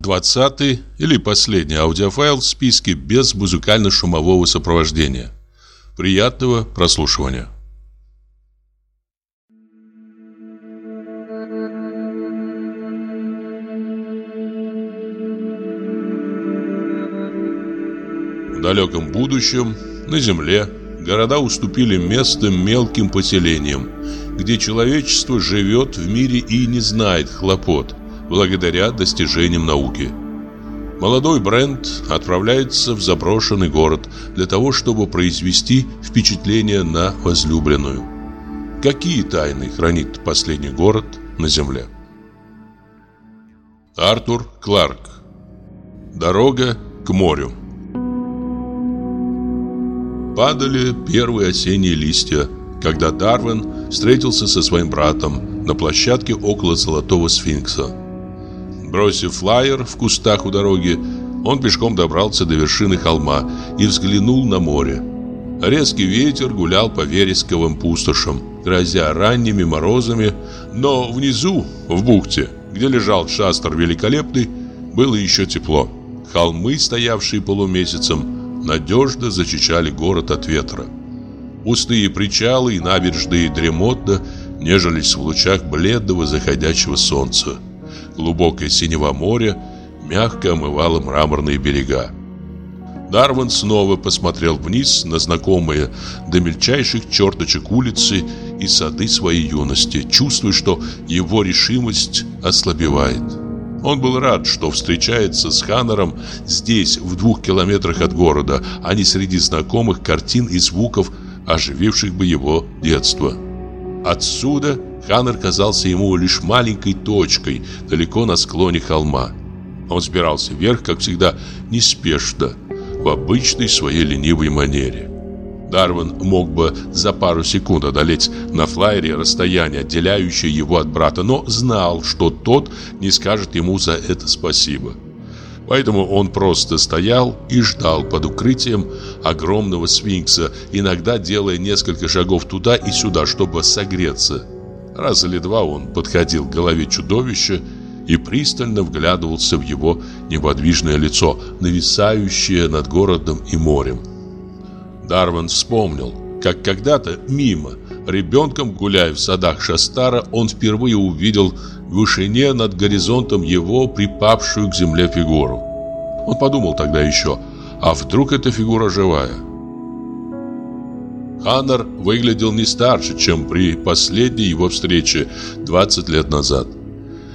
Двадцатый или последний аудиофайл в списке без музыкально-шумового сопровождения. Приятного прослушивания. В далеком будущем на Земле города уступили место мелким поселениям, где человечество живет в мире и не знает хлопот, благодаря достижениям науки. Молодой Брент отправляется в заброшенный город для того, чтобы произвести впечатление на возлюбленную. Какие тайны хранит последний город на земле? Артур Кларк Дорога к морю Падали первые осенние листья, когда Дарвин встретился со своим братом на площадке около Золотого Сфинкса. Бросив флайер в кустах у дороги, он пешком добрался до вершины холма и взглянул на море. Резкий ветер гулял по вересковым пустошам, грозя ранними морозами, но внизу, в бухте, где лежал шастер великолепный, было еще тепло. Холмы, стоявшие полумесяцем, надежно защищали город от ветра. Пустые причалы и набережные дремотно нежились в лучах бледного заходящего солнца. Глубокое синего моря мягко омывало мраморные берега. Дарвин снова посмотрел вниз на знакомые до мельчайших черточек улицы и сады своей юности, чувствуя, что его решимость ослабевает. Он был рад, что встречается с Ханнером здесь, в двух километрах от города, а не среди знакомых картин и звуков, ожививших бы его детство. Отсюда Ханнер казался ему лишь маленькой точкой, далеко на склоне холма. Он спирался вверх, как всегда, неспешно, в обычной своей ленивой манере. Дарвин мог бы за пару секунд одолеть на флайере расстояние, отделяющее его от брата, но знал, что тот не скажет ему за это спасибо. Поэтому он просто стоял и ждал под укрытием огромного сфинкса, иногда делая несколько шагов туда и сюда, чтобы согреться. Раз или два он подходил к голове чудовища и пристально вглядывался в его неподвижное лицо, нависающее над городом и морем. Дарвин вспомнил, как когда-то мимо, ребенком гуляя в садах Шастара, он впервые увидел в вышине над горизонтом его припавшую к земле фигуру. Он подумал тогда еще, а вдруг эта фигура живая? Ханнер выглядел не старше, чем при последней его встрече 20 лет назад.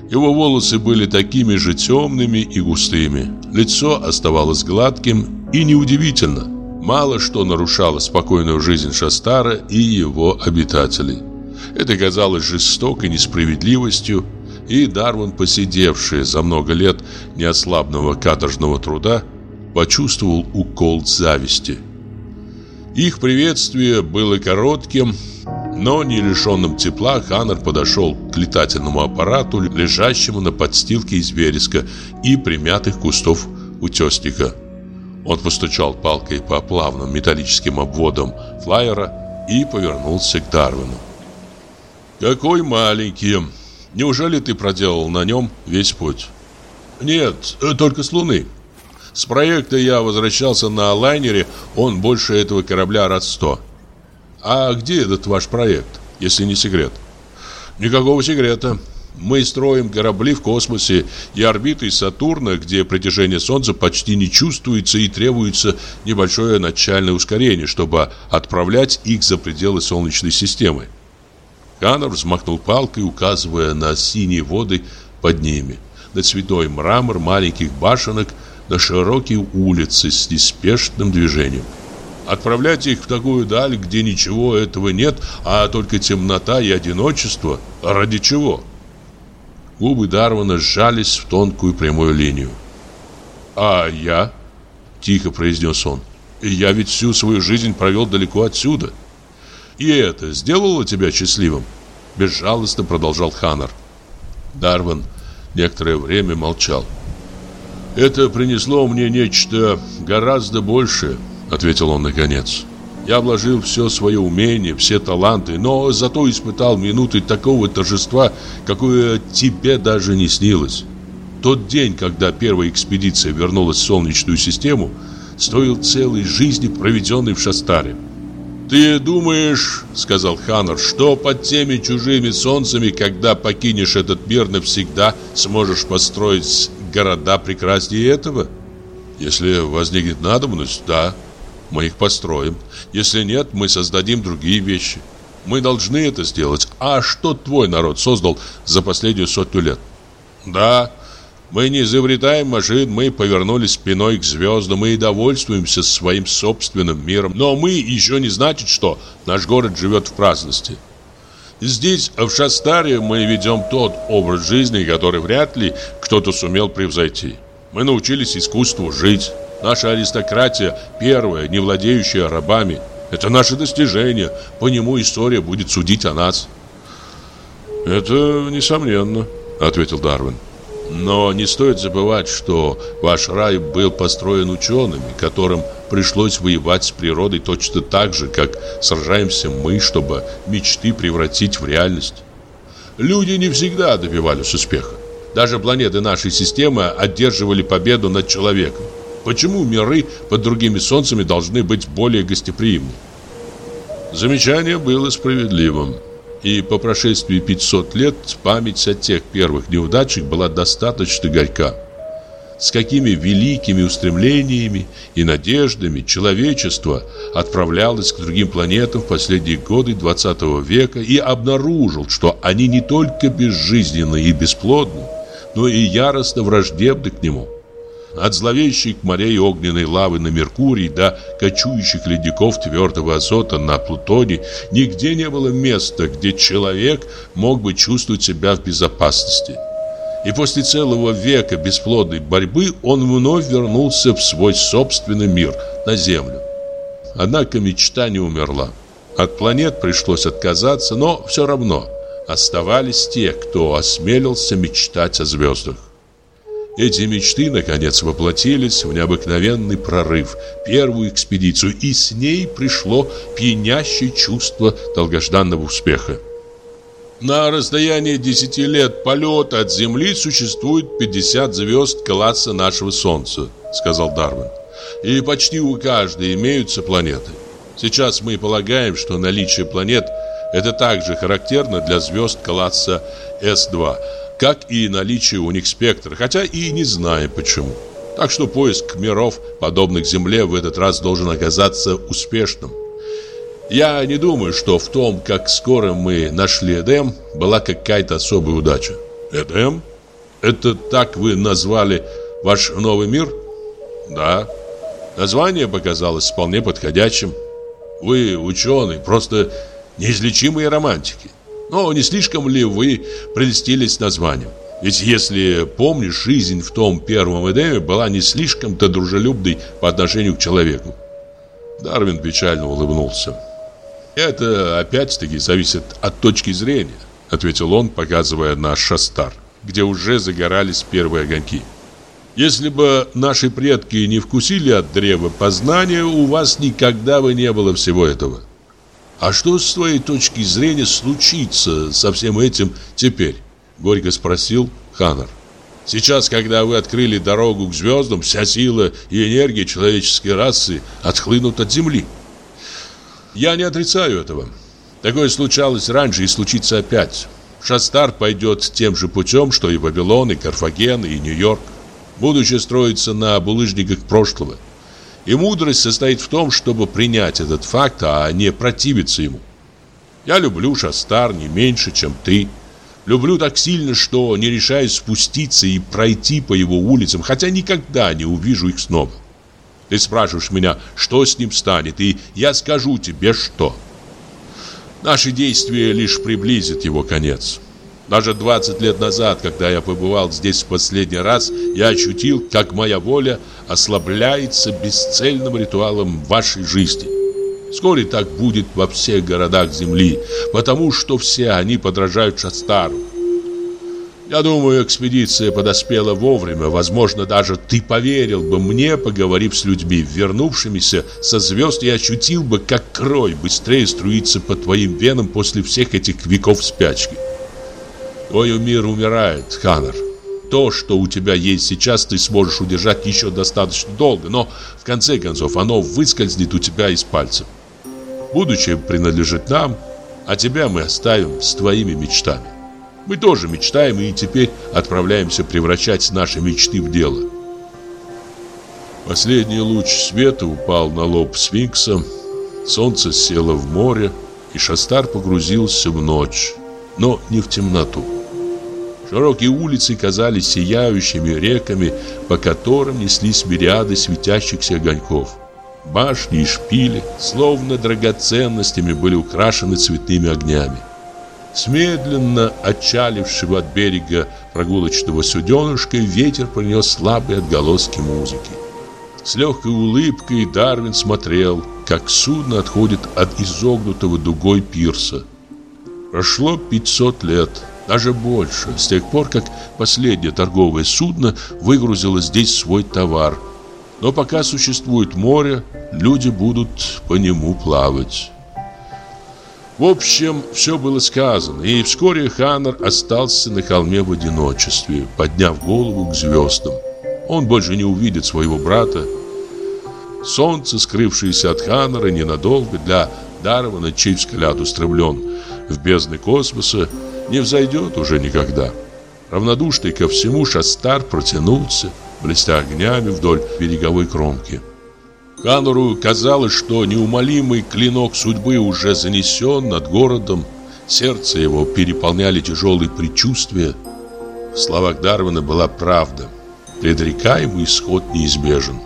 Его волосы были такими же темными и густыми. Лицо оставалось гладким и неудивительно мало что нарушало спокойную жизнь Шастара и его обитателей. Это казалось жестокой несправедливостью, и Дарвин, посидевший за много лет неослабного каторжного труда, почувствовал укол зависти. Их приветствие было коротким, но не лишенным тепла Ханнер подошел к летательному аппарату, лежащему на подстилке из вереска и примятых кустов утесника. Он постучал палкой по плавным металлическим обводам флайера и повернулся к Дарвину. «Какой маленький! Неужели ты проделал на нем весь путь?» «Нет, только с Луны. С проекта я возвращался на лайнере, он больше этого корабля раз сто. А где этот ваш проект, если не секрет?» «Никакого секрета. Мы строим корабли в космосе и орбиты Сатурна, где притяжение Солнца почти не чувствуется и требуется небольшое начальное ускорение, чтобы отправлять их за пределы Солнечной системы. Каннер взмахнул палкой, указывая на синие воды под ними, на цветной мрамор маленьких башенок, на широкие улицы с неспешным движением. Отправлять их в такую даль, где ничего этого нет, а только темнота и одиночество, ради чего? Губы Дарвана сжались в тонкую прямую линию. «А я?» – тихо произнес он. «Я ведь всю свою жизнь провел далеко отсюда. И это сделало тебя счастливым?» Безжалостно продолжал Ханнер. Дарван некоторое время молчал. «Это принесло мне нечто гораздо большее», — ответил он наконец. Я вложил все свое умение, все таланты, но зато испытал минуты такого торжества, какое тебе даже не снилось. Тот день, когда первая экспедиция вернулась в Солнечную систему, стоил целой жизни, проведенной в Шастаре. «Ты думаешь, — сказал Ханнер, — что под теми чужими солнцами, когда покинешь этот мир навсегда, сможешь построить города прекраснее этого? Если возникнет надобность, да, мы их построим. Если нет, мы создадим другие вещи. Мы должны это сделать. А что твой народ создал за последнюю сотню лет? Да, мы не изобретаем машин, мы повернулись спиной к звездам и довольствуемся своим собственным миром. Но мы еще не значит, что наш город живет в праздности. Здесь, в Шастаре, мы ведем тот образ жизни, который вряд ли кто-то сумел превзойти. Мы научились искусству жить. Наша аристократия первая, не владеющая рабами. Это наше достижение. По нему история будет судить о нас. Это несомненно, ответил Дарвин. Но не стоит забывать, что ваш рай был построен учеными, которым пришлось воевать с природой точно так же, как сражаемся мы, чтобы мечты превратить в реальность. Люди не всегда добивались успеха. Даже планеты нашей системы одерживали победу над человеком. Почему миры под другими солнцами должны быть более гостеприимны? Замечание было справедливым и по прошествии 500 лет память о тех первых неудачах была достаточно горька. С какими великими устремлениями и надеждами человечество отправлялось к другим планетам в последние годы 20 века и обнаружил, что они не только безжизненны и бесплодны, но и яростно враждебны к нему. От зловещих морей огненной лавы на Меркурии до кочующих ледников твердого азота на Плутоне нигде не было места, где человек мог бы чувствовать себя в безопасности. И после целого века бесплодной борьбы он вновь вернулся в свой собственный мир, на Землю. Однако мечта не умерла. От планет пришлось отказаться, но все равно оставались те, кто осмелился мечтать о звездах. Эти мечты, наконец, воплотились в необыкновенный прорыв, первую экспедицию, и с ней пришло пьянящее чувство долгожданного успеха. На расстоянии 10 лет полета от Земли существует 50 звезд класса нашего Солнца, сказал Дарвин. И почти у каждой имеются планеты. Сейчас мы полагаем, что наличие планет – это также характерно для звезд класса С2 – как и наличие у них спектра, хотя и не знаем почему. Так что поиск миров, подобных Земле, в этот раз должен оказаться успешным. Я не думаю, что в том, как скоро мы нашли Эдем, была какая-то особая удача. Эдем? Это так вы назвали ваш новый мир? Да. Название показалось вполне подходящим. Вы ученый, просто неизлечимые романтики. Но не слишком ли вы прельстились названием? Ведь если помнишь, жизнь в том первом Эдеме была не слишком-то дружелюбной по отношению к человеку. Дарвин печально улыбнулся. Это опять-таки зависит от точки зрения, ответил он, показывая на Шастар, где уже загорались первые огоньки. Если бы наши предки не вкусили от древа познания, у вас никогда бы не было всего этого. А что с твоей точки зрения случится со всем этим теперь? Горько спросил Ханнер. Сейчас, когда вы открыли дорогу к звездам, вся сила и энергия человеческой расы отхлынут от Земли. Я не отрицаю этого. Такое случалось раньше и случится опять. Шастар пойдет тем же путем, что и Вавилон, и Карфаген, и Нью-Йорк. Будущее строится на булыжниках прошлого. И мудрость состоит в том, чтобы принять этот факт, а не противиться ему. Я люблю Шастар не меньше, чем ты. Люблю так сильно, что не решаюсь спуститься и пройти по его улицам, хотя никогда не увижу их снова. Ты спрашиваешь меня, что с ним станет, и я скажу тебе, что. Наши действия лишь приблизят его конец. Даже 20 лет назад, когда я побывал здесь в последний раз, я ощутил, как моя воля ослабляется бесцельным ритуалом вашей жизни. Вскоре так будет во всех городах Земли, потому что все они подражают Шастару. Я думаю, экспедиция подоспела вовремя. Возможно, даже ты поверил бы мне, поговорив с людьми, вернувшимися со звезд, и ощутил бы, как кровь быстрее струится по твоим венам после всех этих веков спячки. Твой мир умирает, Ханнер. то, что у тебя есть сейчас, ты сможешь удержать еще достаточно долго, но в конце концов оно выскользнет у тебя из пальцев. Будущее принадлежит нам, а тебя мы оставим с твоими мечтами. Мы тоже мечтаем и теперь отправляемся превращать наши мечты в дело. Последний луч света упал на лоб сфинкса, солнце село в море, и Шастар погрузился в ночь, но не в темноту. Широкие улицы казались сияющими реками, по которым неслись мириады светящихся огоньков. Башни и шпили, словно драгоценностями, были украшены цветными огнями. С медленно отчалившего от берега прогулочного суденышка ветер принес слабые отголоски музыки. С легкой улыбкой Дарвин смотрел, как судно отходит от изогнутого дугой пирса. Прошло 500 лет, даже больше, с тех пор, как последнее торговое судно выгрузило здесь свой товар. Но пока существует море, люди будут по нему плавать. В общем, все было сказано, и вскоре Ханнер остался на холме в одиночестве, подняв голову к звездам. Он больше не увидит своего брата. Солнце, скрывшееся от Ханнера ненадолго для Дарвана, чей взгляд устремлен в бездны космоса, не взойдет уже никогда. Равнодушный ко всему Шастар протянулся, блестя огнями вдоль береговой кромки. Хануру казалось, что неумолимый клинок судьбы уже занесен над городом. Сердце его переполняли тяжелые предчувствия. В словах Дарвина была правда. Предрекаемый исход неизбежен.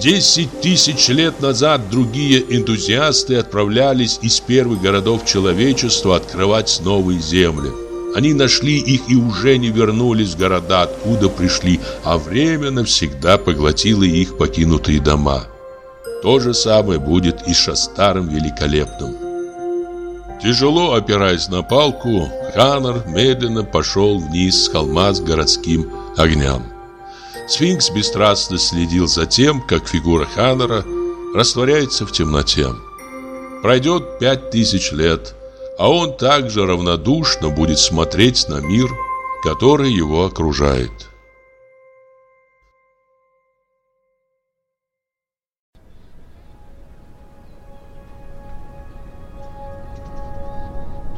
Десять тысяч лет назад другие энтузиасты отправлялись из первых городов человечества открывать новые земли. Они нашли их и уже не вернулись в города, откуда пришли, а время навсегда поглотило их покинутые дома. То же самое будет и с Шастаром Великолепным. Тяжело опираясь на палку, Ханнер медленно пошел вниз с холма с городским огням. Сфинкс бесстрастно следил за тем, как фигура Ханнера растворяется в темноте. Пройдет пять тысяч лет – а он также равнодушно будет смотреть на мир, который его окружает.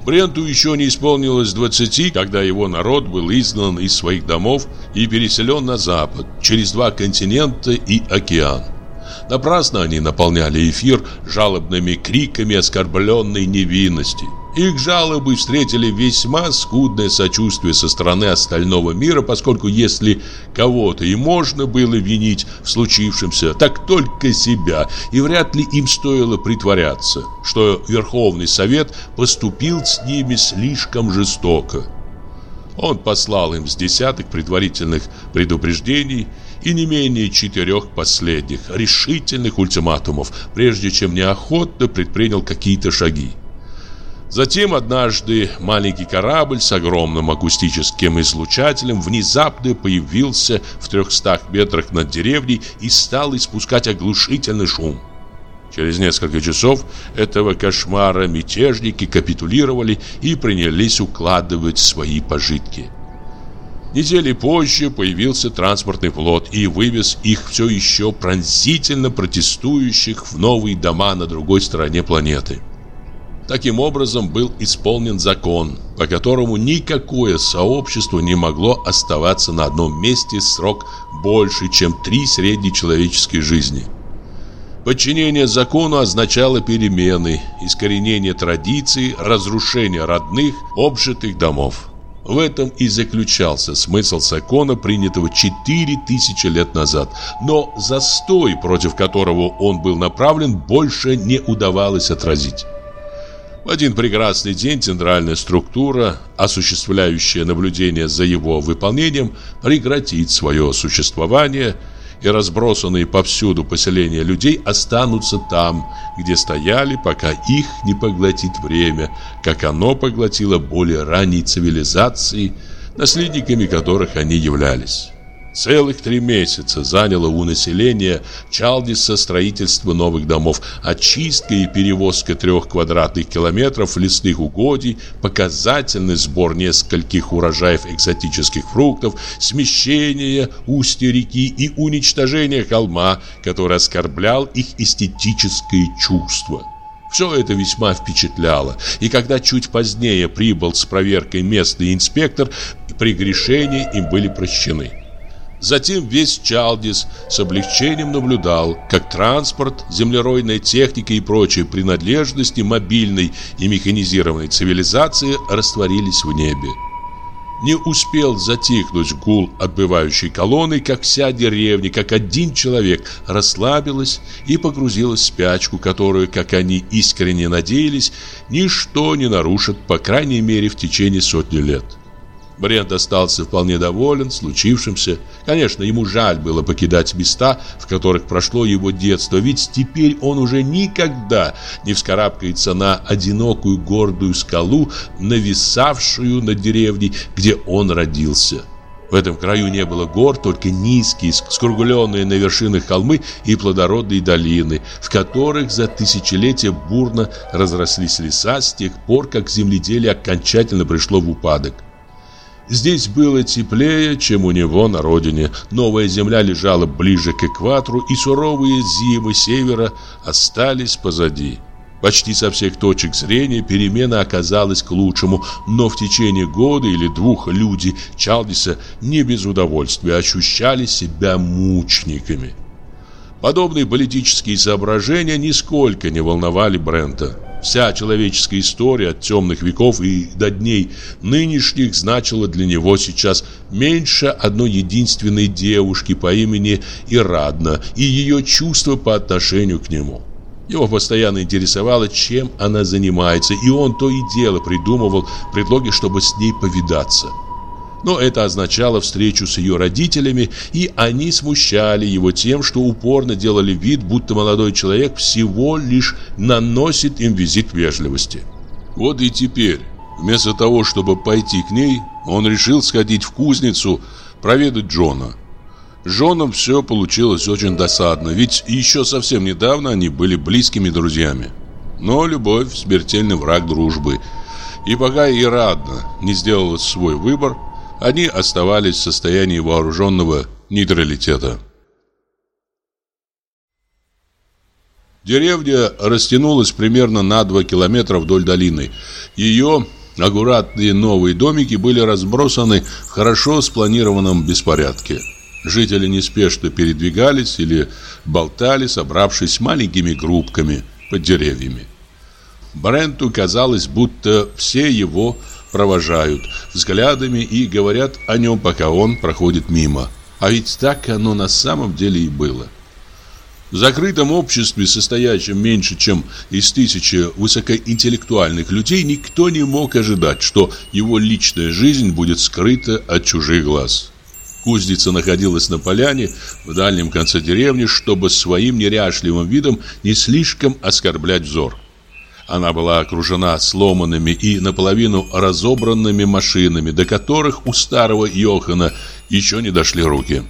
Бренту еще не исполнилось 20, когда его народ был изгнан из своих домов и переселен на запад, через два континента и океан. Напрасно они наполняли эфир жалобными криками оскорбленной невинности. Их жалобы встретили весьма скудное сочувствие со стороны остального мира, поскольку если кого-то и можно было винить в случившемся, так только себя, и вряд ли им стоило притворяться, что Верховный Совет поступил с ними слишком жестоко. Он послал им с десяток предварительных предупреждений и не менее четырех последних решительных ультиматумов, прежде чем неохотно предпринял какие-то шаги. Затем однажды маленький корабль с огромным акустическим излучателем внезапно появился в трехстах метрах над деревней и стал испускать оглушительный шум. Через несколько часов этого кошмара мятежники капитулировали и принялись укладывать свои пожитки. Недели позже появился транспортный флот и вывез их все еще пронзительно протестующих в новые дома на другой стороне планеты. Таким образом был исполнен закон, по которому никакое сообщество не могло оставаться на одном месте срок больше, чем три среднечеловеческие жизни. Подчинение закону означало перемены, искоренение традиций, разрушение родных, обжитых домов. В этом и заключался смысл закона, принятого 4000 лет назад. Но застой, против которого он был направлен, больше не удавалось отразить. В один прекрасный день центральная структура, осуществляющая наблюдение за его выполнением, прекратит свое существование, и разбросанные повсюду поселения людей останутся там, где стояли, пока их не поглотит время, как оно поглотило более ранние цивилизации, наследниками которых они являлись. Целых три месяца заняло у населения Чалдиса строительство новых домов, очистка и перевозка трех квадратных километров лесных угодий, показательный сбор нескольких урожаев экзотических фруктов, смещение устья реки и уничтожение холма, который оскорблял их эстетическое чувство. Все это весьма впечатляло, и когда чуть позднее прибыл с проверкой местный инспектор, прегрешения им были прощены. Затем весь Чалдис с облегчением наблюдал, как транспорт, землеройная техника и прочие принадлежности мобильной и механизированной цивилизации растворились в небе. Не успел затихнуть гул отбывающей колонны, как вся деревня, как один человек, расслабилась и погрузилась в спячку, которую, как они искренне надеялись, ничто не нарушит, по крайней мере, в течение сотни лет. Брент остался вполне доволен случившимся. Конечно, ему жаль было покидать места, в которых прошло его детство, ведь теперь он уже никогда не вскарабкается на одинокую гордую скалу, нависавшую над деревней, где он родился. В этом краю не было гор, только низкие, скругленные на вершинах холмы и плодородные долины, в которых за тысячелетия бурно разрослись леса с тех пор, как земледелие окончательно пришло в упадок. Здесь было теплее, чем у него на родине. Новая земля лежала ближе к экватору, и суровые зимы севера остались позади. Почти со всех точек зрения перемена оказалась к лучшему, но в течение года или двух люди Чалдиса не без удовольствия ощущали себя мучениками. Подобные политические соображения нисколько не волновали Брента. Вся человеческая история от темных веков и до дней нынешних значила для него сейчас меньше одной единственной девушки по имени Ирадна и ее чувства по отношению к нему. Его постоянно интересовало, чем она занимается, и он то и дело придумывал предлоги, чтобы с ней повидаться. Но это означало встречу с ее родителями, и они смущали его тем, что упорно делали вид, будто молодой человек всего лишь наносит им визит вежливости. Вот и теперь, вместо того, чтобы пойти к ней, он решил сходить в кузницу, проведать Джона. С Джоном все получилось очень досадно, ведь еще совсем недавно они были близкими друзьями. Но любовь – смертельный враг дружбы. И пока и Радна не сделала свой выбор – они оставались в состоянии вооруженного нейтралитета. Деревня растянулась примерно на 2 километра вдоль долины. Ее аккуратные новые домики были разбросаны в хорошо спланированном беспорядке. Жители неспешно передвигались или болтали, собравшись маленькими группками под деревьями. Бренту казалось, будто все его провожают взглядами и говорят о нем, пока он проходит мимо. А ведь так оно на самом деле и было. В закрытом обществе, состоящем меньше, чем из тысячи высокоинтеллектуальных людей, никто не мог ожидать, что его личная жизнь будет скрыта от чужих глаз. Кузница находилась на поляне в дальнем конце деревни, чтобы своим неряшливым видом не слишком оскорблять взор. Она была окружена сломанными и наполовину разобранными машинами, до которых у старого Йохана еще не дошли руки.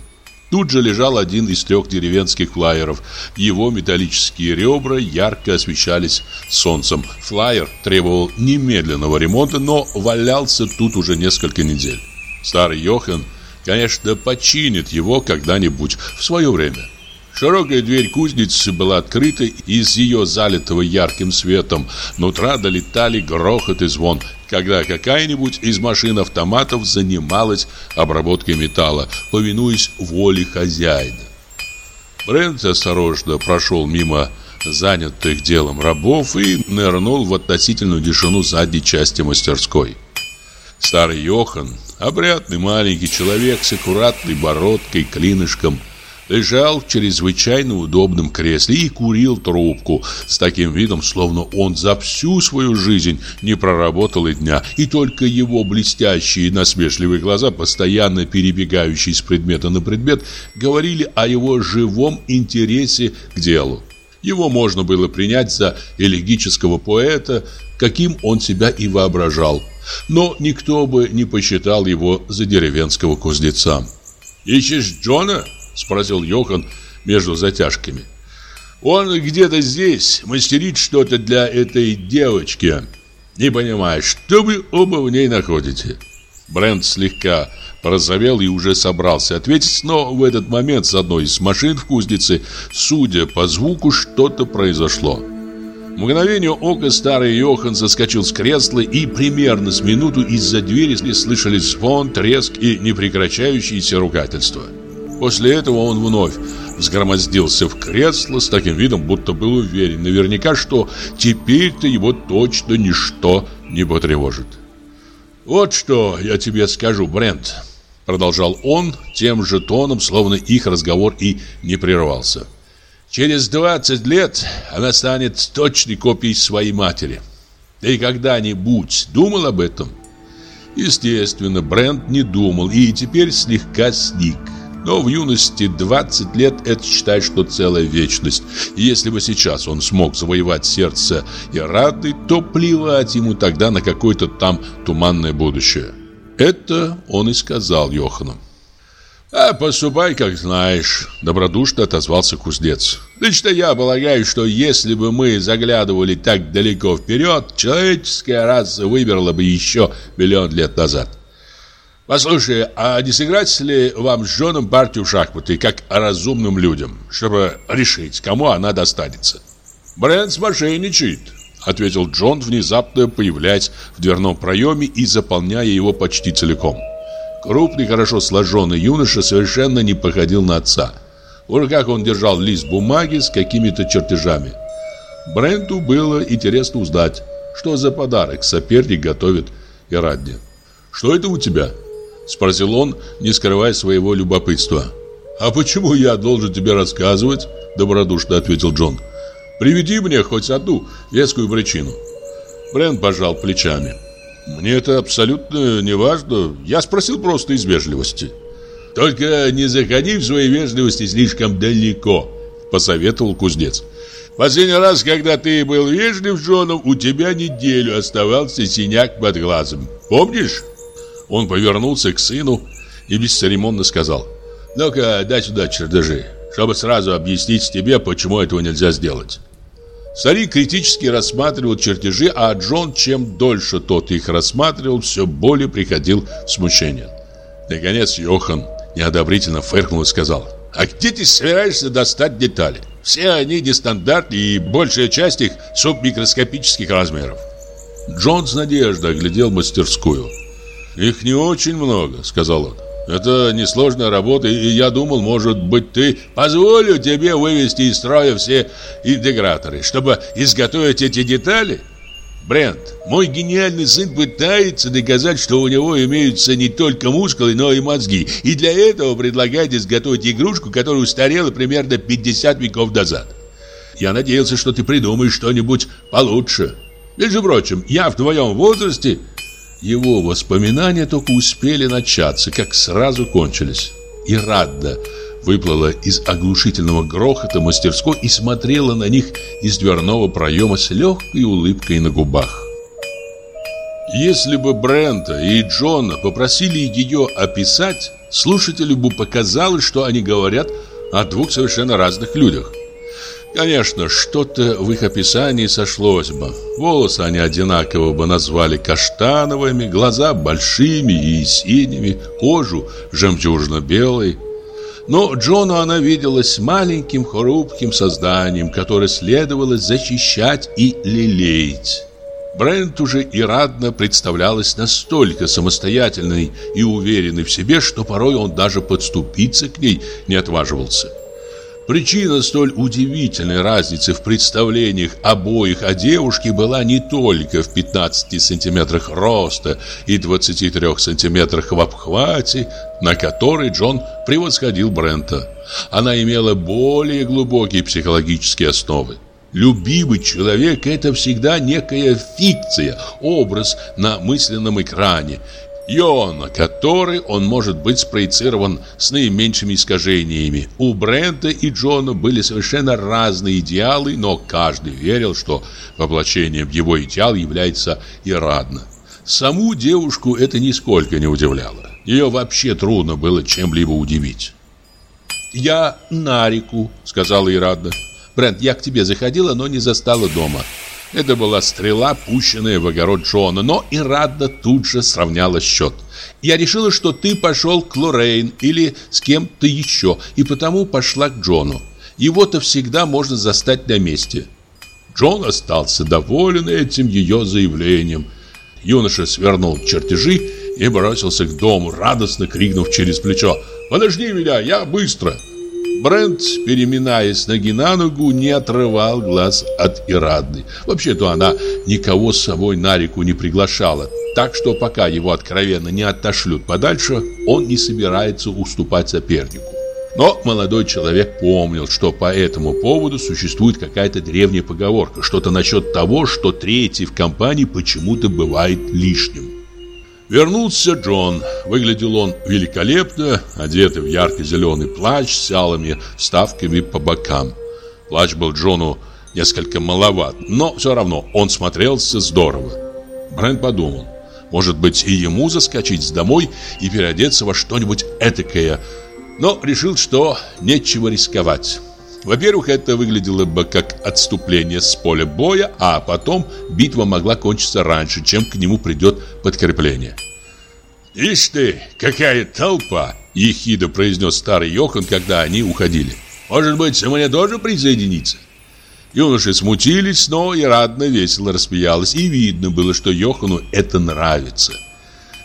Тут же лежал один из трех деревенских флайеров. Его металлические ребра ярко освещались солнцем. Флайер требовал немедленного ремонта, но валялся тут уже несколько недель. Старый Йохан, конечно, починит его когда-нибудь в свое время. Широкая дверь кузницы была открыта, и из ее залитого ярким светом нутра долетали грохот и звон, когда какая-нибудь из машин-автоматов занималась обработкой металла, повинуясь воле хозяина. Брент осторожно прошел мимо занятых делом рабов и нырнул в относительную тишину задней части мастерской. Старый Йохан, обрядный маленький человек с аккуратной бородкой, клинышком, лежал в чрезвычайно удобном кресле и курил трубку с таким видом, словно он за всю свою жизнь не проработал и дня, и только его блестящие насмешливые глаза, постоянно перебегающие с предмета на предмет, говорили о его живом интересе к делу. Его можно было принять за элегического поэта, каким он себя и воображал, но никто бы не посчитал его за деревенского кузнеца. «Ищешь Джона?» – спросил Йохан между затяжками. «Он где-то здесь, мастерит что-то для этой девочки. Не понимаю, что вы оба в ней находите?» Брент слегка порозовел и уже собрался ответить, но в этот момент с одной из машин в кузнице, судя по звуку, что-то произошло. В мгновение ока старый Йохан соскочил с кресла и примерно с минуту из-за двери слышались звон, треск и непрекращающиеся ругательства. После этого он вновь взгромоздился в кресло с таким видом, будто был уверен наверняка, что теперь-то его точно ничто не потревожит. «Вот что я тебе скажу, Брент», — продолжал он тем же тоном, словно их разговор и не прервался. Через 20 лет она станет точной копией своей матери. Ты когда-нибудь думал об этом? Естественно, Брент не думал и теперь слегка сник. Но в юности 20 лет это считай, что целая вечность. И если бы сейчас он смог завоевать сердце Ирады, то плевать ему тогда на какое-то там туманное будущее. Это он и сказал Йохану. «А поступай, как знаешь», — добродушно отозвался кузнец. «Лично я полагаю, что если бы мы заглядывали так далеко вперед, человеческая раса вымерла бы еще миллион лет назад. Послушай, а не сыграть ли вам с Джоном партию в шахматы, как разумным людям, чтобы решить, кому она достанется?» «Брент смошенничает», — ответил Джон, внезапно появляясь в дверном проеме и заполняя его почти целиком. Крупный, хорошо сложенный юноша совершенно не походил на отца. В руках он держал лист бумаги с какими-то чертежами. Бренту было интересно узнать, что за подарок соперник готовит Ирадне. «Что это у тебя?» – спросил он, не скрывая своего любопытства. «А почему я должен тебе рассказывать?» – добродушно ответил Джон. «Приведи мне хоть одну вескую причину». Брент пожал плечами. Мне это абсолютно не важно. Я спросил просто из вежливости. Только не заходи в своей вежливости слишком далеко, посоветовал кузнец. Последний раз, когда ты был вежлив с Джоном, у тебя неделю оставался синяк под глазом. Помнишь? Он повернулся к сыну и бесцеремонно сказал. Ну-ка, дай сюда чертежи, чтобы сразу объяснить тебе, почему этого нельзя сделать. Старик критически рассматривал чертежи, а Джон, чем дольше тот их рассматривал, все более приходил в смущение. Наконец Йохан неодобрительно фыркнул и сказал, «А где ты собираешься достать детали? Все они нестандартные, и большая часть их субмикроскопических размеров». Джон с надеждой оглядел мастерскую. «Их не очень много», — сказал он. Это несложная работа, и я думал, может быть, ты позволю тебе вывести из строя все интеграторы, чтобы изготовить эти детали? Брент, мой гениальный сын пытается доказать, что у него имеются не только мускулы, но и мозги. И для этого предлагает изготовить игрушку, которая устарела примерно 50 веков назад. Я надеялся, что ты придумаешь что-нибудь получше. Между прочим, я в твоем возрасте его воспоминания только успели начаться, как сразу кончились. И Радда выплыла из оглушительного грохота мастерской и смотрела на них из дверного проема с легкой улыбкой на губах. Если бы Брента и Джона попросили ее описать, слушателю бы показалось, что они говорят о двух совершенно разных людях. Конечно, что-то в их описании сошлось бы. Волосы они одинаково бы назвали каштановыми, глаза большими и синими, кожу жемчужно-белой. Но Джону она виделась маленьким хрупким созданием, которое следовало защищать и лелеять. Брент уже и радно представлялась настолько самостоятельной и уверенной в себе, что порой он даже подступиться к ней не отваживался. Причина столь удивительной разницы в представлениях обоих о девушке была не только в 15 сантиметрах роста и 23 сантиметрах в обхвате, на который Джон превосходил Брента. Она имела более глубокие психологические основы. Любимый человек – это всегда некая фикция, образ на мысленном экране, Йона, который он может быть спроецирован с наименьшими искажениями. У Брента и Джона были совершенно разные идеалы, но каждый верил, что воплощением его идеал является Ирадна. Саму девушку это нисколько не удивляло. Ее вообще трудно было чем-либо удивить. «Я на реку», — сказала Ирадна. «Брент, я к тебе заходила, но не застала дома». Это была стрела, пущенная в огород Джона, но Ирадна тут же сравняла счет. «Я решила, что ты пошел к Лоррейн или с кем-то еще, и потому пошла к Джону. Его-то всегда можно застать на месте». Джон остался доволен этим ее заявлением. Юноша свернул чертежи и бросился к дому, радостно крикнув через плечо «Подожди меня, я быстро!» Брент, переминаясь ноги на ногу, не отрывал глаз от Ирадны. Вообще-то она никого с собой на реку не приглашала, так что пока его откровенно не отошлют подальше, он не собирается уступать сопернику. Но молодой человек помнил, что по этому поводу существует какая-то древняя поговорка, что-то насчет того, что третий в компании почему-то бывает лишним. Вернулся Джон. Выглядел он великолепно, одетый в ярко-зеленый плащ с алыми вставками по бокам. Плащ был Джону несколько маловат, но все равно он смотрелся здорово. Брент подумал, может быть и ему заскочить домой и переодеться во что-нибудь этакое, но решил, что нечего рисковать. Во-первых, это выглядело бы как отступление с поля боя, а потом битва могла кончиться раньше, чем к нему придет подкрепление. «Ишь ты, какая толпа!» – ехидо произнес старый Йохан, когда они уходили. «Может быть, мне тоже присоединиться?» Юноши смутились, но и радно весело распиялась, и видно было, что Йохану это нравится –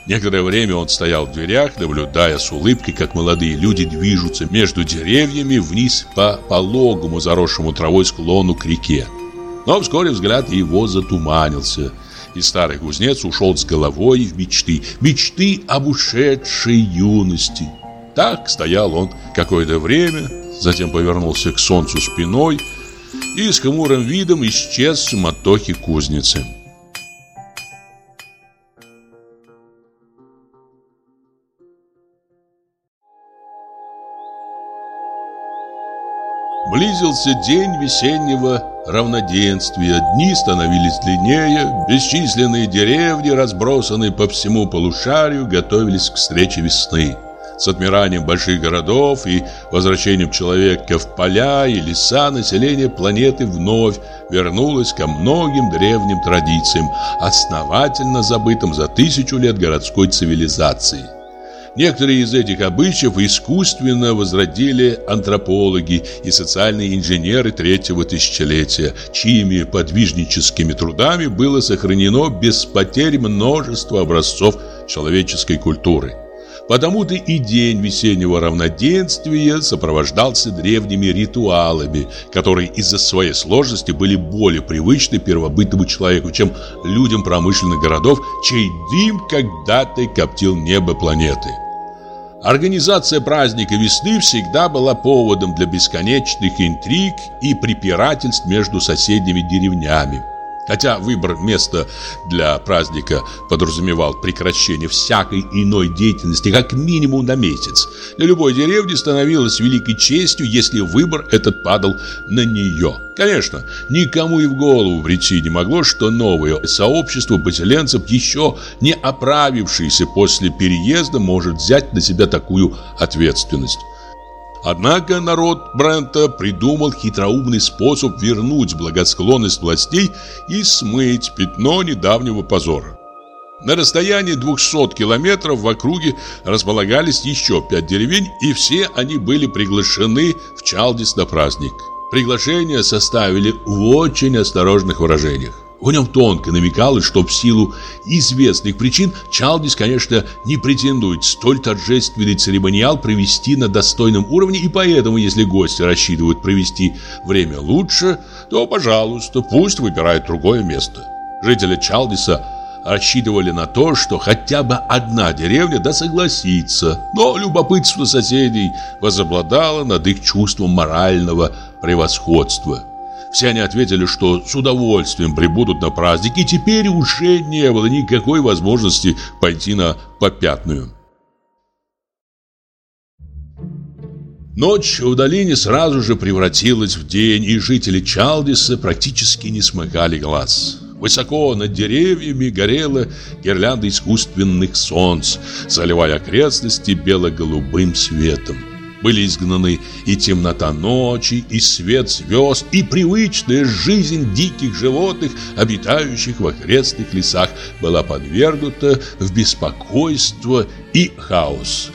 Некоторое время он стоял в дверях, наблюдая с улыбкой, как молодые люди движутся между деревьями вниз по пологому заросшему травой склону к реке. Но вскоре взгляд его затуманился, и старый кузнец ушел с головой в мечты, мечты об ушедшей юности. Так стоял он какое-то время, затем повернулся к солнцу спиной и с хмурым видом исчез в мотохе кузницы. Близился день весеннего равноденствия, дни становились длиннее, бесчисленные деревни, разбросанные по всему полушарию, готовились к встрече весны. С отмиранием больших городов и возвращением человека в поля и леса население планеты вновь вернулось ко многим древним традициям, основательно забытым за тысячу лет городской цивилизации. Некоторые из этих обычаев искусственно возродили антропологи и социальные инженеры третьего тысячелетия, чьими подвижническими трудами было сохранено без потерь множество образцов человеческой культуры. Потому-то и день весеннего равноденствия сопровождался древними ритуалами, которые из-за своей сложности были более привычны первобытному человеку, чем людям промышленных городов, чей дым когда-то коптил небо планеты. Организация праздника весны всегда была поводом для бесконечных интриг и препирательств между соседними деревнями. Хотя выбор места для праздника подразумевал прекращение всякой иной деятельности как минимум на месяц, для любой деревни становилось великой честью, если выбор этот падал на нее. Конечно, никому и в голову прийти не могло, что новое сообщество поселенцев, еще не оправившееся после переезда, может взять на себя такую ответственность. Однако народ Брента придумал хитроумный способ вернуть благосклонность властей и смыть пятно недавнего позора. На расстоянии 200 километров в округе располагались еще пять деревень, и все они были приглашены в Чалдис на праздник. Приглашения составили в очень осторожных выражениях. В нем тонко намекалось, что в силу известных причин Чалдис, конечно, не претендует столь торжественный церемониал провести на достойном уровне, и поэтому, если гости рассчитывают провести время лучше, то, пожалуйста, пусть выбирают другое место. Жители Чалдиса рассчитывали на то, что хотя бы одна деревня да согласится, но любопытство соседей возобладало над их чувством морального превосходства. Все они ответили, что с удовольствием прибудут на праздник, и теперь уже не было никакой возможности пойти на попятную. Ночь в долине сразу же превратилась в день, и жители Чалдиса практически не смыкали глаз. Высоко над деревьями горела гирлянда искусственных солнц, заливая окрестности бело-голубым светом. Были изгнаны и темнота ночи, и свет звезд, и привычная жизнь диких животных, обитающих в окрестных лесах, была подвергнута в беспокойство и хаос.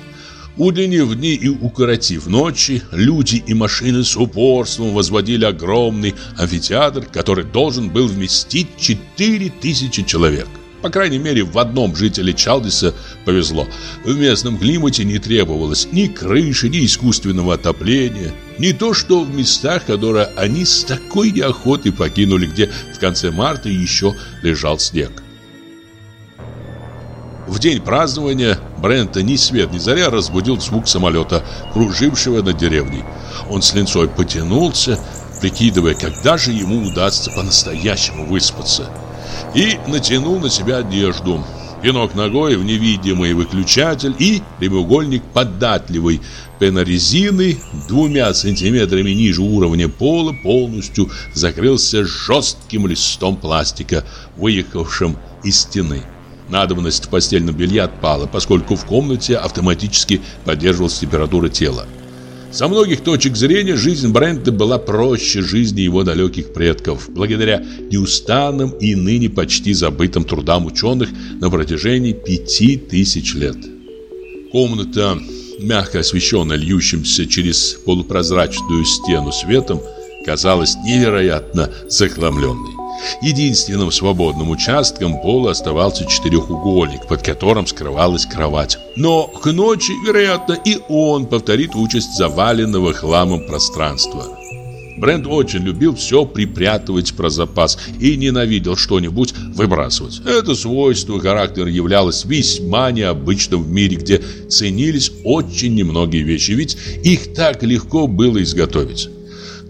Удлинив дни и укоротив ночи, люди и машины с упорством возводили огромный амфитеатр, который должен был вместить 4000 человек. По крайней мере, в одном жителе Чалдиса повезло. В местном климате не требовалось ни крыши, ни искусственного отопления. Не то, что в местах, которые они с такой неохотой покинули, где в конце марта еще лежал снег. В день празднования Брента ни свет ни заря разбудил звук самолета, кружившего над деревней. Он с линцой потянулся, прикидывая, когда же ему удастся по-настоящему выспаться. И натянул на себя одежду. Пинок ногой в невидимый выключатель и прямоугольник податливый пенорезины двумя сантиметрами ниже уровня пола полностью закрылся жестким листом пластика, выехавшим из стены. Надобность постельного белья отпала, поскольку в комнате автоматически поддерживалась температура тела. Со многих точек зрения жизнь Брента была проще жизни его далеких предков, благодаря неустанным и ныне почти забытым трудам ученых на протяжении пяти тысяч лет. Комната, мягко освещенная льющимся через полупрозрачную стену светом, казалась невероятно захламленной. Единственным свободным участком пола оставался четырехугольник, под которым скрывалась кровать. Но к ночи, вероятно, и он повторит участь заваленного хламом пространства. Брент очень любил все припрятывать про запас и ненавидел что-нибудь выбрасывать. Это свойство характера являлось весьма необычным в мире, где ценились очень немногие вещи, ведь их так легко было изготовить.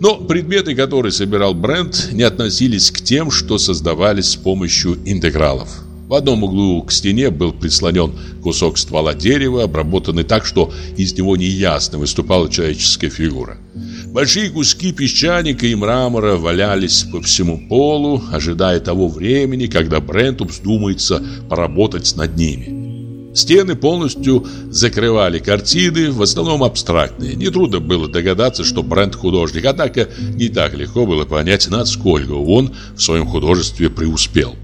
Но предметы, которые собирал Брент, не относились к тем, что создавались с помощью интегралов. В одном углу к стене был прислонен кусок ствола дерева, обработанный так, что из него неясно выступала человеческая фигура. Большие куски песчаника и мрамора валялись по всему полу, ожидая того времени, когда Бренту вздумается поработать над ними. Стены полностью закрывали картины, в основном абстрактные. Нетрудно было догадаться, что бренд художник, однако не так легко было понять, насколько он в своем художестве преуспел.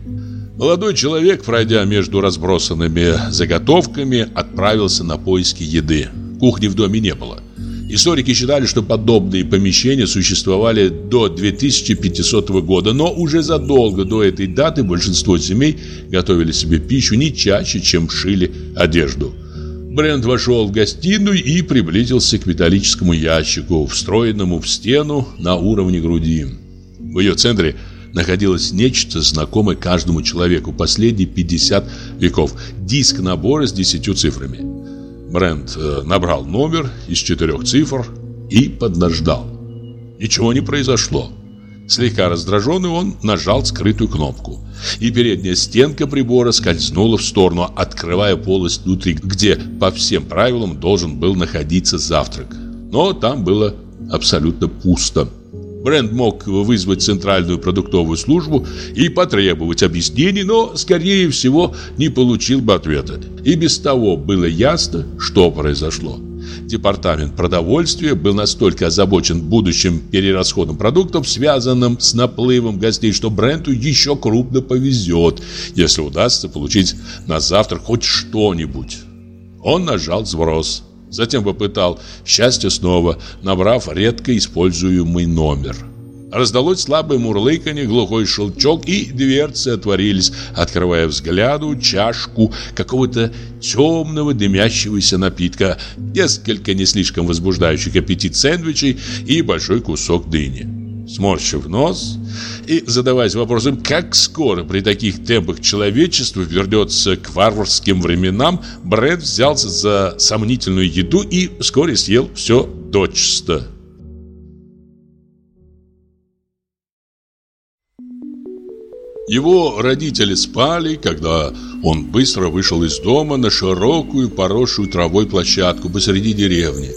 Молодой человек, пройдя между разбросанными заготовками, отправился на поиски еды. Кухни в доме не было. Историки считали, что подобные помещения существовали до 2500 года, но уже задолго до этой даты большинство семей готовили себе пищу не чаще, чем шили одежду. Брент вошел в гостиную и приблизился к металлическому ящику, встроенному в стену на уровне груди. В ее центре находилось нечто знакомое каждому человеку последние 50 веков – диск набора с 10 цифрами. Брент э, набрал номер из четырех цифр и подождал. Ничего не произошло. Слегка раздраженный он нажал скрытую кнопку. И передняя стенка прибора скользнула в сторону, открывая полость внутри, где по всем правилам должен был находиться завтрак. Но там было абсолютно пусто. Бренд мог вызвать центральную продуктовую службу и потребовать объяснений, но, скорее всего, не получил бы ответа. И без того было ясно, что произошло. Департамент продовольствия был настолько озабочен будущим перерасходом продуктов, связанным с наплывом гостей, что Бренту еще крупно повезет, если удастся получить на завтрак хоть что-нибудь. Он нажал сброс. Затем попытал счастье снова, набрав редко используемый номер. Раздалось слабое мурлыканье, глухой щелчок, и дверцы отворились, открывая взгляду чашку какого-то темного дымящегося напитка, несколько не слишком возбуждающих аппетит сэндвичей и большой кусок дыни. Сморщив нос и задаваясь вопросом, как скоро при таких темпах человечество вернется к варварским временам, Брэд взялся за сомнительную еду и вскоре съел все дочисто. Его родители спали, когда он быстро вышел из дома на широкую, поросшую травой площадку посреди деревни.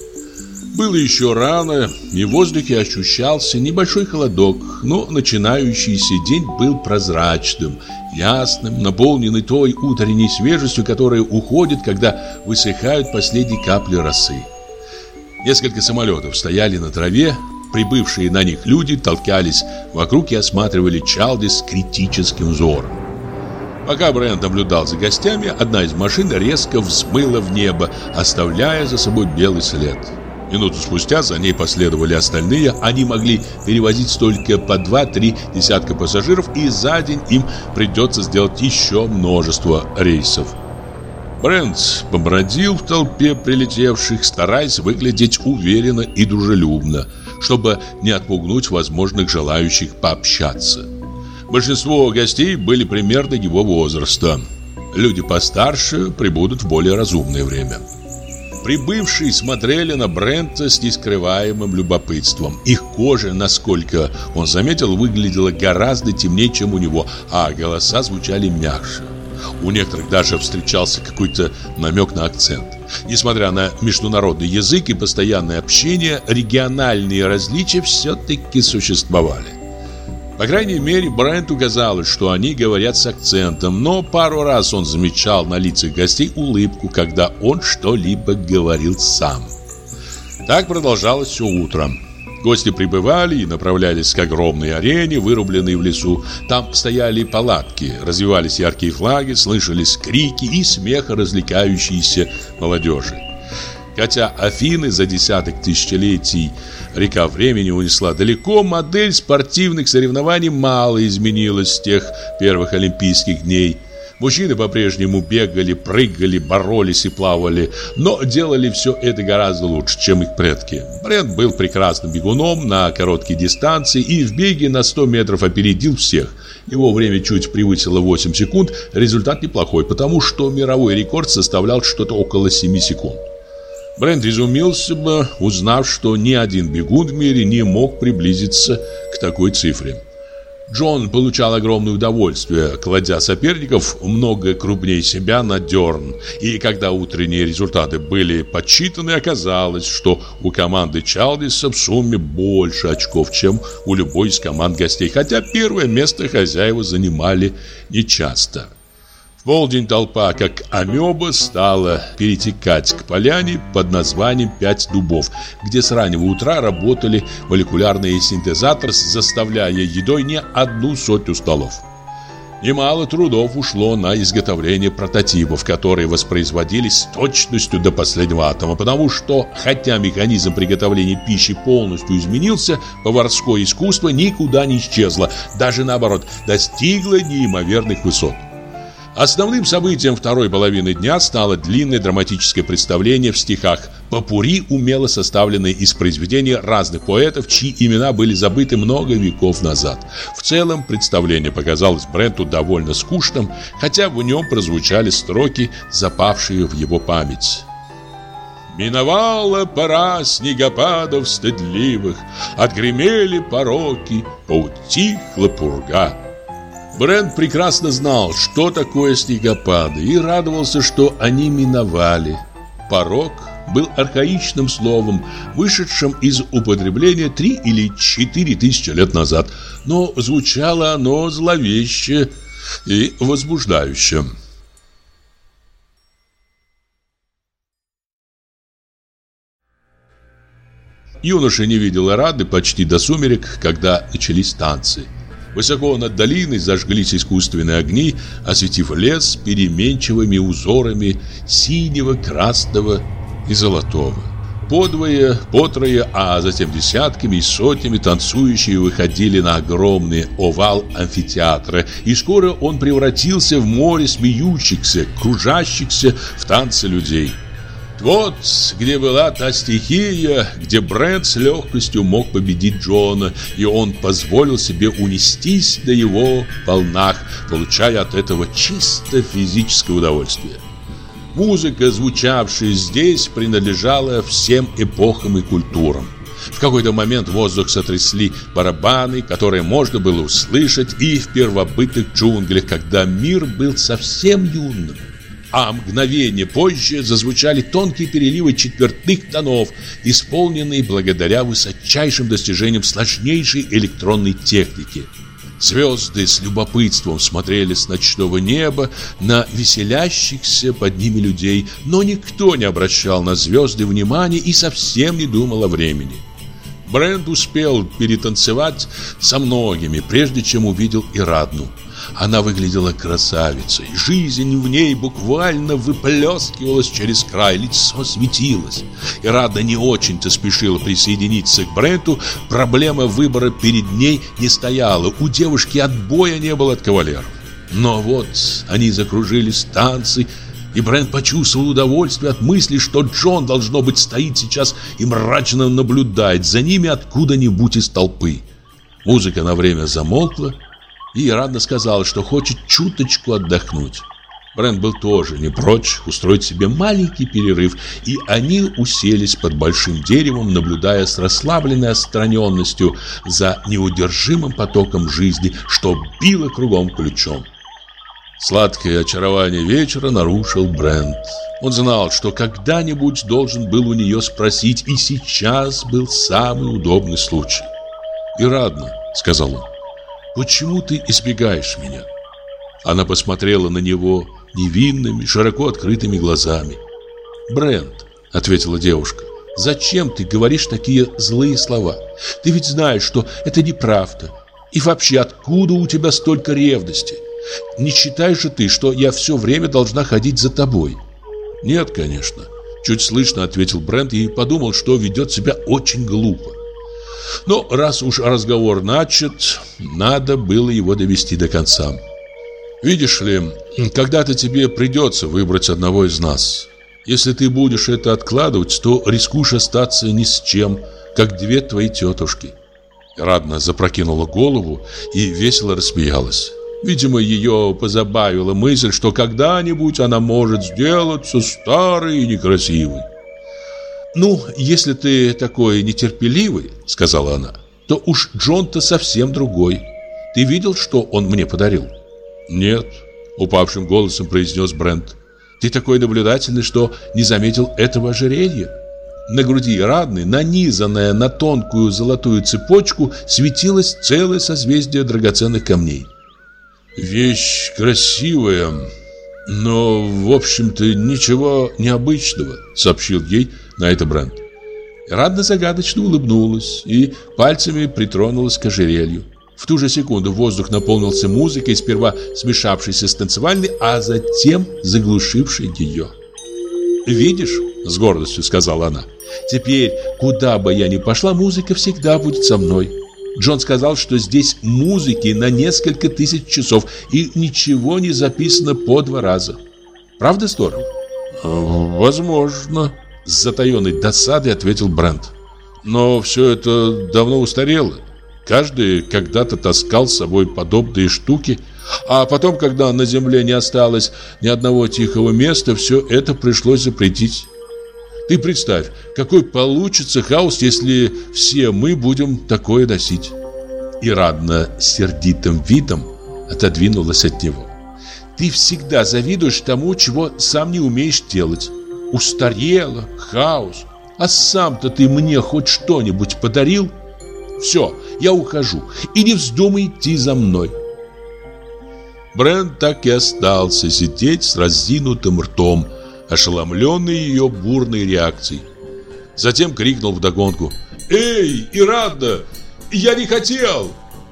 Было еще рано, и в воздухе ощущался небольшой холодок, но начинающийся день был прозрачным, ясным, наполненный той утренней свежестью, которая уходит, когда высыхают последние капли росы. Несколько самолетов стояли на траве, прибывшие на них люди толкались вокруг и осматривали Чалди с критическим взором. Пока Брент наблюдал за гостями, одна из машин резко взмыла в небо, оставляя за собой белый след. Минуту спустя за ней последовали остальные. Они могли перевозить только по 2-3 десятка пассажиров, и за день им придется сделать еще множество рейсов. Брент побродил в толпе прилетевших, стараясь выглядеть уверенно и дружелюбно, чтобы не отпугнуть возможных желающих пообщаться. Большинство гостей были примерно его возраста. Люди постарше прибудут в более разумное время. Прибывшие смотрели на Брента с нескрываемым любопытством. Их кожа, насколько он заметил, выглядела гораздо темнее, чем у него, а голоса звучали мягче. У некоторых даже встречался какой-то намек на акцент. Несмотря на международный язык и постоянное общение, региональные различия все-таки существовали. По крайней мере, Брайанту казалось, что они говорят с акцентом, но пару раз он замечал на лицах гостей улыбку, когда он что-либо говорил сам. Так продолжалось все утро. Гости прибывали и направлялись к огромной арене, вырубленной в лесу. Там стояли палатки, развивались яркие флаги, слышались крики и смех развлекающейся молодежи. Хотя Афины за десяток тысячелетий река времени унесла далеко, модель спортивных соревнований мало изменилась с тех первых олимпийских дней. Мужчины по-прежнему бегали, прыгали, боролись и плавали, но делали все это гораздо лучше, чем их предки. Брент был прекрасным бегуном на короткие дистанции и в беге на 100 метров опередил всех. Его время чуть превысило 8 секунд, результат неплохой, потому что мировой рекорд составлял что-то около 7 секунд. Брент изумился бы, узнав, что ни один бегун в мире не мог приблизиться к такой цифре. Джон получал огромное удовольствие, кладя соперников много крупнее себя на дерн. И когда утренние результаты были подсчитаны, оказалось, что у команды Чалдиса в сумме больше очков, чем у любой из команд гостей, хотя первое место хозяева занимали нечасто полдень толпа, как амеба, стала перетекать к поляне под названием «Пять дубов», где с раннего утра работали молекулярные синтезаторы, заставляя едой не одну сотню столов. Немало трудов ушло на изготовление прототипов, которые воспроизводились с точностью до последнего атома, потому что, хотя механизм приготовления пищи полностью изменился, поварское искусство никуда не исчезло, даже наоборот, достигло неимоверных высот. Основным событием второй половины дня стало длинное драматическое представление в стихах «Попури», умело составленное из произведений разных поэтов, чьи имена были забыты много веков назад. В целом, представление показалось Бренту довольно скучным, хотя в нем прозвучали строки, запавшие в его память. Миновала пора снегопадов стыдливых, Отгремели пороки, поутихла пурга. Брент прекрасно знал, что такое снегопады, и радовался, что они миновали. Порог был архаичным словом, вышедшим из употребления три или четыре тысячи лет назад, но звучало оно зловеще и возбуждающе. Юноша не видел Рады почти до сумерек, когда начались танцы. Высоко над долиной зажглись искусственные огни, осветив лес переменчивыми узорами синего, красного и золотого. Подвое, потрое, а затем десятками и сотнями танцующие выходили на огромный овал амфитеатра, и скоро он превратился в море смеющихся, кружащихся в танце людей. Вот где была та стихия, где Брент с легкостью мог победить Джона, и он позволил себе унестись на его волнах, получая от этого чисто физическое удовольствие. Музыка, звучавшая здесь, принадлежала всем эпохам и культурам. В какой-то момент воздух сотрясли барабаны, которые можно было услышать и в первобытных джунглях, когда мир был совсем юным. А мгновение позже зазвучали тонкие переливы четвертных тонов, исполненные благодаря высочайшим достижениям сложнейшей электронной техники. Звезды с любопытством смотрели с ночного неба на веселящихся под ними людей, но никто не обращал на звезды внимания и совсем не думал о времени. Брент успел перетанцевать со многими, прежде чем увидел Ирадну. Она выглядела красавицей. Жизнь в ней буквально выплескивалась через край, лицо светилось. И Рада не очень-то спешила присоединиться к Бренту. Проблема выбора перед ней не стояла. У девушки отбоя не было от кавалеров. Но вот они закружили станции, и Брент почувствовал удовольствие от мысли, что Джон, должно быть, стоит сейчас и мрачно наблюдает за ними откуда-нибудь из толпы. Музыка на время замолкла, и Радна сказала, что хочет чуточку отдохнуть. Брент был тоже не прочь устроить себе маленький перерыв, и они уселись под большим деревом, наблюдая с расслабленной отстраненностью за неудержимым потоком жизни, что било кругом ключом. Сладкое очарование вечера нарушил Брент. Он знал, что когда-нибудь должен был у нее спросить, и сейчас был самый удобный случай. «И радно», — сказал он. Почему ты избегаешь меня?» Она посмотрела на него невинными, широко открытыми глазами. «Брент», — ответила девушка, — «зачем ты говоришь такие злые слова? Ты ведь знаешь, что это неправда. И вообще, откуда у тебя столько ревности? Не считаешь же ты, что я все время должна ходить за тобой?» «Нет, конечно», — чуть слышно ответил Брент и подумал, что ведет себя очень глупо. Но раз уж разговор начат, надо было его довести до конца. Видишь ли, когда-то тебе придется выбрать одного из нас. Если ты будешь это откладывать, то рискуешь остаться ни с чем, как две твои тетушки. Радна запрокинула голову и весело рассмеялась. Видимо, ее позабавила мысль, что когда-нибудь она может сделаться старой и некрасивой. «Ну, если ты такой нетерпеливый, — сказала она, — то уж Джон-то совсем другой. Ты видел, что он мне подарил?» «Нет», — упавшим голосом произнес Брент. «Ты такой наблюдательный, что не заметил этого ожерелья?» На груди Радны, нанизанная на тонкую золотую цепочку, светилось целое созвездие драгоценных камней. «Вещь красивая, но, в общем-то, ничего необычного», — сообщил ей на это Брент. Радна загадочно улыбнулась и пальцами притронулась к ожерелью. В ту же секунду воздух наполнился музыкой, сперва смешавшейся с танцевальной, а затем заглушившей ее. «Видишь?» — с гордостью сказала она. «Теперь, куда бы я ни пошла, музыка всегда будет со мной. Джон сказал, что здесь музыки на несколько тысяч часов, и ничего не записано по два раза. Правда здорово?» «Возможно», с затаенной досадой ответил Брент. Но все это давно устарело. Каждый когда-то таскал с собой подобные штуки, а потом, когда на земле не осталось ни одного тихого места, все это пришлось запретить. Ты представь, какой получится хаос, если все мы будем такое носить. И Радна сердитым видом отодвинулась от него. Ты всегда завидуешь тому, чего сам не умеешь делать. Устарело, хаос. А сам-то ты мне хоть что-нибудь подарил? Все, я ухожу. И не вздумай идти за мной. Брент так и остался сидеть с разинутым ртом, ошеломленный ее бурной реакцией. Затем крикнул вдогонку «Эй, Ирада, я не хотел!»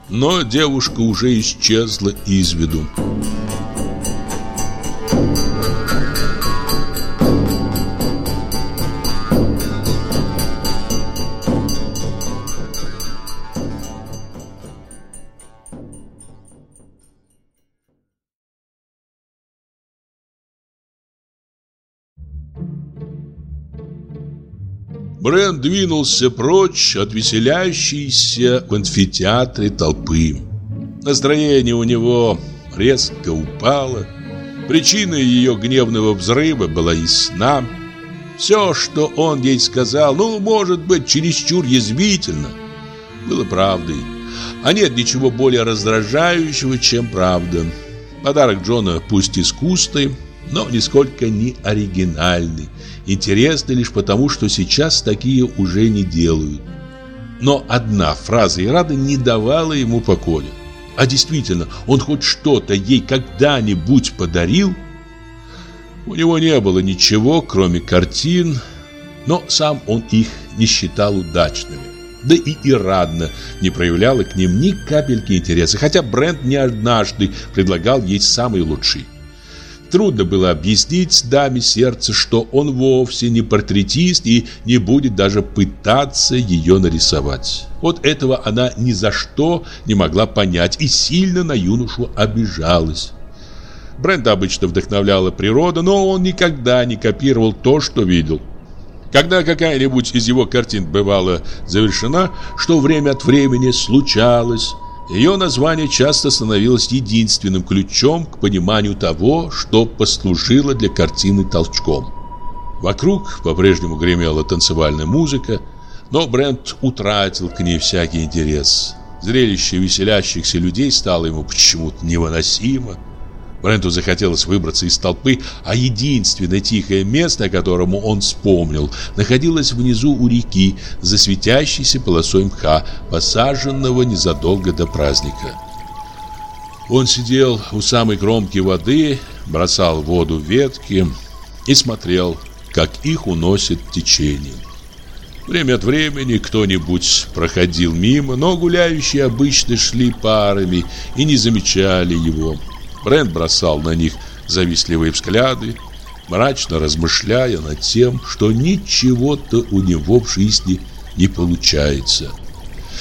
Но девушка уже исчезла из виду. Брен двинулся прочь от веселящейся в амфитеатре толпы. Настроение у него резко упало. Причина ее гневного взрыва была ясна. Все, что он ей сказал, ну, может быть, чересчур язвительно, было правдой. А нет ничего более раздражающего, чем правда. Подарок Джона, пусть искусный, но нисколько не оригинальный, интересный лишь потому, что сейчас такие уже не делают. Но одна фраза Ирады не давала ему покоя. А действительно, он хоть что-то ей когда-нибудь подарил? У него не было ничего, кроме картин, но сам он их не считал удачными. Да и Ирадна не проявляла к ним ни капельки интереса, хотя Брент не однажды предлагал ей самый лучший. Трудно было объяснить даме сердца, что он вовсе не портретист и не будет даже пытаться ее нарисовать. Вот этого она ни за что не могла понять и сильно на юношу обижалась. Бренда обычно вдохновляла природа, но он никогда не копировал то, что видел. Когда какая-нибудь из его картин бывала завершена, что время от времени случалось, ее название часто становилось единственным ключом к пониманию того, что послужило для картины толчком. Вокруг по-прежнему гремела танцевальная музыка, но Брент утратил к ней всякий интерес. Зрелище веселящихся людей стало ему почему-то невыносимо. Бренту захотелось выбраться из толпы, а единственное тихое место, о котором он вспомнил, находилось внизу у реки, за светящейся полосой мха, посаженного незадолго до праздника. Он сидел у самой кромки воды, бросал в воду ветки и смотрел, как их уносит течение. Время от времени кто-нибудь проходил мимо, но гуляющие обычно шли парами и не замечали его. Брент бросал на них завистливые взгляды, мрачно размышляя над тем, что ничего-то у него в жизни не получается.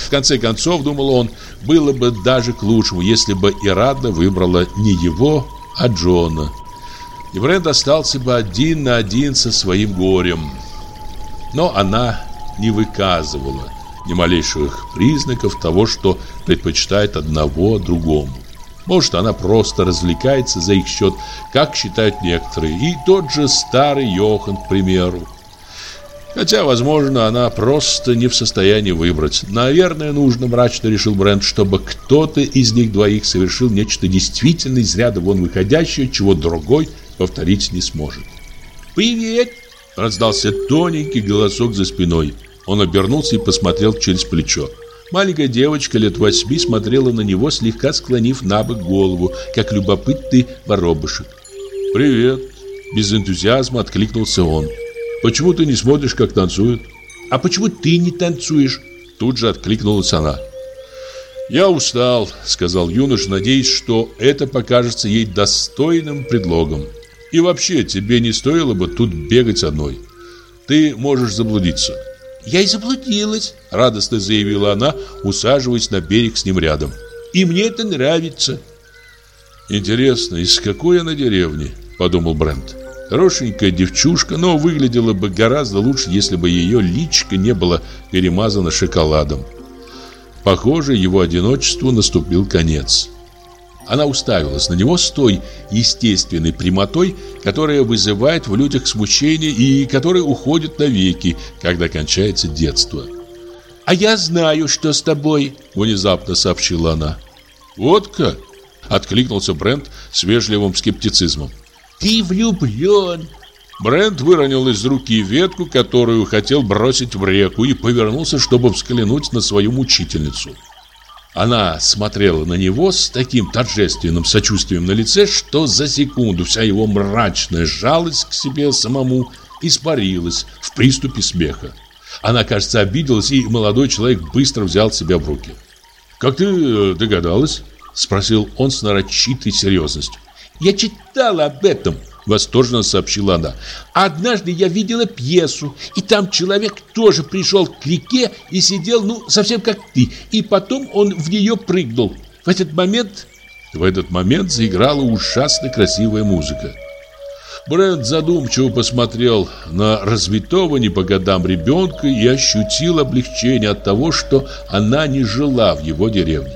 В конце концов, думал он, было бы даже к лучшему, если бы Ирада выбрала не его, а Джона. И Брент остался бы один на один со своим горем. Но она не выказывала ни малейших признаков того, что предпочитает одного другому. Может, она просто развлекается за их счет, как считают некоторые. И тот же старый Йохан, к примеру. Хотя, возможно, она просто не в состоянии выбрать. Наверное, нужно, мрачно решил Брент, чтобы кто-то из них двоих совершил нечто действительно из ряда вон выходящее, чего другой повторить не сможет. «Привет!» – раздался тоненький голосок за спиной. Он обернулся и посмотрел через плечо. Маленькая девочка лет восьми смотрела на него, слегка склонив на бок голову, как любопытный воробушек. «Привет!» – без энтузиазма откликнулся он. «Почему ты не смотришь, как танцуют?» «А почему ты не танцуешь?» Тут же откликнулась она. «Я устал», — сказал юноша, надеясь, что это покажется ей достойным предлогом. «И вообще, тебе не стоило бы тут бегать одной. Ты можешь заблудиться». «Я и заблудилась», — радостно заявила она, усаживаясь на берег с ним рядом. «И мне это нравится». «Интересно, из какой она деревни?» — подумал Брент. Хорошенькая девчушка, но выглядела бы гораздо лучше, если бы ее личико не было перемазано шоколадом. Похоже, его одиночеству наступил конец. Она уставилась на него с той естественной прямотой, которая вызывает в людях смущение и которая уходит навеки, когда кончается детство. «А я знаю, что с тобой», — внезапно сообщила она. «Вот как?» — откликнулся Брент с вежливым скептицизмом. «Ты влюблен!» Брент выронил из руки ветку, которую хотел бросить в реку, и повернулся, чтобы взглянуть на свою мучительницу. Она смотрела на него с таким торжественным сочувствием на лице, что за секунду вся его мрачная жалость к себе самому испарилась в приступе смеха. Она, кажется, обиделась, и молодой человек быстро взял себя в руки. «Как ты э, догадалась?» – спросил он с нарочитой серьезностью. «Я читала об этом», Восторженно сообщила она. Однажды я видела пьесу, и там человек тоже пришел к реке и сидел, ну, совсем как ты. И потом он в нее прыгнул. В этот момент... В этот момент заиграла ужасно красивая музыка. Брент задумчиво посмотрел на развитого не по годам ребенка и ощутил облегчение от того, что она не жила в его деревне.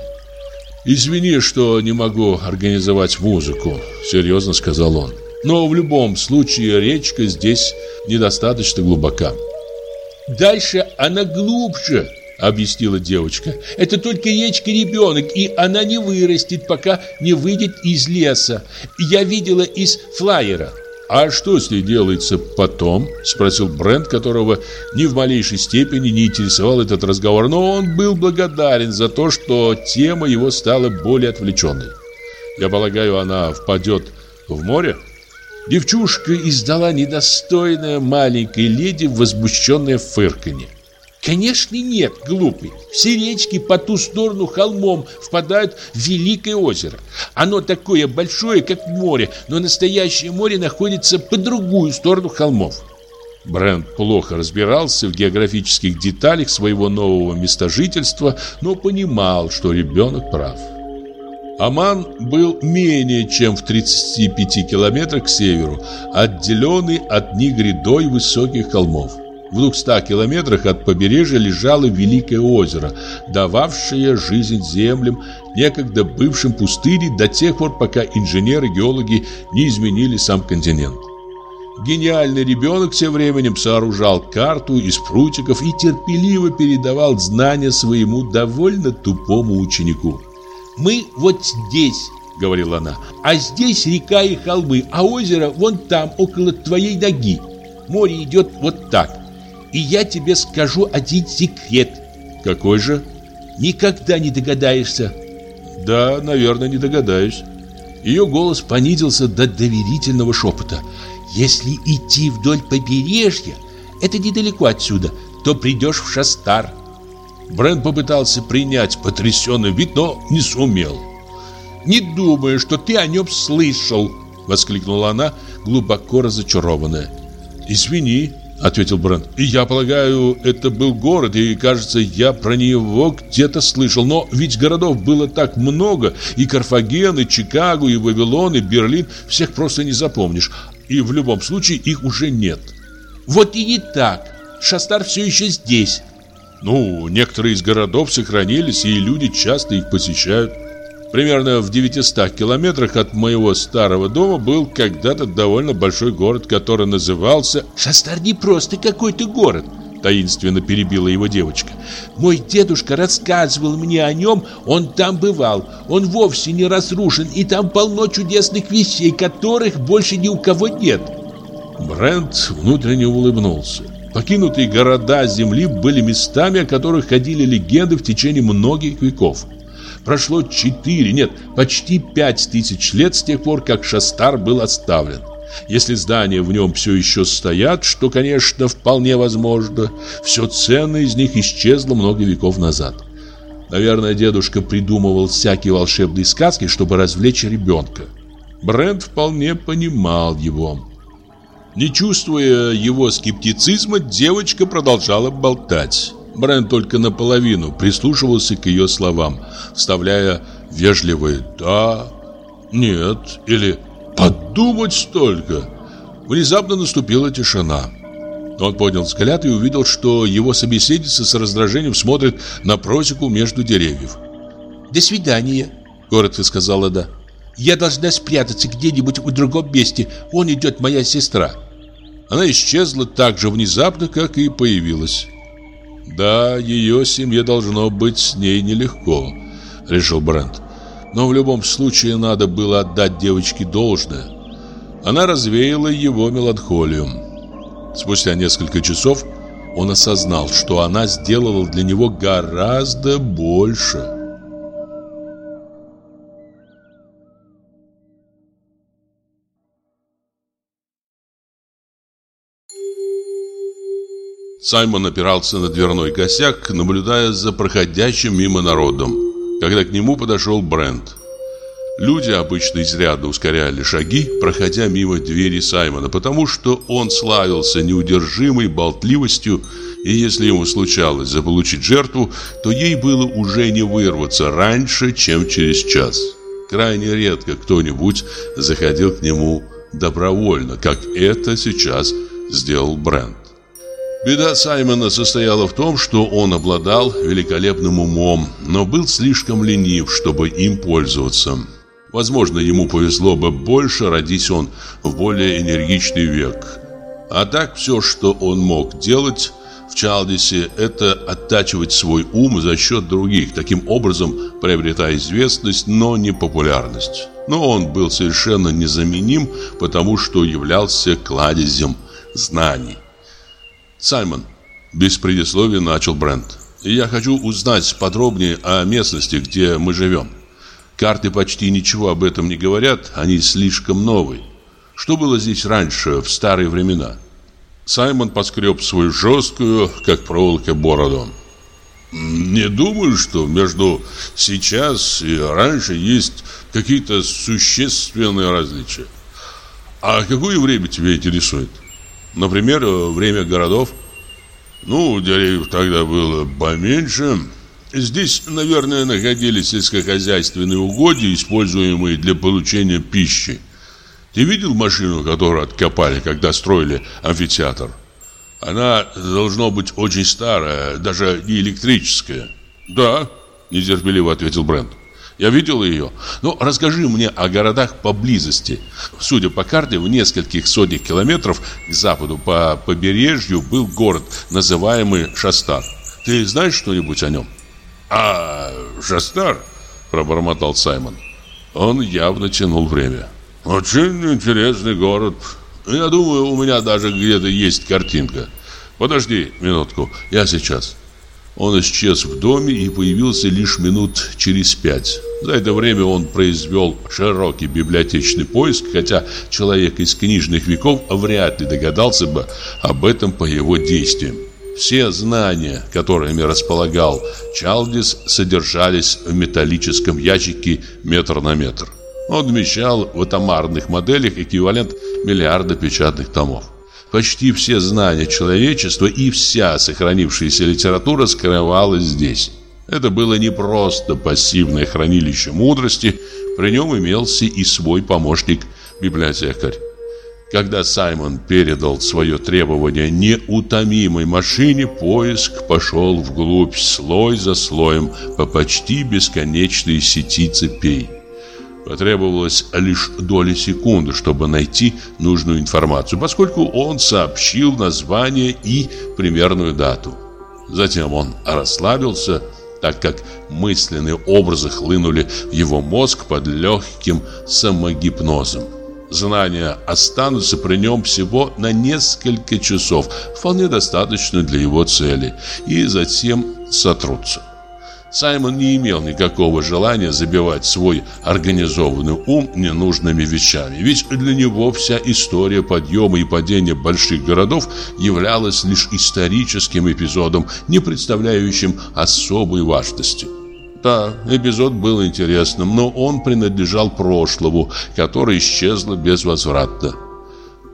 «Извини, что не могу организовать музыку», — серьезно сказал он. Но в любом случае речка здесь недостаточно глубока. Дальше она глубже, объяснила девочка. «Это только речка-ребенок, и она не вырастет, пока не выйдет из леса. Я видела из флайера». «А что с ней делается потом?» – спросил Брент, которого ни в малейшей степени не интересовал этот разговор, но он был благодарен за то, что тема его стала более отвлеченной. «Я полагаю, она впадет в море?» Девчушка издала недостойное маленькой леди возмущенное фырканье. Конечно, нет, глупый. Все речки по ту сторону холмом впадают в Великое озеро. Оно такое большое, как море, но настоящее море находится по другую сторону холмов. Брент плохо разбирался в географических деталях своего нового местожительства, но понимал, что ребенок прав. Аман был менее чем в 35 километрах к северу, отделенный от них грядой высоких холмов. В 200 километрах от побережья лежало Великое озеро, дававшее жизнь землям, некогда бывшим пустыри до тех пор, пока инженеры-геологи не изменили сам континент. Гениальный ребенок тем временем сооружал карту из прутиков и терпеливо передавал знания своему довольно тупому ученику. «Мы вот здесь», — говорила она, — «а здесь река и холмы, а озеро вон там, около твоей ноги. Море идет вот так. И я тебе скажу один секрет. Какой же? Никогда не догадаешься. Да, наверное, не догадаюсь. Ее голос понизился до доверительного шепота. Если идти вдоль побережья, это недалеко отсюда, то придешь в Шастар. Брент попытался принять потрясенный вид, но не сумел. «Не думаю, что ты о нем слышал!» Воскликнула она, глубоко разочарованная. «Извини», — ответил Брент. «И я полагаю, это был город, и, кажется, я про него где-то слышал. Но ведь городов было так много, и Карфаген, и Чикаго, и Вавилон, и Берлин. Всех просто не запомнишь. И в любом случае их уже нет». «Вот и не так. Шастар все еще здесь». «Ну, некоторые из городов сохранились, и люди часто их посещают». Примерно в 900 километрах от моего старого дома был когда-то довольно большой город, который назывался... «Шастар не просто какой-то город», — таинственно перебила его девочка. «Мой дедушка рассказывал мне о нем, он там бывал. Он вовсе не разрушен, и там полно чудесных вещей, которых больше ни у кого нет». Брент внутренне улыбнулся. Покинутые города Земли были местами, о которых ходили легенды в течение многих веков. Прошло четыре, нет, почти пять тысяч лет с тех пор, как Шастар был оставлен. Если здания в нем все еще стоят, что, конечно, вполне возможно, все ценное из них исчезло много веков назад. Наверное, дедушка придумывал всякие волшебные сказки, чтобы развлечь ребенка. Брент вполне понимал его. Не чувствуя его скептицизма, девочка продолжала болтать. Брент только наполовину прислушивался к ее словам, вставляя вежливые «да», «нет» или «подумать столько». Внезапно наступила тишина. Он поднял взгляд и увидел, что его собеседница с раздражением смотрит на просеку между деревьев. «До свидания», — коротко сказала «да». «Я должна спрятаться где-нибудь в другом месте. Вон идет моя сестра». Она исчезла так же внезапно, как и появилась. Да, ее семье должно быть с ней нелегко, решил Брент. Но в любом случае надо было отдать девочке должное. Она развеяла его меланхолию. Спустя несколько часов он осознал, что она сделала для него гораздо больше. Саймон опирался на дверной косяк, наблюдая за проходящим мимо народом, когда к нему подошел Брент. Люди обычно изрядно ускоряли шаги, проходя мимо двери Саймона, потому что он славился неудержимой болтливостью, и если ему случалось заполучить жертву, то ей было уже не вырваться раньше, чем через час. Крайне редко кто-нибудь заходил к нему добровольно, как это сейчас сделал Брент. Беда Саймона состояла в том, что он обладал великолепным умом, но был слишком ленив, чтобы им пользоваться. Возможно, ему повезло бы больше, родись он в более энергичный век. А так все, что он мог делать, в Чалдисе – это оттачивать свой ум за счет других, таким образом приобретая известность, но не популярность. Но он был совершенно незаменим, потому что являлся кладезем знаний. «Саймон», – без предисловия начал Брент, – «я хочу узнать подробнее о местности, где мы живем. Карты почти ничего об этом не говорят, они слишком новые. Что было здесь раньше, в старые времена?» Саймон поскреб свою жесткую, как проволока, бороду. «Не думаю, что между сейчас и раньше есть какие-то существенные различия. А какое время тебя интересует? Например, время городов?» «Ну, деревьев тогда было поменьше. Здесь, наверное, находились сельскохозяйственные угодья, используемые для получения пищи. Ты видел машину, которую откопали, когда строили амфитеатр? Она должно быть очень старая, даже не электрическая. Да, нетерпеливо ответил Брент. Я видел ее. Но ну, расскажи мне о городах поблизости. Судя по карте, в нескольких сотнях километров к западу по побережью был город, называемый Шастар. Ты знаешь что-нибудь о нем? А, Шастар, пробормотал Саймон. Он явно тянул время. Очень интересный город. Я думаю, у меня даже где-то есть картинка. Подожди минутку, я сейчас. Он исчез в доме и появился лишь минут через пять. За это время он произвел широкий библиотечный поиск, хотя человек из книжных веков вряд ли догадался бы об этом по его действиям. Все знания, которыми располагал Чалдис, содержались в металлическом ящике метр на метр. Он вмещал в атомарных моделях эквивалент миллиарда печатных томов. Почти все знания человечества и вся сохранившаяся литература скрывалась здесь. Это было не просто пассивное хранилище мудрости, при нем имелся и свой помощник-библиотекарь. Когда Саймон передал свое требование неутомимой машине, поиск пошел вглубь слой за слоем по почти бесконечной сети цепей. Потребовалось лишь доли секунды, чтобы найти нужную информацию, поскольку он сообщил название и примерную дату. Затем он расслабился, так как мысленные образы хлынули в его мозг под легким самогипнозом. Знания останутся при нем всего на несколько часов, вполне достаточно для его цели, и затем сотрутся. Саймон не имел никакого желания забивать свой организованный ум ненужными вещами, ведь для него вся история подъема и падения больших городов являлась лишь историческим эпизодом, не представляющим особой важности. Да, эпизод был интересным, но он принадлежал прошлому, которое исчезло безвозвратно.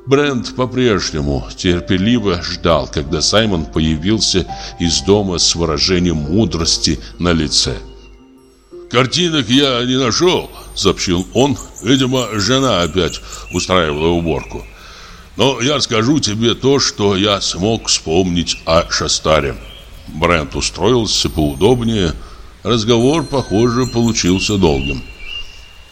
Брент по-прежнему терпеливо ждал, когда Саймон появился из дома с выражением мудрости на лице. «Картинок я не нашел», — сообщил он. «Видимо, жена опять устраивала уборку. Но я скажу тебе то, что я смог вспомнить о Шастаре». Брент устроился поудобнее. Разговор, похоже, получился долгим.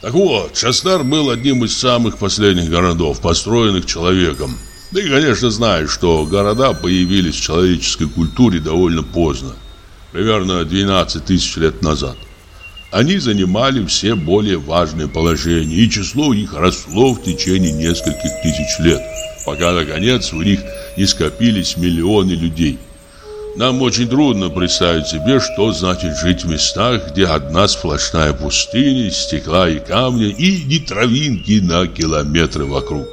Так вот, Шастар был одним из самых последних городов, построенных человеком. Ты, конечно, знаешь, что города появились в человеческой культуре довольно поздно, примерно 12 тысяч лет назад. Они занимали все более важные положения, и число их росло в течение нескольких тысяч лет, пока, наконец, в них не скопились миллионы людей – нам очень трудно представить себе, что значит жить в местах, где одна сплошная пустыня, стекла и камня и ни травинки на километры вокруг.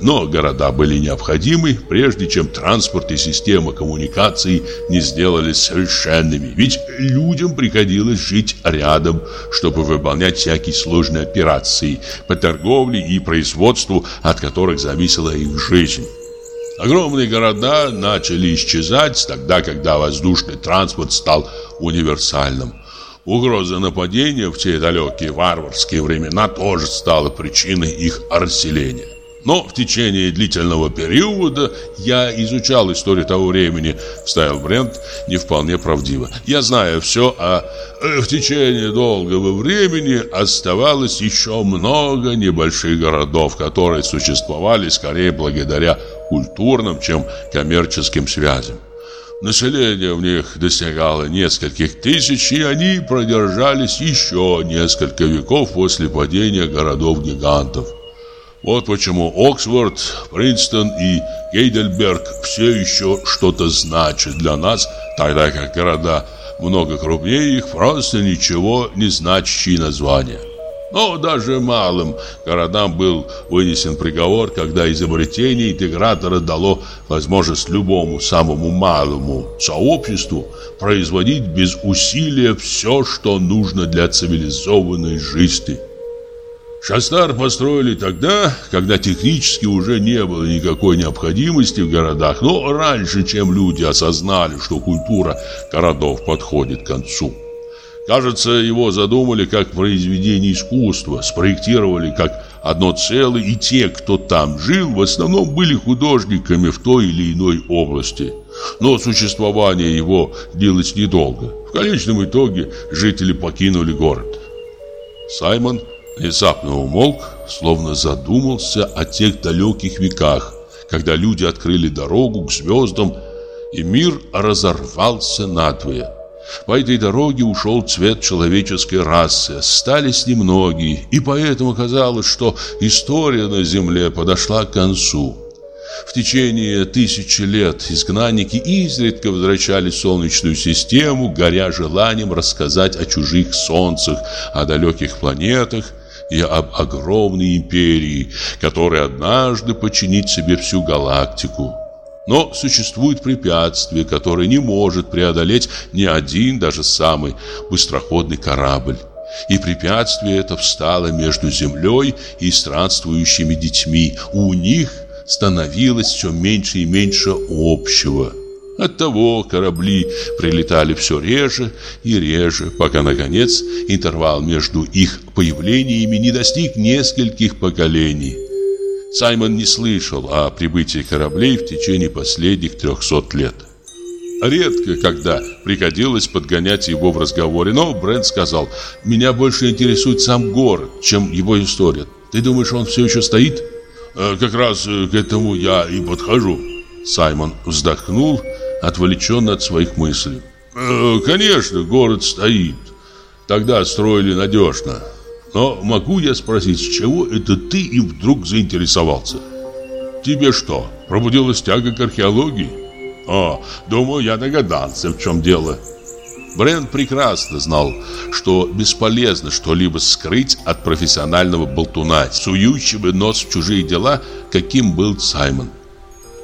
Но города были необходимы, прежде чем транспорт и система коммуникаций не сделались совершенными. Ведь людям приходилось жить рядом, чтобы выполнять всякие сложные операции по торговле и производству, от которых зависела их жизнь. Огромные города начали исчезать тогда, когда воздушный транспорт стал универсальным. Угроза нападения в те далекие варварские времена тоже стала причиной их расселения. Но в течение длительного периода я изучал историю того времени, вставил Брент не вполне правдиво. Я знаю все, а э, в течение долгого времени оставалось еще много небольших городов, которые существовали скорее благодаря культурным, чем коммерческим связям. Население в них достигало нескольких тысяч, и они продержались еще несколько веков после падения городов-гигантов. Вот почему Оксфорд, Принстон и Гейдельберг все еще что-то значат для нас, тогда как города много крупнее их просто ничего не значащие названия. Но даже малым городам был вынесен приговор, когда изобретение интегратора дало возможность любому самому малому сообществу производить без усилия все, что нужно для цивилизованной жизни. Шастар построили тогда, когда технически уже не было никакой необходимости в городах, но раньше, чем люди осознали, что культура городов подходит к концу. Кажется, его задумали как произведение искусства, спроектировали как одно целое, и те, кто там жил, в основном были художниками в той или иной области. Но существование его длилось недолго. В конечном итоге жители покинули город. Саймон внезапно умолк, словно задумался о тех далеких веках, когда люди открыли дорогу к звездам, и мир разорвался надвое. По этой дороге ушел цвет человеческой расы, остались немногие, и поэтому казалось, что история на Земле подошла к концу. В течение тысячи лет изгнанники изредка возвращались в Солнечную систему, горя желанием рассказать о чужих солнцах, о далеких планетах и об огромной империи, которая однажды подчинит себе всю галактику. Но существует препятствие, которое не может преодолеть ни один, даже самый быстроходный корабль. И препятствие это встало между землей и странствующими детьми. У них становилось все меньше и меньше общего. Оттого корабли прилетали все реже и реже, пока, наконец, интервал между их появлениями не достиг нескольких поколений. Саймон не слышал о прибытии кораблей в течение последних трехсот лет. Редко, когда приходилось подгонять его в разговоре, но Брент сказал, «Меня больше интересует сам город, чем его история. Ты думаешь, он все еще стоит?» «Э, «Как раз э, к этому я и подхожу». Саймон вздохнул, отвлеченно от своих мыслей. «Э, «Конечно, город стоит. Тогда строили надежно. Но могу я спросить, с чего это ты им вдруг заинтересовался? Тебе что, пробудилась тяга к археологии? О, думаю, я догадался, в чем дело. Брент прекрасно знал, что бесполезно что-либо скрыть от профессионального болтуна, сующего нос в чужие дела, каким был Саймон.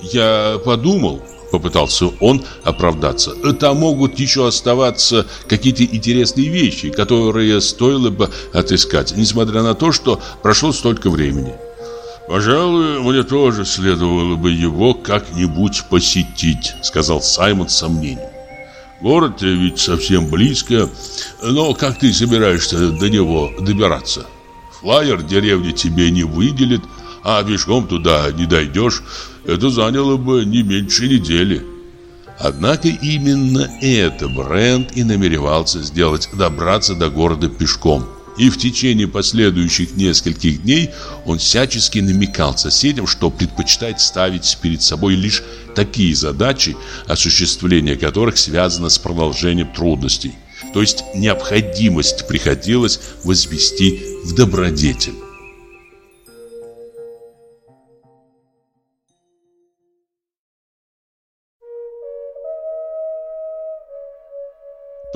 Я подумал, Попытался он оправдаться. Там могут еще оставаться какие-то интересные вещи, которые стоило бы отыскать, несмотря на то, что прошло столько времени. «Пожалуй, мне тоже следовало бы его как-нибудь посетить», сказал Саймон с сомнением. «Город ведь совсем близко, но как ты собираешься до него добираться? Флайер деревни тебе не выделит, а пешком туда не дойдешь» это заняло бы не меньше недели. Однако именно это Брент и намеревался сделать, добраться до города пешком. И в течение последующих нескольких дней он всячески намекал соседям, что предпочитает ставить перед собой лишь такие задачи, осуществление которых связано с продолжением трудностей. То есть необходимость приходилось возвести в добродетель.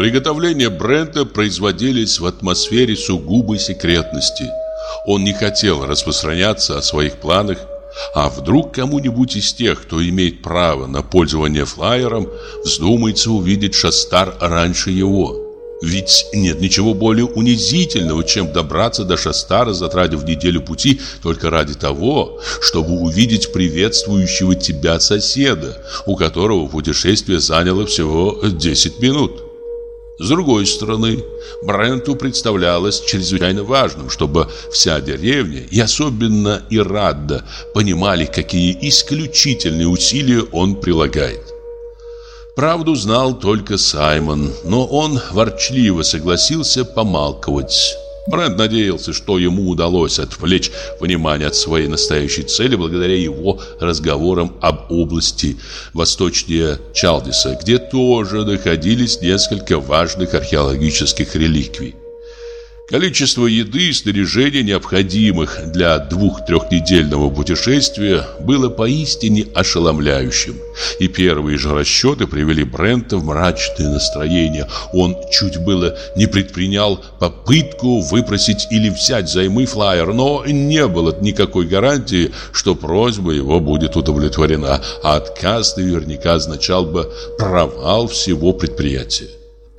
Приготовления Брента производились в атмосфере сугубой секретности. Он не хотел распространяться о своих планах, а вдруг кому-нибудь из тех, кто имеет право на пользование флайером, вздумается увидеть Шастар раньше его. Ведь нет ничего более унизительного, чем добраться до Шастара, затратив неделю пути только ради того, чтобы увидеть приветствующего тебя соседа, у которого путешествие заняло всего 10 минут. С другой стороны, Бренту представлялось чрезвычайно важным, чтобы вся деревня, и особенно Ирадда, понимали, какие исключительные усилия он прилагает. Правду знал только Саймон, но он ворчливо согласился помалковать. Брент надеялся, что ему удалось отвлечь внимание от своей настоящей цели благодаря его разговорам об области восточнее Чалдиса, где тоже находились несколько важных археологических реликвий. Количество еды и снаряжения, необходимых для двух-трехнедельного путешествия, было поистине ошеломляющим. И первые же расчеты привели Брента в мрачное настроение. Он чуть было не предпринял попытку выпросить или взять займы флайер, но не было никакой гарантии, что просьба его будет удовлетворена, а отказ наверняка означал бы провал всего предприятия.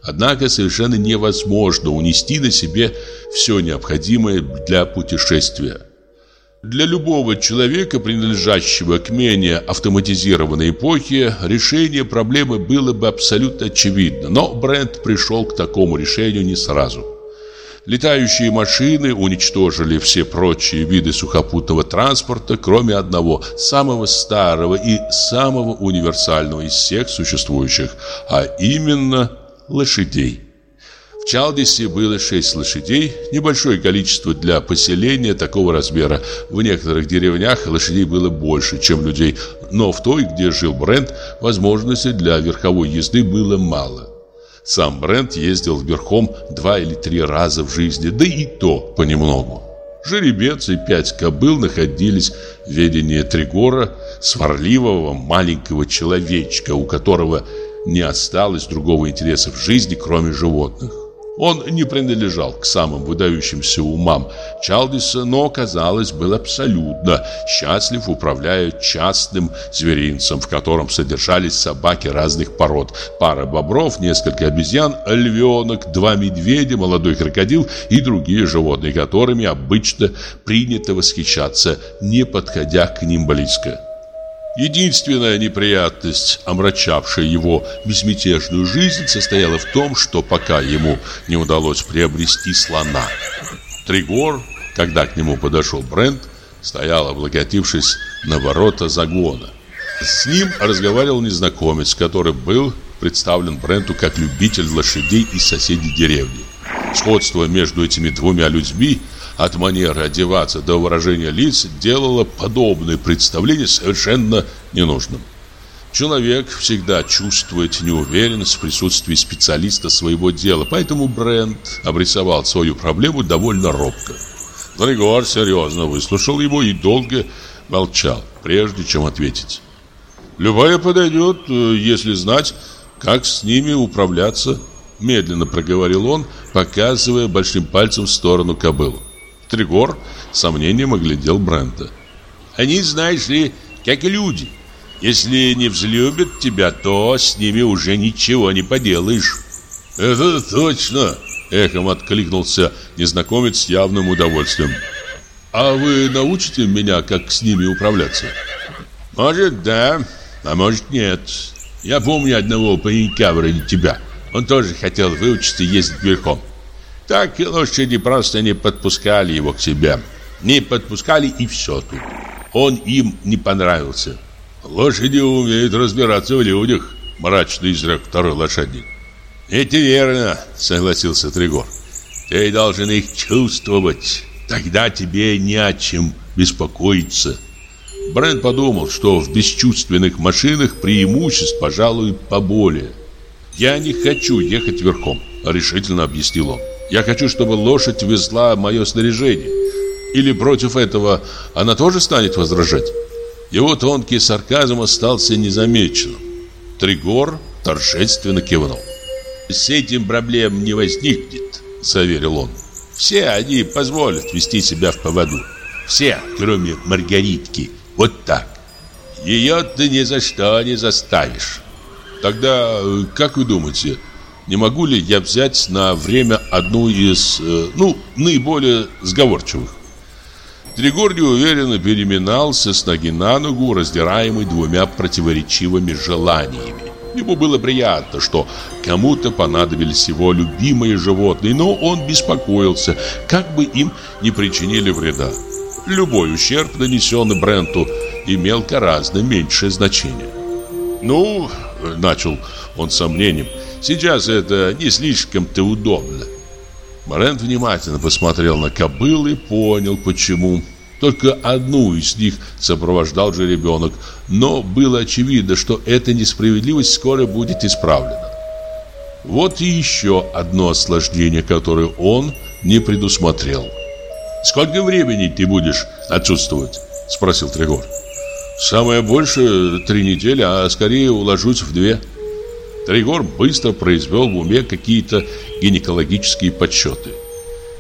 Однако совершенно невозможно унести на себе все необходимое для путешествия. Для любого человека, принадлежащего к менее автоматизированной эпохе, решение проблемы было бы абсолютно очевидно, но Брент пришел к такому решению не сразу. Летающие машины уничтожили все прочие виды сухопутного транспорта, кроме одного, самого старого и самого универсального из всех существующих, а именно лошадей. В Чалдисе было шесть лошадей, небольшое количество для поселения такого размера. В некоторых деревнях лошадей было больше, чем людей, но в той, где жил Брент, возможностей для верховой езды было мало. Сам Брент ездил верхом два или три раза в жизни, да и то понемногу. Жеребец и пять кобыл находились в ведении Тригора, сварливого маленького человечка, у которого не осталось другого интереса в жизни, кроме животных. Он не принадлежал к самым выдающимся умам Чалдиса, но, казалось, был абсолютно счастлив, управляя частным зверинцем, в котором содержались собаки разных пород, пара бобров, несколько обезьян, львенок, два медведя, молодой крокодил и другие животные, которыми обычно принято восхищаться, не подходя к ним близко. Единственная неприятность, омрачавшая его безмятежную жизнь, состояла в том, что пока ему не удалось приобрести слона. Тригор, когда к нему подошел Брент, стоял, облокотившись на ворота загона. С ним разговаривал незнакомец, который был представлен Бренту как любитель лошадей из соседней деревни. Сходство между этими двумя людьми – от манеры одеваться до выражения лиц делало подобное представление совершенно ненужным. Человек всегда чувствует неуверенность в присутствии специалиста своего дела, поэтому Брент обрисовал свою проблему довольно робко. Григор серьезно выслушал его и долго молчал, прежде чем ответить. «Любая подойдет, э, если знать, как с ними управляться», медленно проговорил он, показывая большим пальцем в сторону кобылу. Тригор с сомнением оглядел Брента. «Они, знаешь ли, как люди. Если не взлюбят тебя, то с ними уже ничего не поделаешь». «Это точно!» — эхом откликнулся незнакомец с явным удовольствием. «А вы научите меня, как с ними управляться?» «Может, да, а может, нет. Я помню одного паренька вроде тебя. Он тоже хотел выучиться ездить верхом. Так лошади просто не подпускали его к себе. Не подпускали и все тут. Он им не понравился. Лошади умеют разбираться в людях, мрачно изрек второй лошадник. Это верно, согласился Тригор. Ты должен их чувствовать. Тогда тебе не о чем беспокоиться. Брент подумал, что в бесчувственных машинах преимуществ, пожалуй, поболее. «Я не хочу ехать верхом», — решительно объяснил он. Я хочу, чтобы лошадь везла мое снаряжение. Или против этого она тоже станет возражать? Его тонкий сарказм остался незамеченным. Тригор торжественно кивнул. «С этим проблем не возникнет», — заверил он. «Все они позволят вести себя в поводу. Все, кроме Маргаритки. Вот так. Ее ты ни за что не заставишь». «Тогда, э, как вы думаете, не могу ли я взять на время одну из, э, ну, наиболее сговорчивых? Тригор неуверенно переминался с ноги на ногу, раздираемый двумя противоречивыми желаниями. Ему было приятно, что кому-то понадобились его любимые животные, но он беспокоился, как бы им не причинили вреда. Любой ущерб, нанесенный Бренту, имел гораздо меньшее значение. «Ну, — начал он с сомнением, — Сейчас это не слишком-то удобно. Брент внимательно посмотрел на кобыл и понял, почему. Только одну из них сопровождал же ребенок, но было очевидно, что эта несправедливость скоро будет исправлена. Вот и еще одно осложнение, которое он не предусмотрел. «Сколько времени ты будешь отсутствовать?» – спросил Трегор. «Самое больше три недели, а скорее уложусь в две». Тригор быстро произвел в уме какие-то гинекологические подсчеты.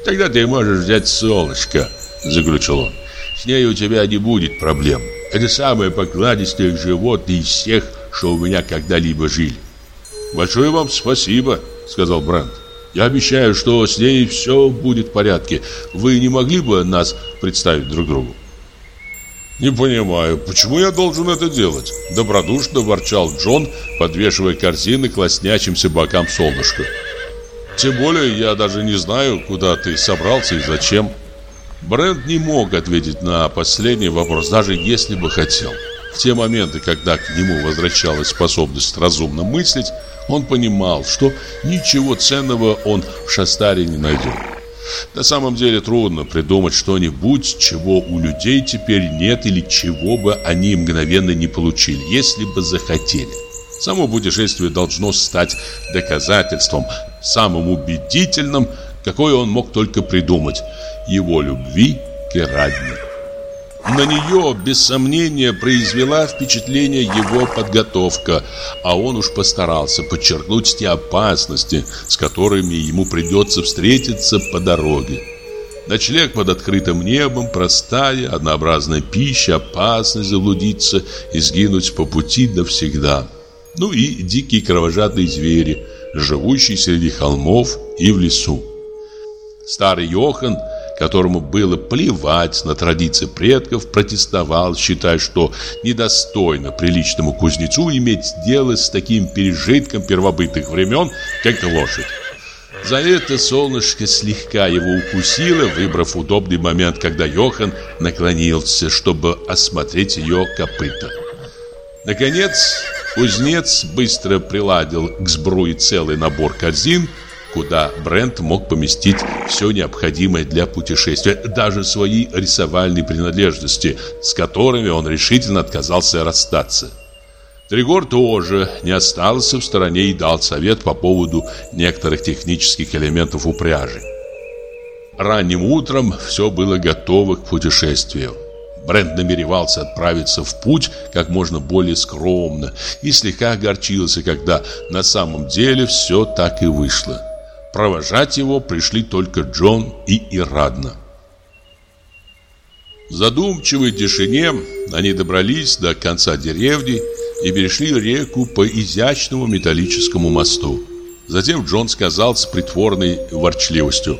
«Тогда ты можешь взять солнышко», – заключил он. С ней у тебя не будет проблем. Это самое покладистое животное из всех, что у меня когда-либо жили. Большое вам спасибо, сказал Бранд. Я обещаю, что с ней все будет в порядке. Вы не могли бы нас представить друг другу? «Не понимаю, почему я должен это делать?» Добродушно ворчал Джон, подвешивая корзины к лоснящимся бокам солнышка. «Тем более я даже не знаю, куда ты собрался и зачем». Брент не мог ответить на последний вопрос, даже если бы хотел. В те моменты, когда к нему возвращалась способность разумно мыслить, он понимал, что ничего ценного он в Шастаре не найдет. На самом деле трудно придумать что-нибудь, чего у людей теперь нет или чего бы они мгновенно не получили, если бы захотели. Само путешествие должно стать доказательством, самым убедительным, какое он мог только придумать – его любви к Ирадне. На нее, без сомнения, произвела впечатление его подготовка, а он уж постарался подчеркнуть те опасности, с которыми ему придется встретиться по дороге. Ночлег под открытым небом, простая, однообразная пища, опасность заблудиться и сгинуть по пути навсегда. Ну и дикие кровожадные звери, живущие среди холмов и в лесу. Старый Йохан – которому было плевать на традиции предков, протестовал, считая, что недостойно приличному кузнецу иметь дело с таким пережитком первобытных времен, как лошадь. За это солнышко слегка его укусило, выбрав удобный момент, когда Йохан наклонился, чтобы осмотреть ее копыта. Наконец, кузнец быстро приладил к сбруе целый набор корзин, куда Брент мог поместить все необходимое для путешествия, даже свои рисовальные принадлежности, с которыми он решительно отказался расстаться. Тригор тоже не остался в стороне и дал совет по поводу некоторых технических элементов упряжи. Ранним утром все было готово к путешествию. Брент намеревался отправиться в путь как можно более скромно и слегка огорчился, когда на самом деле все так и вышло. Провожать его пришли только Джон и Ирадна. В задумчивой тишине они добрались до конца деревни и перешли реку по изящному металлическому мосту. Затем Джон сказал с притворной ворчливостью.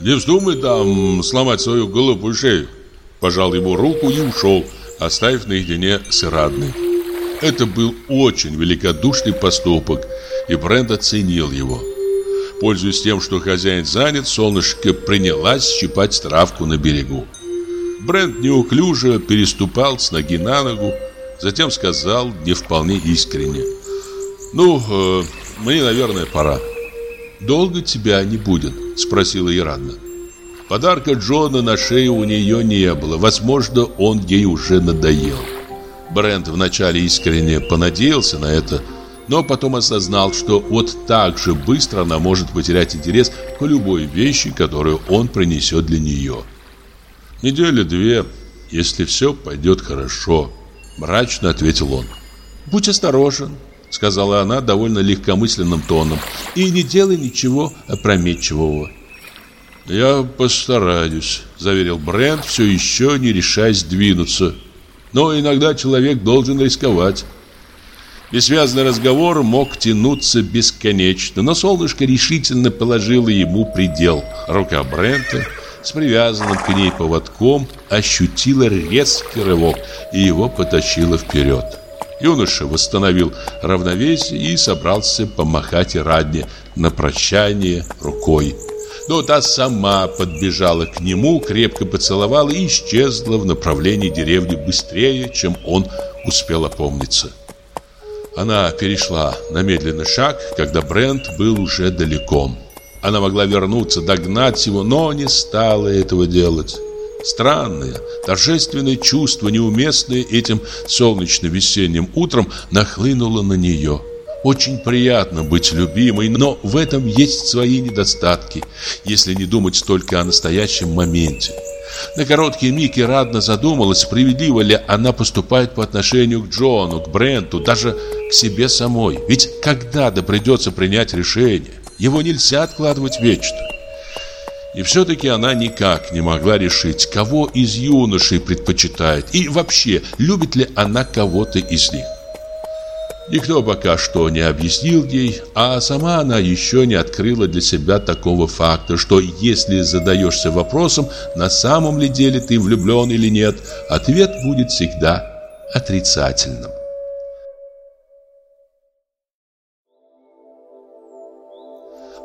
«Не вздумай там сломать свою голубую шею!» Пожал ему руку и ушел, оставив наедине с Ирадной. Это был очень великодушный поступок, и Брент оценил его. Пользуясь тем, что хозяин занят, солнышко принялась щипать травку на берегу. Брент неуклюже переступал с ноги на ногу, затем сказал не вполне искренне. «Ну, э, мне, наверное, пора». «Долго тебя не будет?» – спросила Иранна. Подарка Джона на шею у нее не было. Возможно, он ей уже надоел. Брент вначале искренне понадеялся на это – но потом осознал, что вот так же быстро она может потерять интерес к любой вещи, которую он принесет для нее. «Недели две, если все пойдет хорошо», – мрачно ответил он. «Будь осторожен», – сказала она довольно легкомысленным тоном, – «и не делай ничего опрометчивого». «Я постараюсь», – заверил Брент, все еще не решаясь двинуться. «Но иногда человек должен рисковать». Бессвязный разговор мог тянуться бесконечно, но солнышко решительно положило ему предел. Рука Брента с привязанным к ней поводком ощутила резкий рывок и его потащило вперед. Юноша восстановил равновесие и собрался помахать Радне на прощание рукой. Но та сама подбежала к нему, крепко поцеловала и исчезла в направлении деревни быстрее, чем он успел опомниться. Она перешла на медленный шаг, когда Брент был уже далеко. Она могла вернуться, догнать его, но не стала этого делать. Странное, торжественное чувство, неуместное этим солнечно-весенним утром, нахлынуло на нее. Очень приятно быть любимой, но в этом есть свои недостатки, если не думать только о настоящем моменте. На короткий миг Ирадна задумалась, справедливо ли она поступает по отношению к Джону, к Бренту, даже к себе самой. Ведь когда-то придется принять решение. Его нельзя откладывать вечно. И все-таки она никак не могла решить, кого из юношей предпочитает и вообще, любит ли она кого-то из них. Никто пока что не объяснил ей, а сама она еще не открыла для себя такого факта, что если задаешься вопросом, на самом ли деле ты влюблен или нет, ответ будет всегда отрицательным.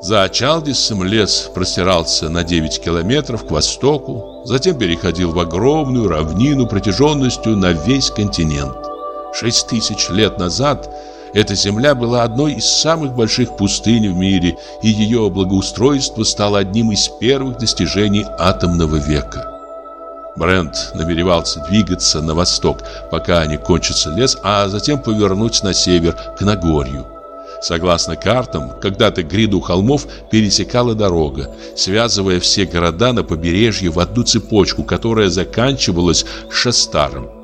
За Чалдисом лес простирался на 9 километров к востоку, затем переходил в огромную равнину протяженностью на весь континент. Шесть тысяч лет назад эта земля была одной из самых больших пустынь в мире, и ее благоустройство стало одним из первых достижений атомного века. Брент намеревался двигаться на восток, пока не кончится лес, а затем повернуть на север, к Нагорью. Согласно картам, когда-то гряду холмов пересекала дорога, связывая все города на побережье в одну цепочку, которая заканчивалась Шастаром.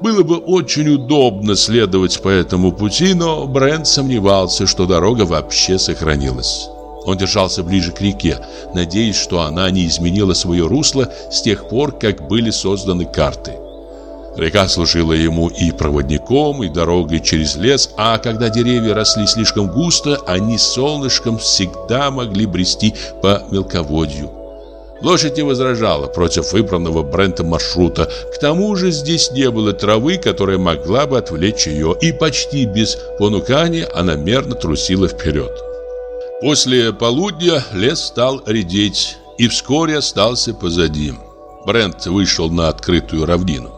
Было бы очень удобно следовать по этому пути, но Брент сомневался, что дорога вообще сохранилась. Он держался ближе к реке, надеясь, что она не изменила свое русло с тех пор, как были созданы карты. Река служила ему и проводником, и дорогой через лес, а когда деревья росли слишком густо, они солнышком всегда могли брести по мелководью. Лошадь не возражала против выбранного Брентом маршрута. К тому же здесь не было травы, которая могла бы отвлечь ее, и почти без понукания она мерно трусила вперед. После полудня лес стал редеть и вскоре остался позади. Брент вышел на открытую равнину.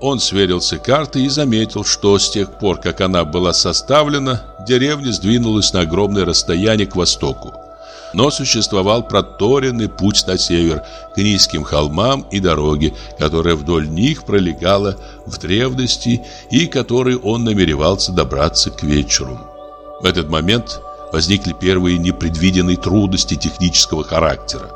Он сверился картой и заметил, что с тех пор, как она была составлена, деревня сдвинулась на огромное расстояние к востоку. Но существовал проторенный путь на север, к низким холмам и дороге, которая вдоль них пролегала в древности и которой он намеревался добраться к вечеру. В этот момент возникли первые непредвиденные трудности технического характера.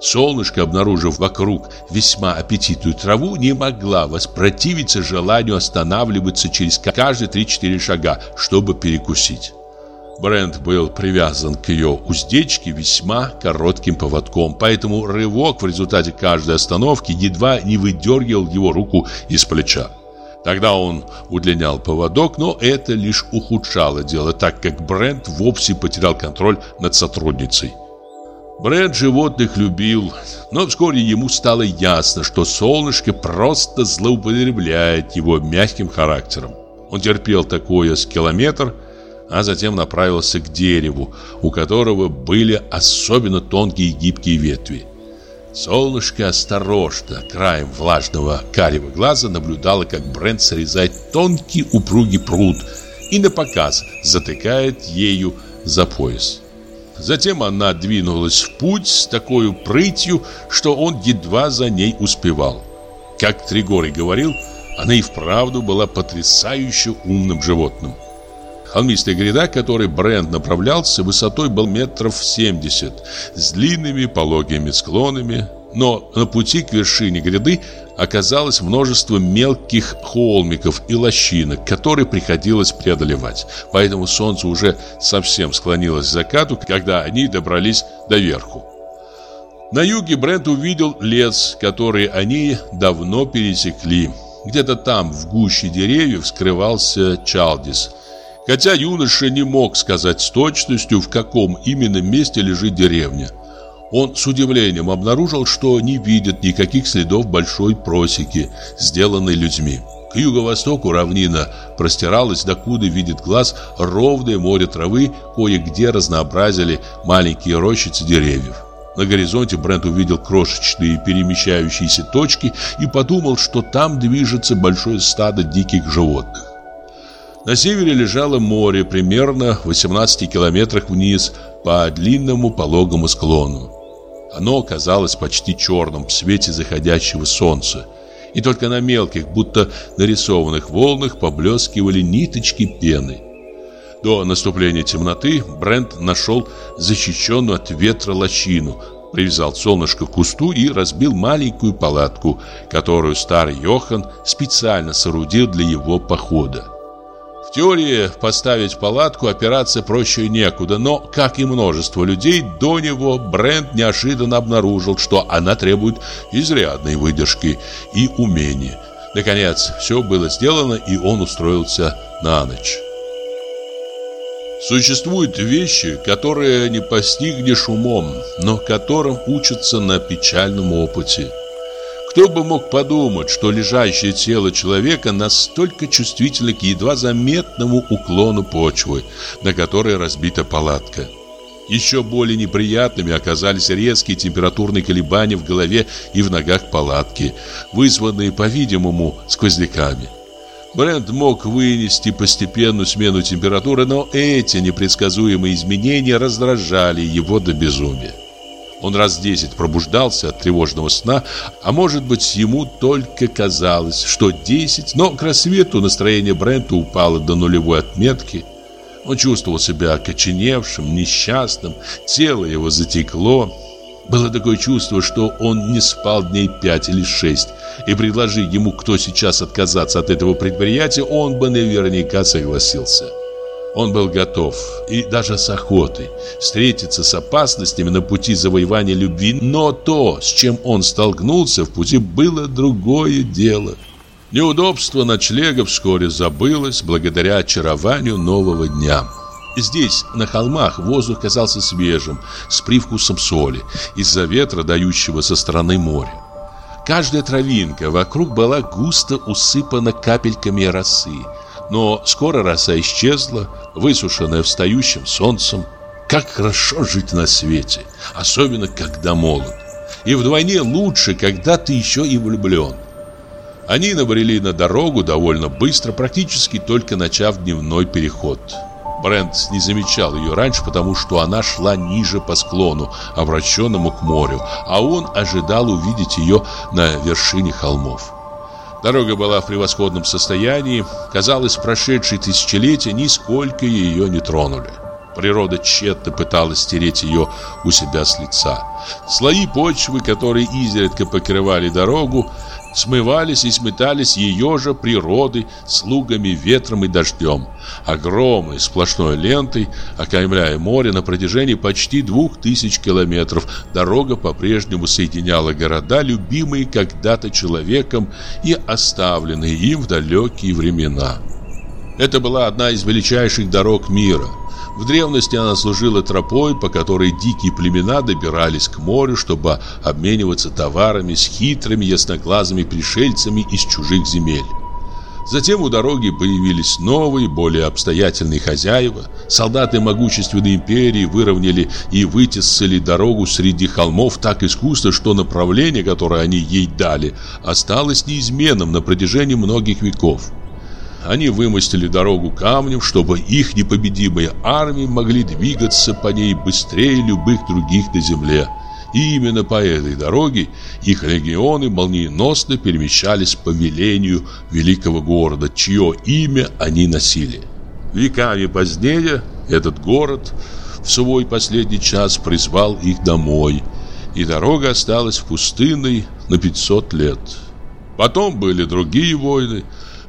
Солнышко, обнаружив вокруг весьма аппетитную траву, не могла воспротивиться желанию останавливаться через каждые 3-4 шага, чтобы перекусить. Брент был привязан к ее уздечке весьма коротким поводком, поэтому рывок в результате каждой остановки едва не выдергивал его руку из плеча. Тогда он удлинял поводок, но это лишь ухудшало дело, так как Брент вовсе потерял контроль над сотрудницей. Брент животных любил, но вскоре ему стало ясно, что солнышко просто злоупотребляет его мягким характером. Он терпел такое с километр, а затем направился к дереву, у которого были особенно тонкие и гибкие ветви. Солнышко осторожно, краем влажного карего глаза наблюдало, как Брент срезает тонкий упругий пруд и на показ затыкает ею за пояс. Затем она двинулась в путь с такой прытью, что он едва за ней успевал. Как Тригорий говорил, она и вправду была потрясающе умным животным. Холмистая гряда, которой Брент направлялся, высотой был метров 70, с длинными пологими склонами, но на пути к вершине гряды оказалось множество мелких холмиков и лощинок, которые приходилось преодолевать. Поэтому солнце уже совсем склонилось к закату, когда они добрались до верху. На юге Брент увидел лес, который они давно пересекли. Где-то там, в гуще деревьев, скрывался Чалдис – Хотя юноша не мог сказать с точностью, в каком именно месте лежит деревня. Он с удивлением обнаружил, что не видит никаких следов большой просеки, сделанной людьми. К юго-востоку равнина простиралась, докуда видит глаз ровное море травы, кое-где разнообразили маленькие рощицы деревьев. На горизонте Брент увидел крошечные перемещающиеся точки и подумал, что там движется большое стадо диких животных. На севере лежало море, примерно в 18 километрах вниз по длинному пологому склону. Оно казалось почти черным в свете заходящего солнца, и только на мелких, будто нарисованных волнах поблескивали ниточки пены. До наступления темноты Брент нашел защищенную от ветра лощину, привязал солнышко к кусту и разбил маленькую палатку, которую старый Йохан специально соорудил для его похода. Теории поставить палатку операция проще некуда, но, как и множество людей, до него Брент неожиданно обнаружил, что она требует изрядной выдержки и умения. Наконец, все было сделано, и он устроился на ночь. Существуют вещи, которые не постигнешь умом, но которым учатся на печальном опыте. Кто бы мог подумать, что лежащее тело человека настолько чувствительно к едва заметному уклону почвы, на которой разбита палатка. Еще более неприятными оказались резкие температурные колебания в голове и в ногах палатки, вызванные, по-видимому, сквозняками. Брент мог вынести постепенную смену температуры, но эти непредсказуемые изменения раздражали его до безумия. Он раз десять пробуждался от тревожного сна, а может быть ему только казалось, что десять, но к рассвету настроение Брента упало до нулевой отметки. Он чувствовал себя окоченевшим, несчастным, тело его затекло. Было такое чувство, что он не спал дней пять или шесть, и предложи ему кто сейчас отказаться от этого предприятия, он бы наверняка согласился. Он был готов, и даже с охотой, встретиться с опасностями на пути завоевания любви, но то, с чем он столкнулся в пути, было другое дело. Неудобство ночлега вскоре забылось благодаря очарованию нового дня. Здесь, на холмах, воздух казался свежим, с привкусом соли, из-за ветра, дающего со стороны моря. Каждая травинка вокруг была густо усыпана капельками росы, но скоро роса исчезла, высушенная встающим солнцем. Как хорошо жить на свете, особенно когда молод. И вдвойне лучше, когда ты еще и влюблен. Они набрели на дорогу довольно быстро, практически только начав дневной переход. Брент не замечал ее раньше, потому что она шла ниже по склону, обращенному к морю, а он ожидал увидеть ее на вершине холмов. Дорога была в превосходном состоянии. Казалось, прошедшие тысячелетия нисколько ее не тронули. Природа тщетно пыталась стереть ее у себя с лица. Слои почвы, которые изредка покрывали дорогу, смывались и сметались ее же природы слугами ветром и дождем, огромной сплошной лентой, окаймляя море на протяжении почти двух тысяч километров. Дорога по-прежнему соединяла города, любимые когда-то человеком и оставленные им в далекие времена. Это была одна из величайших дорог мира – в древности она служила тропой, по которой дикие племена добирались к морю, чтобы обмениваться товарами с хитрыми ясноглазыми пришельцами из чужих земель. Затем у дороги появились новые, более обстоятельные хозяева. Солдаты могущественной империи выровняли и вытесали дорогу среди холмов так искусно, что направление, которое они ей дали, осталось неизменным на протяжении многих веков. Они вымостили дорогу камнем, чтобы их непобедимые армии могли двигаться по ней быстрее любых других на земле. И именно по этой дороге их легионы молниеносно перемещались по велению великого города, чье имя они носили. Веками позднее этот город в свой последний час призвал их домой, и дорога осталась пустынной на 500 лет. Потом были другие войны,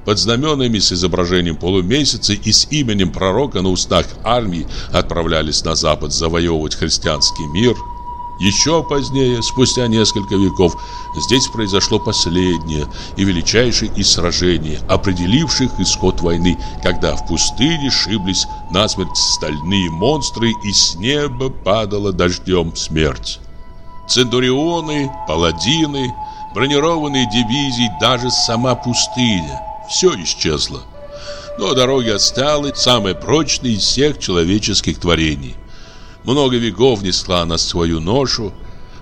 под знаменами с изображением полумесяца и с именем пророка на устах армии отправлялись на запад завоевывать христианский мир. Еще позднее, спустя несколько веков, здесь произошло последнее и величайшее из сражений, определивших исход войны, когда в пустыне шиблись насмерть стальные монстры и с неба падала дождем смерть. Центурионы, паладины, бронированные дивизии, даже сама пустыня все исчезло. Но дороги отстала, самая прочная из всех человеческих творений. Много веков несла она свою ношу,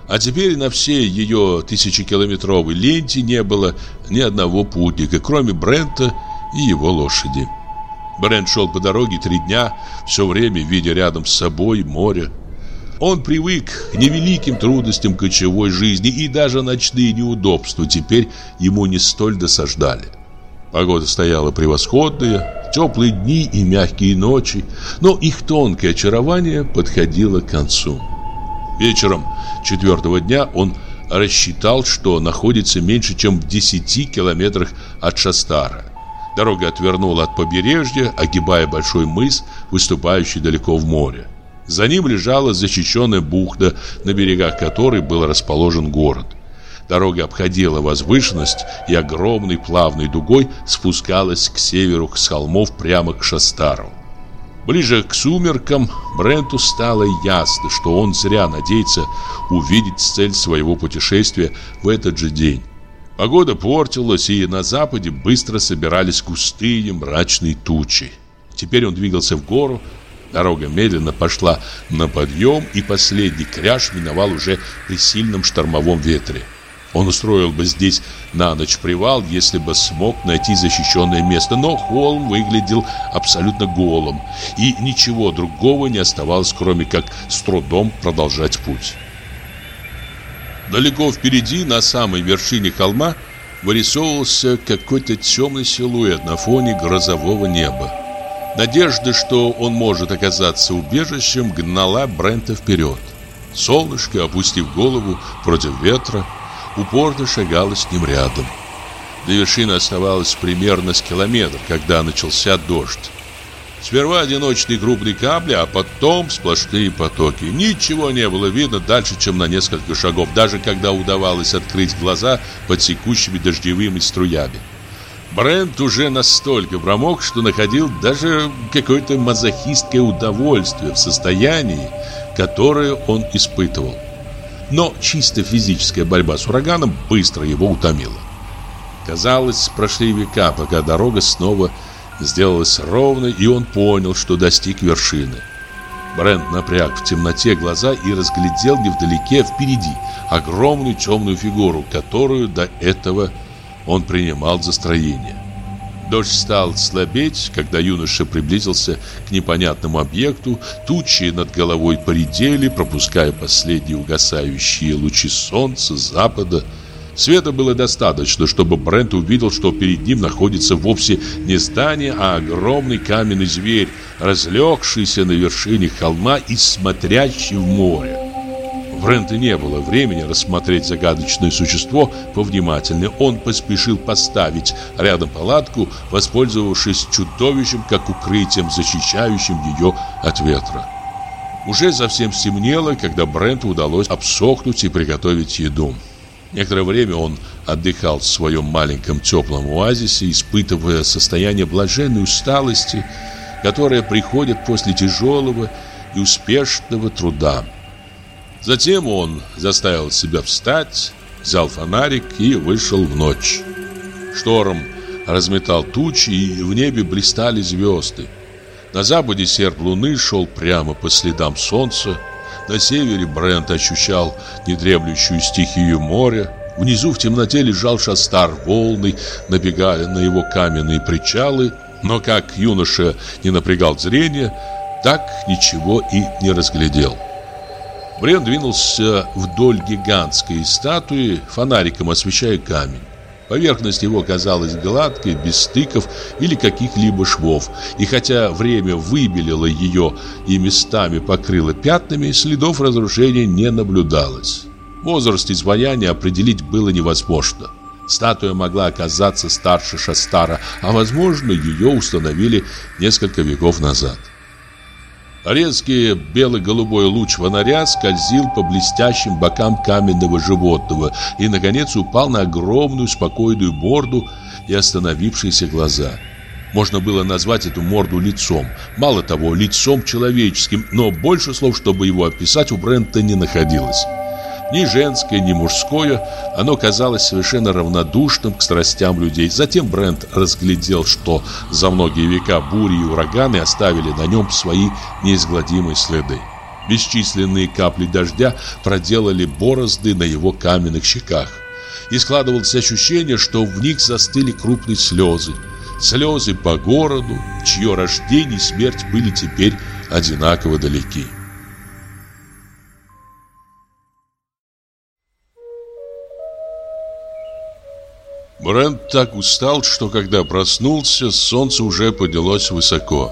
а теперь на всей ее тысячекилометровой ленте не было ни одного путника, кроме Брента и его лошади. Брент шел по дороге три дня, все время видя рядом с собой море. Он привык к невеликим трудностям кочевой жизни, и даже ночные неудобства теперь ему не столь досаждали. Погода стояла превосходная, теплые дни и мягкие ночи, но их тонкое очарование подходило к концу. Вечером четвертого дня он рассчитал, что находится меньше, чем в 10 километрах от Шастара. Дорога отвернула от побережья, огибая большой мыс, выступающий далеко в море. За ним лежала защищенная бухта, на берегах которой был расположен город. Дорога обходила возвышенность и огромной плавной дугой спускалась к северу с холмов прямо к Шастару. Ближе к сумеркам Бренту стало ясно, что он зря надеется увидеть цель своего путешествия в этот же день. Погода портилась, и на западе быстро собирались густые мрачные тучи. Теперь он двигался в гору, дорога медленно пошла на подъем, и последний кряж миновал уже при сильном штормовом ветре. Он устроил бы здесь на ночь привал, если бы смог найти защищенное место, но холм выглядел абсолютно голым, и ничего другого не оставалось, кроме как с трудом продолжать путь. Далеко впереди, на самой вершине холма, вырисовывался какой-то темный силуэт на фоне грозового неба. Надежда, что он может оказаться убежищем, гнала Брента вперед. Солнышко, опустив голову против ветра, упорно шагала с ним рядом. До вершины оставалось примерно с километр, когда начался дождь. Сперва одиночные крупные капли, а потом сплошные потоки. Ничего не было видно дальше, чем на несколько шагов, даже когда удавалось открыть глаза под секущими дождевыми струями. Брент уже настолько промок, что находил даже какое-то мазохистское удовольствие в состоянии, которое он испытывал. Но чисто физическая борьба с ураганом быстро его утомила. Казалось, прошли века, пока дорога снова сделалась ровной, и он понял, что достиг вершины. Брент напряг в темноте глаза и разглядел невдалеке впереди огромную темную фигуру, которую до этого он принимал за строение. Дождь стал слабеть, когда юноша приблизился к непонятному объекту. Тучи над головой поредели, пропуская последние угасающие лучи солнца запада. Света было достаточно, чтобы Брент увидел, что перед ним находится вовсе не здание, а огромный каменный зверь, разлегшийся на вершине холма и смотрящий в море. Брента не было времени рассмотреть загадочное существо повнимательнее. Он поспешил поставить рядом палатку, воспользовавшись чудовищем как укрытием, защищающим ее от ветра. Уже совсем стемнело, когда Бренту удалось обсохнуть и приготовить еду. Некоторое время он отдыхал в своем маленьком теплом оазисе, испытывая состояние блаженной усталости, которое приходит после тяжелого и успешного труда. Затем он заставил себя встать, взял фонарик и вышел в ночь. Шторм разметал тучи, и в небе блистали звезды. На западе серп луны шел прямо по следам солнца. На севере Брент ощущал недремлющую стихию моря. Внизу в темноте лежал шастар волны, набегая на его каменные причалы. Но как юноша не напрягал зрение, так ничего и не разглядел. Брен двинулся вдоль гигантской статуи, фонариком освещая камень. Поверхность его казалась гладкой, без стыков или каких-либо швов, и хотя время выбелило ее и местами покрыло пятнами, следов разрушения не наблюдалось. Возраст изваяния определить было невозможно. Статуя могла оказаться старше Шастара, а возможно ее установили несколько веков назад. Резкий бело-голубой луч фонаря скользил по блестящим бокам каменного животного и, наконец, упал на огромную спокойную морду и остановившиеся глаза. Можно было назвать эту морду лицом. Мало того, лицом человеческим, но больше слов, чтобы его описать, у Брента не находилось. Ни женское, ни мужское, оно казалось совершенно равнодушным к страстям людей. Затем Брент разглядел, что за многие века бури и ураганы оставили на нем свои неизгладимые следы. Бесчисленные капли дождя проделали борозды на его каменных щеках. И складывалось ощущение, что в них застыли крупные слезы. слезы по городу, чье рождение и смерть были теперь одинаково далеки. Брент так устал, что когда проснулся, солнце уже поднялось высоко.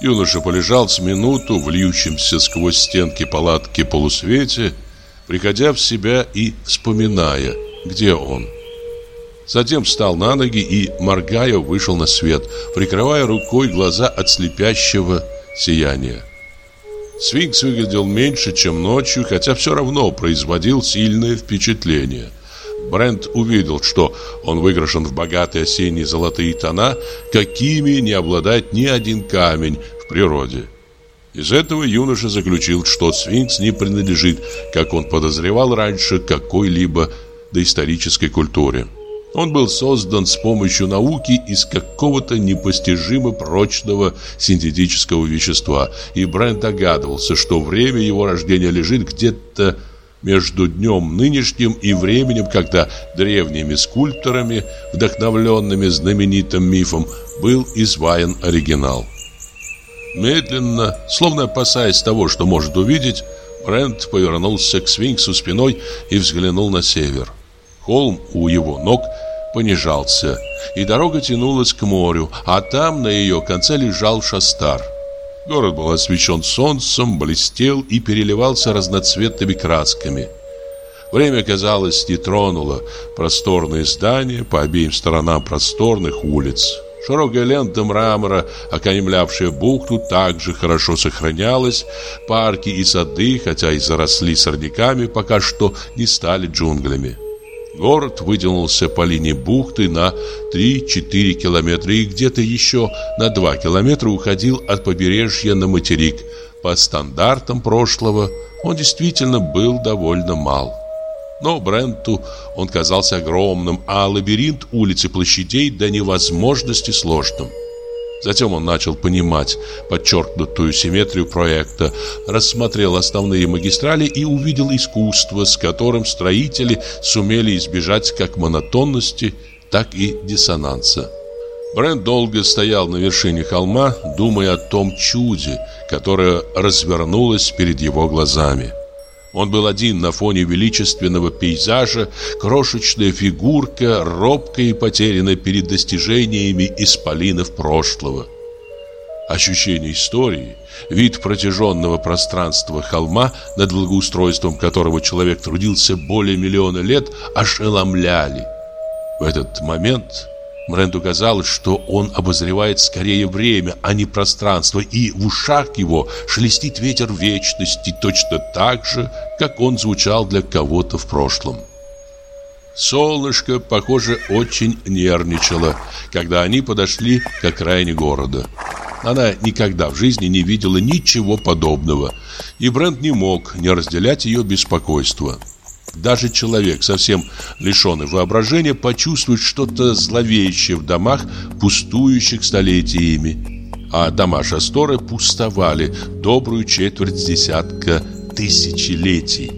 Юноша полежал с минуту в льющемся сквозь стенки палатки полусвете, приходя в себя и вспоминая, где он. Затем встал на ноги и, моргая, вышел на свет, прикрывая рукой глаза от слепящего сияния. Сфинкс выглядел меньше, чем ночью, хотя все равно производил сильное впечатление. Брент увидел, что он выкрашен в богатые осенние золотые тона, какими не обладает ни один камень в природе. Из этого юноша заключил, что сфинкс не принадлежит, как он подозревал раньше, какой-либо доисторической культуре. Он был создан с помощью науки из какого-то непостижимо прочного синтетического вещества, и Брент догадывался, что время его рождения лежит где-то между днем нынешним и временем, когда древними скульпторами, вдохновленными знаменитым мифом, был изваян оригинал. Медленно, словно опасаясь того, что может увидеть, Брент повернулся к свинксу спиной и взглянул на север. Холм у его ног понижался, и дорога тянулась к морю, а там на ее конце лежал шастар – Город был освещен солнцем, блестел и переливался разноцветными красками. Время, казалось, не тронуло просторные здания по обеим сторонам просторных улиц. Широкая лента мрамора, окаймлявшая бухту, также хорошо сохранялась. Парки и сады, хотя и заросли сорняками, пока что не стали джунглями. Город вытянулся по линии бухты на 3-4 километра и где-то еще на 2 километра уходил от побережья на материк. По стандартам прошлого он действительно был довольно мал. Но Бренту он казался огромным, а лабиринт улиц и площадей до невозможности сложным. Затем он начал понимать подчеркнутую симметрию проекта, рассмотрел основные магистрали и увидел искусство, с которым строители сумели избежать как монотонности, так и диссонанса. Брент долго стоял на вершине холма, думая о том чуде, которое развернулось перед его глазами. Он был один на фоне величественного пейзажа, крошечная фигурка, робкая и потерянная перед достижениями исполинов прошлого. Ощущение истории, вид протяженного пространства холма, над благоустройством которого человек трудился более миллиона лет, ошеломляли. В этот момент Мренду казалось, что он обозревает скорее время, а не пространство, и в ушах его шелестит ветер вечности точно так же, как он звучал для кого-то в прошлом. Солнышко, похоже, очень нервничало, когда они подошли к окраине города. Она никогда в жизни не видела ничего подобного, и Брент не мог не разделять ее беспокойство. Даже человек, совсем лишенный воображения, почувствует что-то зловещее в домах, пустующих столетиями. А дома Шасторы пустовали добрую четверть десятка тысячелетий.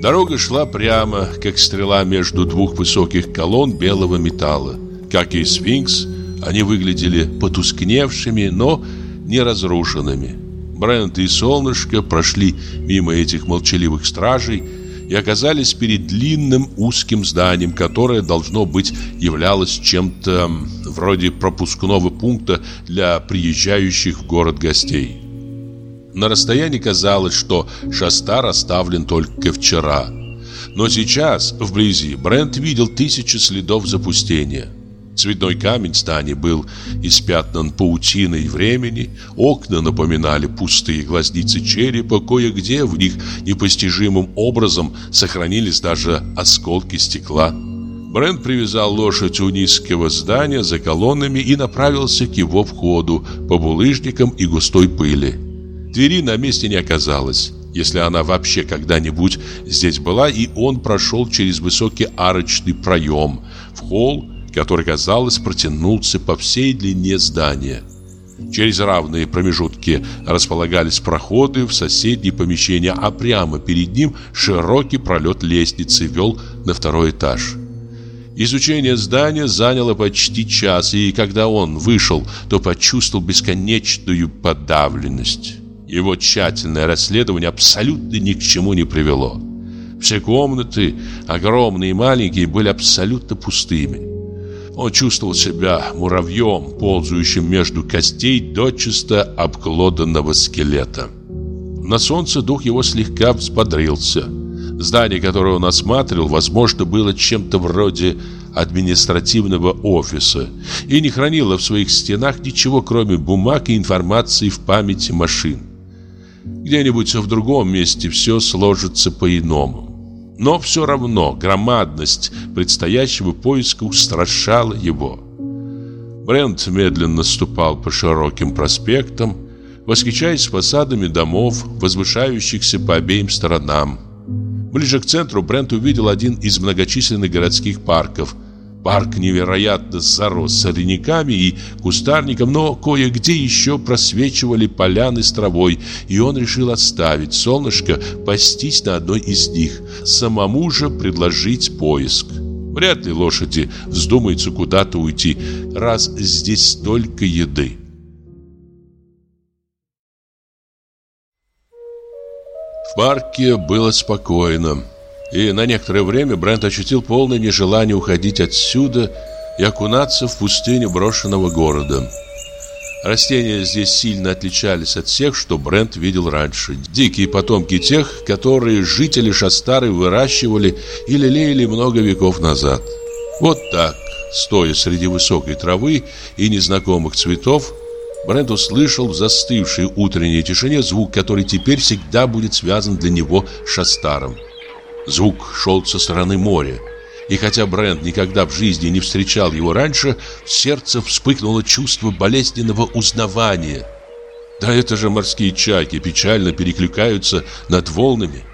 Дорога шла прямо, как стрела между двух высоких колонн белого металла. Как и сфинкс, они выглядели потускневшими, но не разрушенными. Брент и Солнышко прошли мимо этих молчаливых стражей, и оказались перед длинным узким зданием, которое, должно быть, являлось чем-то вроде пропускного пункта для приезжающих в город гостей. На расстоянии казалось, что шастар оставлен только вчера. Но сейчас, вблизи, Брент видел тысячи следов запустения. Цветной камень стани был испятнан паутиной времени, окна напоминали пустые глазницы черепа, кое-где в них непостижимым образом сохранились даже осколки стекла. Брент привязал лошадь у низкого здания за колоннами и направился к его входу по булыжникам и густой пыли. Двери на месте не оказалось если она вообще когда-нибудь здесь была, и он прошел через высокий арочный проем в холл, который, казалось, протянулся по всей длине здания. Через равные промежутки располагались проходы в соседние помещения, а прямо перед ним широкий пролет лестницы вел на второй этаж. Изучение здания заняло почти час, и когда он вышел, то почувствовал бесконечную подавленность. Его тщательное расследование абсолютно ни к чему не привело. Все комнаты, огромные и маленькие, были абсолютно пустыми. Он чувствовал себя муравьем, ползающим между костей дочисто обглоданного скелета. На солнце дух его слегка взбодрился. Здание, которое он осматривал, возможно, было чем-то вроде административного офиса и не хранило в своих стенах ничего, кроме бумаг и информации в памяти машин. Где-нибудь в другом месте все сложится по-иному. Но все равно громадность предстоящего поиска устрашала его. Брент медленно ступал по широким проспектам, восхищаясь фасадами домов, возвышающихся по обеим сторонам. Ближе к центру Брент увидел один из многочисленных городских парков. Парк невероятно зарос сорняками и кустарником, но кое-где еще просвечивали поляны с травой, и он решил оставить солнышко пастись на одной из них, самому же предложить поиск. Вряд ли лошади вздумаются куда-то уйти, раз здесь столько еды. В парке было спокойно. И на некоторое время Брент ощутил полное нежелание уходить отсюда и окунаться в пустыню брошенного города. Растения здесь сильно отличались от всех, что Брент видел раньше. Дикие потомки тех, которые жители Шастары выращивали и лелеяли много веков назад. Вот так, стоя среди высокой травы и незнакомых цветов, Брент услышал в застывшей утренней тишине звук, который теперь всегда будет связан для него с Шастаром. Звук шел со стороны моря. И хотя Брент никогда в жизни не встречал его раньше, в сердце вспыхнуло чувство болезненного узнавания. Да это же морские чайки печально перекликаются над волнами.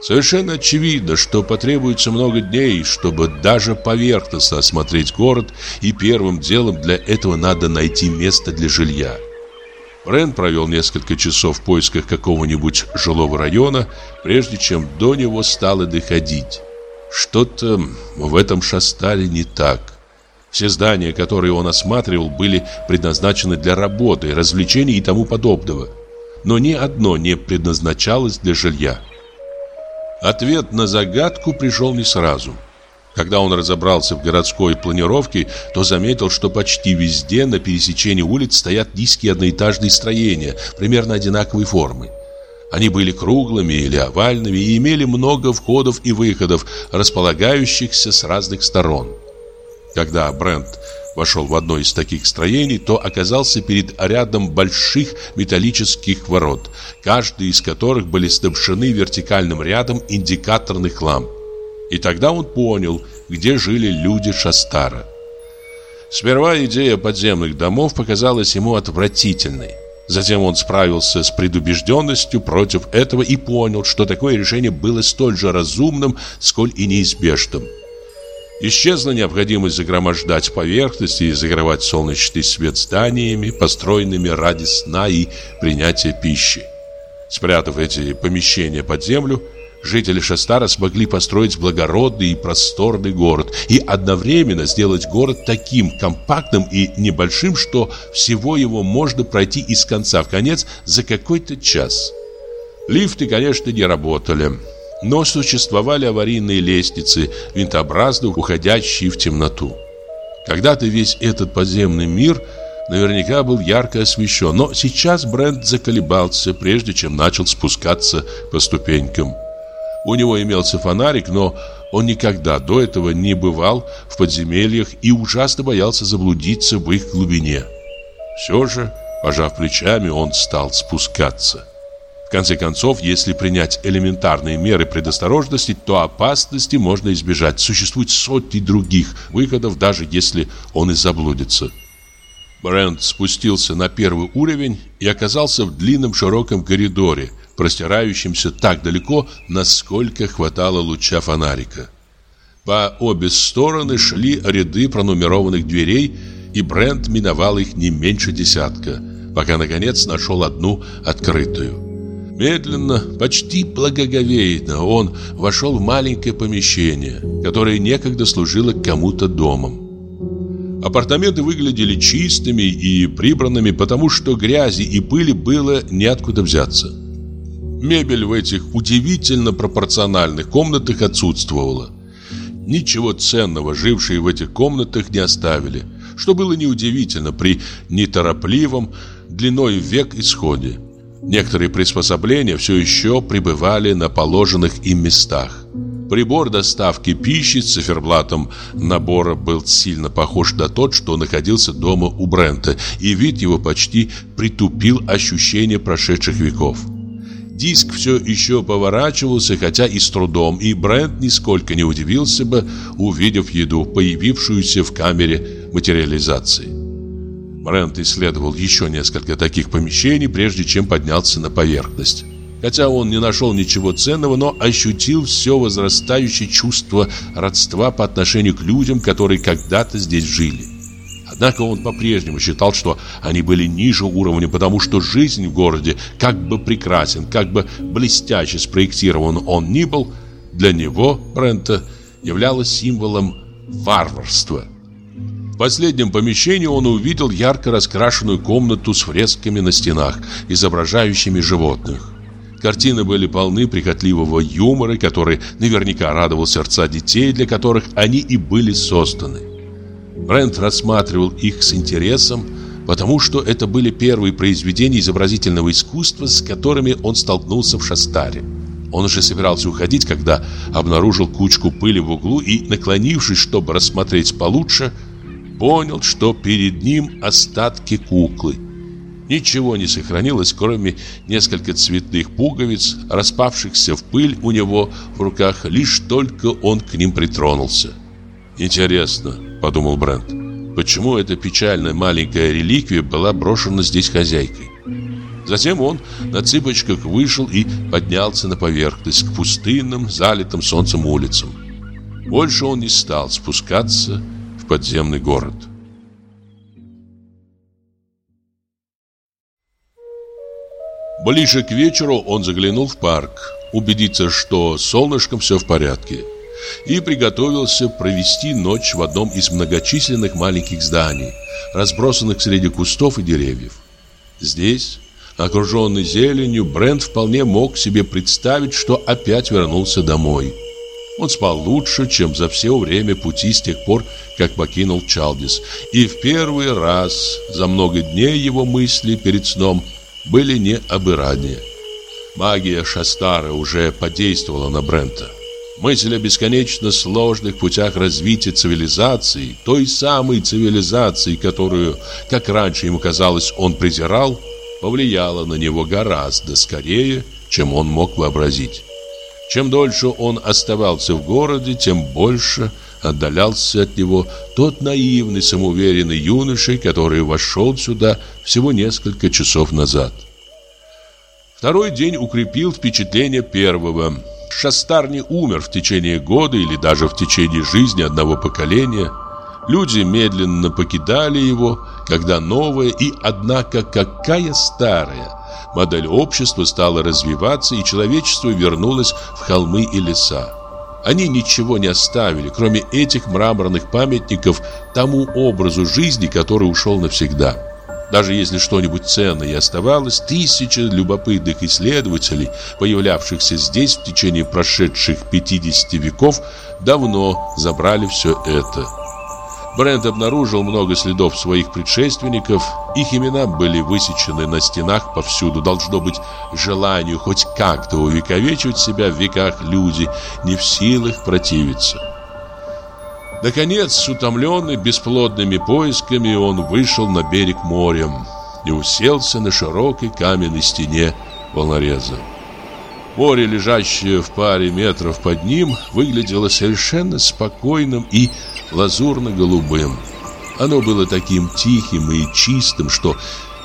Совершенно очевидно, что потребуется много дней, чтобы даже поверхностно осмотреть город, и первым делом для этого надо найти место для жилья. Брен провел несколько часов в поисках какого-нибудь жилого района, прежде чем до него стало доходить. Что-то в этом шастале не так. Все здания, которые он осматривал, были предназначены для работы, развлечений и тому подобного. Но ни одно не предназначалось для жилья. Ответ на загадку пришел не сразу. Когда он разобрался в городской планировке, то заметил, что почти везде на пересечении улиц стоят низкие одноэтажные строения, примерно одинаковой формы. Они были круглыми или овальными и имели много входов и выходов, располагающихся с разных сторон. Когда Брент вошел в одно из таких строений, то оказался перед рядом больших металлических ворот, каждый из которых были снабжены вертикальным рядом индикаторных ламп. И тогда он понял, где жили люди Шастара. Сперва идея подземных домов показалась ему отвратительной. Затем он справился с предубежденностью против этого и понял, что такое решение было столь же разумным, сколь и неизбежным. Исчезла необходимость загромождать поверхности и закрывать солнечный свет зданиями, построенными ради сна и принятия пищи. Спрятав эти помещения под землю, жители Шастара смогли построить благородный и просторный город и одновременно сделать город таким компактным и небольшим, что всего его можно пройти из конца в конец за какой-то час. Лифты, конечно, не работали, но существовали аварийные лестницы, винтообразно уходящие в темноту. Когда-то весь этот подземный мир наверняка был ярко освещен, но сейчас Брент заколебался, прежде чем начал спускаться по ступенькам. У него имелся фонарик, но он никогда до этого не бывал в подземельях и ужасно боялся заблудиться в их глубине. Все же, пожав плечами, он стал спускаться. В конце концов, если принять элементарные меры предосторожности, то опасности можно избежать. Существует сотни других выходов, даже если он и заблудится. Брент спустился на первый уровень и оказался в длинном широком коридоре – простирающимся так далеко, насколько хватало луча фонарика. По обе стороны шли ряды пронумерованных дверей, и Брент миновал их не меньше десятка, пока наконец нашел одну открытую. Медленно, почти благоговейно он вошел в маленькое помещение, которое некогда служило кому-то домом. Апартаменты выглядели чистыми и прибранными, потому что грязи и пыли было неоткуда взяться. Мебель в этих удивительно пропорциональных комнатах отсутствовала. Ничего ценного жившие в этих комнатах не оставили, что было неудивительно при неторопливом, длиной век исходе. Некоторые приспособления все еще пребывали на положенных им местах. Прибор доставки пищи с циферблатом набора был сильно похож на тот, что находился дома у Брента, и вид его почти притупил ощущение прошедших веков. Диск все еще поворачивался, хотя и с трудом, и Брент нисколько не удивился бы, увидев еду, появившуюся в камере материализации. Брент исследовал еще несколько таких помещений, прежде чем подняться на поверхность. Хотя он не нашел ничего ценного, но ощутил все возрастающее чувство родства по отношению к людям, которые когда-то здесь жили. Однако он по-прежнему считал, что они были ниже уровня, потому что жизнь в городе, как бы прекрасен, как бы блестяще спроектирован он ни был, для него, Брента, являлась символом варварства – в последнем помещении он увидел ярко раскрашенную комнату с фресками на стенах, изображающими животных. Картины были полны прихотливого юмора, который наверняка радовал сердца детей, для которых они и были созданы. Брент рассматривал их с интересом, потому что это были первые произведения изобразительного искусства, с которыми он столкнулся в Шастаре. Он уже собирался уходить, когда обнаружил кучку пыли в углу и, наклонившись, чтобы рассмотреть получше, понял, что перед ним остатки куклы. Ничего не сохранилось, кроме нескольких цветных пуговиц, распавшихся в пыль у него в руках, лишь только он к ним притронулся. «Интересно», — подумал Брент, — «почему эта печальная маленькая реликвия была брошена здесь хозяйкой?» Затем он на цыпочках вышел и поднялся на поверхность к пустынным, залитым солнцем улицам. Больше он не стал спускаться в подземный город. Ближе к вечеру он заглянул в парк, убедиться, что с солнышком все в порядке, и приготовился провести ночь в одном из многочисленных маленьких зданий, разбросанных среди кустов и деревьев. Здесь, окруженный зеленью, Брент вполне мог себе представить, что опять вернулся домой – он спал лучше, чем за все время пути с тех пор, как покинул Чалдис. И в первый раз за много дней его мысли перед сном были не об Иране. Магия Шастара уже подействовала на Брента. Мысль о бесконечно сложных путях развития цивилизации, той самой цивилизации, которую, как раньше ему казалось, он презирал, повлияла на него гораздо скорее, чем он мог вообразить. Чем дольше он оставался в городе, тем больше отдалялся от него тот наивный, самоуверенный юноша, который вошел сюда всего несколько часов назад. Второй день укрепил впечатление первого. Шастар не умер в течение года или даже в течение жизни одного поколения. Люди медленно покидали его, когда новое и, однако, какая старая – модель общества стала развиваться, и человечество вернулось в холмы и леса. Они ничего не оставили, кроме этих мраморных памятников тому образу жизни, который ушел навсегда. Даже если что-нибудь ценное и оставалось, тысячи любопытных исследователей, появлявшихся здесь в течение прошедших 50 веков, давно забрали все это. Брент обнаружил много следов своих предшественников. Их имена были высечены на стенах повсюду. Должно быть, желанию хоть как-то увековечивать себя в веках люди не в силах противиться. Наконец, утомленный бесплодными поисками, он вышел на берег моря и уселся на широкой каменной стене волнореза. Море, лежащее в паре метров под ним, выглядело совершенно спокойным и лазурно-голубым. Оно было таким тихим и чистым, что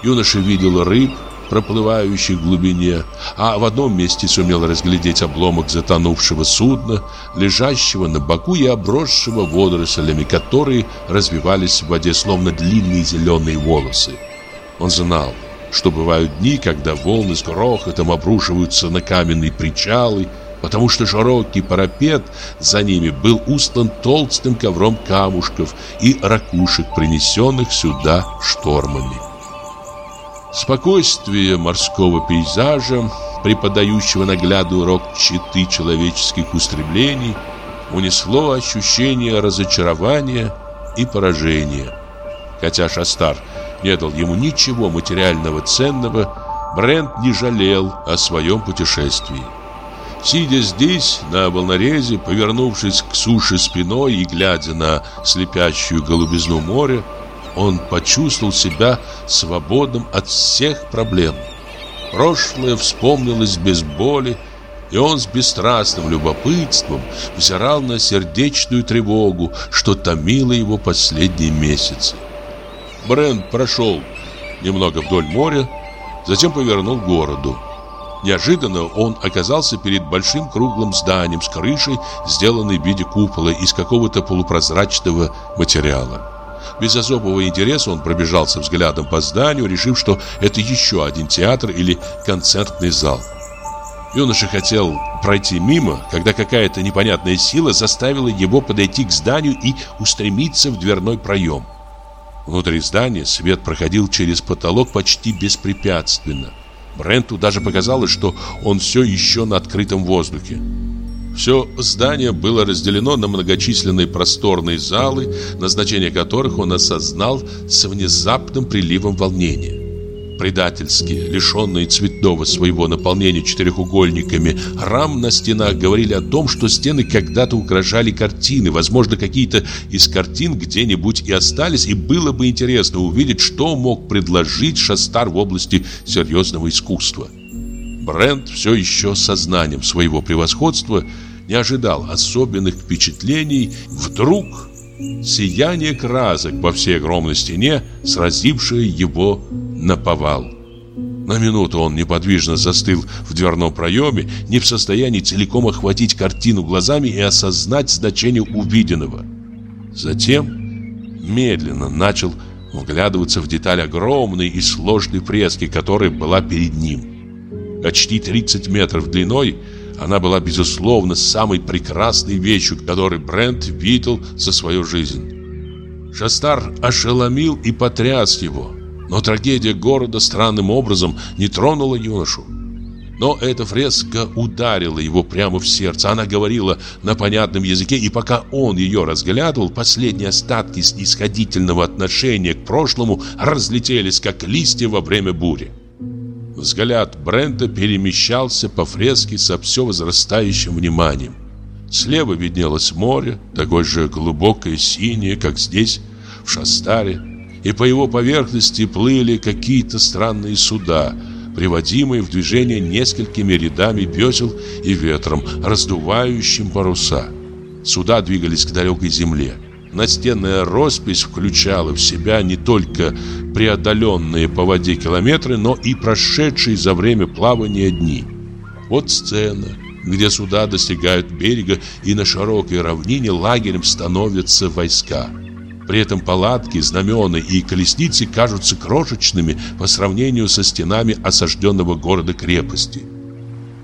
юноша видел рыб, проплывающих в глубине, а в одном месте сумел разглядеть обломок затонувшего судна, лежащего на боку и обросшего водорослями, которые развивались в воде, словно длинные зеленые волосы. Он знал, что бывают дни, когда волны с грохотом обрушиваются на каменные причалы, потому что широкий парапет за ними был устлан толстым ковром камушков и ракушек, принесенных сюда штормами. Спокойствие морского пейзажа, преподающего наглядный урок читы человеческих устремлений, унесло ощущение разочарования и поражения. Хотя Шастар не дал ему ничего материального ценного, Брент не жалел о своем путешествии. Сидя здесь, на волнорезе, повернувшись к суше спиной и глядя на слепящую голубизну моря, он почувствовал себя свободным от всех проблем. Прошлое вспомнилось без боли, и он с бесстрастным любопытством взирал на сердечную тревогу, что томило его последние месяцы. Брент прошел немного вдоль моря, затем повернул к городу. Неожиданно он оказался перед большим круглым зданием с крышей, сделанной в виде купола из какого-то полупрозрачного материала. Без особого интереса он пробежался взглядом по зданию, решив, что это еще один театр или концертный зал. Юноша хотел пройти мимо, когда какая-то непонятная сила заставила его подойти к зданию и устремиться в дверной проем. Внутри здания свет проходил через потолок почти беспрепятственно. Бренту даже показалось, что он все еще на открытом воздухе. Все здание было разделено на многочисленные просторные залы, назначение которых он осознал с внезапным приливом волнения. Предательски, лишенные цветного своего наполнения четырехугольниками, рам на стенах говорили о том, что стены когда-то украшали картины, возможно, какие-то из картин где-нибудь и остались, и было бы интересно увидеть, что мог предложить Шастар в области серьезного искусства. Брент все еще сознанием своего превосходства не ожидал особенных впечатлений, вдруг сияние красок во всей огромной стене, сразившее его на повал. На минуту он неподвижно застыл в дверном проеме, не в состоянии целиком охватить картину глазами и осознать значение увиденного. Затем медленно начал вглядываться в деталь огромной и сложной фрески, которая была перед ним. Почти 30 метров длиной она была, безусловно, самой прекрасной вещью, которую Брент видел за свою жизнь. Шастар ошеломил и потряс его – но трагедия города странным образом не тронула юношу. Но эта фреска ударила его прямо в сердце. Она говорила на понятном языке, и пока он ее разглядывал, последние остатки снисходительного отношения к прошлому разлетелись, как листья во время бури. Взгляд Брента перемещался по фреске со все возрастающим вниманием. Слева виднелось море, такое же глубокое синее, как здесь, в Шастаре и по его поверхности плыли какие-то странные суда, приводимые в движение несколькими рядами весел и ветром, раздувающим паруса. Суда двигались к далекой земле. Настенная роспись включала в себя не только преодоленные по воде километры, но и прошедшие за время плавания дни. Вот сцена, где суда достигают берега, и на широкой равнине лагерем становятся войска. При этом палатки, знамена и колесницы кажутся крошечными по сравнению со стенами осажденного города-крепости.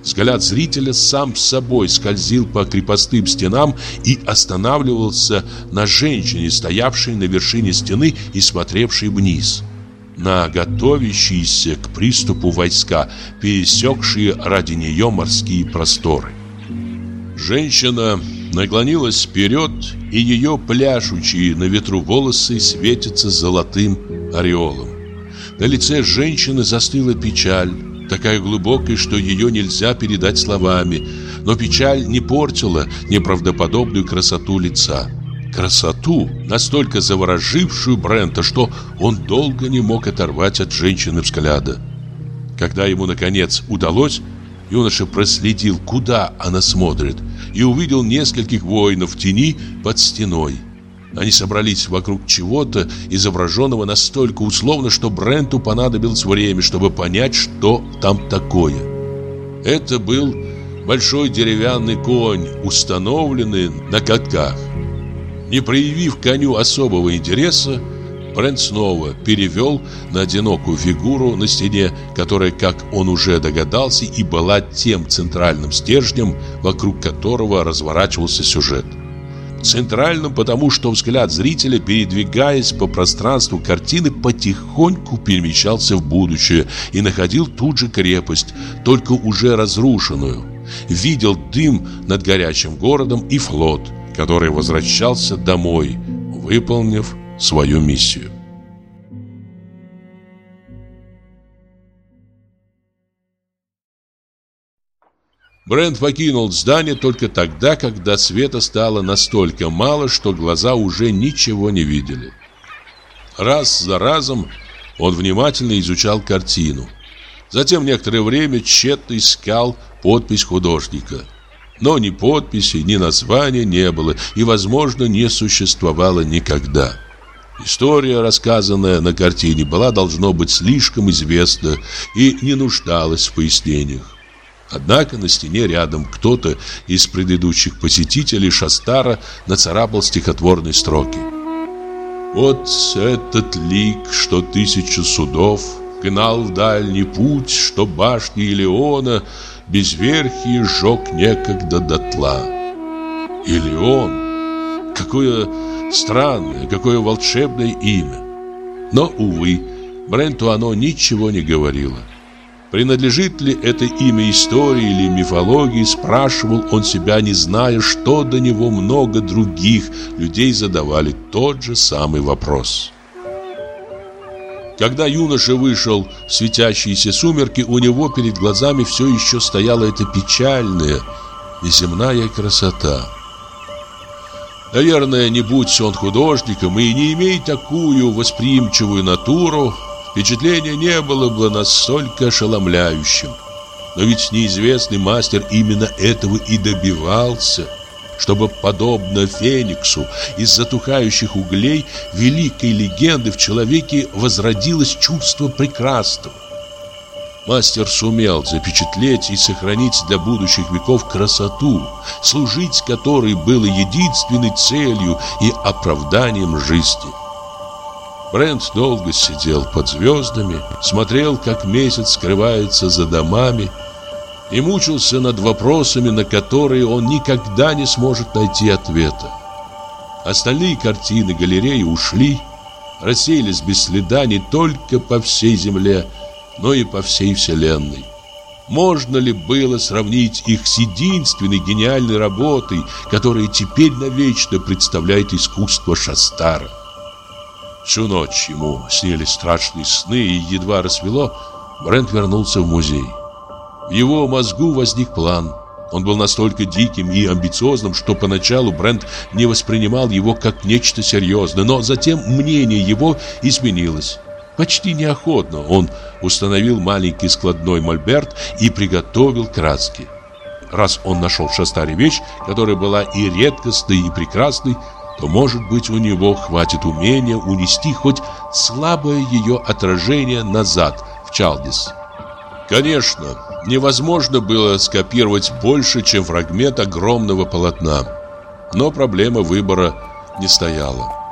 Взгляд зрителя сам с собой скользил по крепостным стенам и останавливался на женщине, стоявшей на вершине стены и смотревшей вниз. На готовящиеся к приступу войска, пересекшие ради нее морские просторы. Женщина наклонилась вперед, и ее пляшущие на ветру волосы светятся золотым ореолом. На лице женщины застыла печаль, такая глубокая, что ее нельзя передать словами, но печаль не портила неправдоподобную красоту лица. Красоту, настолько заворожившую Брента, что он долго не мог оторвать от женщины взгляда. Когда ему, наконец, удалось, юноша проследил, куда она смотрит – и увидел нескольких воинов в тени под стеной. Они собрались вокруг чего-то, изображенного настолько условно, что Бренту понадобилось время, чтобы понять, что там такое. Это был большой деревянный конь, установленный на катках. Не проявив коню особого интереса, Брент снова перевел на одинокую фигуру на стене, которая, как он уже догадался, и была тем центральным стержнем, вокруг которого разворачивался сюжет. Центральным, потому что взгляд зрителя, передвигаясь по пространству картины, потихоньку перемещался в будущее и находил тут же крепость, только уже разрушенную. Видел дым над горячим городом и флот, который возвращался домой, выполнив свою миссию. Брент покинул здание только тогда, когда света стало настолько мало, что глаза уже ничего не видели. Раз за разом он внимательно изучал картину. Затем некоторое время тщетно искал подпись художника. Но ни подписи, ни названия не было и, возможно, не существовало никогда. История, рассказанная на картине, была, должно быть, слишком известна и не нуждалась в пояснениях. Однако на стене рядом кто-то из предыдущих посетителей Шастара нацарапал стихотворные строки. «Вот этот лик, что тысячу судов Гнал дальний путь, что башни Илеона Безверхий сжег некогда дотла». Илеон! Какое странное, какое волшебное имя! Но, увы, Бренту оно ничего не говорило. Принадлежит ли это имя истории или мифологии, спрашивал он себя, не зная, что до него много других людей задавали тот же самый вопрос. Когда юноша вышел в светящиеся сумерки, у него перед глазами все еще стояла эта печальная, неземная красота. Наверное, не будь он художником и не имея такую восприимчивую натуру, впечатление не было бы настолько ошеломляющим. Но ведь неизвестный мастер именно этого и добивался, чтобы, подобно Фениксу, из затухающих углей великой легенды в человеке возродилось чувство прекрасного. Мастер сумел запечатлеть и сохранить для будущих веков красоту, служить которой было единственной целью и оправданием жизни. Брент долго сидел под звездами, смотрел, как месяц скрывается за домами и мучился над вопросами, на которые он никогда не сможет найти ответа. Остальные картины галереи ушли, рассеялись без следа не только по всей земле, но и по всей вселенной. Можно ли было сравнить их с единственной гениальной работой, которая теперь навечно представляет искусство Шастара? Всю ночь ему снились страшные сны, и едва рассвело, Брент вернулся в музей. В его мозгу возник план. Он был настолько диким и амбициозным, что поначалу Брент не воспринимал его как нечто серьезное, но затем мнение его изменилось. Почти неохотно он установил маленький складной мольберт и приготовил краски. Раз он нашел в Шастаре вещь, которая была и редкостной, и прекрасной, то, может быть, у него хватит умения унести хоть слабое ее отражение назад, в Чалдис. Конечно, невозможно было скопировать больше, чем фрагмент огромного полотна. Но проблема выбора не стояла.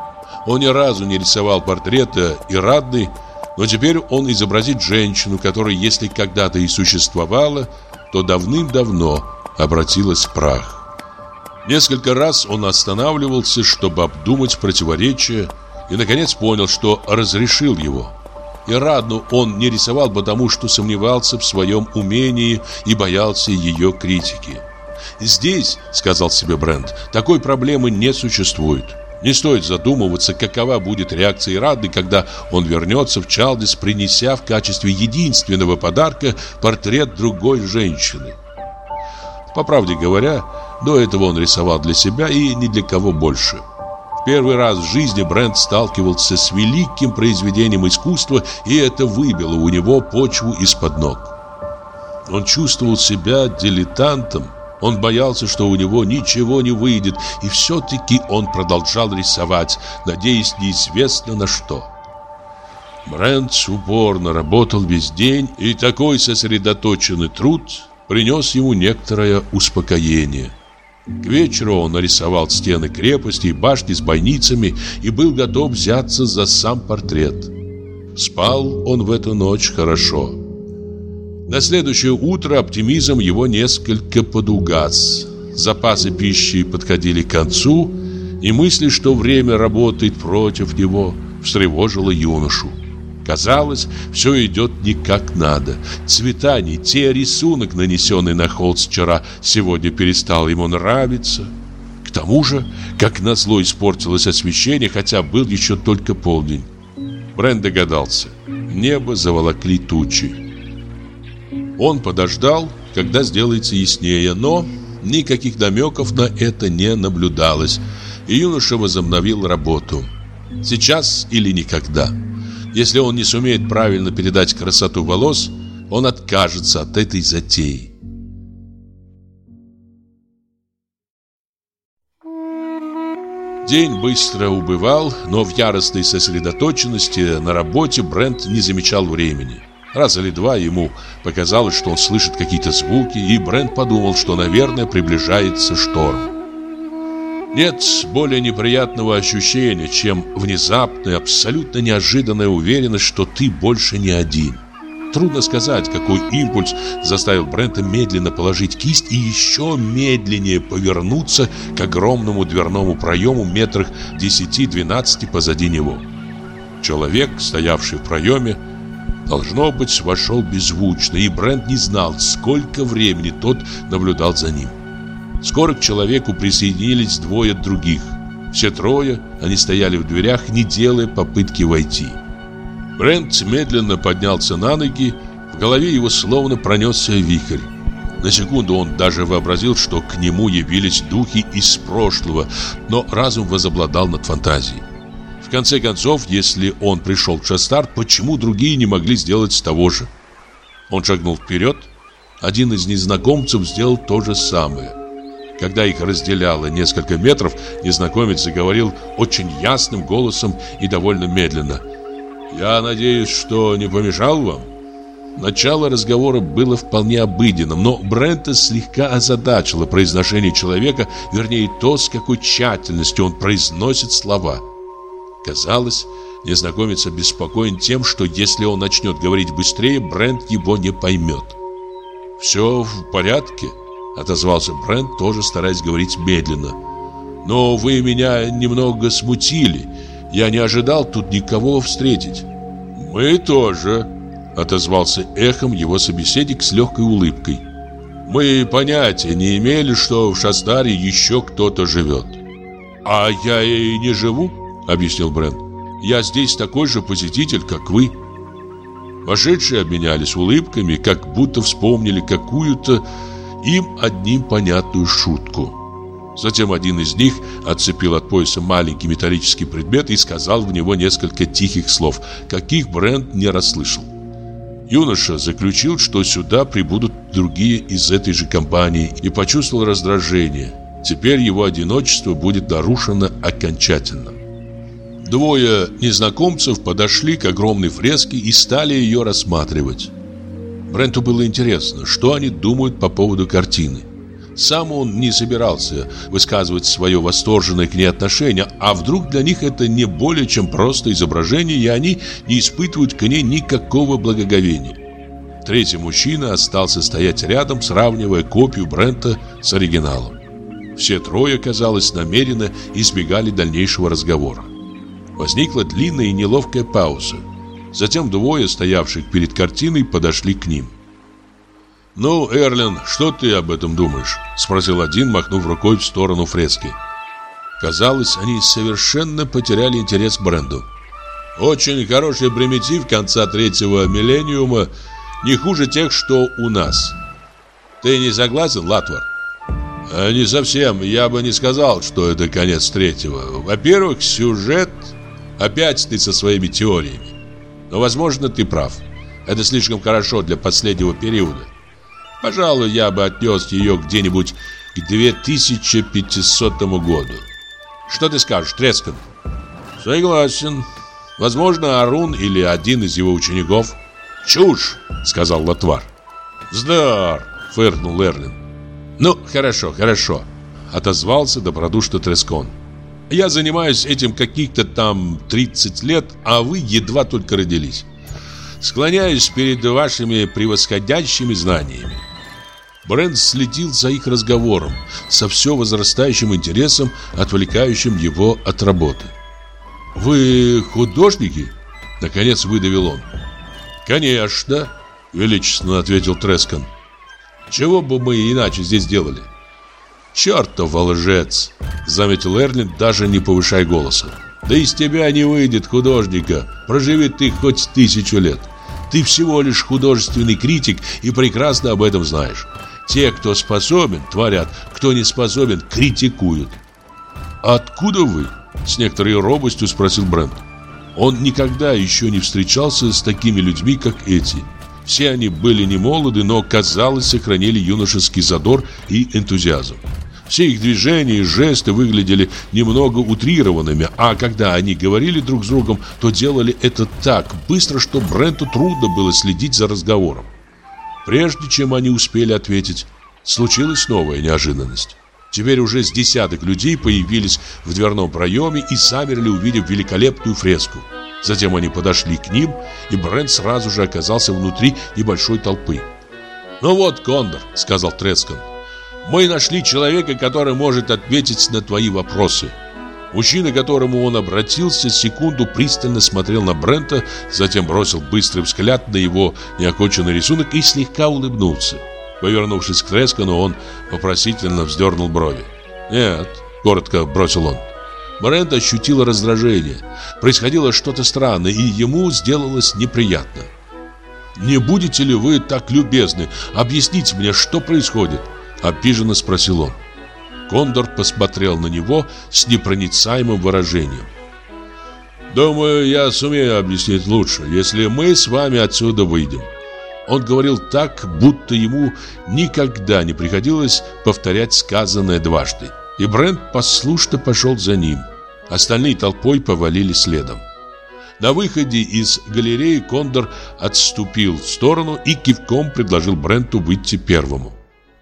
Он ни разу не рисовал портрета Ирадны, но теперь он изобразит женщину, которая, если когда-то и существовала, то давным-давно обратилась в прах. Несколько раз он останавливался, чтобы обдумать противоречие, и, наконец, понял, что разрешил его. И Радну он не рисовал, потому что сомневался в своем умении и боялся ее критики. «Здесь, — сказал себе Брент, — такой проблемы не существует. Не стоит задумываться, какова будет реакция Радны, когда он вернется в Чалдис, принеся в качестве единственного подарка портрет другой женщины. По правде говоря, до этого он рисовал для себя и ни для кого больше. В первый раз в жизни Брент сталкивался с великим произведением искусства, и это выбило у него почву из-под ног. Он чувствовал себя дилетантом, он боялся, что у него ничего не выйдет, и все-таки он продолжал рисовать, надеясь неизвестно на что. Брент упорно работал весь день, и такой сосредоточенный труд принес ему некоторое успокоение. К вечеру он нарисовал стены крепости и башни с бойницами и был готов взяться за сам портрет. Спал он в эту ночь хорошо. На следующее утро оптимизм его несколько подугас. Запасы пищи подходили к концу, и мысли, что время работает против него, встревожило юношу. Казалось, все идет не как надо. Цвета не те, рисунок, нанесенный на холст вчера, сегодня перестал ему нравиться. К тому же, как назло испортилось освещение, хотя был еще только полдень. Брент догадался. Небо заволокли тучи. Он подождал, когда сделается яснее, но никаких намеков на это не наблюдалось, и юноша возобновил работу. Сейчас или никогда. Если он не сумеет правильно передать красоту волос, он откажется от этой затеи. День быстро убывал, но в яростной сосредоточенности на работе Брент не замечал времени. Раз или два ему показалось, что он слышит какие-то звуки, и Брент подумал, что, наверное, приближается шторм. Нет более неприятного ощущения, чем внезапная, абсолютно неожиданная уверенность, что ты больше не один. Трудно сказать, какой импульс заставил Брента медленно положить кисть и еще медленнее повернуться к огромному дверному проему метрах 10-12 позади него. Человек, стоявший в проеме, должно быть, вошел беззвучно, и Брент не знал, сколько времени тот наблюдал за ним. Скоро к человеку присоединились двое других. Все трое, они стояли в дверях, не делая попытки войти. Брент медленно поднялся на ноги, в голове его словно пронесся вихрь. На секунду он даже вообразил, что к нему явились духи из прошлого, но разум возобладал над фантазией. Конце концов, если он пришел в Шастар, почему другие не могли сделать того же? Он шагнул вперед. Один из незнакомцев сделал то же самое. Когда их разделяло несколько метров, незнакомец заговорил очень ясным голосом и довольно медленно. «Я надеюсь, что не помешал вам?» Начало разговора было вполне обыденным, но Брента слегка озадачило произношение человека, вернее то, с какой тщательностью он произносит слова. Казалось, незнакомец обеспокоен тем, что если он начнет говорить быстрее, Брент его не поймет. «Все в порядке?» Отозвался Брент, тоже стараясь говорить медленно. Но вы меня немного смутили. Я не ожидал тут никого встретить. Мы тоже, отозвался эхом его собеседник с легкой улыбкой. Мы понятия не имели, что в Шастаре еще кто-то живет. А я и не живу, объяснил Брент. Я здесь такой же посетитель, как вы. Вошедшие обменялись улыбками, как будто вспомнили какую-то им одним понятную шутку. Затем один из них отцепил от пояса маленький металлический предмет и сказал в него несколько тихих слов, каких Брент не расслышал. Юноша заключил, что сюда прибудут другие из этой же компании и почувствовал раздражение. Теперь его одиночество будет нарушено окончательно. Двое незнакомцев подошли к огромной фреске и стали ее рассматривать. Бренту было интересно, что они думают по поводу картины. Сам он не собирался высказывать свое восторженное к ней отношение, а вдруг для них это не более чем просто изображение, и они не испытывают к ней никакого благоговения. Третий мужчина остался стоять рядом, сравнивая копию Брента с оригиналом. Все трое, казалось, намеренно избегали дальнейшего разговора. Возникла длинная и неловкая пауза. Затем двое, стоявших перед картиной, подошли к ним. «Ну, Эрлин, что ты об этом думаешь?» Спросил один, махнув рукой в сторону фрески. Казалось, они совершенно потеряли интерес к бренду. «Очень хороший примитив конца третьего миллениума, не хуже тех, что у нас. Ты не согласен, Латвар?» а «Не совсем. Я бы не сказал, что это конец третьего. Во-первых, сюжет... Опять ты со своими теориями. Но, возможно, ты прав. Это слишком хорошо для последнего периода. Пожалуй, я бы отнес ее где-нибудь к 2500 году. Что ты скажешь, Трескан? Согласен. Возможно, Арун или один из его учеников. Чушь, сказал Латвар. Здар, фыркнул Эрлин. Ну, хорошо, хорошо. отозвался добродушно Трескон. Я занимаюсь этим каких-то там 30 лет, а вы едва только родились. Склоняюсь перед вашими превосходящими знаниями. Брент следил за их разговором со все возрастающим интересом, отвлекающим его от работы. «Вы художники?» — наконец выдавил он. «Конечно», — величественно ответил Трескан. «Чего бы мы иначе здесь делали?» «Чертов лжец!» — заметил Эрлин, даже не повышая голоса. «Да из тебя не выйдет художника, проживи ты хоть тысячу лет. Ты всего лишь художественный критик и прекрасно об этом знаешь. Те, кто способен, творят, кто не способен, критикуют. «Откуда вы?» – с некоторой робостью спросил Брент. Он никогда еще не встречался с такими людьми, как эти. Все они были не молоды, но, казалось, сохранили юношеский задор и энтузиазм. Все их движения и жесты выглядели немного утрированными, а когда они говорили друг с другом, то делали это так быстро, что Бренту трудно было следить за разговором. Прежде чем они успели ответить, случилась новая неожиданность. Теперь уже с десяток людей появились в дверном проеме и замерли, увидев великолепную фреску. Затем они подошли к ним, и Брент сразу же оказался внутри небольшой толпы. «Ну вот, Кондор», — сказал Трескан, — «мы нашли человека, который может ответить на твои вопросы». Мужчина, к которому он обратился, секунду пристально смотрел на Брента, затем бросил быстрый взгляд на его неоконченный рисунок и слегка улыбнулся. Повернувшись к Трескану, он вопросительно вздернул брови. «Нет», — коротко бросил он. Брент ощутил раздражение. Происходило что-то странное, и ему сделалось неприятно. «Не будете ли вы так любезны объяснить мне, что происходит?» — обиженно спросил он. Кондор посмотрел на него с непроницаемым выражением. «Думаю, я сумею объяснить лучше, если мы с вами отсюда выйдем». Он говорил так, будто ему никогда не приходилось повторять сказанное дважды. И Брент послушно пошел за ним. Остальные толпой повалили следом. На выходе из галереи Кондор отступил в сторону и кивком предложил Бренту выйти первому.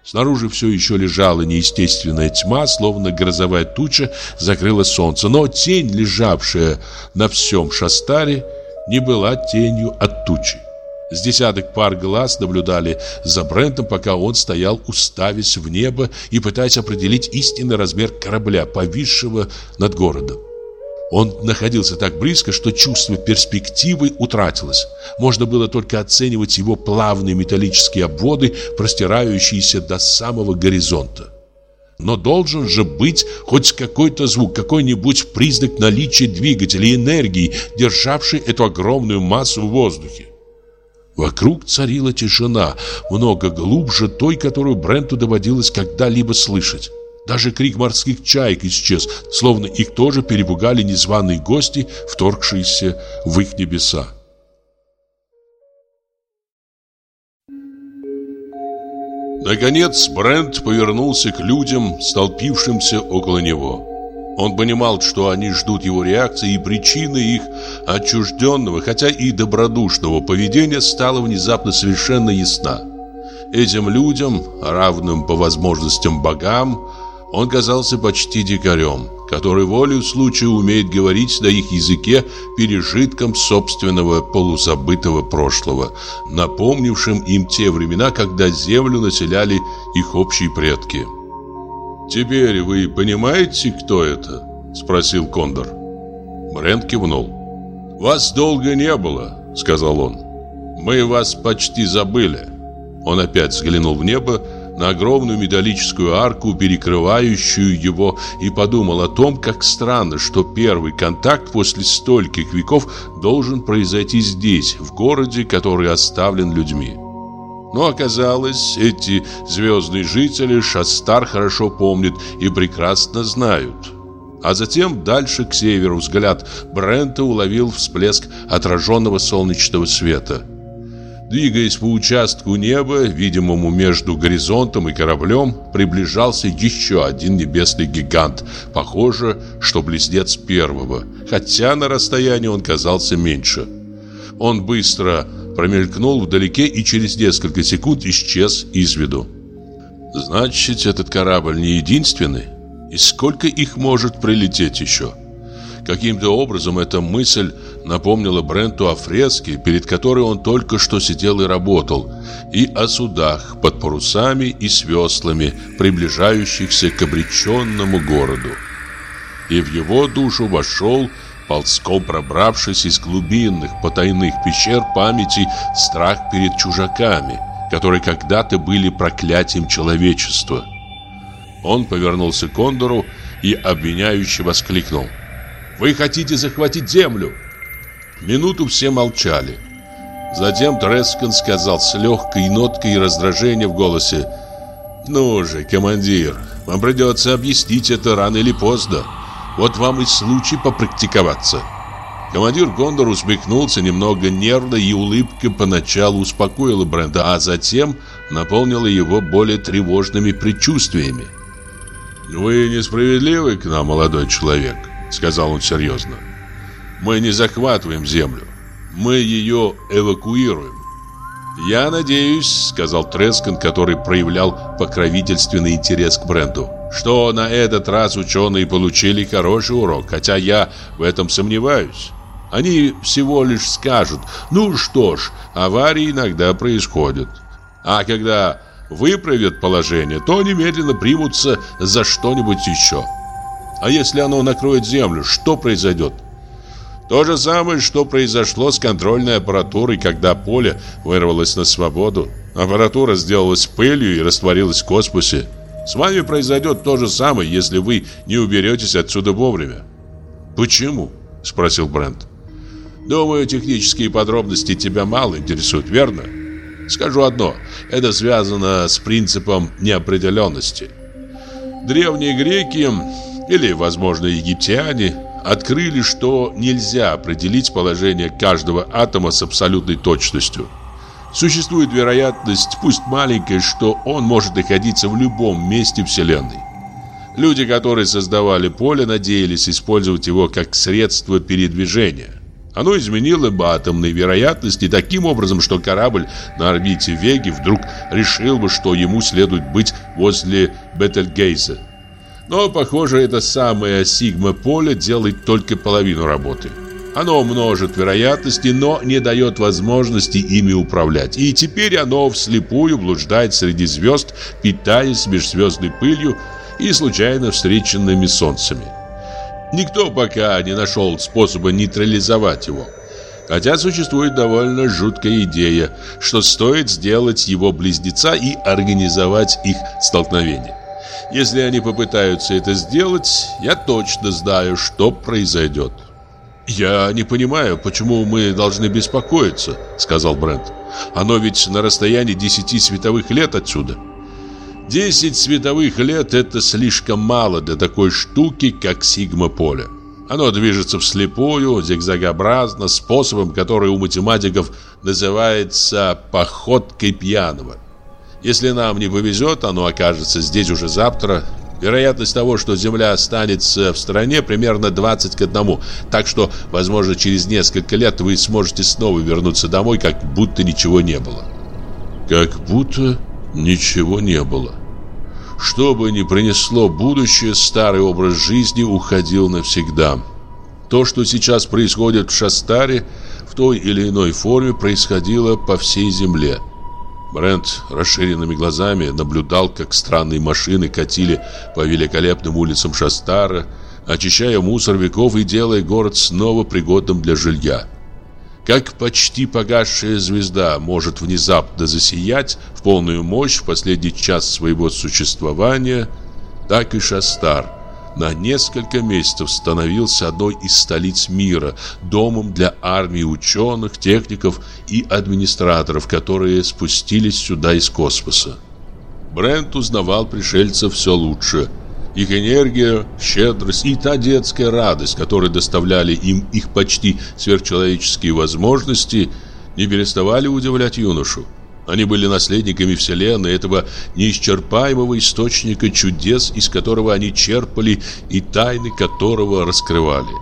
Снаружи все еще лежала неестественная тьма, словно грозовая туча закрыла солнце, но тень, лежавшая на всем шастаре, не была тенью от тучи. С десяток пар глаз наблюдали за Брентом, пока он стоял, уставясь в небо и пытаясь определить истинный размер корабля, повисшего над городом. Он находился так близко, что чувство перспективы утратилось. Можно было только оценивать его плавные металлические обводы, простирающиеся до самого горизонта. Но должен же быть хоть какой-то звук, какой-нибудь признак наличия двигателя энергии, державшей эту огромную массу в воздухе. Вокруг царила тишина, много глубже той, которую Бренту доводилось когда-либо слышать. Даже крик морских чаек исчез, словно их тоже перепугали незваные гости, вторгшиеся в их небеса. Наконец Брент повернулся к людям, столпившимся около него. Он понимал, что они ждут его реакции, и причина их отчужденного, хотя и добродушного поведения стала внезапно совершенно ясна. Этим людям, равным по возможностям богам, он казался почти дикарем, который волю случая умеет говорить на их языке пережитком собственного полузабытого прошлого, напомнившим им те времена, когда землю населяли их общие предки. «Теперь вы понимаете, кто это?» – спросил Кондор. Брент кивнул. «Вас долго не было», – сказал он. «Мы вас почти забыли». Он опять взглянул в небо, на огромную металлическую арку, перекрывающую его, и подумал о том, как странно, что первый контакт после стольких веков должен произойти здесь, в городе, который оставлен людьми. Но оказалось, эти звездные жители Шастар хорошо помнят и прекрасно знают. А затем дальше к северу взгляд Брента уловил всплеск отраженного солнечного света – Двигаясь по участку неба, видимому между горизонтом и кораблем, приближался еще один небесный гигант, похоже, что близнец первого, хотя на расстоянии он казался меньше. Он быстро промелькнул вдалеке и через несколько секунд исчез из виду. «Значит, этот корабль не единственный?» И сколько их может прилететь еще? Каким-то образом эта мысль напомнила Бренту о фреске, перед которой он только что сидел и работал, и о судах под парусами и с веслами, приближающихся к обреченному городу. И в его душу вошел, ползком пробравшись из глубинных потайных пещер памяти, страх перед чужаками, которые когда-то были проклятием человечества. Он повернулся к Кондору и обвиняюще воскликнул – вы хотите захватить землю!» Минуту все молчали. Затем Трескан сказал с легкой ноткой раздражения в голосе «Ну же, командир, вам придется объяснить это рано или поздно. Вот вам и случай попрактиковаться». Командир Гондор усмехнулся немного нервно, и улыбка поначалу успокоила Бренда, а затем наполнила его более тревожными предчувствиями. «Вы несправедливы к нам, молодой человек сказал он серьезно. Мы не захватываем землю. Мы ее эвакуируем. Я надеюсь, сказал Трескан, который проявлял покровительственный интерес к бренду, что на этот раз ученые получили хороший урок, хотя я в этом сомневаюсь. Они всего лишь скажут, ну что ж, аварии иногда происходят. А когда выправят положение, то немедленно примутся за что-нибудь еще. А если оно накроет землю, что произойдет? То же самое, что произошло с контрольной аппаратурой, когда поле вырвалось на свободу. Аппаратура сделалась пылью и растворилась в космосе. С вами произойдет то же самое, если вы не уберетесь отсюда вовремя. «Почему?» – спросил Брент. «Думаю, технические подробности тебя мало интересуют, верно?» Скажу одно, это связано с принципом неопределенности. Древние греки или, возможно, египтяне, открыли, что нельзя определить положение каждого атома с абсолютной точностью. Существует вероятность, пусть маленькая, что он может находиться в любом месте Вселенной. Люди, которые создавали поле, надеялись использовать его как средство передвижения. Оно изменило бы атомные вероятности таким образом, что корабль на орбите Веги вдруг решил бы, что ему следует быть возле Бетельгейза. Но, похоже, это самое сигма-поле делает только половину работы. Оно множит вероятности, но не дает возможности ими управлять. И теперь оно вслепую блуждает среди звезд, питаясь межзвездной пылью и случайно встреченными солнцами. Никто пока не нашел способа нейтрализовать его. Хотя существует довольно жуткая идея, что стоит сделать его близнеца и организовать их столкновение. Если они попытаются это сделать, я точно знаю, что произойдет. «Я не понимаю, почему мы должны беспокоиться», — сказал Брент. «Оно ведь на расстоянии десяти световых лет отсюда». «Десять световых лет — это слишком мало для такой штуки, как сигма-поле. Оно движется вслепую, зигзагообразно, способом, который у математиков называется «походкой пьяного». Если нам не повезет, оно окажется здесь уже завтра. Вероятность того, что Земля останется в стране, примерно 20 к 1. Так что, возможно, через несколько лет вы сможете снова вернуться домой, как будто ничего не было. Как будто ничего не было. Что бы ни принесло будущее, старый образ жизни уходил навсегда. То, что сейчас происходит в Шастаре, в той или иной форме происходило по всей Земле – Брент расширенными глазами наблюдал, как странные машины катили по великолепным улицам Шастара, очищая мусор веков и делая город снова пригодным для жилья. Как почти погасшая звезда может внезапно засиять в полную мощь в последний час своего существования, так и Шастар – на несколько месяцев становился одной из столиц мира, домом для армии ученых, техников и администраторов, которые спустились сюда из космоса. Брент узнавал пришельцев все лучше. Их энергия, щедрость и та детская радость, которые доставляли им их почти сверхчеловеческие возможности, не переставали удивлять юношу. Они были наследниками Вселенной, этого неисчерпаемого источника чудес, из которого они черпали и тайны которого раскрывали.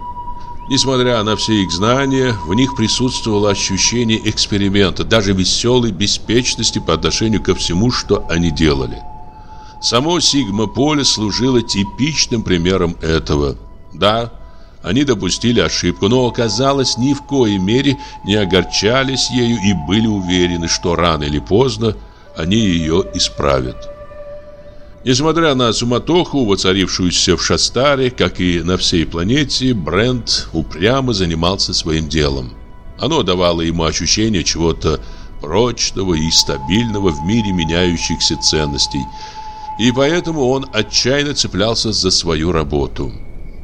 Несмотря на все их знания, в них присутствовало ощущение эксперимента, даже веселой беспечности по отношению ко всему, что они делали. Само Сигма-поле служило типичным примером этого. Да, они допустили ошибку, но оказалось, ни в коей мере не огорчались ею и были уверены, что рано или поздно они ее исправят. Несмотря на суматоху, воцарившуюся в Шастаре, как и на всей планете, Брент упрямо занимался своим делом. Оно давало ему ощущение чего-то прочного и стабильного в мире меняющихся ценностей, и поэтому он отчаянно цеплялся за свою работу.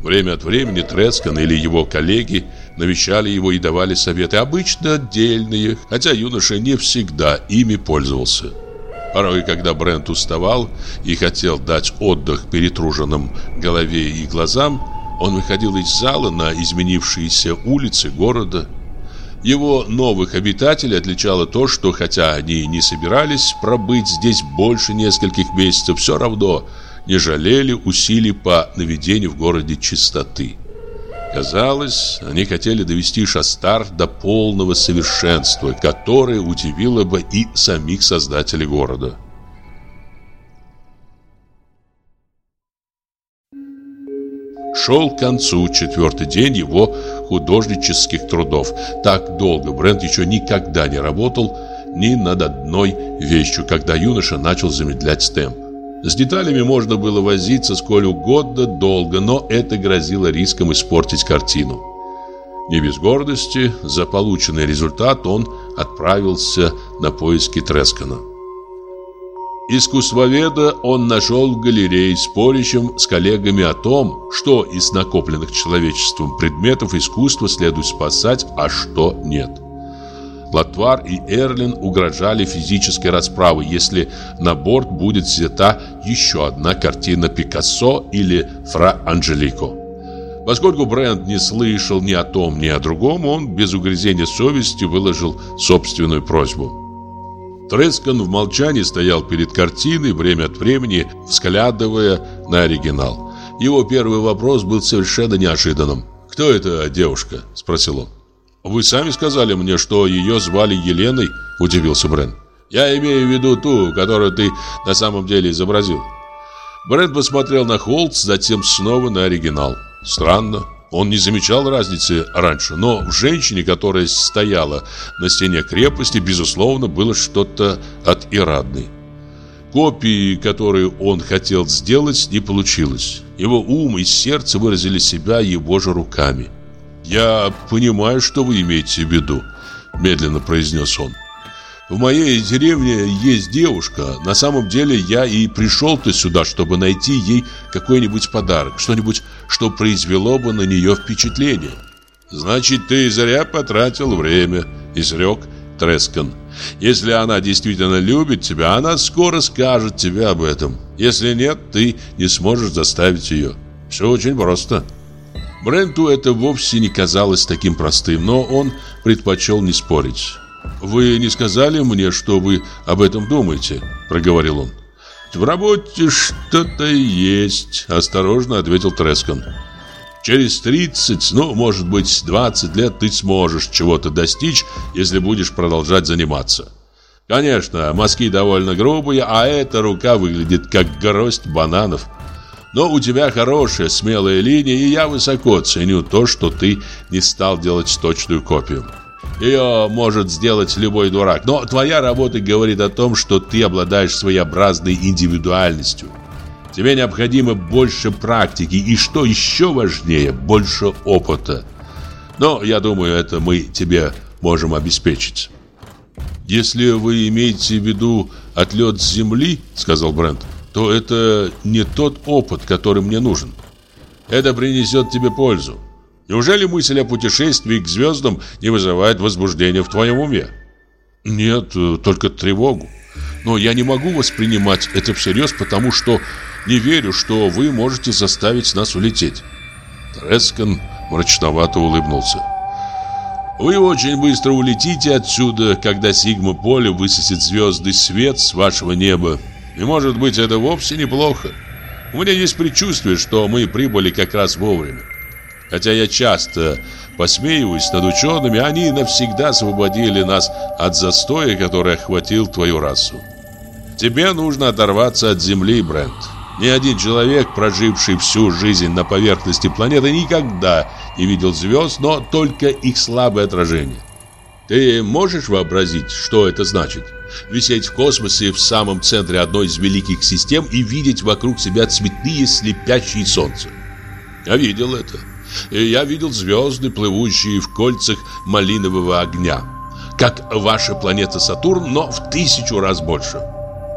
Время от времени Трескан или его коллеги навещали его и давали советы, обычно отдельные, хотя юноша не всегда ими пользовался. Порой, когда Брент уставал и хотел дать отдых перетруженным голове и глазам, он выходил из зала на изменившиеся улицы города. Его новых обитателей отличало то, что хотя они не собирались пробыть здесь больше нескольких месяцев, все равно не жалели усилий по наведению в городе чистоты. Казалось, они хотели довести Шастар до полного совершенства, которое удивило бы и самих создателей города. Шел к концу четвертый день его художнических трудов. Так долго Брент еще никогда не работал ни над одной вещью, когда юноша начал замедлять темп. С деталями можно было возиться сколь угодно долго, но это грозило риском испортить картину. Не без гордости за полученный результат он отправился на поиски Трескана. Искусствоведа он нашел в галерее спорящим с коллегами о том, что из накопленных человечеством предметов искусства следует спасать, а что нет. Латвар и Эрлин угрожали физической расправой, если на борт будет взята еще одна картина Пикассо или Фра Анжелико. Поскольку Брент не слышал ни о том, ни о другом, он без угрызения совести выложил собственную просьбу. Трескан в молчании стоял перед картиной, время от времени взглядывая на оригинал. Его первый вопрос был совершенно неожиданным. «Кто эта девушка?» – спросил он. «Вы сами сказали мне, что ее звали Еленой?» – удивился Брен. «Я имею в виду ту, которую ты на самом деле изобразил». Брент посмотрел на Холц, затем снова на оригинал. Странно, он не замечал разницы раньше, но в женщине, которая стояла на стене крепости, безусловно, было что-то от Ирадны. Копии, которые он хотел сделать, не получилось. Его ум и сердце выразили себя его же руками. «Я понимаю, что вы имеете в виду», – медленно произнес он. «В моей деревне есть девушка. На самом деле я и пришел-то сюда, чтобы найти ей какой-нибудь подарок, что-нибудь, что произвело бы на нее впечатление». «Значит, ты зря потратил время», – изрек Трескан. «Если она действительно любит тебя, она скоро скажет тебе об этом. Если нет, ты не сможешь заставить ее. Все очень просто». Бренту это вовсе не казалось таким простым, но он предпочел не спорить. «Вы не сказали мне, что вы об этом думаете?» – проговорил он. «В работе что-то есть», – осторожно ответил Трескан. «Через 30, ну, может быть, 20 лет ты сможешь чего-то достичь, если будешь продолжать заниматься. Конечно, мазки довольно грубые, а эта рука выглядит как гроздь бананов». Но у тебя хорошая, смелая линия, и я высоко ценю то, что ты не стал делать точную копию. Ее может сделать любой дурак, но твоя работа говорит о том, что ты обладаешь своеобразной индивидуальностью. Тебе необходимо больше практики и, что еще важнее, больше опыта. Но, я думаю, это мы тебе можем обеспечить. «Если вы имеете в виду отлет с земли, — сказал Брент, — то это не тот опыт, который мне нужен. Это принесет тебе пользу. Неужели мысль о путешествии к звездам не вызывает возбуждения в твоем уме? Нет, только тревогу. Но я не могу воспринимать это всерьез, потому что не верю, что вы можете заставить нас улететь. Трескан мрачновато улыбнулся. Вы очень быстро улетите отсюда, когда Сигма-поле высосет звезды свет с вашего неба и может быть это вовсе неплохо. У меня есть предчувствие, что мы прибыли как раз вовремя. Хотя я часто посмеиваюсь над учеными, они навсегда освободили нас от застоя, который охватил твою расу. Тебе нужно оторваться от Земли, Брент. Ни один человек, проживший всю жизнь на поверхности планеты, никогда не видел звезд, но только их слабое отражение. Ты можешь вообразить, что это значит? Висеть в космосе в самом центре одной из великих систем и видеть вокруг себя цветные слепящие солнца. Я видел это. И я видел звезды, плывущие в кольцах малинового огня. Как ваша планета Сатурн, но в тысячу раз больше.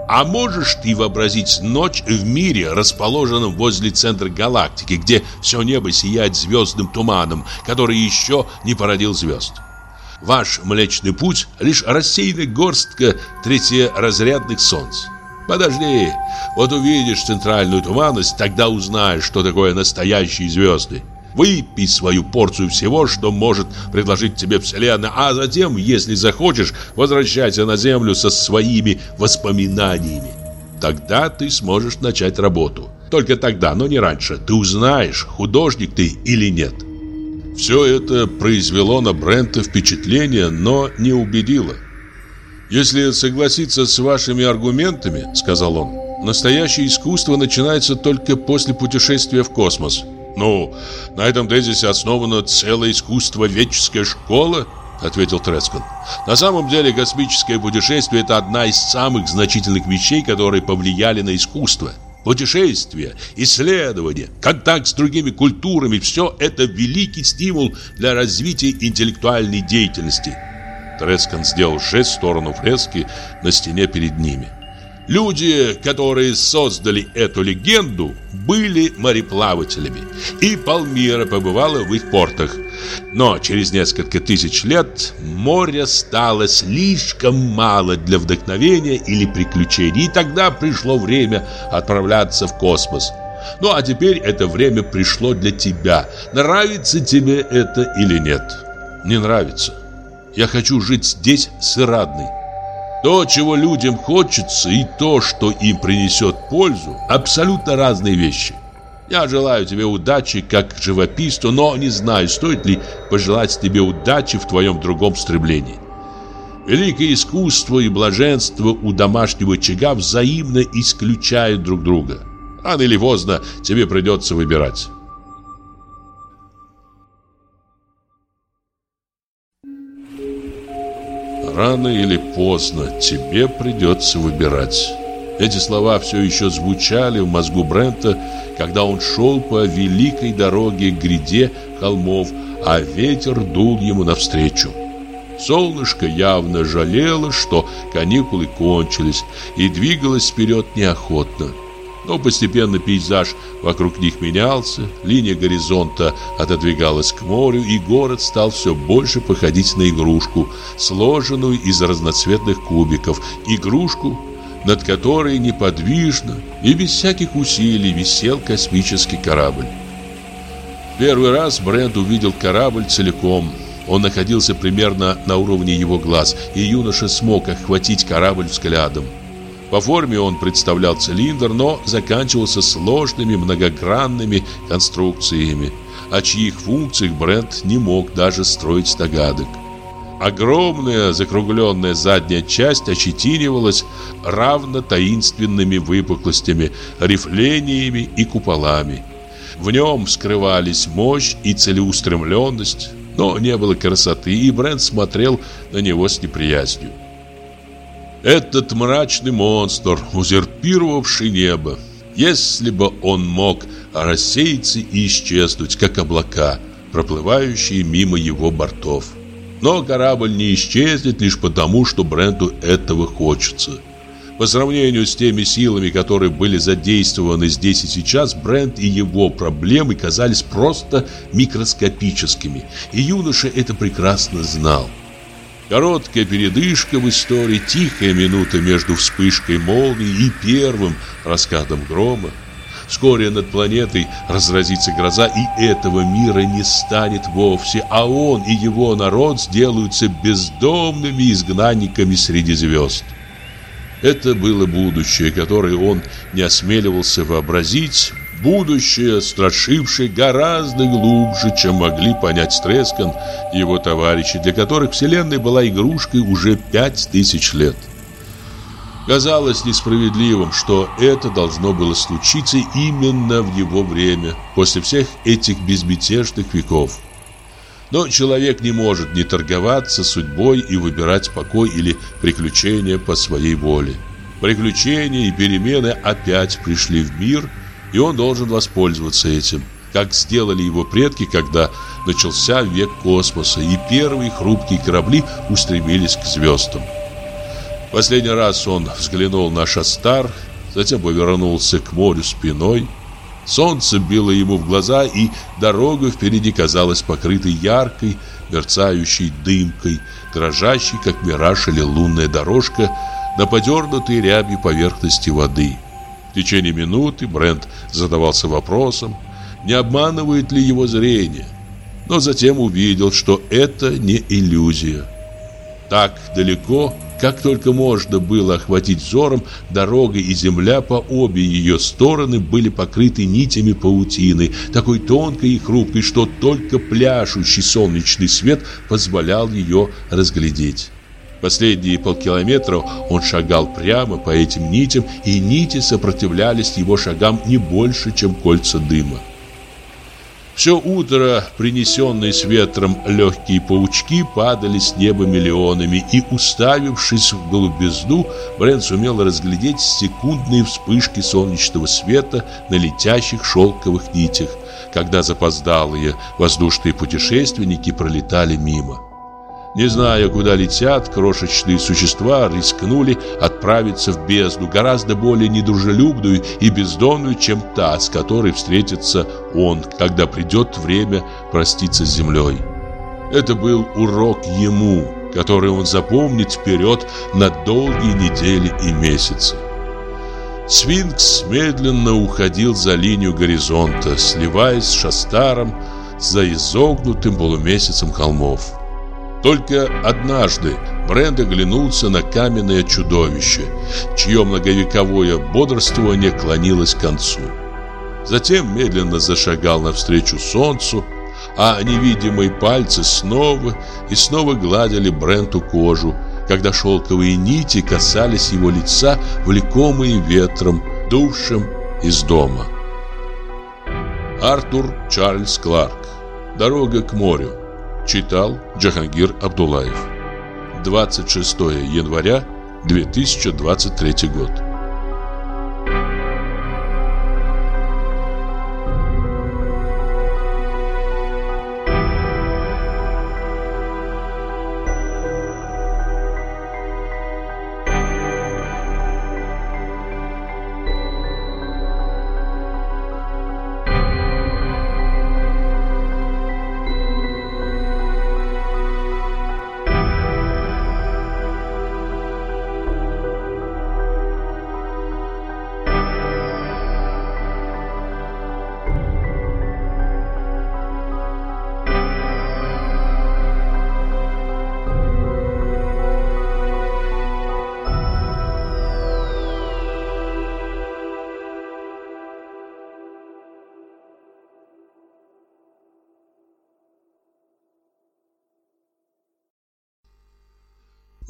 А можешь ты вообразить ночь в мире, расположенном возле центра галактики, где все небо сияет звездным туманом, который еще не породил звезд? Ваш Млечный Путь — лишь рассеянная горстка третьеразрядных солнц. Подожди, вот увидишь центральную туманность, тогда узнаешь, что такое настоящие звезды. Выпей свою порцию всего, что может предложить тебе Вселенная, а затем, если захочешь, возвращайся на Землю со своими воспоминаниями. Тогда ты сможешь начать работу. Только тогда, но не раньше, ты узнаешь, художник ты или нет. Все это произвело на Брента впечатление, но не убедило. «Если согласиться с вашими аргументами, — сказал он, — настоящее искусство начинается только после путешествия в космос». «Ну, на этом тезисе основано целое искусство веческая школа», — ответил Трескан. «На самом деле космическое путешествие — это одна из самых значительных вещей, которые повлияли на искусство». Путешествия, исследования, контакт с другими культурами – все это великий стимул для развития интеллектуальной деятельности. Трескан сделал жест в сторону фрески на стене перед ними. Люди, которые создали эту легенду, были мореплавателями, и Палмира побывала в их портах. Но через несколько тысяч лет море стало слишком мало для вдохновения или приключений, и тогда пришло время отправляться в космос. Ну а теперь это время пришло для тебя. Нравится тебе это или нет? Не нравится. Я хочу жить здесь с Ирадной. То, чего людям хочется, и то, что им принесет пользу, абсолютно разные вещи. Я желаю тебе удачи как живописцу, но не знаю, стоит ли пожелать тебе удачи в твоем другом стремлении. Великое искусство и блаженство у домашнего очага взаимно исключают друг друга. Рано или поздно тебе придется выбирать. Рано или поздно тебе придется выбирать. Эти слова все еще звучали в мозгу Брента, когда он шел по великой дороге к гряде холмов, а ветер дул ему навстречу. Солнышко явно жалело, что каникулы кончились, и двигалось вперед неохотно. Но постепенно пейзаж вокруг них менялся, линия горизонта отодвигалась к морю, и город стал все больше походить на игрушку, сложенную из разноцветных кубиков, игрушку, над которой неподвижно и без всяких усилий висел космический корабль. Первый раз Брент увидел корабль целиком. Он находился примерно на уровне его глаз, и юноша смог охватить корабль взглядом. По форме он представлял цилиндр, но заканчивался сложными многогранными конструкциями, о чьих функциях Брент не мог даже строить догадок. Огромная закругленная задняя часть ощетинивалась равно таинственными выпуклостями, рифлениями и куполами. В нем скрывались мощь и целеустремленность, но не было красоты, и Брент смотрел на него с неприязнью. Этот мрачный монстр, узурпировавший небо, если бы он мог рассеяться и исчезнуть, как облака, проплывающие мимо его бортов. Но корабль не исчезнет лишь потому, что Бренту этого хочется. По сравнению с теми силами, которые были задействованы здесь и сейчас, Брент и его проблемы казались просто микроскопическими, и юноша это прекрасно знал. Короткая передышка в истории, тихая минута между вспышкой молнии и первым раскатом грома. Вскоре над планетой разразится гроза, и этого мира не станет вовсе, а он и его народ сделаются бездомными изгнанниками среди звезд. Это было будущее, которое он не осмеливался вообразить, Будущее, страшившее гораздо глубже, чем могли понять Стрескан и его товарищи, для которых Вселенная была игрушкой уже пять тысяч лет. Казалось несправедливым, что это должно было случиться именно в его время, после всех этих безмятежных веков. Но человек не может не торговаться судьбой и выбирать покой или приключения по своей воле. Приключения и перемены опять пришли в мир, и он должен воспользоваться этим, как сделали его предки, когда начался век космоса, и первые хрупкие корабли устремились к звездам. Последний раз он взглянул на Шастар, затем повернулся к морю спиной. Солнце било ему в глаза, и дорога впереди казалась покрытой яркой, мерцающей дымкой, дрожащей, как мираж или лунная дорожка, на подернутой рябью поверхности воды. В течение минуты Брент задавался вопросом, не обманывает ли его зрение, но затем увидел, что это не иллюзия. Так далеко как только можно было охватить взором, дорога и земля по обе ее стороны были покрыты нитями паутины, такой тонкой и хрупкой, что только пляшущий солнечный свет позволял ее разглядеть. Последние полкилометра он шагал прямо по этим нитям, и нити сопротивлялись его шагам не больше, чем кольца дыма. Все утро принесенные с ветром легкие паучки падали с неба миллионами, и, уставившись в голубизну, Брент сумел разглядеть секундные вспышки солнечного света на летящих шелковых нитях, когда запоздалые воздушные путешественники пролетали мимо. Не зная, куда летят, крошечные существа рискнули отправиться в бездну, гораздо более недружелюбную и бездонную, чем та, с которой встретится он, когда придет время проститься с землей. Это был урок ему, который он запомнит вперед на долгие недели и месяцы. Сфинкс медленно уходил за линию горизонта, сливаясь с Шастаром за изогнутым полумесяцем холмов. Только однажды Бренд оглянулся на каменное чудовище, чье многовековое бодрствование клонилось к концу. Затем медленно зашагал навстречу солнцу, а невидимые пальцы снова и снова гладили Бренту кожу, когда шелковые нити касались его лица, влекомые ветром, дувшим из дома. Артур Чарльз Кларк. Дорога к морю. Читал Джахангир Абдулаев. 26 января 2023 год.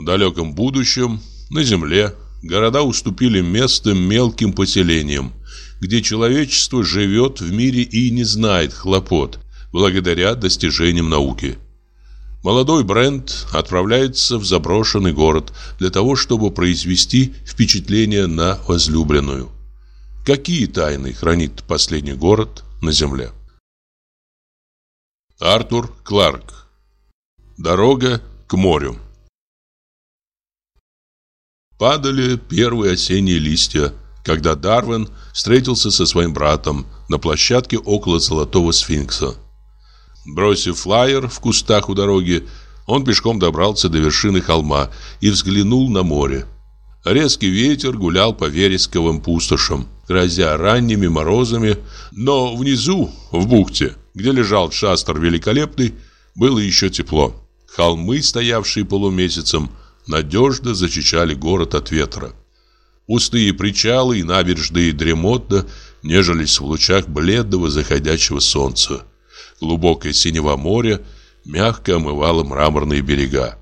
Далеком будущем на Земле города уступили место мелким поселениям, где человечество живет в мире и не знает хлопот, благодаря достижениям науки. Молодой Брент отправляется в заброшенный город для того, чтобы произвести впечатление на возлюбленную. Какие тайны хранит последний город на земле? Артур Кларк Дорога к морю Падали первые осенние листья, когда Дарвин встретился со своим братом на площадке около Золотого Сфинкса. Бросив флаер в кустах у дороги, он пешком добрался до вершины холма и взглянул на море. Резкий ветер гулял по вересковым пустошам, грозя ранними морозами, но внизу, в бухте, где лежал шастер великолепный, было еще тепло. Холмы, стоявшие полумесяцем, надежно защищали город от ветра. Пустые причалы и набережные дремотно нежились в лучах бледного заходящего солнца. Глубокое синего моря мягко омывало мраморные берега.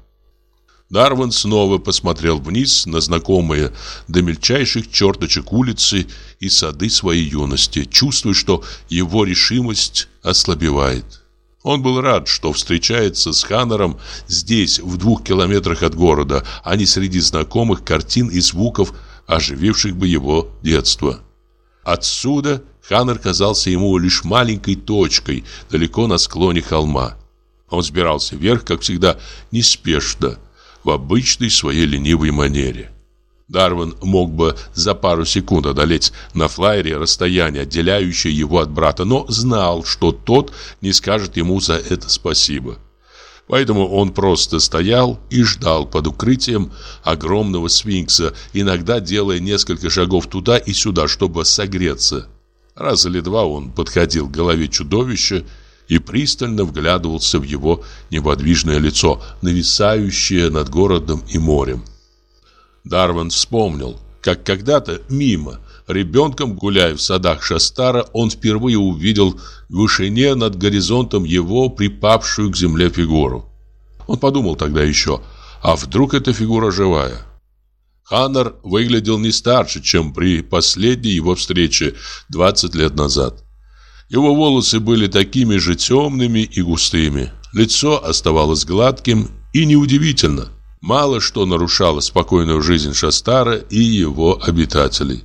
Дарвин снова посмотрел вниз на знакомые до мельчайших черточек улицы и сады своей юности, чувствуя, что его решимость ослабевает. Он был рад, что встречается с Ханнером здесь, в двух километрах от города, а не среди знакомых картин и звуков, ожививших бы его детство. Отсюда Ханнер казался ему лишь маленькой точкой, далеко на склоне холма. Он сбирался вверх, как всегда, неспешно, в обычной своей ленивой манере. Дарвин мог бы за пару секунд одолеть на флайере расстояние, отделяющее его от брата, но знал, что тот не скажет ему за это спасибо. Поэтому он просто стоял и ждал под укрытием огромного сфинкса, иногда делая несколько шагов туда и сюда, чтобы согреться. Раз или два он подходил к голове чудовища и пристально вглядывался в его неподвижное лицо, нависающее над городом и морем. Дарвин вспомнил, как когда-то мимо, ребенком гуляя в садах Шастара, он впервые увидел в вышине над горизонтом его припавшую к земле фигуру. Он подумал тогда еще, а вдруг эта фигура живая? Ханнер выглядел не старше, чем при последней его встрече 20 лет назад. Его волосы были такими же темными и густыми. Лицо оставалось гладким и неудивительно. Мало что нарушало спокойную жизнь Шастара и его обитателей.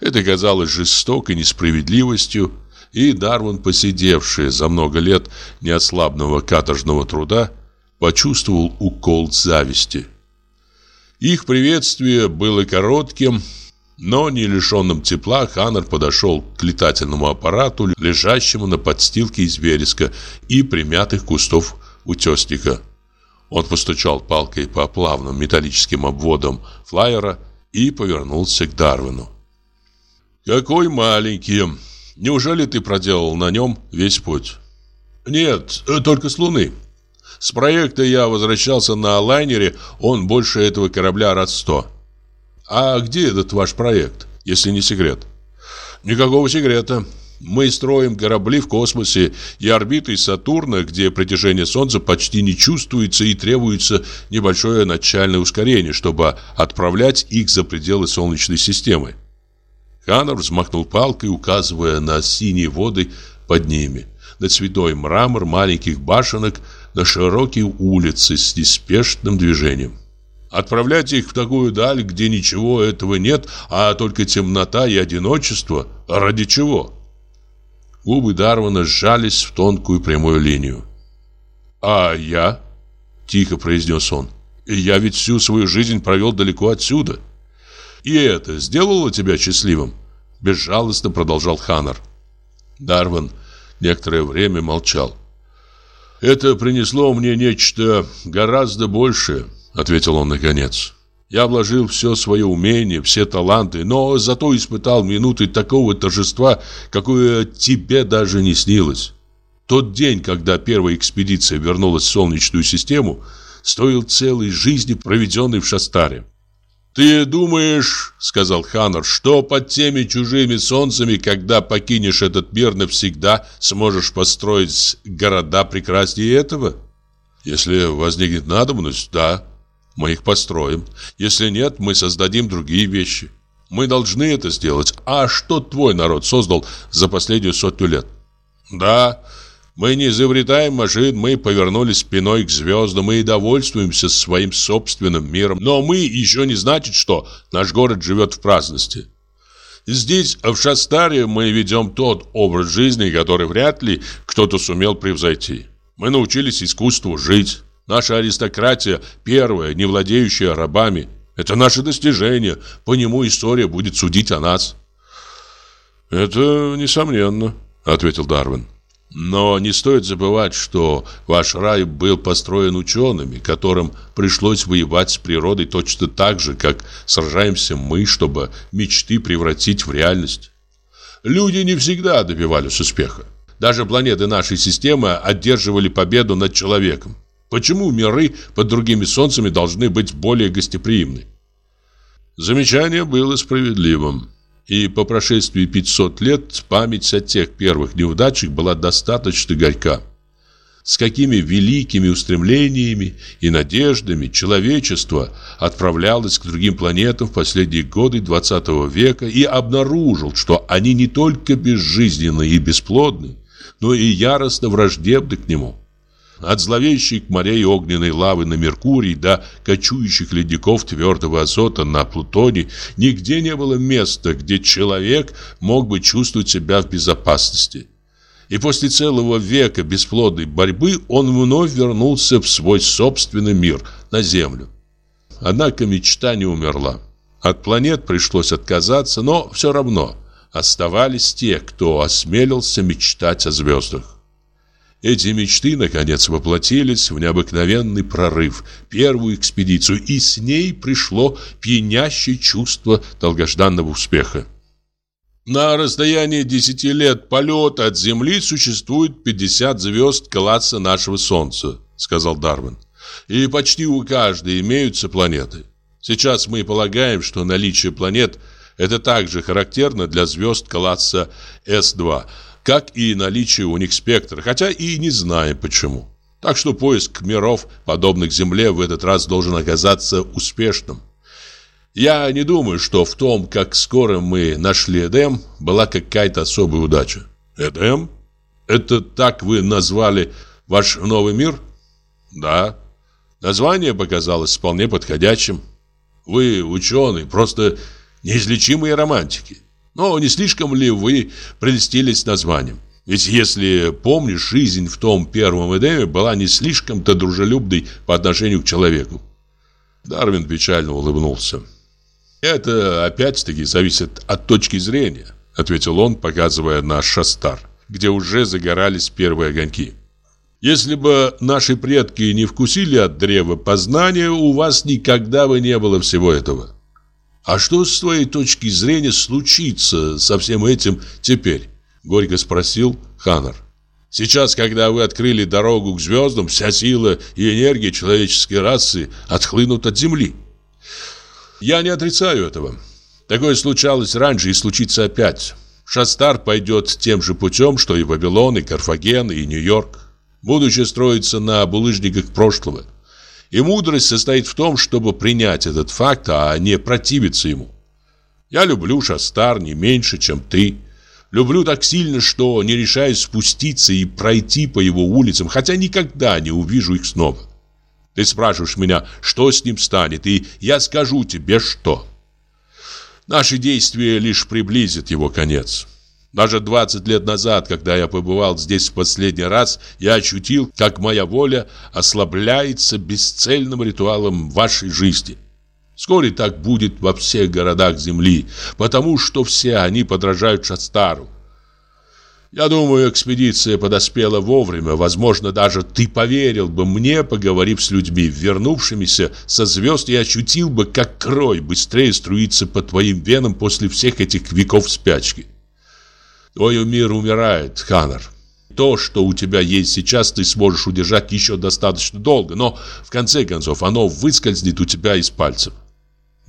Это казалось жестокой несправедливостью, и Дарвин, посидевший за много лет неослабного каторжного труда, почувствовал укол зависти. Их приветствие было коротким, но не лишенным тепла Ханнер подошел к летательному аппарату, лежащему на подстилке из вереска и примятых кустов утесника. Он постучал палкой по плавным металлическим обводам флайера и повернулся к Дарвину. «Какой маленький! Неужели ты проделал на нем весь путь?» «Нет, только с Луны. С проекта я возвращался на лайнере, он больше этого корабля раз сто. А где этот ваш проект, если не секрет?» «Никакого секрета. Мы строим корабли в космосе и орбиты Сатурна, где притяжение Солнца почти не чувствуется и требуется небольшое начальное ускорение, чтобы отправлять их за пределы Солнечной системы. Ханнер взмахнул палкой, указывая на синие воды под ними, на цветной мрамор маленьких башенок, на широкие улицы с неспешным движением. Отправлять их в такую даль, где ничего этого нет, а только темнота и одиночество, ради чего? Губы Дарвана сжались в тонкую прямую линию. «А я?» – тихо произнес он. «Я ведь всю свою жизнь провел далеко отсюда». «И это сделало тебя счастливым?» – безжалостно продолжал Ханнер. Дарван некоторое время молчал. «Это принесло мне нечто гораздо большее», — ответил он наконец. Я вложил все свое умение, все таланты, но зато испытал минуты такого торжества, какое тебе даже не снилось. Тот день, когда первая экспедиция вернулась в Солнечную систему, стоил целой жизни, проведенной в Шастаре. «Ты думаешь, — сказал Ханнер, — что под теми чужими солнцами, когда покинешь этот мир навсегда, сможешь построить города прекраснее этого? Если возникнет надобность, да, мы их построим. Если нет, мы создадим другие вещи. Мы должны это сделать. А что твой народ создал за последнюю сотню лет? Да, мы не изобретаем машин, мы повернулись спиной к звездам и довольствуемся своим собственным миром. Но мы еще не значит, что наш город живет в праздности. Здесь, в Шастаре, мы ведем тот образ жизни, который вряд ли кто-то сумел превзойти. Мы научились искусству жить. Наша аристократия первая, не владеющая рабами. Это наше достижение. По нему история будет судить о нас. Это несомненно, ответил Дарвин. Но не стоит забывать, что ваш рай был построен учеными, которым пришлось воевать с природой точно так же, как сражаемся мы, чтобы мечты превратить в реальность. Люди не всегда добивались успеха. Даже планеты нашей системы одерживали победу над человеком. Почему миры под другими солнцами должны быть более гостеприимны? Замечание было справедливым. И по прошествии 500 лет память о тех первых неудачах была достаточно горька. с какими великими устремлениями и надеждами человечество отправлялось к другим планетам в последние годы 20 века и обнаружил, что они не только безжизненны и бесплодны, но и яростно враждебны к нему. От зловещих морей огненной лавы на Меркурии до кочующих ледников твердого азота на Плутоне нигде не было места, где человек мог бы чувствовать себя в безопасности. И после целого века бесплодной борьбы он вновь вернулся в свой собственный мир, на Землю. Однако мечта не умерла. От планет пришлось отказаться, но все равно оставались те, кто осмелился мечтать о звездах. Эти мечты, наконец, воплотились в необыкновенный прорыв, первую экспедицию, и с ней пришло пьянящее чувство долгожданного успеха. На расстоянии 10 лет полета от Земли существует 50 звезд класса нашего Солнца, сказал Дарвин. И почти у каждой имеются планеты. Сейчас мы полагаем, что наличие планет – это также характерно для звезд класса С2, как и наличие у них спектра, хотя и не знаем почему. Так что поиск миров, подобных Земле, в этот раз должен оказаться успешным. Я не думаю, что в том, как скоро мы нашли Эдем, была какая-то особая удача. Эдем? Это так вы назвали ваш новый мир? Да. Название показалось вполне подходящим. Вы ученый, просто неизлечимые романтики. Но не слишком ли вы прельстились названием? Ведь если помнишь, жизнь в том первом Эдеме была не слишком-то дружелюбной по отношению к человеку. Дарвин печально улыбнулся. «Это опять-таки зависит от точки зрения», — ответил он, показывая на шастар, где уже загорались первые огоньки. «Если бы наши предки не вкусили от древа познания, у вас никогда бы не было всего этого. А что с твоей точки зрения случится со всем этим теперь?» — горько спросил Ханнер. «Сейчас, когда вы открыли дорогу к звездам, вся сила и энергия человеческой расы отхлынут от Земли». Я не отрицаю этого. Такое случалось раньше и случится опять. Шастар пойдет тем же путем, что и Вавилон, и Карфаген, и Нью-Йорк. Будущее строится на булыжниках прошлого. И мудрость состоит в том, чтобы принять этот факт, а не противиться ему. Я люблю Шастар не меньше, чем ты. Люблю так сильно, что не решаюсь спуститься и пройти по его улицам, хотя никогда не увижу их снова. Ты спрашиваешь меня, что с ним станет, и я скажу тебе, что. Наши действия лишь приблизят его конец. Даже 20 лет назад, когда я побывал здесь в последний раз, я ощутил, как моя воля ослабляется бесцельным ритуалом вашей жизни. Вскоре так будет во всех городах Земли, потому что все они подражают Шастару. Я думаю, экспедиция подоспела вовремя. Возможно, даже ты поверил бы мне, поговорив с людьми, вернувшимися со звезд, и ощутил бы, как кровь быстрее струится по твоим венам после всех этих веков спячки. Твой мир умирает, Ханнер. То, что у тебя есть сейчас, ты сможешь удержать еще достаточно долго, но в конце концов оно выскользнет у тебя из пальцев.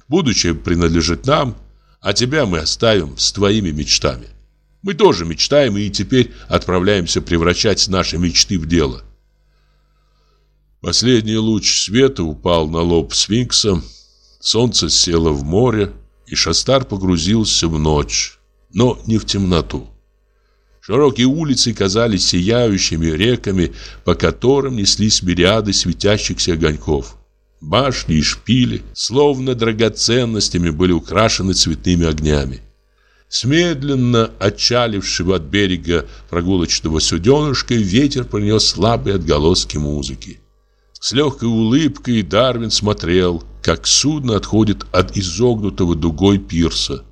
Будущее принадлежит нам, а тебя мы оставим с твоими мечтами. Мы тоже мечтаем и теперь отправляемся превращать наши мечты в дело. Последний луч света упал на лоб сфинкса, солнце село в море, и Шастар погрузился в ночь, но не в темноту. Широкие улицы казались сияющими реками, по которым неслись мириады светящихся огоньков. Башни и шпили, словно драгоценностями, были украшены цветными огнями. С медленно отчалившего от берега прогулочного суденышка ветер принес слабые отголоски музыки. С легкой улыбкой Дарвин смотрел, как судно отходит от изогнутого дугой пирса.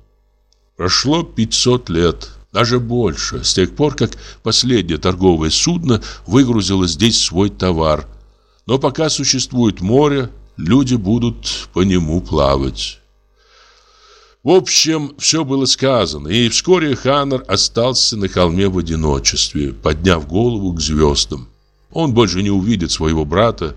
Прошло 500 лет, даже больше, с тех пор, как последнее торговое судно выгрузило здесь свой товар. Но пока существует море, люди будут по нему плавать. В общем, все было сказано, и вскоре Ханнер остался на холме в одиночестве, подняв голову к звездам. Он больше не увидит своего брата.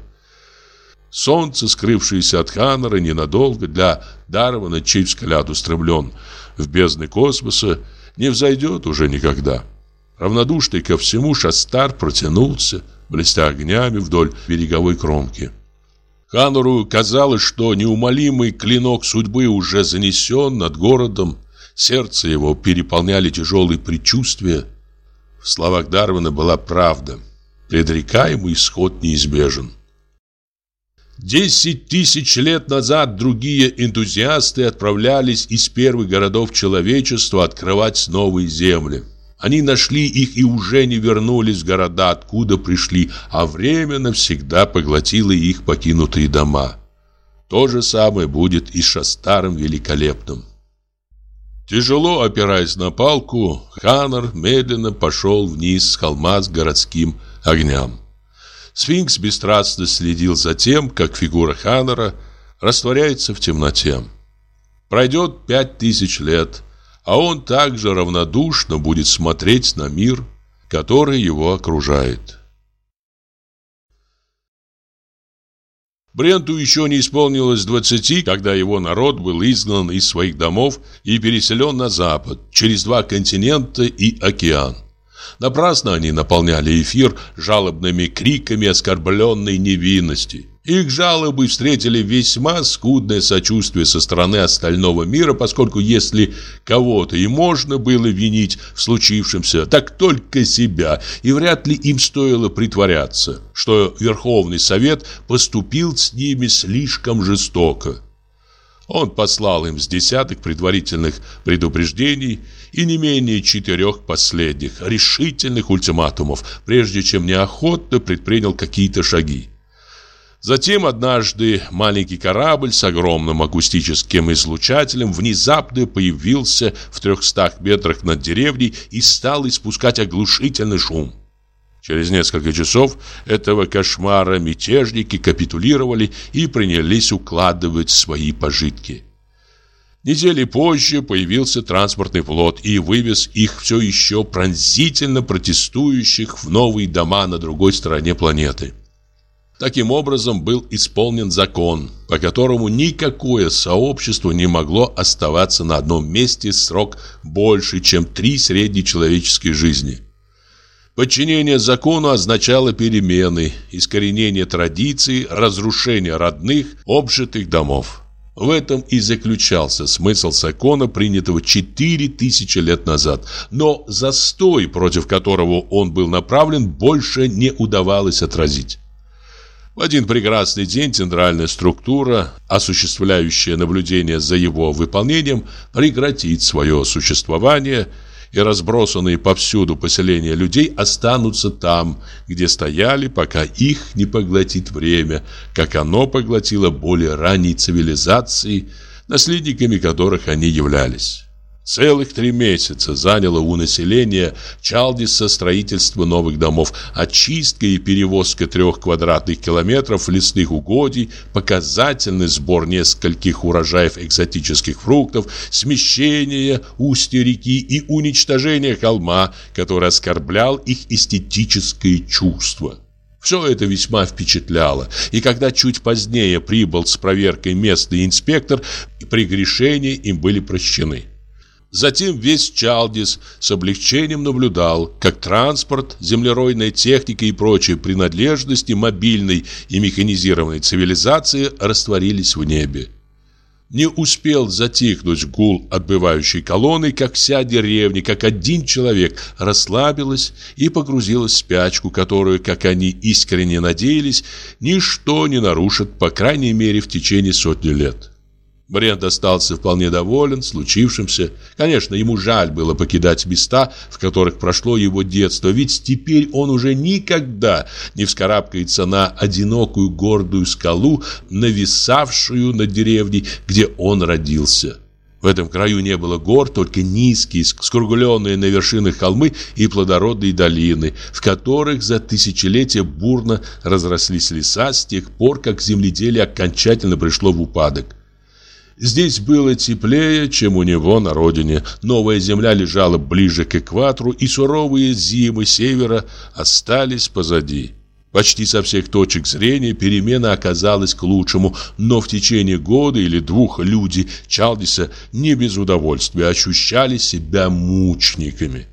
Солнце, скрывшееся от Ханнера ненадолго для Дарвана, чей взгляд устремлен в бездны космоса, не взойдет уже никогда. Равнодушный ко всему Шастар протянулся, блестя огнями вдоль береговой кромки. Хануру казалось, что неумолимый клинок судьбы уже занесен над городом, сердце его переполняли тяжелые предчувствия. В словах Дарвина была правда. Предрекаемый исход неизбежен. Десять тысяч лет назад другие энтузиасты отправлялись из первых городов человечества открывать новые земли. Они нашли их и уже не вернулись в города, откуда пришли, а время навсегда поглотило их покинутые дома. То же самое будет и с старым великолепным. Тяжело опираясь на палку, Ханнер медленно пошел вниз с холма с городским огням. Сфинкс бесстрастно следил за тем, как фигура Ханнера растворяется в темноте. Пройдет пять тысяч лет, а он также равнодушно будет смотреть на мир, который его окружает. Бренту еще не исполнилось двадцати, когда его народ был изгнан из своих домов и переселен на запад, через два континента и океан. Напрасно они наполняли эфир жалобными криками оскорбленной невинности. Их жалобы встретили весьма скудное сочувствие со стороны остального мира, поскольку если кого-то и можно было винить в случившемся, так только себя, и вряд ли им стоило притворяться, что Верховный Совет поступил с ними слишком жестоко. Он послал им с десяток предварительных предупреждений и не менее четырех последних решительных ультиматумов, прежде чем неохотно предпринял какие-то шаги. Затем однажды маленький корабль с огромным акустическим излучателем внезапно появился в трехстах метрах над деревней и стал испускать оглушительный шум. Через несколько часов этого кошмара мятежники капитулировали и принялись укладывать свои пожитки. Недели позже появился транспортный флот и вывез их все еще пронзительно протестующих в новые дома на другой стороне планеты. Таким образом был исполнен закон, по которому никакое сообщество не могло оставаться на одном месте срок больше, чем три среднечеловеческие жизни. Подчинение закону означало перемены, искоренение традиций, разрушение родных, обжитых домов. В этом и заключался смысл закона, принятого четыре тысячи лет назад. Но застой, против которого он был направлен, больше не удавалось отразить. В один прекрасный день центральная структура, осуществляющая наблюдение за его выполнением, прекратит свое существование, и разбросанные повсюду поселения людей останутся там, где стояли, пока их не поглотит время, как оно поглотило более ранние цивилизации, наследниками которых они являлись. Целых три месяца заняло у населения Чалдиса строительство новых домов, очистка и перевозка трех квадратных километров лесных угодий, показательный сбор нескольких урожаев экзотических фруктов, смещение устья реки и уничтожение холма, который оскорблял их эстетическое чувство. Все это весьма впечатляло, и когда чуть позднее прибыл с проверкой местный инспектор, прегрешения им были прощены. Затем весь Чалдис с облегчением наблюдал, как транспорт, землеройная техника и прочие принадлежности мобильной и механизированной цивилизации растворились в небе. Не успел затихнуть гул отбывающей колонны, как вся деревня, как один человек, расслабилась и погрузилась в спячку, которую, как они искренне надеялись, ничто не нарушит, по крайней мере, в течение сотни лет. Брент остался вполне доволен случившимся. Конечно, ему жаль было покидать места, в которых прошло его детство, ведь теперь он уже никогда не вскарабкается на одинокую гордую скалу, нависавшую над деревней, где он родился. В этом краю не было гор, только низкие, скругленные на вершинах холмы и плодородные долины, в которых за тысячелетия бурно разрослись леса с тех пор, как земледелие окончательно пришло в упадок. Здесь было теплее, чем у него на родине. Новая земля лежала ближе к экватору, и суровые зимы севера остались позади. Почти со всех точек зрения перемена оказалась к лучшему, но в течение года или двух люди Чалдиса не без удовольствия ощущали себя мучениками.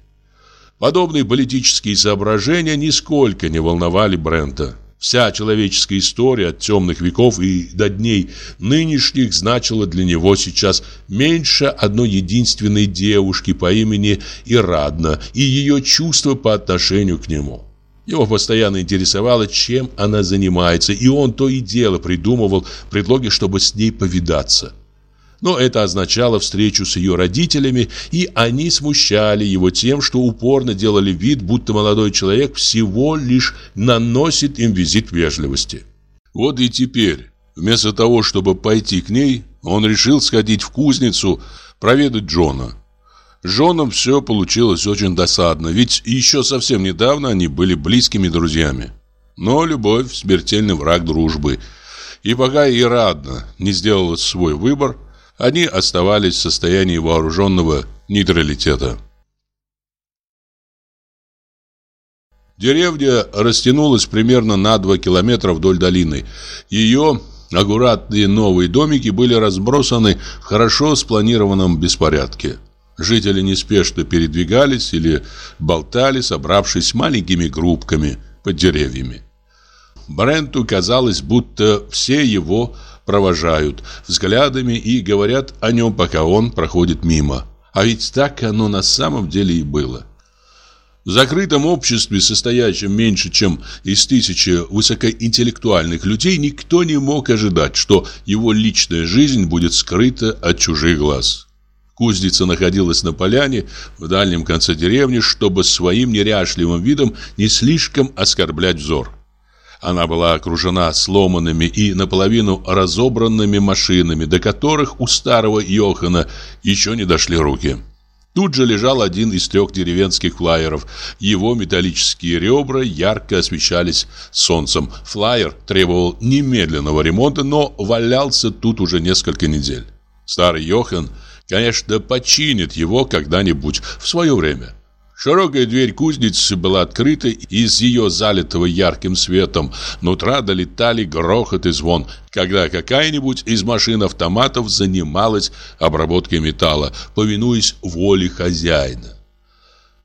Подобные политические соображения нисколько не волновали Брента. Вся человеческая история от темных веков и до дней нынешних значила для него сейчас меньше одной единственной девушки по имени Ирадна и ее чувства по отношению к нему. Его постоянно интересовало, чем она занимается, и он то и дело придумывал предлоги, чтобы с ней повидаться но это означало встречу с ее родителями, и они смущали его тем, что упорно делали вид, будто молодой человек всего лишь наносит им визит вежливости. Вот и теперь, вместо того, чтобы пойти к ней, он решил сходить в кузницу, проведать Джона. Джоном все получилось очень досадно, ведь еще совсем недавно они были близкими друзьями. Но любовь – смертельный враг дружбы. И пока Ирадна не сделала свой выбор – они оставались в состоянии вооруженного нейтралитета. Деревня растянулась примерно на 2 километра вдоль долины. Ее аккуратные новые домики были разбросаны в хорошо спланированном беспорядке. Жители неспешно передвигались или болтали, собравшись маленькими группками под деревьями. Бренту казалось, будто все его провожают взглядами и говорят о нем, пока он проходит мимо. А ведь так оно на самом деле и было. В закрытом обществе, состоящем меньше, чем из тысячи высокоинтеллектуальных людей, никто не мог ожидать, что его личная жизнь будет скрыта от чужих глаз. Кузница находилась на поляне в дальнем конце деревни, чтобы своим неряшливым видом не слишком оскорблять взор. Она была окружена сломанными и наполовину разобранными машинами, до которых у старого Йохана еще не дошли руки. Тут же лежал один из трех деревенских флайеров. Его металлические ребра ярко освещались солнцем. Флайер требовал немедленного ремонта, но валялся тут уже несколько недель. Старый Йохан, конечно, починит его когда-нибудь в свое время. Широкая дверь кузницы была открыта, и из ее залитого ярким светом нутра долетали грохот и звон, когда какая-нибудь из машин-автоматов занималась обработкой металла, повинуясь воле хозяина.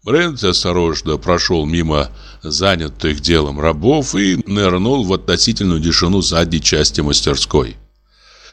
Брент осторожно прошел мимо занятых делом рабов и нырнул в относительную тишину задней части мастерской.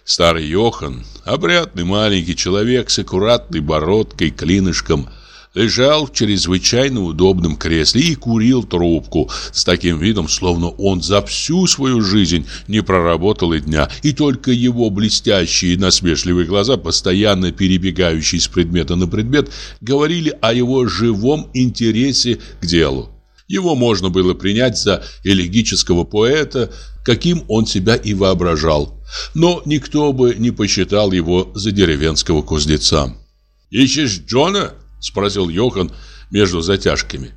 Старый Йохан, опрятный маленький человек с аккуратной бородкой, клинышком – лежал в чрезвычайно удобном кресле и курил трубку с таким видом, словно он за всю свою жизнь не проработал и дня, и только его блестящие насмешливые глаза, постоянно перебегающие с предмета на предмет, говорили о его живом интересе к делу. Его можно было принять за элегического поэта, каким он себя и воображал, но никто бы не посчитал его за деревенского кузнеца. «Ищешь Джона?» Спросил Йохан между затяжками.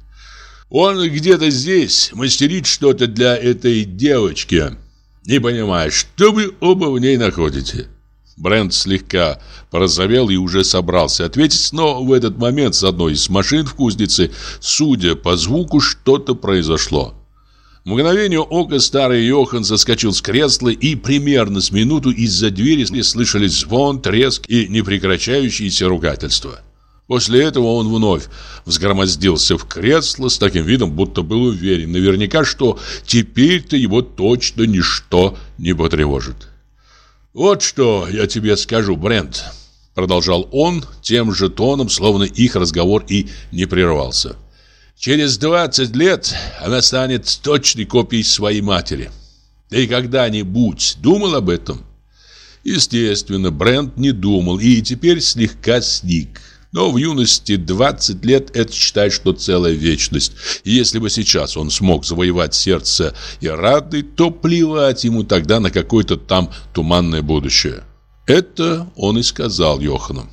Он где-то здесь мастерит что-то для этой девочки. Не понимаю, что вы оба в ней находите? Брент слегка порозовел и уже собрался ответить, но в этот момент с одной из машин в кузнице, судя по звуку, что-то произошло. В мгновение ока старый Йохан заскочил с кресла, и примерно с минуту из-за двери слышались звон, треск и непрекращающиеся ругательства. После этого он вновь взгромоздился в кресло с таким видом, будто был уверен наверняка, что теперь-то его точно ничто не потревожит. «Вот что я тебе скажу, Брент», — продолжал он тем же тоном, словно их разговор и не прервался. «Через 20 лет она станет точной копией своей матери. Ты когда-нибудь думал об этом?» Естественно, Брент не думал и теперь слегка сник. Но в юности 20 лет это считай, что целая вечность. И если бы сейчас он смог завоевать сердце Ирады, то плевать ему тогда на какое-то там туманное будущее. Это он и сказал Йохану.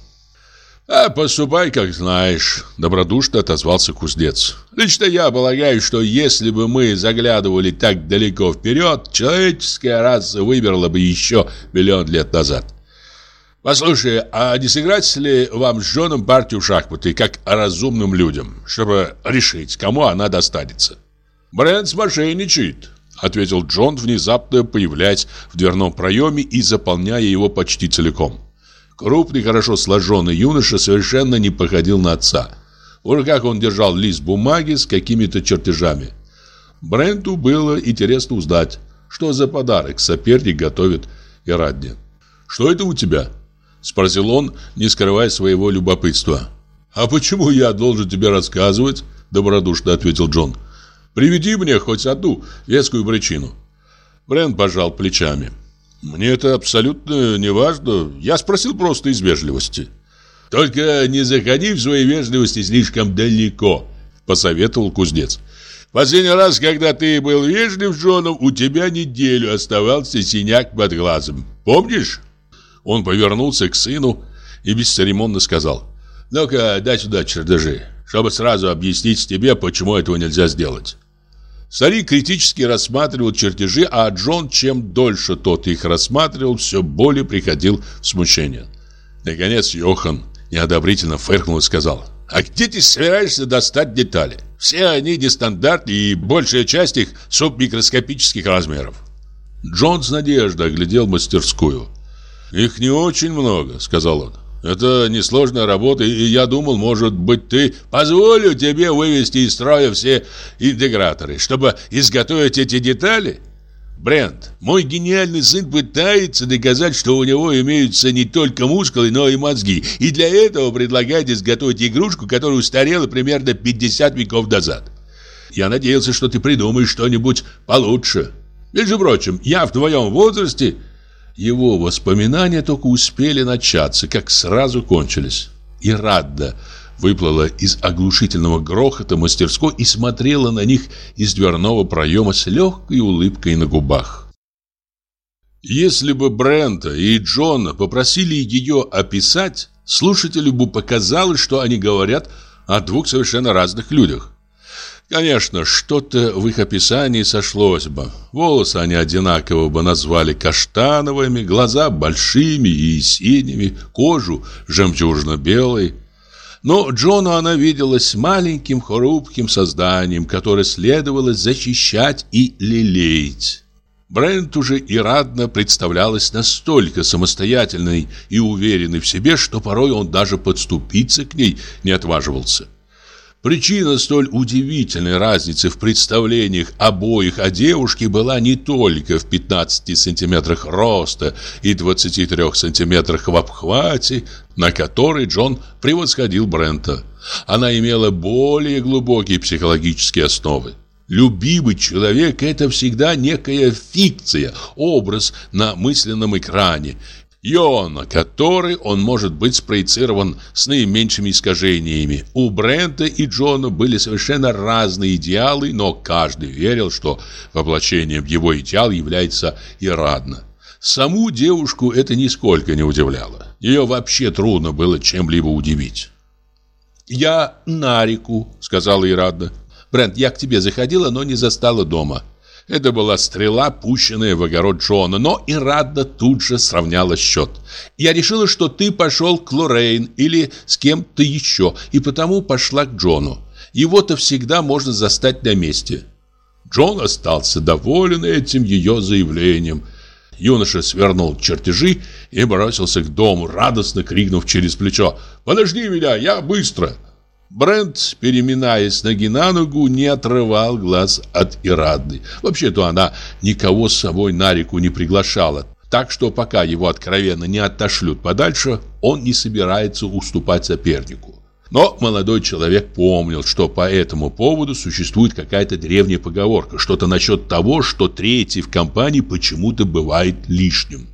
«А поступай, как знаешь», — добродушно отозвался кузнец. «Лично я полагаю, что если бы мы заглядывали так далеко вперед, человеческая раса вымерла бы еще миллион лет назад. Послушай, а не сыграть ли вам с Джоном партию шахматы, как разумным людям, чтобы решить, кому она достанется? Брент смошенничает, ответил Джон, внезапно появляясь в дверном проеме и заполняя его почти целиком. Крупный, хорошо сложенный юноша совершенно не походил на отца. В руках он держал лист бумаги с какими-то чертежами. Бренту было интересно узнать, что за подарок соперник готовит Ирадне. «Что это у тебя?» – спросил он, не скрывая своего любопытства. «А почему я должен тебе рассказывать?» – добродушно ответил Джон. «Приведи мне хоть одну вескую причину». Брент пожал плечами. «Мне это абсолютно не важно. Я спросил просто из вежливости». «Только не заходи в своей вежливости слишком далеко», – посоветовал кузнец. «Последний раз, когда ты был вежлив с Джоном, у тебя неделю оставался синяк под глазом. Помнишь?» Он повернулся к сыну и бесцеремонно сказал. «Ну-ка, дай сюда чертежи, чтобы сразу объяснить тебе, почему этого нельзя сделать». Старик критически рассматривал чертежи, а Джон, чем дольше тот их рассматривал, все более приходил в смущение. Наконец Йохан неодобрительно фыркнул и сказал, «А где ты собираешься достать детали? Все они нестандартные, и большая часть их субмикроскопических размеров». Джон с надеждой оглядел мастерскую. «Их не очень много», — сказал он. «Это несложная работа, и я думал, может быть, ты позволю тебе вывести из строя все интеграторы, чтобы изготовить эти детали?» Брент, мой гениальный сын пытается доказать, что у него имеются не только мускулы, но и мозги. И для этого предлагает изготовить игрушку, которая устарела примерно 50 веков назад. Я надеялся, что ты придумаешь что-нибудь получше. Между прочим, я в твоем возрасте... Его воспоминания только успели начаться, как сразу кончились. И Радда выплыла из оглушительного грохота мастерской и смотрела на них из дверного проема с легкой улыбкой на губах. Если бы Брента и Джона попросили ее описать, слушателю бы показалось, что они говорят о двух совершенно разных людях. Конечно, что-то в их описании сошлось бы. Волосы они одинаково бы назвали каштановыми, глаза большими и синими, кожу жемчужно-белой. Но Джону она виделась маленьким хрупким созданием, которое следовало защищать и лелеять. Брент уже и радно представлялась настолько самостоятельной и уверенной в себе, что порой он даже подступиться к ней не отваживался. Причина столь удивительной разницы в представлениях обоих о девушке была не только в 15 сантиметрах роста и 23 сантиметрах в обхвате, на который Джон превосходил Брента. Она имела более глубокие психологические основы. Любимый человек – это всегда некая фикция, образ на мысленном экране, Йона, который он может быть спроецирован с наименьшими искажениями. У Брента и Джона были совершенно разные идеалы, но каждый верил, что воплощением его идеал является Ирадна. Саму девушку это нисколько не удивляло. Ее вообще трудно было чем-либо удивить. «Я на реку», — сказала Ирадна. «Брент, я к тебе заходила, но не застала дома». Это была стрела, пущенная в огород Джона, но и Радда тут же сравняла счет. Я решила, что ты пошел к Лоррейн или с кем-то еще, и потому пошла к Джону. Его-то всегда можно застать на месте. Джон остался доволен этим ее заявлением. Юноша свернул чертежи и бросился к дому, радостно крикнув через плечо «Подожди меня, я быстро!» Брент, переминаясь ноги на ногу, не отрывал глаз от Ирадны. Вообще-то она никого с собой на реку не приглашала, так что пока его откровенно не отошлют подальше, он не собирается уступать сопернику. Но молодой человек помнил, что по этому поводу существует какая-то древняя поговорка, что-то насчет того, что третий в компании почему-то бывает лишним.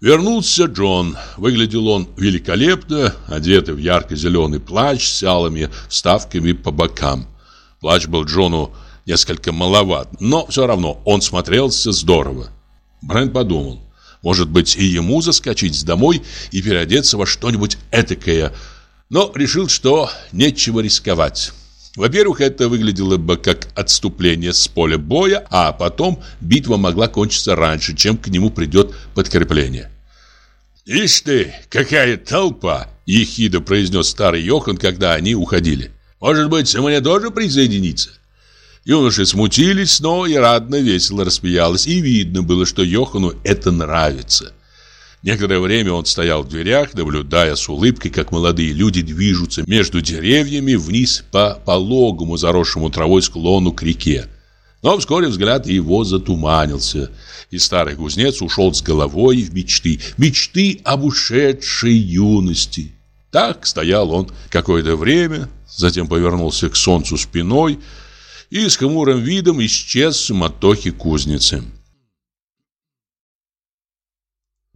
Вернулся Джон. Выглядел он великолепно, одетый в ярко-зеленый плащ с алыми вставками по бокам. Плащ был Джону несколько маловат, но все равно он смотрелся здорово. Брент подумал, может быть и ему заскочить домой и переодеться во что-нибудь этакое, но решил, что нечего рисковать. Во-первых, это выглядело бы как отступление с поля боя, а потом битва могла кончиться раньше, чем к нему придет подкрепление. «Ишь ты, какая толпа!» – ехидо произнес старый Йохан, когда они уходили. «Может быть, мне тоже присоединиться?» Юноши смутились, но и радно весело рассмеялась, и видно было, что Йохану это нравится. Некоторое время он стоял в дверях, наблюдая с улыбкой, как молодые люди движутся между деревьями вниз по пологому, заросшему травой склону к реке. Но вскоре взгляд его затуманился, и старый кузнец ушел с головой в мечты, мечты об ушедшей юности. Так стоял он какое-то время, затем повернулся к солнцу спиной и с хмурым видом исчез в мотохе кузницы.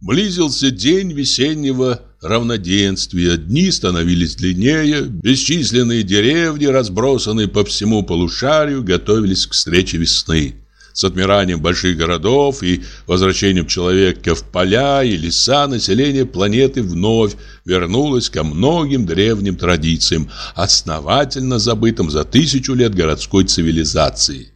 Близился день весеннего равноденствия, дни становились длиннее, бесчисленные деревни, разбросанные по всему полушарию, готовились к встрече весны. С отмиранием больших городов и возвращением человека в поля и леса население планеты вновь вернулось ко многим древним традициям, основательно забытым за тысячу лет городской цивилизации.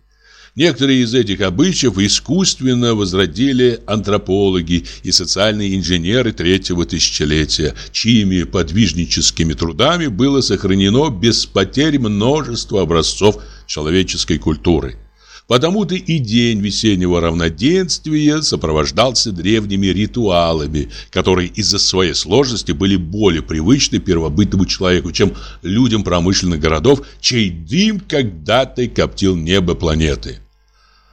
Некоторые из этих обычаев искусственно возродили антропологи и социальные инженеры третьего тысячелетия, чьими подвижническими трудами было сохранено без потерь множество образцов человеческой культуры. Потому-то и день весеннего равноденствия сопровождался древними ритуалами, которые из-за своей сложности были более привычны первобытному человеку, чем людям промышленных городов, чей дым когда-то коптил небо планеты.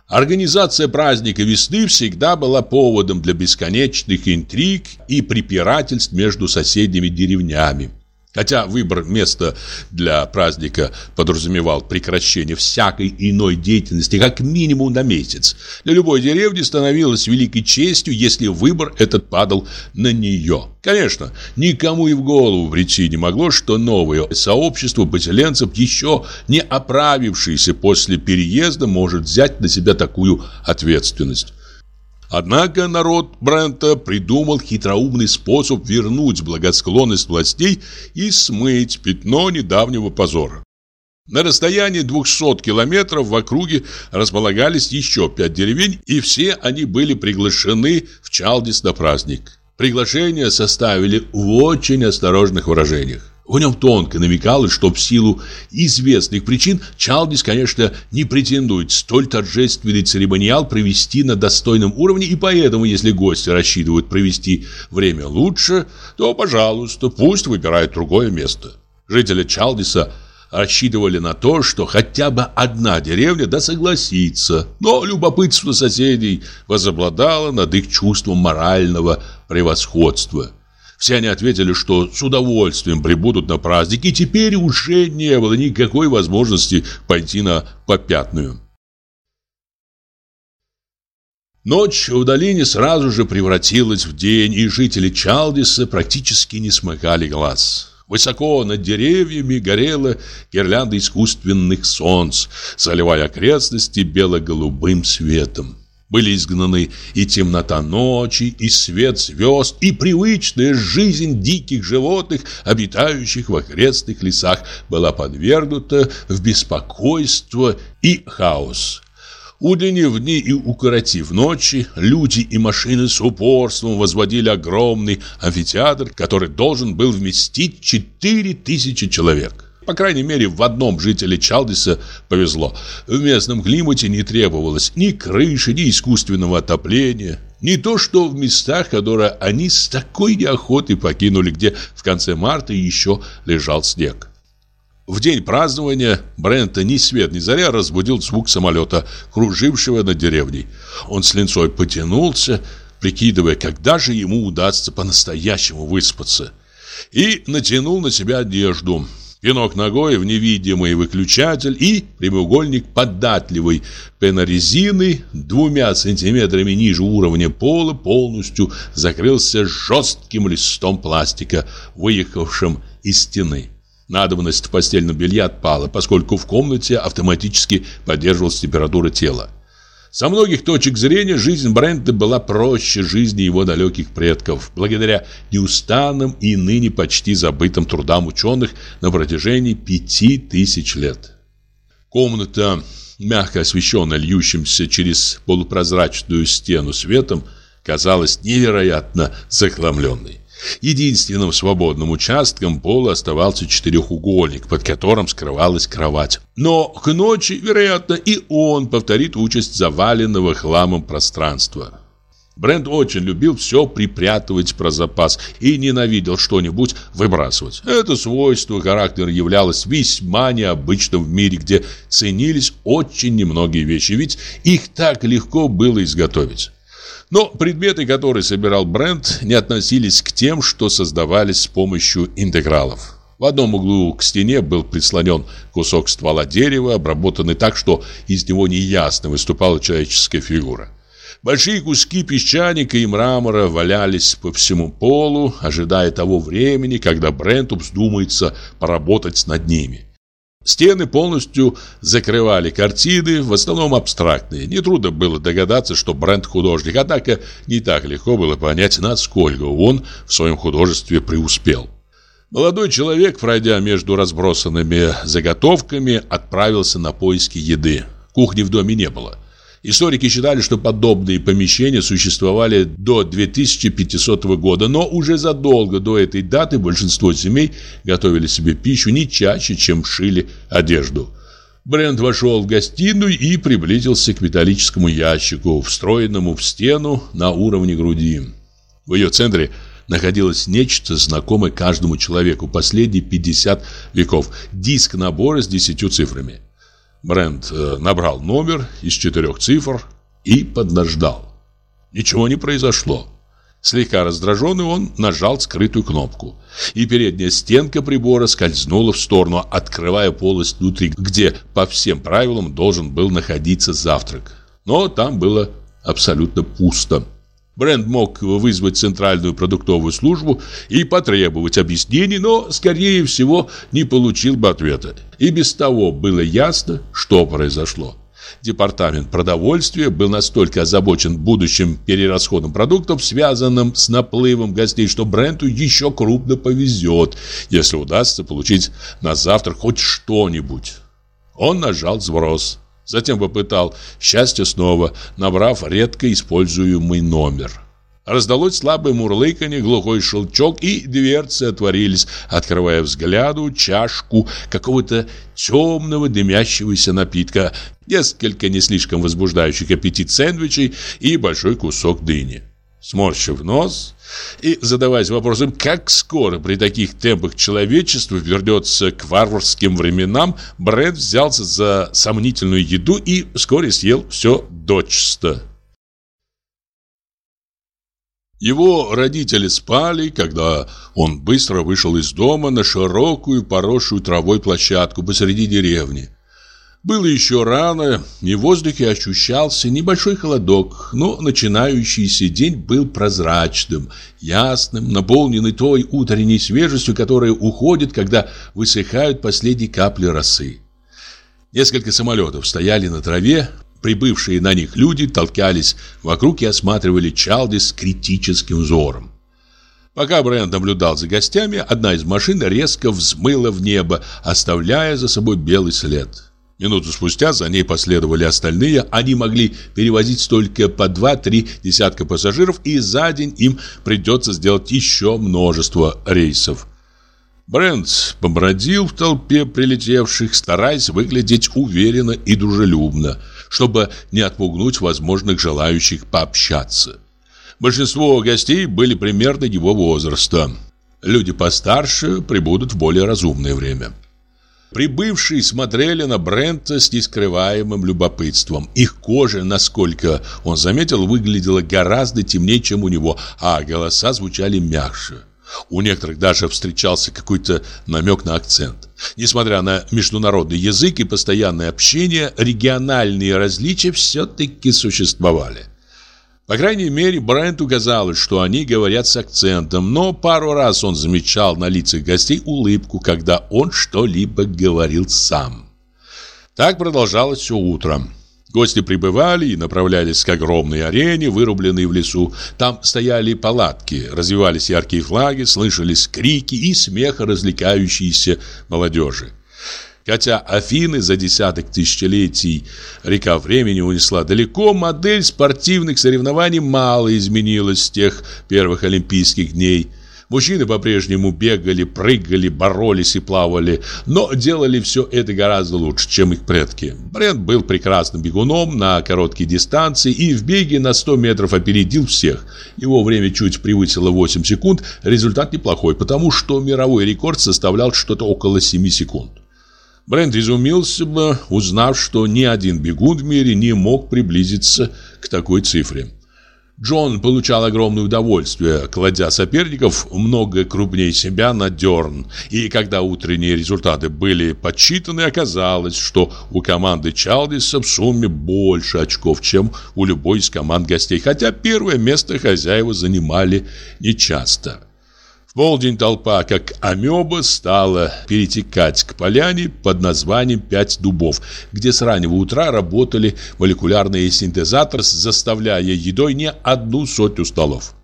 Организация праздника весны всегда была поводом для бесконечных интриг и препирательств между соседними деревнями. Хотя выбор места для праздника подразумевал прекращение всякой иной деятельности как минимум на месяц, для любой деревни становилось великой честью, если выбор этот падал на нее. Конечно, никому и в голову прийти не могло, что новое сообщество поселенцев, еще не оправившееся после переезда, может взять на себя такую ответственность. Однако народ Брента придумал хитроумный способ вернуть благосклонность властей и смыть пятно недавнего позора. На расстоянии 200 километров в округе располагались еще пять деревень, и все они были приглашены в Чалдис на праздник. Приглашения составили в очень осторожных выражениях. В нем тонко намекалось, что в силу известных причин Чалдис, конечно, не претендует столь торжественный церемониал провести на достойном уровне, и поэтому, если гости рассчитывают провести время лучше, то, пожалуйста, пусть выбирают другое место. Жители Чалдиса рассчитывали на то, что хотя бы одна деревня да согласится, но любопытство соседей возобладало над их чувством морального превосходства. Все они ответили, что с удовольствием прибудут на праздник, и теперь уже не было никакой возможности пойти на попятную. Ночь в долине сразу же превратилась в день, и жители Чалдиса практически не смыкали глаз. Высоко над деревьями горела гирлянда искусственных солнц, заливая окрестности бело-голубым светом. Были изгнаны и темнота ночи, и свет звезд, и привычная жизнь диких животных, обитающих в окрестных лесах, была подвергнута в беспокойство и хаос. Удлинив дни и укоротив ночи, люди и машины с упорством возводили огромный амфитеатр, который должен был вместить четыре тысячи человек. По крайней мере, в одном жителе Чалдиса повезло. В местном климате не требовалось ни крыши, ни искусственного отопления. Не то, что в местах, которые они с такой неохотой покинули, где в конце марта еще лежал снег. В день празднования Брента ни свет ни заря разбудил звук самолета, кружившего над деревней. Он с линцой потянулся, прикидывая, когда же ему удастся по-настоящему выспаться. И натянул на себя одежду – Пинок ногой в невидимый выключатель и прямоугольник податливой пенорезины двумя сантиметрами ниже уровня пола полностью закрылся жестким листом пластика, выехавшим из стены. Надобность в постельном белье отпала, поскольку в комнате автоматически поддерживалась температура тела. Со многих точек зрения жизнь Брента была проще жизни его далеких предков, благодаря неустанным и ныне почти забытым трудам ученых на протяжении пяти тысяч лет. Комната, мягко освещенная льющимся через полупрозрачную стену светом, казалась невероятно захламленной. Единственным свободным участком пола оставался четырехугольник, под которым скрывалась кровать. Но к ночи, вероятно, и он повторит участь заваленного хламом пространства. Брент очень любил все припрятывать про запас и ненавидел что-нибудь выбрасывать. Это свойство характера являлось весьма необычным в мире, где ценились очень немногие вещи, ведь их так легко было изготовить. Но предметы, которые собирал Брент, не относились к тем, что создавались с помощью интегралов. В одном углу к стене был прислонен кусок ствола дерева, обработанный так, что из него неясно выступала человеческая фигура. Большие куски песчаника и мрамора валялись по всему полу, ожидая того времени, когда Бренту вздумается поработать над ними. Стены полностью закрывали картины, в основном абстрактные. Нетрудно было догадаться, что Брент художник, однако не так легко было понять, насколько он в своем художестве преуспел. Молодой человек, пройдя между разбросанными заготовками, отправился на поиски еды. Кухни в доме не было. Историки считали, что подобные помещения существовали до 2500 года, но уже задолго до этой даты большинство семей готовили себе пищу не чаще, чем шили одежду. Брент вошел в гостиную и приблизился к металлическому ящику, встроенному в стену на уровне груди. В ее центре находилось нечто знакомое каждому человеку последние 50 веков – диск набора с десятью цифрами. Брент э, набрал номер из четырех цифр и подождал. Ничего не произошло. Слегка раздраженный он нажал скрытую кнопку. И передняя стенка прибора скользнула в сторону, открывая полость внутри, где по всем правилам должен был находиться завтрак. Но там было абсолютно пусто. Бренд мог вызвать центральную продуктовую службу и потребовать объяснений, но, скорее всего, не получил бы ответа. И без того было ясно, что произошло. Департамент продовольствия был настолько озабочен будущим перерасходом продуктов, связанным с наплывом гостей, что Бренту еще крупно повезет, если удастся получить на завтра хоть что-нибудь. Он нажал сброс. Затем попытал счастье снова, набрав редко используемый номер. Раздалось слабое мурлыканье, глухой щелчок, и дверцы отворились, открывая взгляду чашку какого-то темного дымящегося напитка, несколько не слишком возбуждающих аппетит сэндвичей и большой кусок дыни. Сморщив нос, и задаваясь вопросом, как скоро при таких темпах человечество вернется к варварским временам, Брент взялся за сомнительную еду и вскоре съел все дочисто. Его родители спали, когда он быстро вышел из дома на широкую, поросшую травой площадку посреди деревни. Было еще рано, и в воздухе ощущался небольшой холодок, но начинающийся день был прозрачным, ясным, наполненный той утренней свежестью, которая уходит, когда высыхают последние капли росы. Несколько самолетов стояли на траве, прибывшие на них люди толкались вокруг и осматривали Чалди с критическим взором. Пока Брент наблюдал за гостями, одна из машин резко взмыла в небо, оставляя за собой белый след. Минуту спустя за ней последовали остальные. Они могли перевозить только по 2-3 десятка пассажиров, и за день им придется сделать еще множество рейсов. Брент побродил в толпе прилетевших, стараясь выглядеть уверенно и дружелюбно, чтобы не отпугнуть возможных желающих пообщаться. Большинство гостей были примерно его возраста. Люди постарше прибудут в более разумное время. Прибывшие смотрели на Брента с нескрываемым любопытством. Их кожа, насколько он заметил, выглядела гораздо темнее, чем у него, а голоса звучали мягче. У некоторых даже встречался какой-то намек на акцент. Несмотря на международный язык и постоянное общение, региональные различия все-таки существовали. По крайней мере, Брайанту казалось, что они говорят с акцентом, но пару раз он замечал на лицах гостей улыбку, когда он что-либо говорил сам. Так продолжалось все утро. Гости прибывали и направлялись к огромной арене, вырубленной в лесу. Там стояли палатки, развивались яркие флаги, слышались крики и смех развлекающейся молодежи. Хотя Афины за десяток тысячелетий река времени унесла далеко, модель спортивных соревнований мало изменилась с тех первых олимпийских дней. Мужчины по-прежнему бегали, прыгали, боролись и плавали, но делали все это гораздо лучше, чем их предки. Брент был прекрасным бегуном на короткие дистанции и в беге на 100 метров опередил всех. Его время чуть превысило 8 секунд, результат неплохой, потому что мировой рекорд составлял что-то около 7 секунд. Брент изумился бы, узнав, что ни один бегун в мире не мог приблизиться к такой цифре. Джон получал огромное удовольствие, кладя соперников много крупнее себя на дерн. И когда утренние результаты были подсчитаны, оказалось, что у команды Чалдиса в сумме больше очков, чем у любой из команд гостей. Хотя первое место хозяева занимали нечасто полдень толпа, как амеба, стала перетекать к поляне под названием «Пять дубов», где с раннего утра работали молекулярные синтезаторы, заставляя едой не одну сотню столов.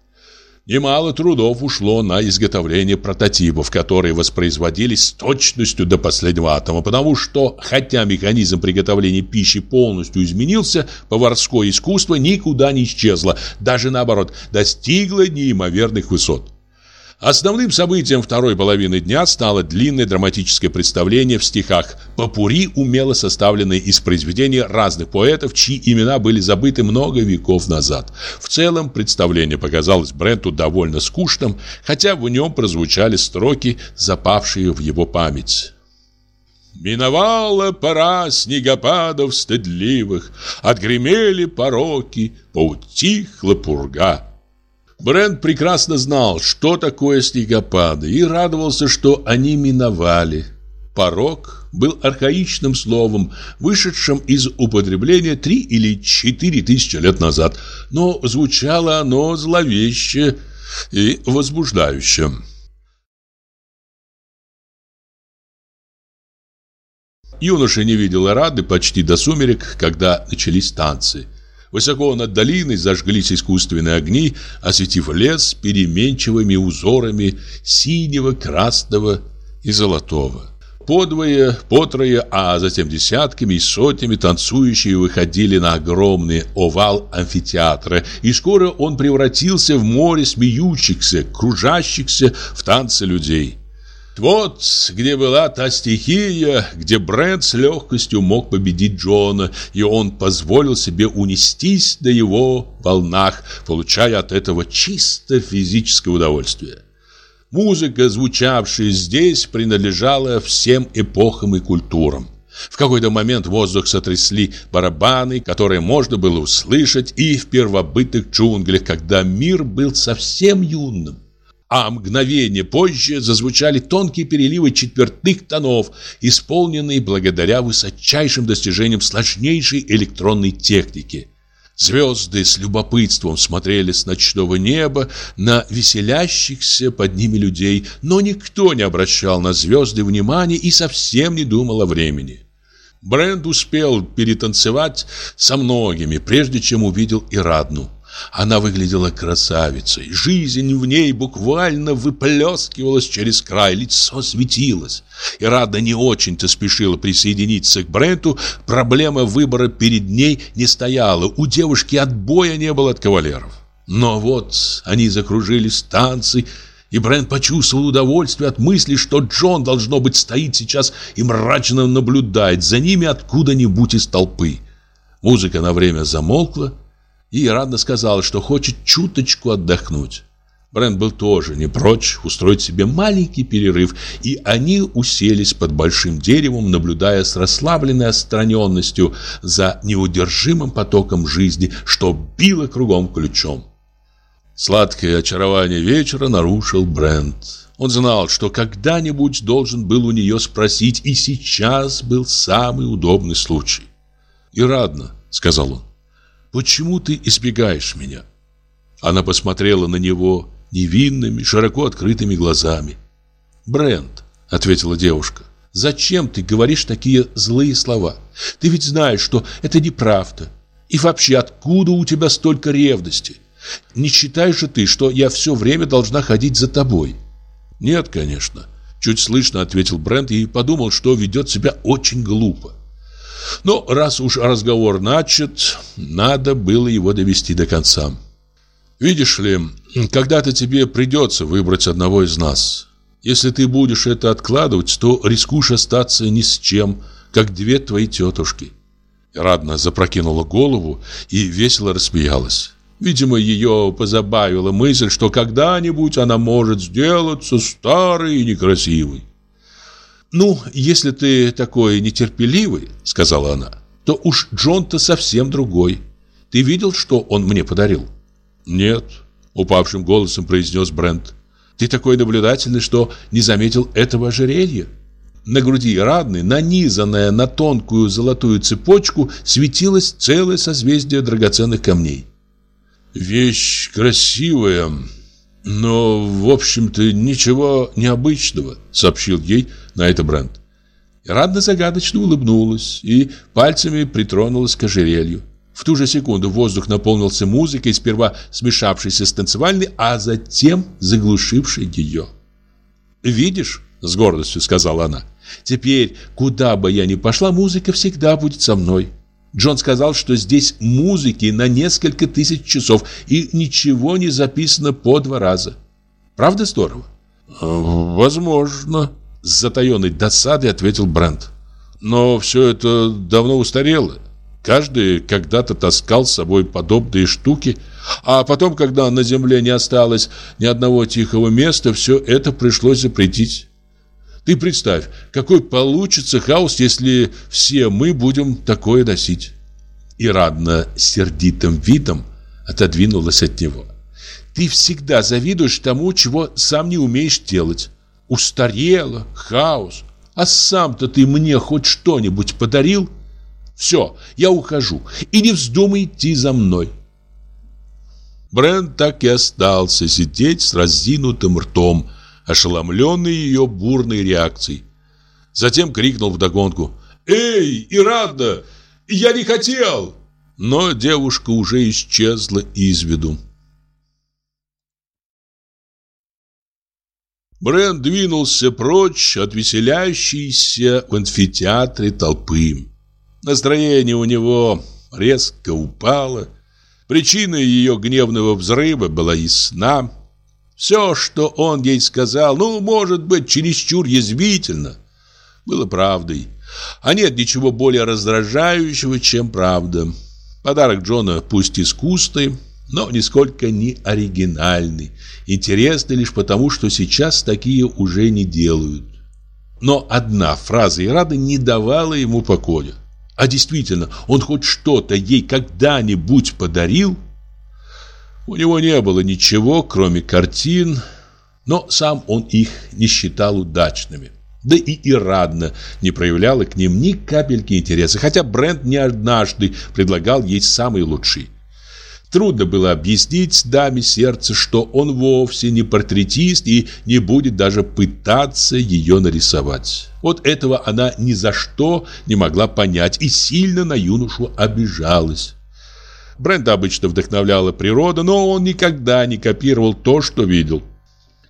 Немало трудов ушло на изготовление прототипов, которые воспроизводились с точностью до последнего атома, потому что, хотя механизм приготовления пищи полностью изменился, поварское искусство никуда не исчезло, даже наоборот, достигло неимоверных высот. Основным событием второй половины дня стало длинное драматическое представление в стихах «Попури», умело составленное из произведений разных поэтов, чьи имена были забыты много веков назад. В целом представление показалось Бренту довольно скучным, хотя в нем прозвучали строки, запавшие в его память. Миновала пора снегопадов стыдливых, Отгремели пороки, поутихла пурга. Брент прекрасно знал, что такое снегопады, и радовался, что они миновали. Порог был архаичным словом, вышедшим из употребления три или четыре тысячи лет назад, но звучало оно зловеще и возбуждающе. Юноша не видел Рады почти до сумерек, когда начались танцы. Высоко над долиной зажглись искусственные огни, осветив лес переменчивыми узорами синего, красного и золотого. Подвое, потрое, а затем десятками и сотнями танцующие выходили на огромный овал амфитеатра, и скоро он превратился в море смеющихся, кружащихся в танце людей. Вот где была та стихия, где Брент с легкостью мог победить Джона, и он позволил себе унестись на его волнах, получая от этого чисто физическое удовольствие. Музыка, звучавшая здесь, принадлежала всем эпохам и культурам. В какой-то момент воздух сотрясли барабаны, которые можно было услышать и в первобытных джунглях, когда мир был совсем юным а мгновение позже зазвучали тонкие переливы четвертных тонов, исполненные благодаря высочайшим достижениям сложнейшей электронной техники. Звезды с любопытством смотрели с ночного неба на веселящихся под ними людей, но никто не обращал на звезды внимания и совсем не думал о времени. Бренд успел перетанцевать со многими, прежде чем увидел Ирадну. Она выглядела красавицей. Жизнь в ней буквально выплескивалась через край, лицо светилось. И Рада не очень-то спешила присоединиться к Бренту. Проблема выбора перед ней не стояла. У девушки отбоя не было от кавалеров. Но вот они закружили станции, и Брент почувствовал удовольствие от мысли, что Джон, должно быть, стоит сейчас и мрачно наблюдает за ними откуда-нибудь из толпы. Музыка на время замолкла, и радно сказала, что хочет чуточку отдохнуть. Брент был тоже не прочь устроить себе маленький перерыв, и они уселись под большим деревом, наблюдая с расслабленной отстраненностью за неудержимым потоком жизни, что било кругом ключом. Сладкое очарование вечера нарушил Брент. Он знал, что когда-нибудь должен был у нее спросить, и сейчас был самый удобный случай. «И радно», — сказал он. Почему ты избегаешь меня?» Она посмотрела на него невинными, широко открытыми глазами. «Брент», — ответила девушка, — «зачем ты говоришь такие злые слова? Ты ведь знаешь, что это неправда. И вообще, откуда у тебя столько ревности? Не считаешь же ты, что я все время должна ходить за тобой?» «Нет, конечно», — чуть слышно ответил Брент и подумал, что ведет себя очень глупо. Но раз уж разговор начат, надо было его довести до конца. Видишь ли, когда-то тебе придется выбрать одного из нас. Если ты будешь это откладывать, то рискуешь остаться ни с чем, как две твои тетушки. Радна запрокинула голову и весело рассмеялась. Видимо, ее позабавила мысль, что когда-нибудь она может сделаться старой и некрасивой. «Ну, если ты такой нетерпеливый, — сказала она, — то уж Джон-то совсем другой. Ты видел, что он мне подарил?» «Нет», — упавшим голосом произнес Брент. «Ты такой наблюдательный, что не заметил этого ожерелья?» На груди Радны, нанизанная на тонкую золотую цепочку, светилось целое созвездие драгоценных камней. «Вещь красивая, но, в общем-то, ничего необычного», — сообщил ей на это Брент. Радна загадочно улыбнулась и пальцами притронулась к ожерелью. В ту же секунду воздух наполнился музыкой, сперва смешавшейся с танцевальной, а затем заглушившей ее. «Видишь?» — с гордостью сказала она. «Теперь, куда бы я ни пошла, музыка всегда будет со мной». Джон сказал, что здесь музыки на несколько тысяч часов, и ничего не записано по два раза. Правда здорово? «Возможно», — с затаенной досадой ответил Брент. «Но все это давно устарело. Каждый когда-то таскал с собой подобные штуки, а потом, когда на земле не осталось ни одного тихого места, все это пришлось запретить. Ты представь, какой получится хаос, если все мы будем такое носить. И Радна сердитым видом отодвинулась от него. Ты всегда завидуешь тому, чего сам не умеешь делать. Устарело, хаос. А сам-то ты мне хоть что-нибудь подарил? — все, я ухожу. И не вздумай идти за мной. Брент так и остался сидеть с разинутым ртом, ошеломленный ее бурной реакцией. Затем крикнул вдогонку «Эй, Ирада, я не хотел!» Но девушка уже исчезла из виду. Брент двинулся прочь от веселящейся в амфитеатре толпы. Настроение у него резко упало. Причина ее гневного взрыва была ясна. Все, что он ей сказал, ну, может быть, чересчур язвительно, было правдой. А нет ничего более раздражающего, чем правда. Подарок Джона пусть искусный, но нисколько не оригинальный. Интересный лишь потому, что сейчас такие уже не делают. Но одна фраза Ирады не давала ему покоя. А действительно, он хоть что-то ей когда-нибудь подарил? У него не было ничего, кроме картин, но сам он их не считал удачными. Да и Ирадна не проявляла к ним ни капельки интереса, хотя Брент не однажды предлагал ей самый лучший. Трудно было объяснить даме сердца, что он вовсе не портретист и не будет даже пытаться ее нарисовать. Вот этого она ни за что не могла понять и сильно на юношу обижалась. Бренда обычно вдохновляла природа, но он никогда не копировал то, что видел.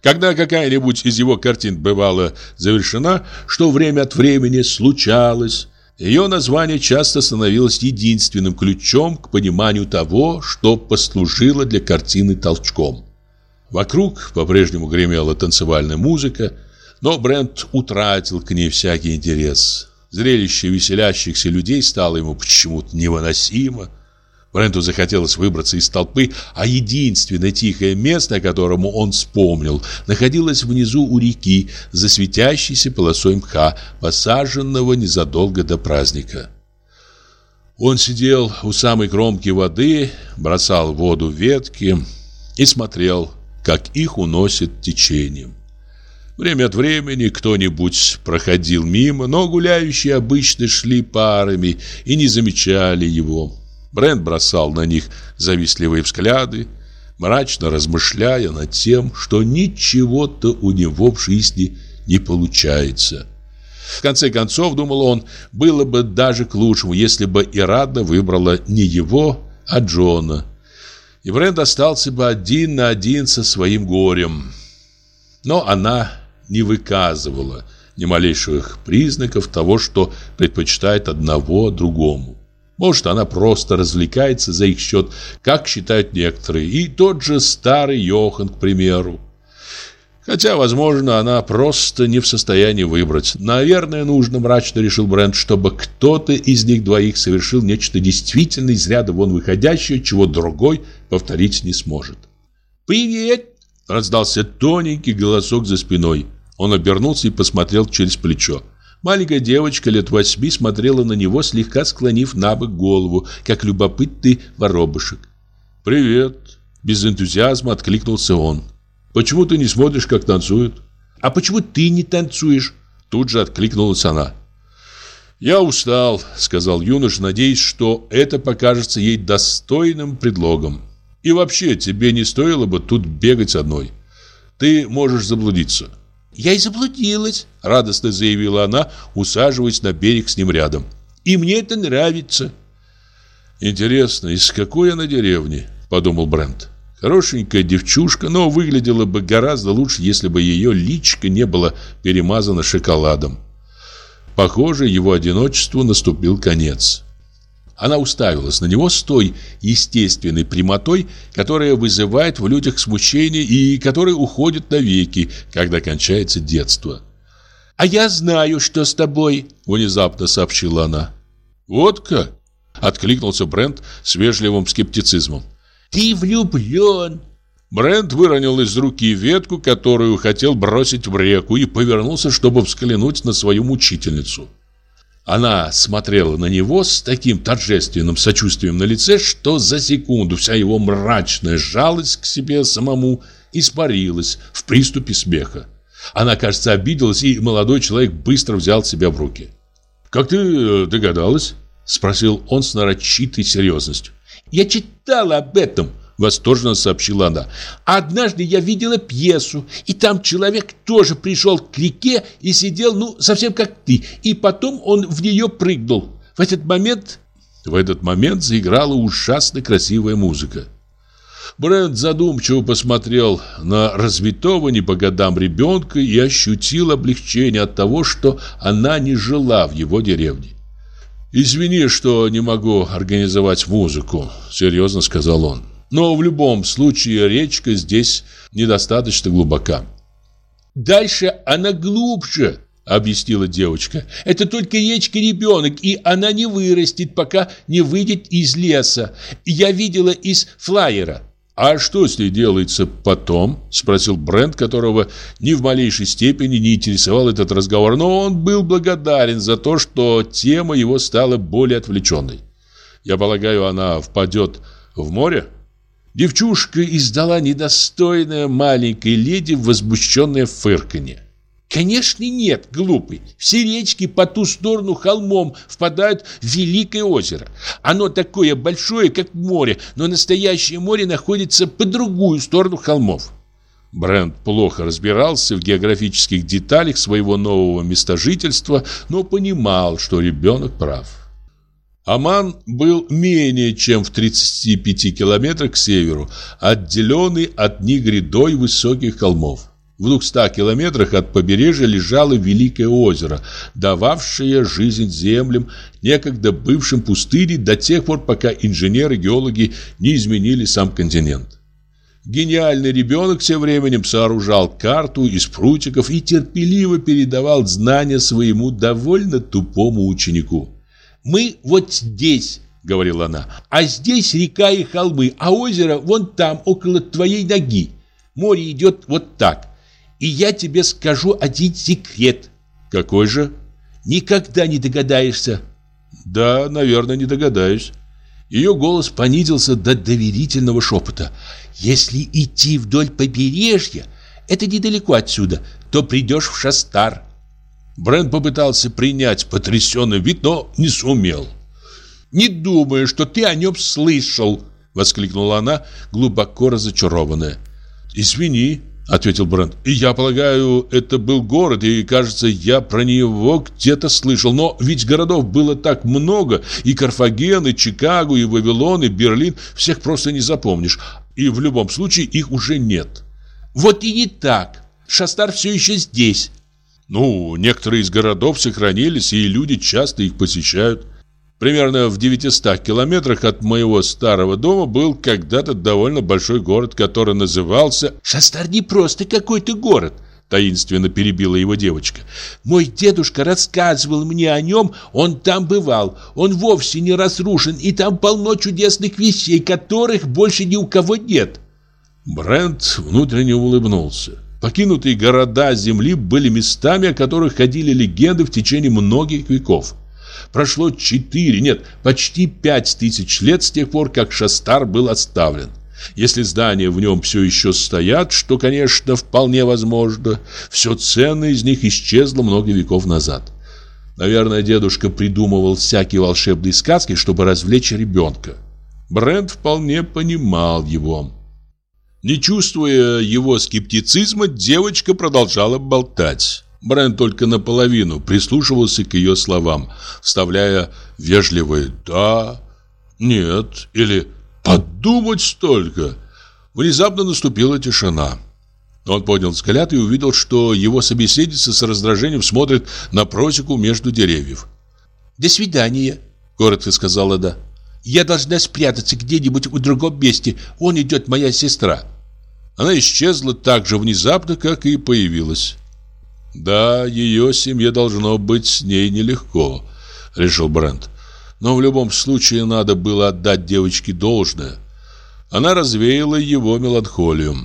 Когда какая-нибудь из его картин бывала завершена, что время от времени случалось, ее название часто становилось единственным ключом к пониманию того, что послужило для картины толчком. Вокруг по-прежнему гремела танцевальная музыка, но Брент утратил к ней всякий интерес. Зрелище веселящихся людей стало ему почему-то невыносимо – Бренту захотелось выбраться из толпы, а единственное тихое место, о котором он вспомнил, находилось внизу у реки, за светящейся полосой мха, посаженного незадолго до праздника. Он сидел у самой кромки воды, бросал в воду ветки и смотрел, как их уносит течением. Время от времени кто-нибудь проходил мимо, но гуляющие обычно шли парами и не замечали его. Брент бросал на них завистливые взгляды, мрачно размышляя над тем, что ничего-то у него в жизни не получается. В конце концов, думал он, было бы даже к лучшему, если бы Ирада выбрала не его, а Джона. И Брент остался бы один на один со своим горем. Но она не выказывала ни малейших признаков того, что предпочитает одного другому. Может, она просто развлекается за их счет, как считают некоторые, и тот же старый Йохан, к примеру. Хотя, возможно, она просто не в состоянии выбрать. Наверное, нужно, мрачно решил Брент, чтобы кто-то из них двоих совершил нечто действительно из ряда вон выходящее, чего другой повторить не сможет. «Привет!» – раздался тоненький голосок за спиной. Он обернулся и посмотрел через плечо. Маленькая девочка лет восьми смотрела на него, слегка склонив на бок голову, как любопытный воробушек. «Привет!» – без энтузиазма откликнулся он. Почему ты не смотришь, как танцуют? А почему ты не танцуешь? Тут же откликнулась она. Я устал, сказал юноша, надеясь, что это покажется ей достойным предлогом. И вообще, тебе не стоило бы тут бегать одной. Ты можешь заблудиться. Я и заблудилась, радостно заявила она, усаживаясь на берег с ним рядом. И мне это нравится. Интересно, из какой она деревни, подумал Брент. Хорошенькая девчушка, но выглядела бы гораздо лучше, если бы ее личико не было перемазано шоколадом. Похоже, его одиночеству наступил конец. Она уставилась на него с той естественной прямотой, которая вызывает в людях смущение и которая уходит навеки, когда кончается детство. «А я знаю, что с тобой», — внезапно сообщила она. «Вот как?» — откликнулся Брент с вежливым скептицизмом. Ты влюблен!» Брент выронил из руки ветку, которую хотел бросить в реку, и повернулся, чтобы взглянуть на свою мучительницу. Она смотрела на него с таким торжественным сочувствием на лице, что за секунду вся его мрачная жалость к себе самому испарилась в приступе смеха. Она, кажется, обиделась, и молодой человек быстро взял себя в руки. «Как ты э, догадалась?» – спросил он с нарочитой серьезностью. Я читала об этом, восторженно сообщила она. Однажды я видела пьесу, и там человек тоже пришел к реке и сидел, ну, совсем как ты, и потом он в нее прыгнул. В этот момент... В этот момент заиграла ужасно красивая музыка. Брент задумчиво посмотрел на развитого не по годам ребенка и ощутил облегчение от того, что она не жила в его деревне. «Извини, что не могу организовать музыку», — серьезно сказал он. «Но в любом случае речка здесь недостаточно глубока». «Дальше она глубже», — объяснила девочка. «Это только речка-ребенок, и она не вырастет, пока не выйдет из леса. Я видела из флайера». «А что с ней делается потом?» – спросил Брент, которого ни в малейшей степени не интересовал этот разговор, но он был благодарен за то, что тема его стала более отвлеченной. «Я полагаю, она впадет в море?» Девчушка издала недостойное маленькой леди возмущенное фырканье. Конечно нет, глупый. Все речки по ту сторону холмом впадают в Великое озеро. Оно такое большое, как море, но настоящее море находится по другую сторону холмов. Брент плохо разбирался в географических деталях своего нового места жительства, но понимал, что ребенок прав. Аман был менее чем в 35 километрах к северу, отделенный от них грядой высоких холмов. В двухстах километрах от побережья лежало Великое озеро, дававшее жизнь землям, некогда бывшим пустыней до тех пор, пока инженеры-геологи не изменили сам континент. Гениальный ребенок тем временем сооружал карту из прутиков и терпеливо передавал знания своему довольно тупому ученику. «Мы вот здесь», — говорила она, — «а здесь река и холмы, а озеро вон там, около твоей ноги. Море идет вот так. И я тебе скажу один секрет. Какой же? Никогда не догадаешься. Да, наверное, не догадаюсь. Ее голос понизился до доверительного шепота. Если идти вдоль побережья, это недалеко отсюда, то придешь в Шастар. Брент попытался принять потрясенный вид, но не сумел. «Не думаю, что ты о нем слышал», — воскликнула она, глубоко разочарованная. «Извини», — ответил Брент. «И я полагаю, это был город, и, кажется, я про него где-то слышал. Но ведь городов было так много, и Карфаген, и Чикаго, и Вавилон, и Берлин. Всех просто не запомнишь. И в любом случае их уже нет». «Вот и не так. Шастар все еще здесь». «Ну, некоторые из городов сохранились, и люди часто их посещают». Примерно в 900 километрах от моего старого дома был когда-то довольно большой город, который назывался... Шастар не просто какой-то город, таинственно перебила его девочка. Мой дедушка рассказывал мне о нем, он там бывал. Он вовсе не разрушен, и там полно чудесных вещей, которых больше ни у кого нет. Брент внутренне улыбнулся. Покинутые города Земли были местами, о которых ходили легенды в течение многих веков. Прошло четыре, нет, почти пять тысяч лет с тех пор, как Шастар был оставлен. Если здания в нем все еще стоят, что, конечно, вполне возможно, все ценное из них исчезло много веков назад. Наверное, дедушка придумывал всякие волшебные сказки, чтобы развлечь ребенка. Брент вполне понимал его. Не чувствуя его скептицизма, девочка продолжала болтать. Брент только наполовину прислушивался к ее словам, вставляя вежливые «да», «нет» или «подумать столько». Внезапно наступила тишина. Он поднял взгляд и увидел, что его собеседница с раздражением смотрит на просеку между деревьев. «До свидания», — коротко сказала «да». «Я должна спрятаться где-нибудь в другом месте. Он идет моя сестра». Она исчезла так же внезапно, как и появилась. Да, ее семье должно быть с ней нелегко, решил Брент. Но в любом случае надо было отдать девочке должное. Она развеяла его меланхолию.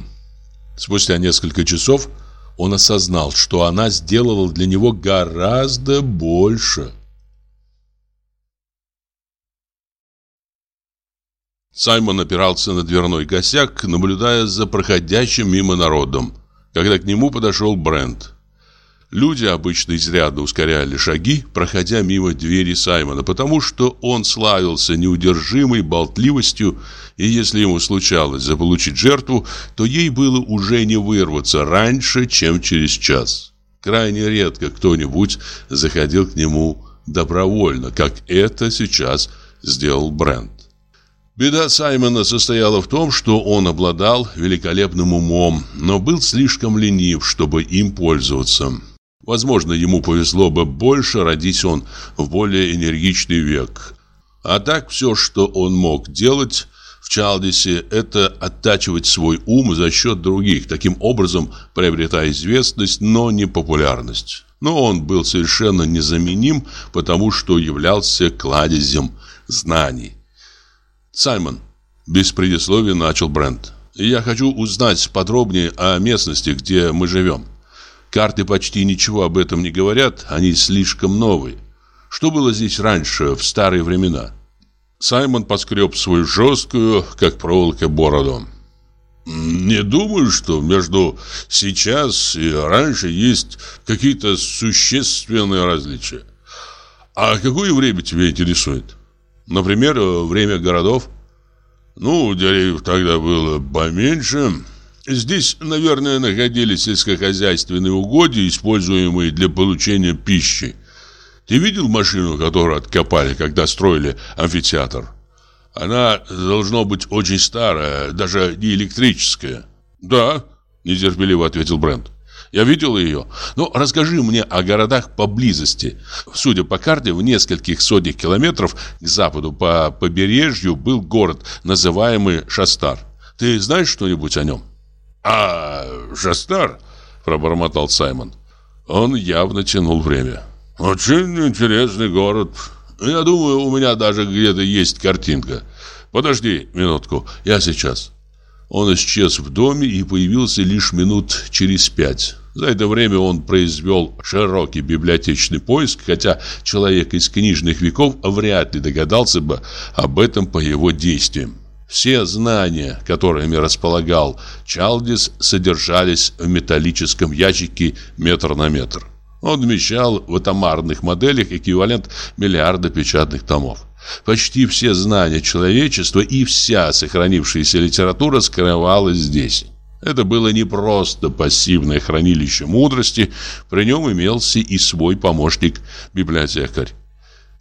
Спустя несколько часов он осознал, что она сделала для него гораздо больше. Саймон опирался на дверной косяк, наблюдая за проходящим мимо народом, когда к нему подошел Брент. Люди обычно изрядно ускоряли шаги, проходя мимо двери Саймона, потому что он славился неудержимой болтливостью, и если ему случалось заполучить жертву, то ей было уже не вырваться раньше, чем через час. Крайне редко кто-нибудь заходил к нему добровольно, как это сейчас сделал Брент. Беда Саймона состояла в том, что он обладал великолепным умом, но был слишком ленив, чтобы им пользоваться. Возможно, ему повезло бы больше, родись он в более энергичный век. А так все, что он мог делать в Чалдисе, это оттачивать свой ум за счет других, таким образом приобретая известность, но не популярность. Но он был совершенно незаменим, потому что являлся кладезем знаний. «Саймон», – без предисловия начал Брент, – «я хочу узнать подробнее о местности, где мы живем». Карты почти ничего об этом не говорят, они слишком новые. Что было здесь раньше, в старые времена? Саймон поскреб свою жесткую, как проволока, бороду. Не думаю, что между сейчас и раньше есть какие-то существенные различия. А какое время тебя интересует? Например, время городов? Ну, деревьев тогда было поменьше, Здесь, наверное, находились сельскохозяйственные угодья, используемые для получения пищи. Ты видел машину, которую откопали, когда строили амфитеатр? Она должно быть очень старая, даже не электрическая. Да, нетерпеливо ответил Брент. Я видел ее. Но расскажи мне о городах поблизости. Судя по карте, в нескольких сотнях километров к западу по побережью был город, называемый Шастар. Ты знаешь что-нибудь о нем? «А, Жастар?» – пробормотал Саймон. Он явно тянул время. «Очень интересный город. Я думаю, у меня даже где-то есть картинка. Подожди минутку, я сейчас». Он исчез в доме и появился лишь минут через пять. За это время он произвел широкий библиотечный поиск, хотя человек из книжных веков вряд ли догадался бы об этом по его действиям. Все знания, которыми располагал Чалдис, содержались в металлическом ящике метр на метр. Он вмещал в атомарных моделях эквивалент миллиарда печатных томов. Почти все знания человечества и вся сохранившаяся литература скрывалась здесь. Это было не просто пассивное хранилище мудрости, при нем имелся и свой помощник-библиотекарь.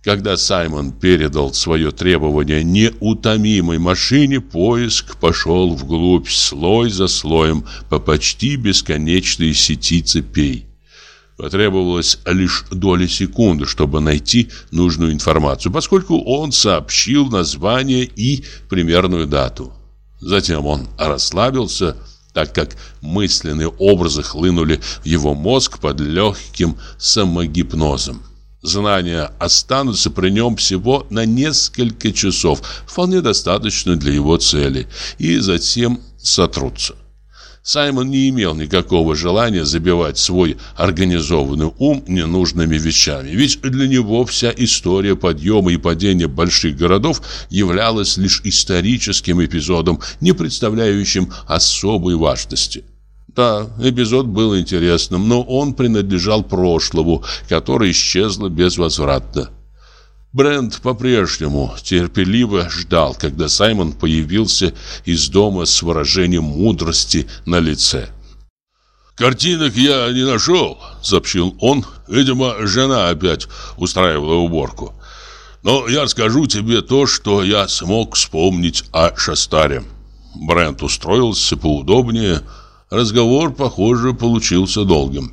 Когда Саймон передал свое требование неутомимой машине, поиск пошел вглубь слой за слоем по почти бесконечной сети цепей. Потребовалось лишь доля секунды, чтобы найти нужную информацию, поскольку он сообщил название и примерную дату. Затем он расслабился, так как мысленные образы хлынули в его мозг под легким самогипнозом. Знания останутся при нем всего на несколько часов, вполне достаточно для его цели, и затем сотрутся. Саймон не имел никакого желания забивать свой организованный ум ненужными вещами, ведь для него вся история подъема и падения больших городов являлась лишь историческим эпизодом, не представляющим особой важности. Да, эпизод был интересным, но он принадлежал прошлому, которое исчезло безвозвратно. Брент по-прежнему терпеливо ждал, когда Саймон появился из дома с выражением мудрости на лице. «Картинок я не нашел», — сообщил он. «Видимо, жена опять устраивала уборку. Но я расскажу тебе то, что я смог вспомнить о Шастаре». Брент устроился поудобнее. Разговор, похоже, получился долгим.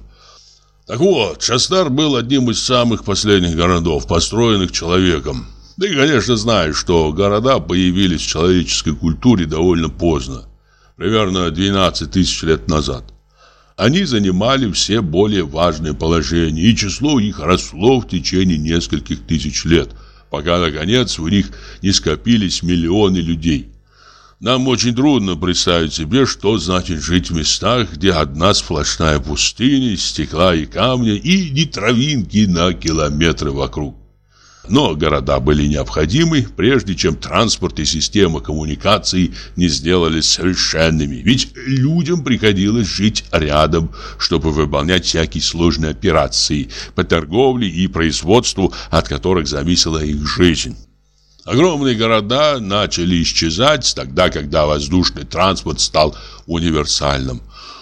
Так вот, Шастар был одним из самых последних городов, построенных человеком. Ты, конечно, знаешь, что города появились в человеческой культуре довольно поздно, примерно 12 тысяч лет назад. Они занимали все более важные положения, и число их росло в течение нескольких тысяч лет, пока, наконец, в них не скопились миллионы людей. Нам очень трудно представить себе, что значит жить в местах, где одна сплошная пустыня, стекла и камня, и ни травинки на километры вокруг. Но города были необходимы, прежде чем транспорт и система коммуникаций не сделались совершенными. Ведь людям приходилось жить рядом, чтобы выполнять всякие сложные операции по торговле и производству, от которых зависела их жизнь. Огромные города начали исчезать тогда, когда воздушный транспорт стал универсальным.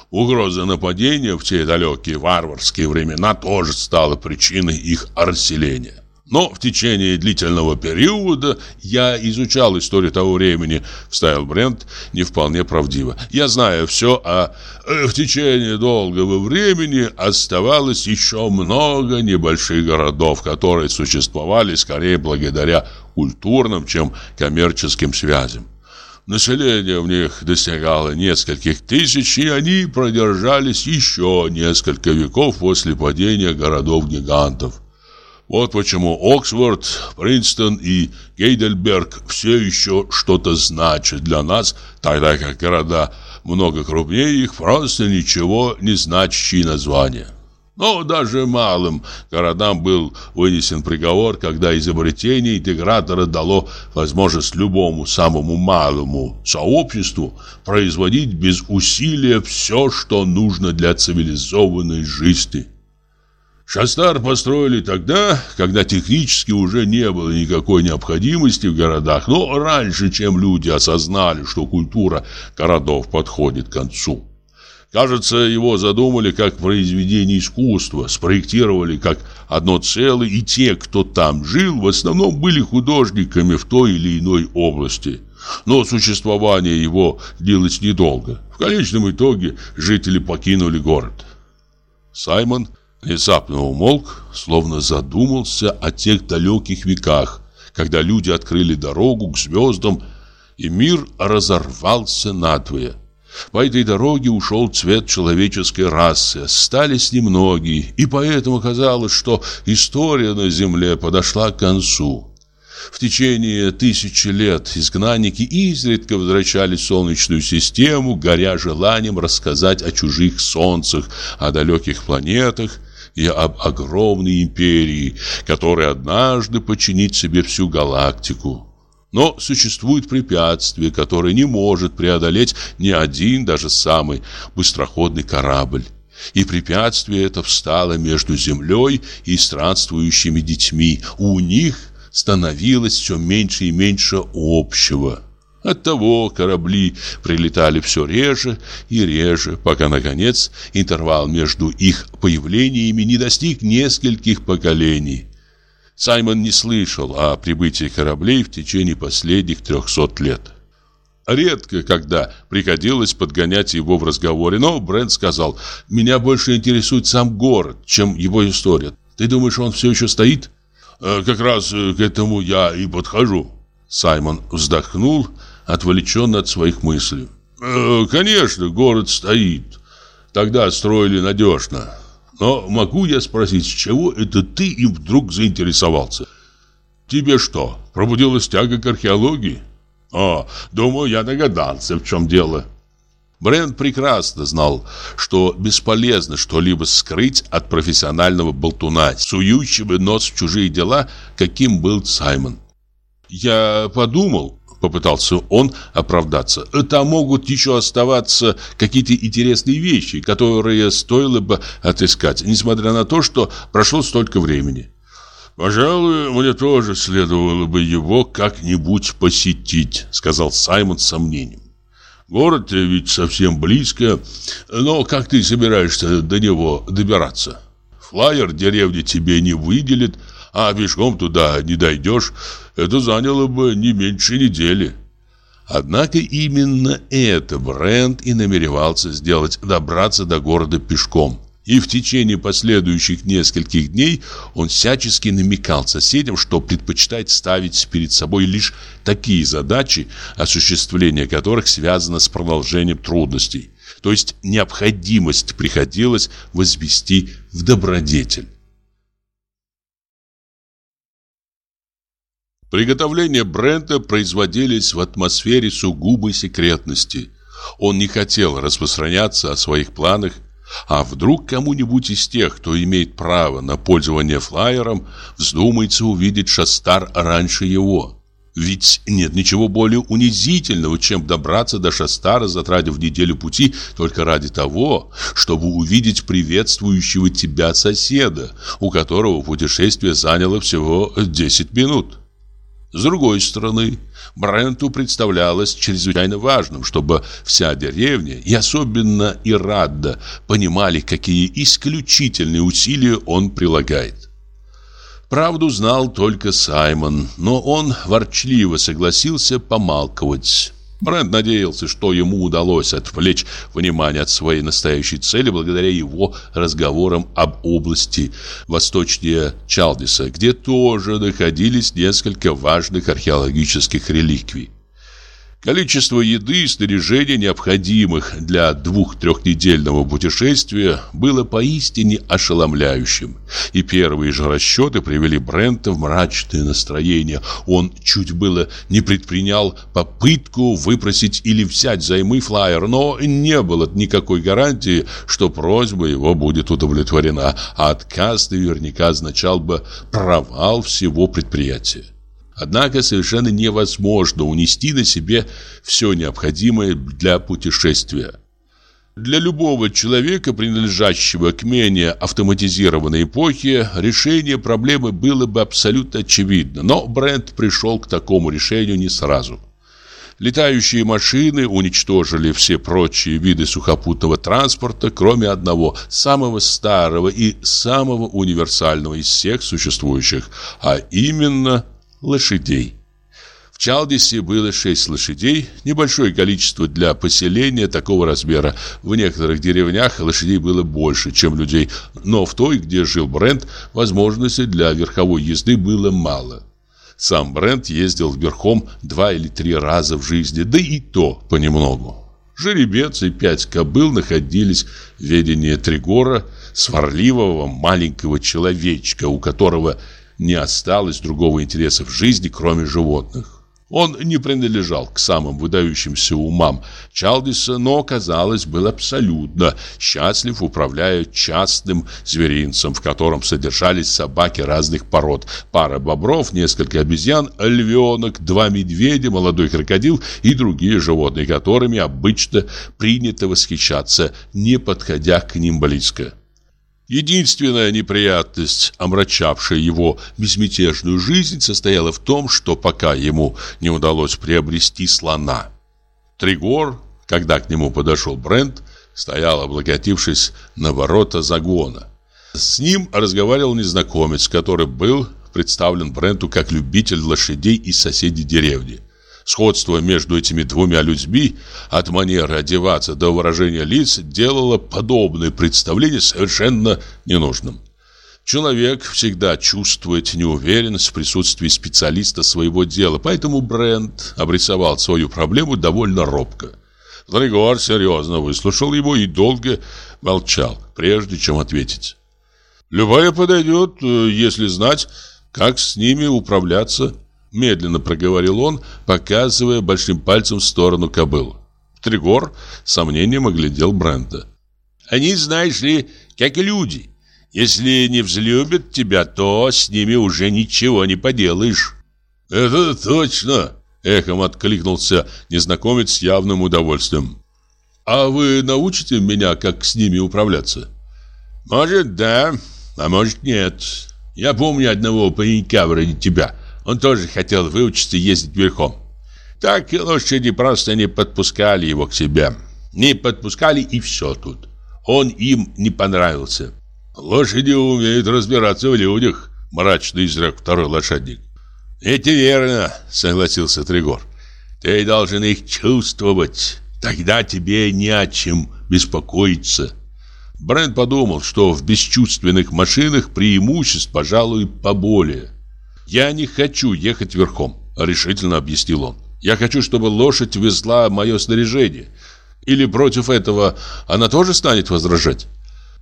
Угроза нападения в те далекие варварские времена тоже стала причиной их расселения. Но в течение длительного периода я изучал историю того времени, вставил Брент не вполне правдиво. Я знаю все, а э, в течение долгого времени оставалось еще много небольших городов, которые существовали скорее благодаря культурным, чем коммерческим связям. Население в них достигало нескольких тысяч, и они продержались еще несколько веков после падения городов-гигантов. Вот почему Оксфорд, Принстон и Гейдельберг все еще что-то значат для нас, тогда как города много крупнее их просто ничего не значащие названия. Но даже малым городам был вынесен приговор, когда изобретение интегратора дало возможность любому самому малому сообществу производить без усилия все, что нужно для цивилизованной жизни. Шастар построили тогда, когда технически уже не было никакой необходимости в городах, но раньше, чем люди осознали, что культура городов подходит к концу. Кажется, его задумали как произведение искусства, спроектировали как одно целое, и те, кто там жил, в основном были художниками в той или иной области. Но существование его длилось недолго. В конечном итоге жители покинули город. Саймон внезапно умолк, словно задумался о тех далеких веках, когда люди открыли дорогу к звездам, и мир разорвался надвое. По этой дороге ушел цвет человеческой расы, остались немногие, и поэтому казалось, что история на земле подошла к концу. В течение тысячи лет изгнанники изредка возвращались в Солнечную систему, горя желанием рассказать о чужих солнцах, о далеких планетах и об огромной империи, которая однажды подчинит себе всю галактику. Но существует препятствие, которое не может преодолеть ни один, даже самый быстроходный корабль. И препятствие это встало между землей и странствующими детьми. У них становилось все меньше и меньше общего. Оттого корабли прилетали все реже и реже, пока, наконец, интервал между их появлениями не достиг нескольких поколений. Саймон не слышал о прибытии кораблей в течение последних трехсот лет. Редко, когда приходилось подгонять его в разговоре, но Брент сказал, «Меня больше интересует сам город, чем его история. Ты думаешь, он все еще стоит?» «Э, «Как раз э, к этому я и подхожу». Саймон вздохнул, отвлеченно от своих мыслей. «Э, «Конечно, город стоит. Тогда строили надежно. Но могу я спросить, с чего это ты им вдруг заинтересовался? Тебе что, пробудилась тяга к археологии?» «О, думаю, я догадался, в чем дело». Брент прекрасно знал, что бесполезно что-либо скрыть от профессионального болтуна, сующего нос в чужие дела, каким был Саймон. «Я подумал», — попытался он оправдаться, «там могут еще оставаться какие-то интересные вещи, которые стоило бы отыскать, несмотря на то, что прошло столько времени». «Пожалуй, мне тоже следовало бы его как-нибудь посетить», — сказал Саймон с сомнением. «Город ведь совсем близко, но как ты собираешься до него добираться? Флайер деревни тебе не выделит, а пешком туда не дойдешь. Это заняло бы не меньше недели». Однако именно это Брент и намеревался сделать – добраться до города пешком – и в течение последующих нескольких дней он всячески намекал соседям, что предпочитает ставить перед собой лишь такие задачи, осуществление которых связано с продолжением трудностей. То есть необходимость приходилось возвести в добродетель. Приготовления Брента производились в атмосфере сугубой секретности. Он не хотел распространяться о своих планах, а вдруг кому-нибудь из тех, кто имеет право на пользование флайером, вздумается увидеть Шастар раньше его? Ведь нет ничего более унизительного, чем добраться до Шастара, затратив неделю пути только ради того, чтобы увидеть приветствующего тебя соседа, у которого путешествие заняло всего 10 минут. С другой стороны, Бренту представлялось чрезвычайно важным, чтобы вся деревня, и особенно Ирадда, понимали, какие исключительные усилия он прилагает. Правду знал только Саймон, но он ворчливо согласился помалковать. Брент надеялся, что ему удалось отвлечь внимание от своей настоящей цели благодаря его разговорам об области восточнее Чалдиса, где тоже находились несколько важных археологических реликвий. Количество еды и снаряжения, необходимых для двух-трехнедельного путешествия, было поистине ошеломляющим. И первые же расчеты привели Брента в мрачное настроение. Он чуть было не предпринял попытку выпросить или взять займы флайер, но не было никакой гарантии, что просьба его будет удовлетворена, а отказ наверняка означал бы провал всего предприятия. Однако совершенно невозможно унести на себе все необходимое для путешествия. Для любого человека, принадлежащего к менее автоматизированной эпохе, решение проблемы было бы абсолютно очевидно, но Брент пришел к такому решению не сразу. Летающие машины уничтожили все прочие виды сухопутного транспорта, кроме одного, самого старого и самого универсального из всех существующих, а именно лошадей. В Чалдисе было шесть лошадей, небольшое количество для поселения такого размера. В некоторых деревнях лошадей было больше, чем людей, но в той, где жил Брент, возможностей для верховой езды было мало. Сам Брент ездил верхом два или три раза в жизни, да и то понемногу. Жеребец и пять кобыл находились в ведении Тригора, сварливого маленького человечка, у которого не осталось другого интереса в жизни, кроме животных. Он не принадлежал к самым выдающимся умам Чалдиса, но, казалось, был абсолютно счастлив, управляя частным зверинцем, в котором содержались собаки разных пород, пара бобров, несколько обезьян, львенок, два медведя, молодой крокодил и другие животные, которыми обычно принято восхищаться, не подходя к ним близко. Единственная неприятность, омрачавшая его безмятежную жизнь, состояла в том, что пока ему не удалось приобрести слона. Тригор, когда к нему подошел Брент, стоял, облокотившись на ворота загона. С ним разговаривал незнакомец, который был представлен Бренту как любитель лошадей из соседней деревни. Сходство между этими двумя людьми от манеры одеваться до выражения лиц делало подобное представление совершенно ненужным. Человек всегда чувствует неуверенность в присутствии специалиста своего дела, поэтому Брент обрисовал свою проблему довольно робко. Григор серьезно выслушал его и долго молчал, прежде чем ответить. «Любая подойдет, э, если знать, как с ними управляться», медленно проговорил он, показывая большим пальцем в сторону кобыл. Тригор с сомнением оглядел Брента. «Они, знаешь ли, как люди. Если не взлюбят тебя, то с ними уже ничего не поделаешь. Это точно, эхом откликнулся незнакомец с явным удовольствием. А вы научите меня, как с ними управляться? Может, да, а может, нет. Я помню одного паренька вроде тебя. Он тоже хотел выучиться ездить верхом. Так лошади просто не подпускали его к себе. Не подпускали и все тут. Он им не понравился. Лошади умеют разбираться в людях, мрачно изрек второй лошадник. Это верно, согласился Тригор. Ты должен их чувствовать. Тогда тебе не о чем беспокоиться. Брент подумал, что в бесчувственных машинах преимуществ, пожалуй, поболее. «Я не хочу ехать верхом», — решительно объяснил он. «Я хочу, чтобы лошадь везла мое снаряжение. Или против этого она тоже станет возражать?»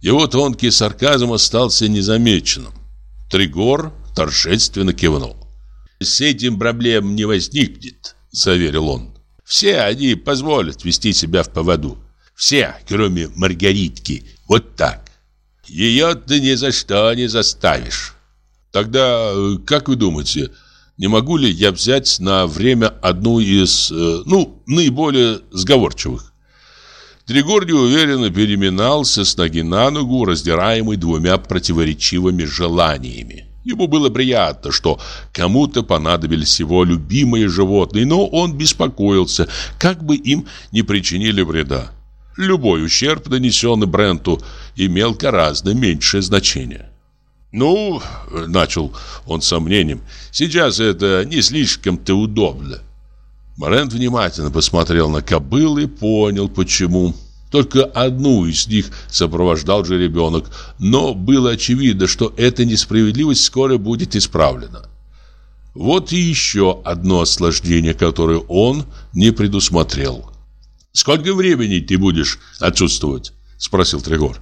Его тонкий сарказм остался незамеченным. Тригор торжественно кивнул. «С этим проблем не возникнет», — заверил он. «Все они позволят вести себя в поводу. Все, кроме Маргаритки. Вот так. Ее ты ни за что не заставишь». «Тогда, как вы думаете, не могу ли я взять на время одну из, э, ну, наиболее сговорчивых?» Тригор неуверенно переминался с ноги на ногу, раздираемый двумя противоречивыми желаниями. Ему было приятно, что кому-то понадобились его любимые животные, но он беспокоился, как бы им не причинили вреда. Любой ущерб, нанесенный Бренту, имел гораздо меньшее значение. «Ну, — начал он сомнением, — сейчас это не слишком-то удобно. Морент внимательно посмотрел на кобыл и понял, почему. Только одну из них сопровождал же ребенок, но было очевидно, что эта несправедливость скоро будет исправлена. Вот и еще одно осложнение, которое он не предусмотрел. «Сколько времени ты будешь отсутствовать?» – спросил Трегор.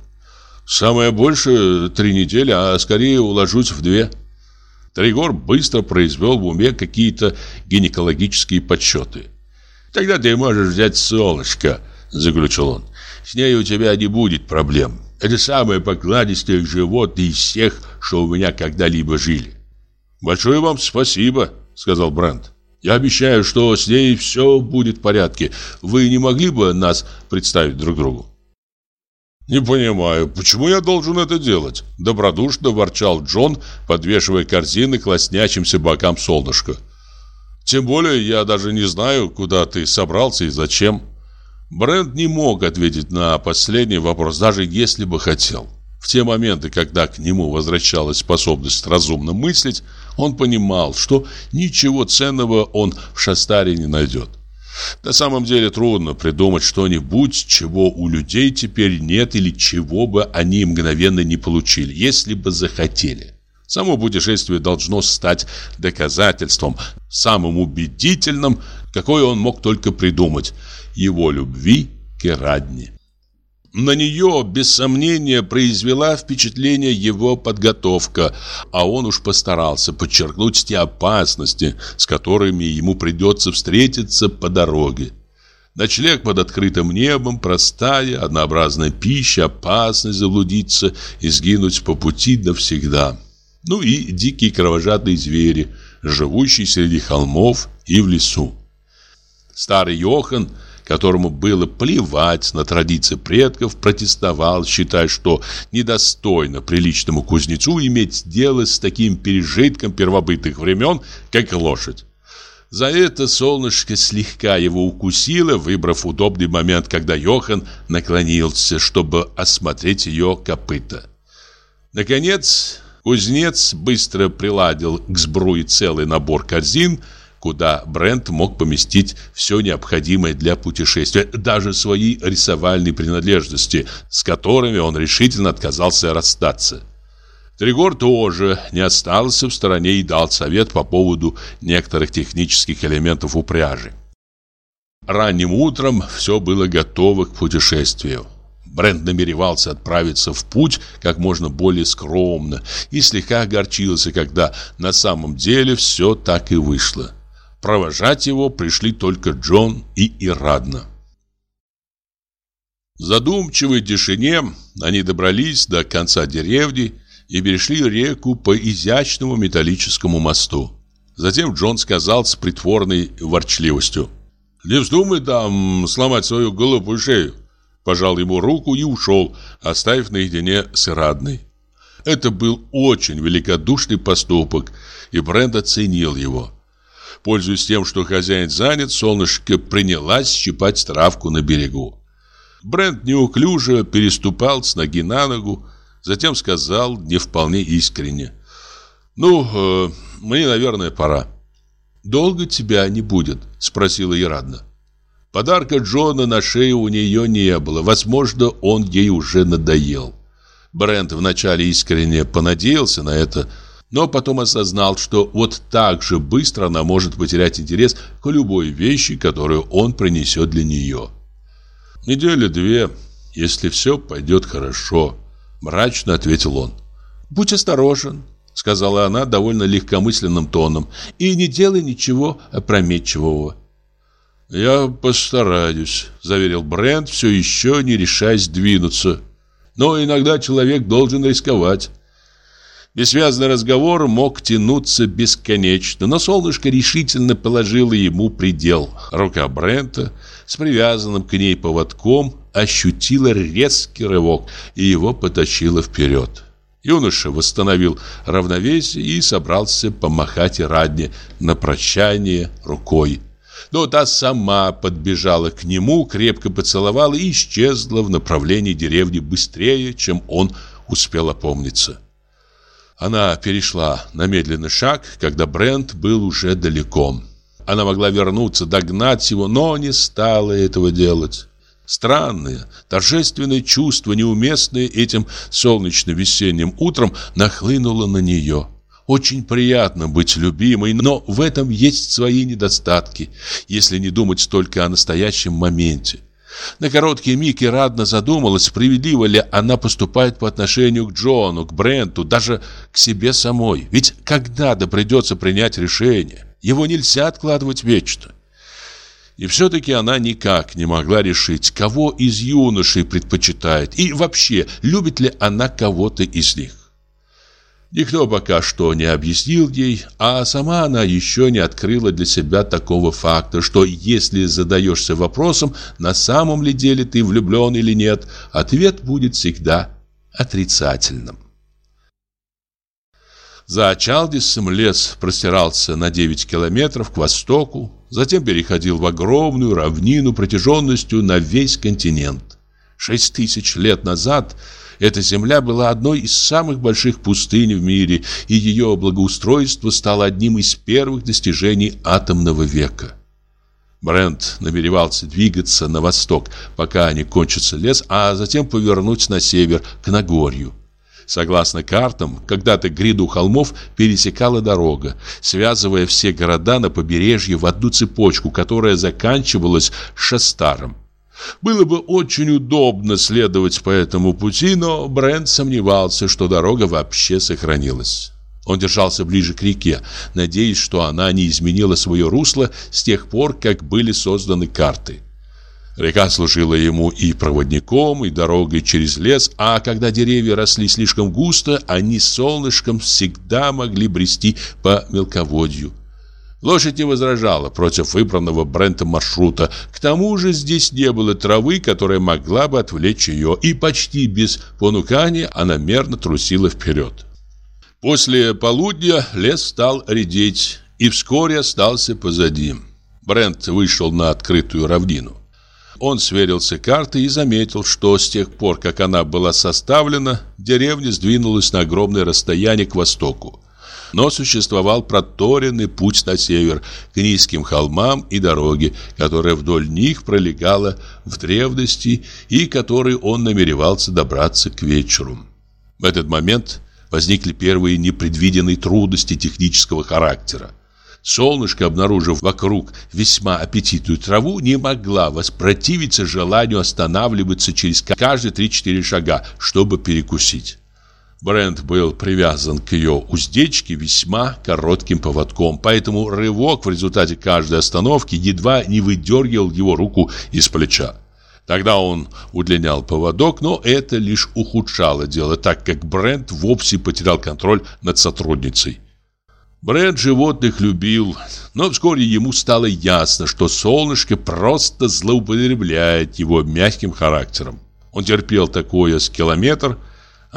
«Самое больше три недели, а скорее уложусь в две». Тригор быстро произвел в уме какие-то гинекологические подсчеты. «Тогда ты можешь взять солнышко», — заключил он. «С ней у тебя не будет проблем. Это самое покладистое животное из всех, что у меня когда-либо жили». «Большое вам спасибо», — сказал Брент. «Я обещаю, что с ней все будет в порядке. Вы не могли бы нас представить друг другу?» «Не понимаю, почему я должен это делать?» Добродушно ворчал Джон, подвешивая корзины к лоснящимся бокам солнышка. «Тем более я даже не знаю, куда ты собрался и зачем». Брент не мог ответить на последний вопрос, даже если бы хотел. В те моменты, когда к нему возвращалась способность разумно мыслить, он понимал, что ничего ценного он в Шастаре не найдет. На самом деле трудно придумать что-нибудь, чего у людей теперь нет или чего бы они мгновенно не получили, если бы захотели. Само путешествие должно стать доказательством, самым убедительным, какое он мог только придумать, его любви к Ирадне. На нее, без сомнения, произвела впечатление его подготовка, а он уж постарался подчеркнуть те опасности, с которыми ему придется встретиться по дороге. Ночлег под открытым небом, простая, однообразная пища, опасность заблудиться и сгинуть по пути навсегда. Ну и дикие кровожадные звери, живущие среди холмов и в лесу. Старый Йохан – которому было плевать на традиции предков, протестовал, считая, что недостойно приличному кузнецу иметь дело с таким пережитком первобытных времен, как лошадь. За это солнышко слегка его укусило, выбрав удобный момент, когда Йохан наклонился, чтобы осмотреть ее копыта. Наконец, кузнец быстро приладил к сбруе целый набор корзин, куда Брент мог поместить все необходимое для путешествия, даже свои рисовальные принадлежности, с которыми он решительно отказался расстаться. Тригор тоже не остался в стороне и дал совет по поводу некоторых технических элементов упряжи. Ранним утром все было готово к путешествию. Брент намеревался отправиться в путь как можно более скромно и слегка огорчился, когда на самом деле все так и вышло. Провожать его пришли только Джон и Ирадна. В задумчивой тишине они добрались до конца деревни и перешли реку по изящному металлическому мосту. Затем Джон сказал с притворной ворчливостью. «Не вздумай там сломать свою глупую шею!» Пожал ему руку и ушел, оставив наедине с Ирадной. Это был очень великодушный поступок, и Брент оценил его. Пользуясь тем, что хозяин занят, солнышко принялась щипать травку на берегу. Брент неуклюже переступал с ноги на ногу, Затем сказал не вполне искренне. «Ну, э, мне, наверное, пора». «Долго тебя не будет?» – спросила Ирадна. Подарка Джона на шею у нее не было. Возможно, он ей уже надоел. Брент вначале искренне понадеялся на это, но потом осознал, что вот так же быстро она может потерять интерес к любой вещи, которую он принесет для нее. Недели две, если все пойдет хорошо. Мрачно ответил он. «Будь осторожен», — сказала она довольно легкомысленным тоном, «и не делай ничего опрометчивого». «Я постараюсь», — заверил Брент, все еще не решаясь двинуться. «Но иногда человек должен рисковать». Бессвязный разговор мог тянуться бесконечно, но солнышко решительно положило ему предел. Рука Брента с привязанным к ней поводком ощутила резкий рывок и его потащило вперед. Юноша восстановил равновесие и собрался помахать Радне на прощание рукой. Но та сама подбежала к нему, крепко поцеловала и исчезла в направлении деревни быстрее, чем он успел опомниться. Она перешла на медленный шаг, когда Брент был уже далеко. Она могла вернуться, догнать его, но не стала этого делать. Странное, торжественное чувство, неуместное этим солнечно-весенним утром, нахлынуло на нее. Очень приятно быть любимой, но в этом есть свои недостатки, если не думать только о настоящем моменте. На короткий миг и радно задумалась, справедливо ли она поступает по отношению к Джону, к Бренту, даже к себе самой. Ведь когда-то придется принять решение. Его нельзя откладывать вечно. И все-таки она никак не могла решить, кого из юношей предпочитает, и вообще, любит ли она кого-то из них. Никто пока что не объяснил ей, а сама она еще не открыла для себя такого факта, что если задаешься вопросом, на самом ли деле ты влюблен или нет, ответ будет всегда отрицательным. За Чалдисом лес простирался на 9 километров к востоку, затем переходил в огромную равнину протяженностью на весь континент. Шесть тысяч лет назад – эта земля была одной из самых больших пустынь в мире, и ее благоустройство стало одним из первых достижений атомного века. Брент намеревался двигаться на восток, пока не кончится лес, а затем повернуть на север, к Нагорью. Согласно картам, когда-то гряду холмов пересекала дорога, связывая все города на побережье в одну цепочку, которая заканчивалась Шастаром. Было бы очень удобно следовать по этому пути, но Брент сомневался, что дорога вообще сохранилась. Он держался ближе к реке, надеясь, что она не изменила свое русло с тех пор, как были созданы карты. Река служила ему и проводником, и дорогой через лес, а когда деревья росли слишком густо, они солнышком всегда могли брести по мелководью. Лошадь не возражала против выбранного Брентом маршрута. К тому же здесь не было травы, которая могла бы отвлечь ее, и почти без понукания она мерно трусила вперед. После полудня лес стал редеть и вскоре остался позади. Брент вышел на открытую равнину. Он сверился картой и заметил, что с тех пор, как она была составлена, деревня сдвинулась на огромное расстояние к востоку. Но существовал проторенный путь на север, к низким холмам и дороге, которая вдоль них пролегала в древности и которой он намеревался добраться к вечеру. В этот момент возникли первые непредвиденные трудности технического характера. Солнышко, обнаружив вокруг весьма аппетитную траву, не могла воспротивиться желанию останавливаться через каждые 3-4 шага, чтобы перекусить. Брент был привязан к ее уздечке весьма коротким поводком, поэтому рывок в результате каждой остановки едва не выдергивал его руку из плеча. Тогда он удлинял поводок, но это лишь ухудшало дело, так как Брент вовсе потерял контроль над сотрудницей. Брент животных любил, но вскоре ему стало ясно, что солнышко просто злоупотребляет его мягким характером. Он терпел такое с километр,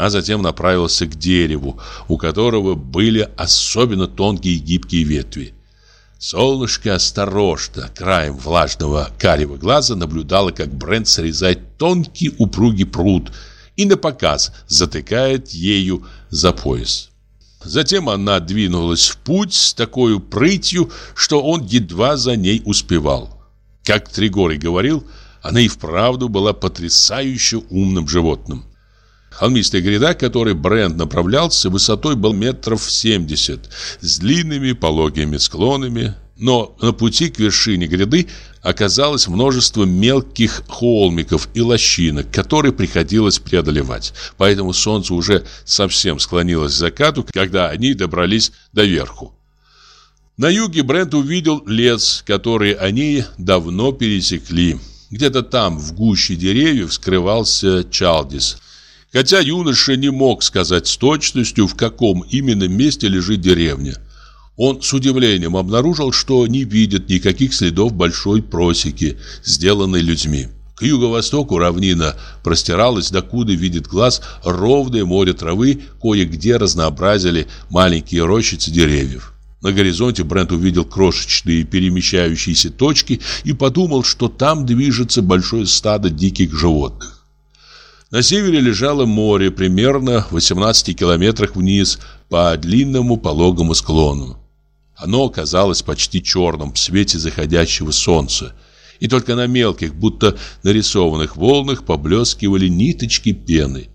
а затем направился к дереву, у которого были особенно тонкие и гибкие ветви. Солнышко осторожно, краем влажного карего глаза наблюдало, как Брент срезает тонкий упругий пруд и на показ затыкает ею за пояс. Затем она двинулась в путь с такой прытью, что он едва за ней успевал. Как Тригорий говорил, она и вправду была потрясающе умным животным. Холмистая гряда, к которой Брент направлялся, высотой был метров семьдесят, с длинными пологими склонами, но на пути к вершине гряды оказалось множество мелких холмиков и лощинок, которые приходилось преодолевать. Поэтому солнце уже совсем склонилось к закату, когда они добрались до верху. На юге Брент увидел лес, который они давно пересекли. Где-то там, в гуще деревьев, скрывался Чалдис – Хотя юноша не мог сказать с точностью, в каком именно месте лежит деревня. Он с удивлением обнаружил, что не видит никаких следов большой просеки, сделанной людьми. К юго-востоку равнина простиралась, докуда видит глаз ровное море травы, кое-где разнообразили маленькие рощицы деревьев. На горизонте Брент увидел крошечные перемещающиеся точки и подумал, что там движется большое стадо диких животных. На севере лежало море, примерно в 18 километрах вниз по длинному пологому склону. Оно казалось почти черным в свете заходящего солнца, и только на мелких, будто нарисованных волнах поблескивали ниточки пены.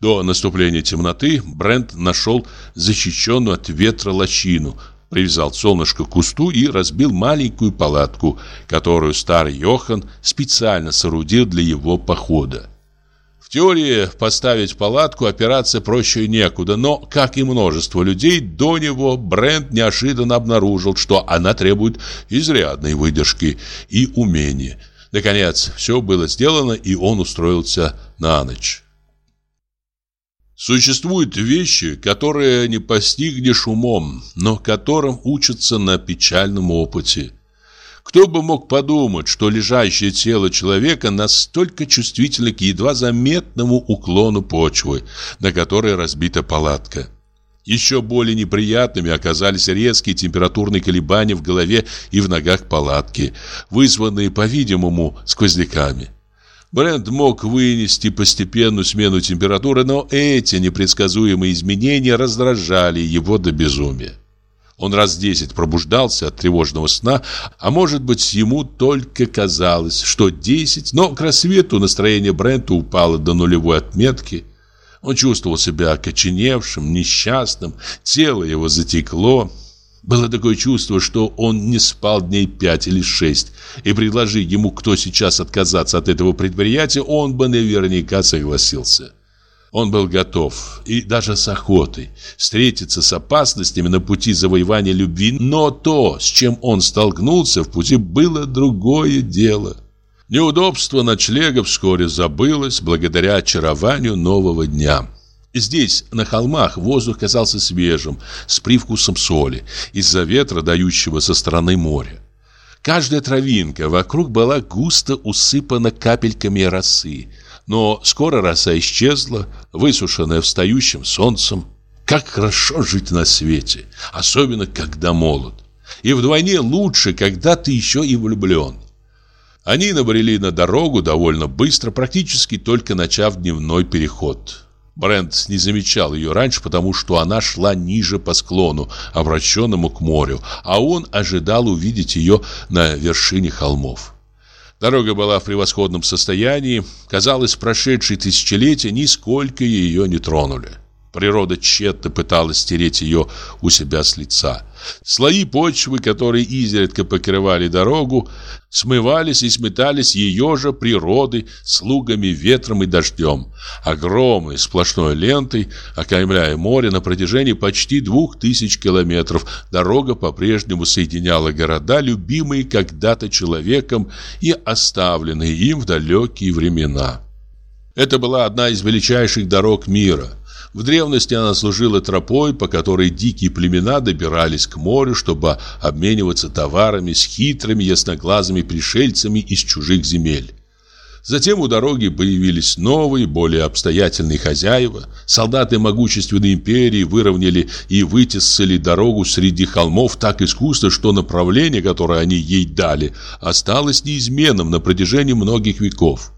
До наступления темноты Брент нашел защищенную от ветра лощину, привязал солнышко к кусту и разбил маленькую палатку, которую старый Йохан специально соорудил для его похода теории поставить палатку операция проще некуда, но, как и множество людей, до него Брент неожиданно обнаружил, что она требует изрядной выдержки и умения. Наконец, все было сделано, и он устроился на ночь. Существуют вещи, которые не постигнешь умом, но которым учатся на печальном опыте. Кто бы мог подумать, что лежащее тело человека настолько чувствительно к едва заметному уклону почвы, на которой разбита палатка. Еще более неприятными оказались резкие температурные колебания в голове и в ногах палатки, вызванные, по-видимому, сквозняками. Брент мог вынести постепенную смену температуры, но эти непредсказуемые изменения раздражали его до безумия. Он раз десять пробуждался от тревожного сна, а может быть, ему только казалось, что десять, но к рассвету настроение Брента упало до нулевой отметки. Он чувствовал себя окоченевшим, несчастным, тело его затекло. Было такое чувство, что он не спал дней пять или шесть, и предложи ему кто сейчас отказаться от этого предприятия, он бы наверняка согласился. Он был готов, и даже с охотой, встретиться с опасностями на пути завоевания любви, но то, с чем он столкнулся в пути, было другое дело. Неудобство ночлега вскоре забылось благодаря очарованию нового дня. Здесь, на холмах, воздух казался свежим, с привкусом соли, из-за ветра, дающего со стороны моря. Каждая травинка вокруг была густо усыпана капельками росы – но скоро роса исчезла, высушенная встающим солнцем. Как хорошо жить на свете, особенно когда молод. И вдвойне лучше, когда ты еще и влюблен. Они набрели на дорогу довольно быстро, практически только начав дневной переход. Брент не замечал ее раньше, потому что она шла ниже по склону, обращенному к морю, а он ожидал увидеть ее на вершине холмов. Дорога была в превосходном состоянии, казалось, прошедшие тысячелетия нисколько ее не тронули. Природа тщетно пыталась стереть ее у себя с лица. Слои почвы, которые изредка покрывали дорогу, смывались и сметались ее же природы слугами ветром и дождем. Огромной сплошной лентой, окаймляя море на протяжении почти двух тысяч километров, дорога по-прежнему соединяла города, любимые когда-то человеком и оставленные им в далекие времена. Это была одна из величайших дорог мира – в древности она служила тропой, по которой дикие племена добирались к морю, чтобы обмениваться товарами с хитрыми ясноглазыми пришельцами из чужих земель. Затем у дороги появились новые, более обстоятельные хозяева. Солдаты могущественной империи выровняли и вытесали дорогу среди холмов так искусно, что направление, которое они ей дали, осталось неизменным на протяжении многих веков.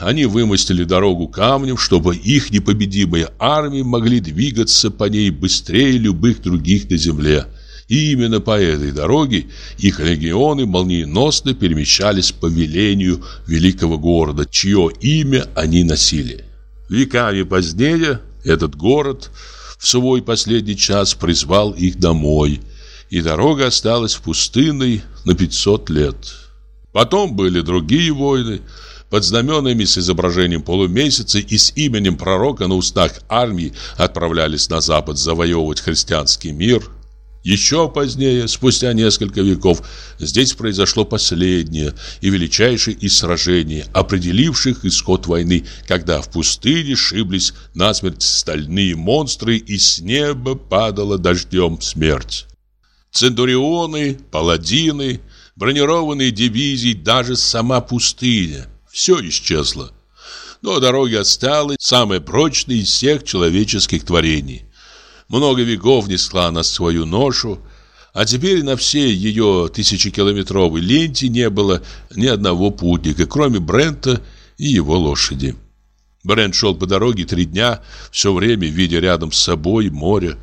Они вымостили дорогу камнем, чтобы их непобедимые армии могли двигаться по ней быстрее любых других на земле. И именно по этой дороге их легионы молниеносно перемещались по велению великого города, чье имя они носили. Веками позднее этот город в свой последний час призвал их домой, и дорога осталась пустынной на 500 лет. Потом были другие войны, под знаменами с изображением полумесяца и с именем пророка на устах армии отправлялись на запад завоевывать христианский мир. Еще позднее, спустя несколько веков, здесь произошло последнее и величайшее из сражений, определивших исход войны, когда в пустыне шиблись насмерть стальные монстры и с неба падала дождем смерть. Центурионы, паладины, бронированные дивизии, даже сама пустыня – все исчезло. Но дороги отстала, самая прочная из всех человеческих творений. Много веков несла она свою ношу, а теперь на всей ее тысячекилометровой ленте не было ни одного путника, кроме Брента и его лошади. Брент шел по дороге три дня, все время видя рядом с собой море.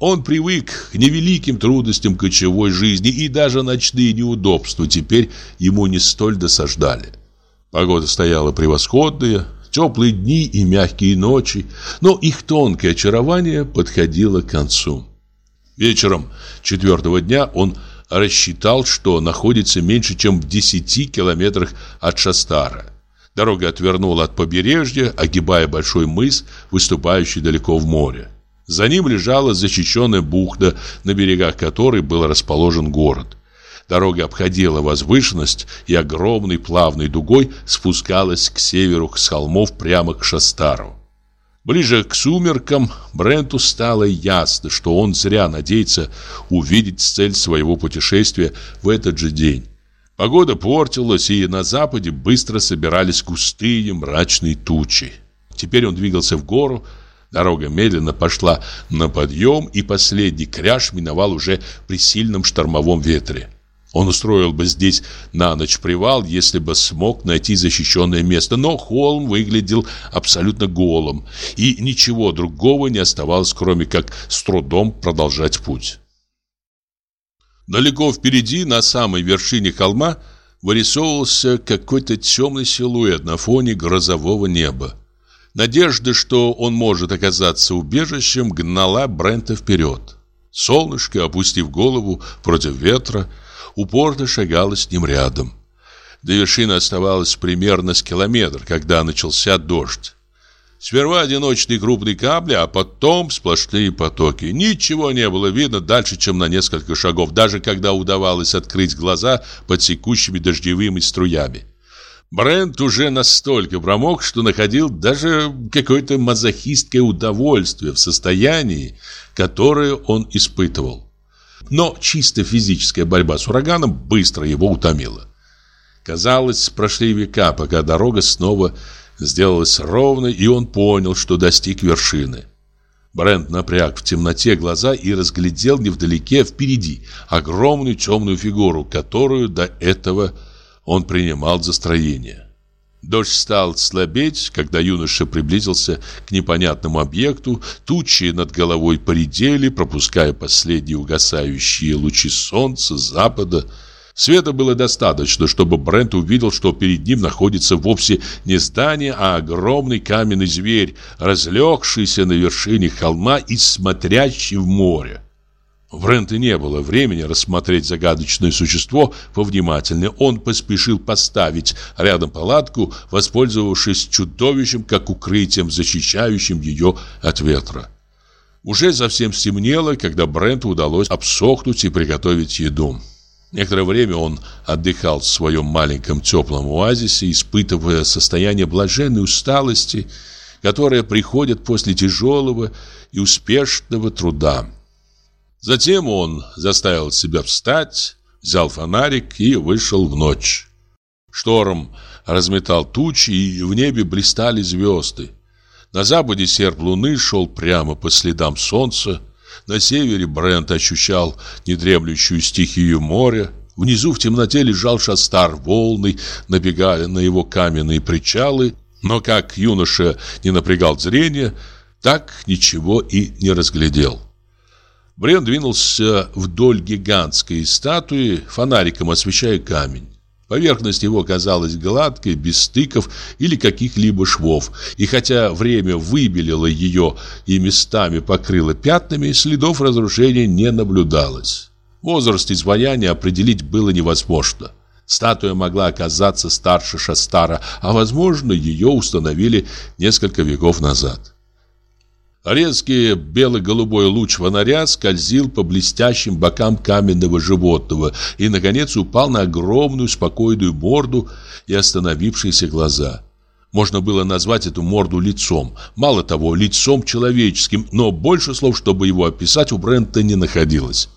Он привык к невеликим трудностям кочевой жизни, и даже ночные неудобства теперь ему не столь досаждали. Погода стояла превосходная, теплые дни и мягкие ночи, но их тонкое очарование подходило к концу. Вечером четвертого дня он рассчитал, что находится меньше, чем в десяти километрах от Шастара. Дорога отвернула от побережья, огибая большой мыс, выступающий далеко в море. За ним лежала защищенная бухта, на берегах которой был расположен город. Дорога обходила возвышенность и огромной плавной дугой спускалась к северу с холмов прямо к Шастару. Ближе к сумеркам Бренту стало ясно, что он зря надеется увидеть цель своего путешествия в этот же день. Погода портилась, и на западе быстро собирались густые мрачные тучи. Теперь он двигался в гору, дорога медленно пошла на подъем, и последний кряж миновал уже при сильном штормовом ветре. Он устроил бы здесь на ночь привал, если бы смог найти защищенное место, но холм выглядел абсолютно голым, и ничего другого не оставалось, кроме как с трудом продолжать путь. Далеко впереди, на самой вершине холма, вырисовывался какой-то темный силуэт на фоне грозового неба. Надежда, что он может оказаться убежищем, гнала Брента вперед. Солнышко, опустив голову против ветра, упорно шагала с ним рядом. До вершины оставалось примерно с километр, когда начался дождь. Сперва одиночные крупные капли, а потом сплошные потоки. Ничего не было видно дальше, чем на несколько шагов, даже когда удавалось открыть глаза под секущими дождевыми струями. Брент уже настолько промок, что находил даже какое-то мазохистское удовольствие в состоянии, которое он испытывал. Но чисто физическая борьба с ураганом быстро его утомила. Казалось, прошли века, пока дорога снова сделалась ровной, и он понял, что достиг вершины. Брент напряг в темноте глаза и разглядел невдалеке впереди огромную темную фигуру, которую до этого он принимал за строение. Дождь стал слабеть, когда юноша приблизился к непонятному объекту. Тучи над головой поредели, пропуская последние угасающие лучи солнца запада. Света было достаточно, чтобы Брент увидел, что перед ним находится вовсе не здание, а огромный каменный зверь, разлегшийся на вершине холма и смотрящий в море. У Брента не было времени рассмотреть загадочное существо повнимательнее. Он поспешил поставить рядом палатку, воспользовавшись чудовищем как укрытием, защищающим ее от ветра. Уже совсем стемнело, когда Бренту удалось обсохнуть и приготовить еду. Некоторое время он отдыхал в своем маленьком теплом оазисе, испытывая состояние блаженной усталости, которое приходит после тяжелого и успешного труда. Затем он заставил себя встать, взял фонарик и вышел в ночь. Шторм разметал тучи, и в небе блистали звезды. На западе серп луны шел прямо по следам солнца, на севере Брент ощущал недремлющую стихию моря. Внизу в темноте лежал шастар, волны набегали на его каменные причалы, но как юноша не напрягал зрение, так ничего и не разглядел. Брент двинулся вдоль гигантской статуи, фонариком освещая камень. Поверхность его казалась гладкой, без стыков или каких-либо швов, и хотя время выбелило ее и местами покрыло пятнами, следов разрушения не наблюдалось. Возраст изваяния определить было невозможно. Статуя могла оказаться старше Шастара, а возможно, ее установили несколько веков назад. Резкий бело-голубой луч фонаря скользил по блестящим бокам каменного животного и, наконец, упал на огромную спокойную морду и остановившиеся глаза. Можно было назвать эту морду лицом. Мало того, лицом человеческим, но больше слов, чтобы его описать, у Брента не находилось.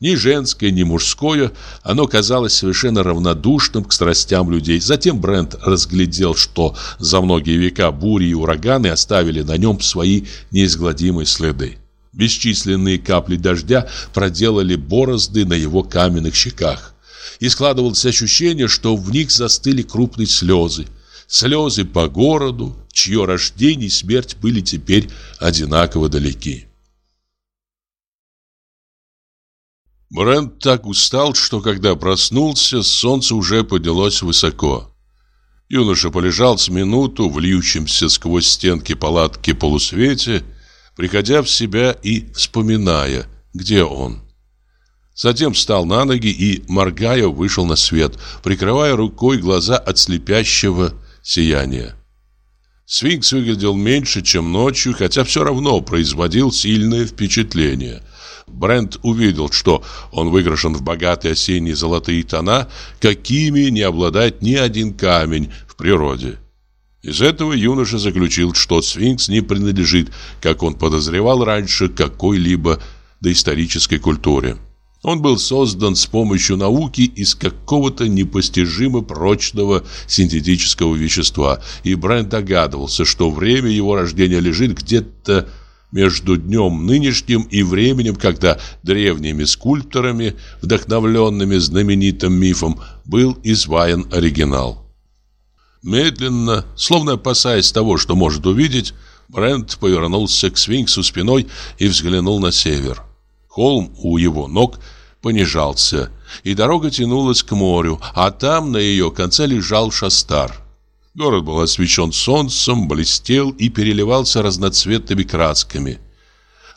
Ни женское, ни мужское, оно казалось совершенно равнодушным к страстям людей. Затем Брент разглядел, что за многие века бури и ураганы оставили на нем свои неизгладимые следы. Бесчисленные капли дождя проделали борозды на его каменных щеках. И складывалось ощущение, что в них застыли крупные слезы. Слезы по городу, чье рождение и смерть были теперь одинаково далеки. Брент так устал, что когда проснулся, солнце уже поднялось высоко. Юноша полежал с минуту в льющемся сквозь стенки палатки полусвете, приходя в себя и вспоминая, где он. Затем встал на ноги и, моргая, вышел на свет, прикрывая рукой глаза от слепящего сияния. Сфинкс выглядел меньше, чем ночью, хотя все равно производил сильное впечатление – Брент увидел, что он выкрашен в богатые осенние золотые тона, какими не обладает ни один камень в природе. Из этого юноша заключил, что сфинкс не принадлежит, как он подозревал раньше, какой-либо доисторической культуре. Он был создан с помощью науки из какого-то непостижимо прочного синтетического вещества, и Брент догадывался, что время его рождения лежит где-то между днем нынешним и временем, когда древними скульпторами, вдохновленными знаменитым мифом, был изваян оригинал. Медленно, словно опасаясь того, что может увидеть, Брент повернулся к сфинксу спиной и взглянул на север. Холм у его ног понижался, и дорога тянулась к морю, а там на ее конце лежал шастар. Город был освещен солнцем, блестел и переливался разноцветными красками.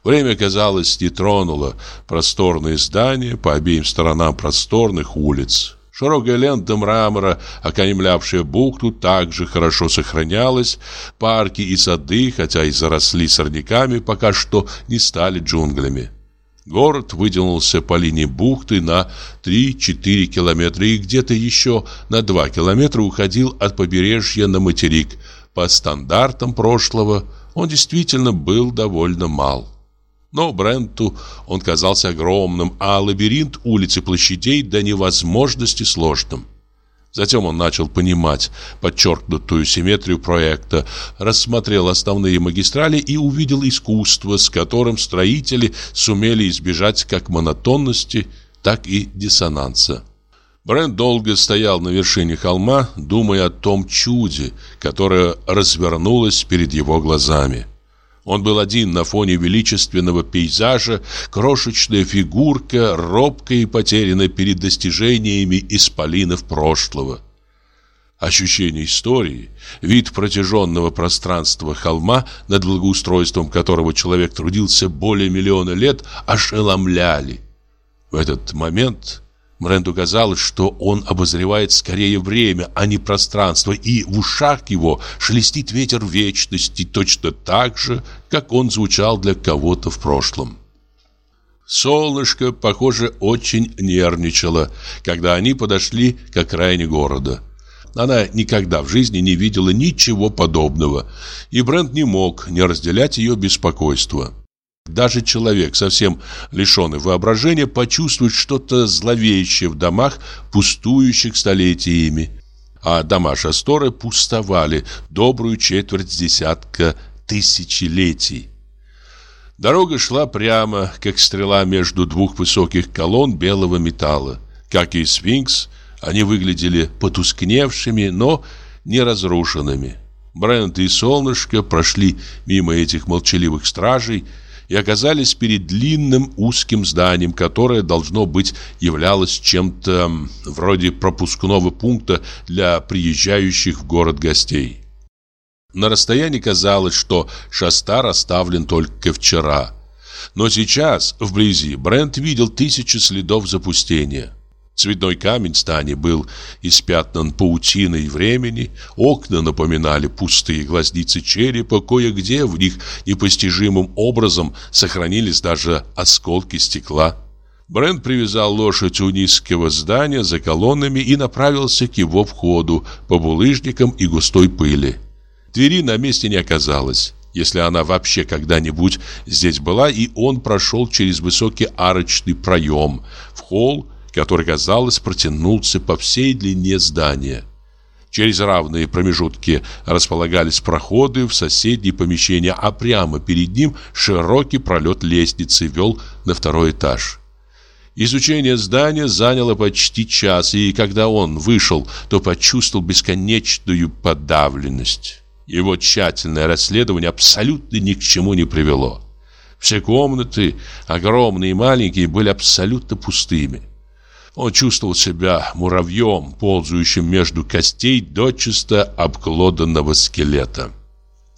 Время, казалось, не тронуло просторные здания по обеим сторонам просторных улиц. Широкая лента мрамора, окаймлявшая бухту, также хорошо сохранялась. Парки и сады, хотя и заросли сорняками, пока что не стали джунглями. Город вытянулся по линии бухты на 3-4 километра и где-то еще на 2 километра уходил от побережья на материк. По стандартам прошлого он действительно был довольно мал. Но Бренту он казался огромным, а лабиринт улиц и площадей до невозможности сложным. Затем он начал понимать подчеркнутую симметрию проекта, рассмотрел основные магистрали и увидел искусство, с которым строители сумели избежать как монотонности, так и диссонанса. Брент долго стоял на вершине холма, думая о том чуде, которое развернулось перед его глазами. Он был один на фоне величественного пейзажа, крошечная фигурка, робкая и потерянная перед достижениями исполинов прошлого. Ощущение истории, вид протяженного пространства холма, над благоустройством которого человек трудился более миллиона лет, ошеломляли. В этот момент Мренду казалось, что он обозревает скорее время, а не пространство, и в ушах его шелестит ветер вечности точно так же, как он звучал для кого-то в прошлом. Солнышко, похоже, очень нервничало, когда они подошли к окраине города. Она никогда в жизни не видела ничего подобного, и Брент не мог не разделять ее беспокойство. Даже человек, совсем лишенный воображения, почувствует что-то зловещее в домах, пустующих столетиями. А дома Шасторы пустовали добрую четверть десятка тысячелетий. Дорога шла прямо, как стрела между двух высоких колонн белого металла. Как и сфинкс, они выглядели потускневшими, но не разрушенными. Брент и Солнышко прошли мимо этих молчаливых стражей, и оказались перед длинным узким зданием, которое, должно быть, являлось чем-то вроде пропускного пункта для приезжающих в город гостей. На расстоянии казалось, что шастар оставлен только вчера. Но сейчас, вблизи, Брент видел тысячи следов запустения. Цветной камень стани был испятнан паутиной времени, окна напоминали пустые глазницы черепа, кое-где в них непостижимым образом сохранились даже осколки стекла. Брент привязал лошадь у низкого здания за колоннами и направился к его входу по булыжникам и густой пыли. Двери на месте не оказалось если она вообще когда-нибудь здесь была, и он прошел через высокий арочный проем в холл, который, казалось, протянулся по всей длине здания. Через равные промежутки располагались проходы в соседние помещения, а прямо перед ним широкий пролет лестницы вел на второй этаж. Изучение здания заняло почти час, и когда он вышел, то почувствовал бесконечную подавленность. Его тщательное расследование абсолютно ни к чему не привело. Все комнаты, огромные и маленькие, были абсолютно пустыми. Он чувствовал себя муравьем, ползающим между костей дочисто обглоданного скелета.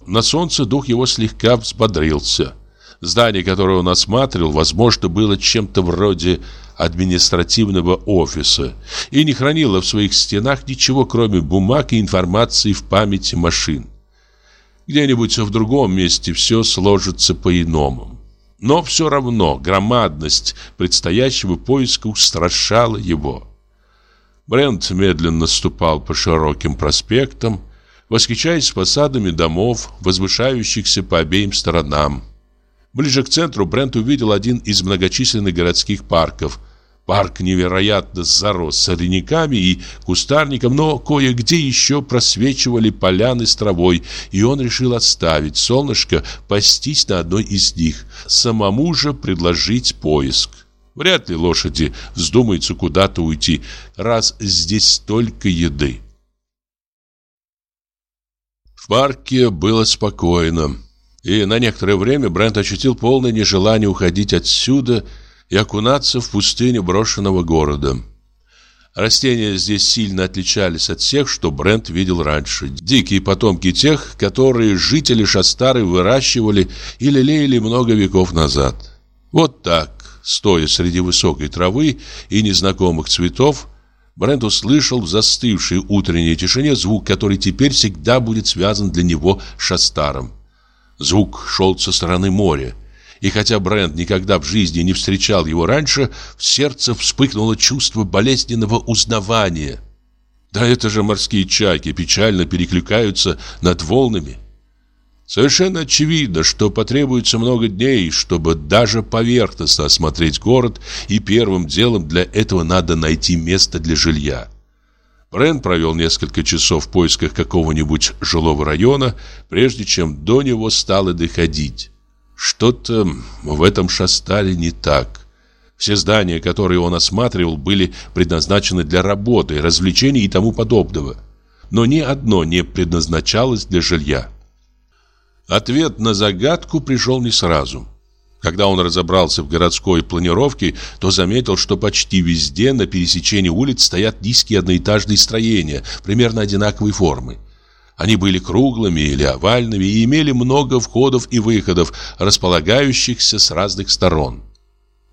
На солнце дух его слегка взбодрился. Здание, которое он осматривал, возможно, было чем-то вроде административного офиса и не хранило в своих стенах ничего, кроме бумаг и информации в памяти машин. Где-нибудь в другом месте все сложится по-иному. Но все равно громадность предстоящего поиска устрашала его. Брент медленно ступал по широким проспектам, восхищаясь фасадами домов, возвышающихся по обеим сторонам. Ближе к центру Брент увидел один из многочисленных городских парков – Парк невероятно зарос сорняками и кустарником, но кое-где еще просвечивали поляны с травой, и он решил оставить солнышко пастись на одной из них, самому же предложить поиск. Вряд ли лошади вздумаются куда-то уйти, раз здесь столько еды. В парке было спокойно, и на некоторое время Брент ощутил полное нежелание уходить отсюда и окунаться в пустыню брошенного города. Растения здесь сильно отличались от всех, что Брент видел раньше. Дикие потомки тех, которые жители Шастары выращивали и лелеяли много веков назад. Вот так, стоя среди высокой травы и незнакомых цветов, Брент услышал в застывшей утренней тишине звук, который теперь всегда будет связан для него с Шастаром. Звук шел со стороны моря, и хотя Брент никогда в жизни не встречал его раньше, в сердце вспыхнуло чувство болезненного узнавания. Да это же морские чайки печально перекликаются над волнами. Совершенно очевидно, что потребуется много дней, чтобы даже поверхностно осмотреть город, и первым делом для этого надо найти место для жилья. Брент провел несколько часов в поисках какого-нибудь жилого района, прежде чем до него стало доходить. Что-то в этом шастале не так. Все здания, которые он осматривал, были предназначены для работы, развлечений и тому подобного. Но ни одно не предназначалось для жилья. Ответ на загадку пришел не сразу. Когда он разобрался в городской планировке, то заметил, что почти везде на пересечении улиц стоят низкие одноэтажные строения, примерно одинаковой формы. Они были круглыми или овальными и имели много входов и выходов, располагающихся с разных сторон.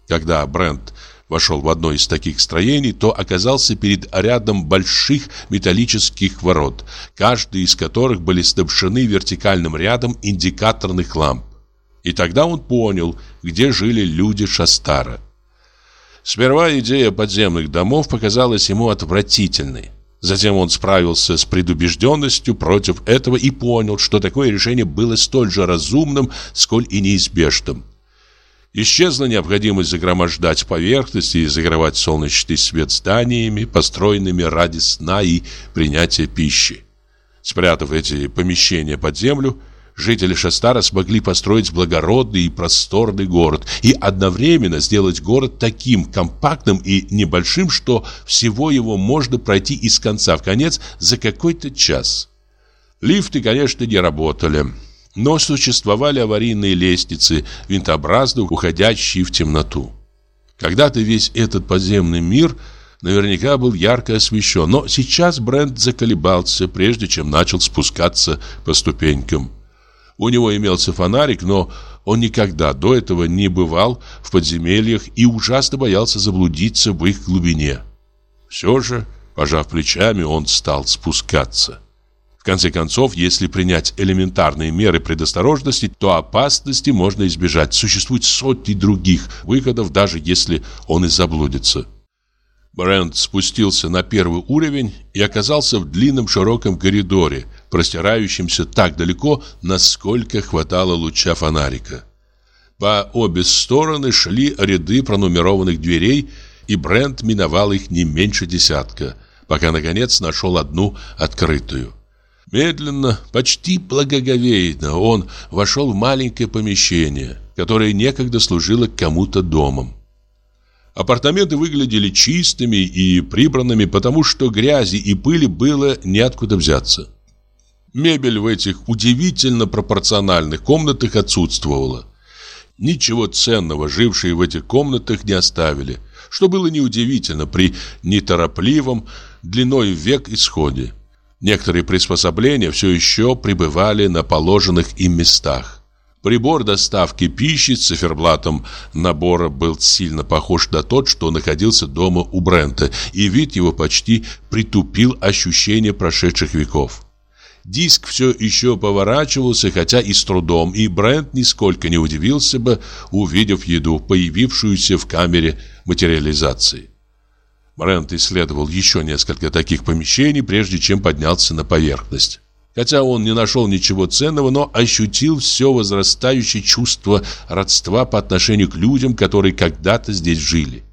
Когда Брент вошел в одно из таких строений, то оказался перед рядом больших металлических ворот, каждый из которых были снабжены вертикальным рядом индикаторных ламп. И тогда он понял, где жили люди Шастара. Сперва идея подземных домов показалась ему отвратительной. Затем он справился с предубежденностью против этого и понял, что такое решение было столь же разумным, сколь и неизбежным. Исчезла необходимость загромождать поверхности и закрывать солнечный свет зданиями, построенными ради сна и принятия пищи. Спрятав эти помещения под землю, жители Шастара смогли построить благородный и просторный город и одновременно сделать город таким компактным и небольшим, что всего его можно пройти из конца в конец за какой-то час. Лифты, конечно, не работали, но существовали аварийные лестницы, винтообразно уходящие в темноту. Когда-то весь этот подземный мир наверняка был ярко освещен, но сейчас Брент заколебался, прежде чем начал спускаться по ступенькам. У него имелся фонарик, но он никогда до этого не бывал в подземельях и ужасно боялся заблудиться в их глубине. Все же, пожав плечами, он стал спускаться. В конце концов, если принять элементарные меры предосторожности, то опасности можно избежать. Существует сотни других выходов, даже если он и заблудится. Брент спустился на первый уровень и оказался в длинном широком коридоре, простирающемся так далеко, насколько хватало луча фонарика. По обе стороны шли ряды пронумерованных дверей, и Брент миновал их не меньше десятка, пока, наконец, нашел одну открытую. Медленно, почти благоговейно он вошел в маленькое помещение, которое некогда служило кому-то домом. Апартаменты выглядели чистыми и прибранными, потому что грязи и пыли было неоткуда взяться. Мебель в этих удивительно пропорциональных комнатах отсутствовала. Ничего ценного жившие в этих комнатах не оставили, что было неудивительно при неторопливом длиной век исходе. Некоторые приспособления все еще пребывали на положенных им местах. Прибор доставки пищи с циферблатом набора был сильно похож на тот, что находился дома у Брента, и вид его почти притупил ощущение прошедших веков. Диск все еще поворачивался, хотя и с трудом, и Брент нисколько не удивился бы, увидев еду, появившуюся в камере материализации. Брент исследовал еще несколько таких помещений, прежде чем поднялся на поверхность. Хотя он не нашел ничего ценного, но ощутил все возрастающее чувство родства по отношению к людям, которые когда-то здесь жили.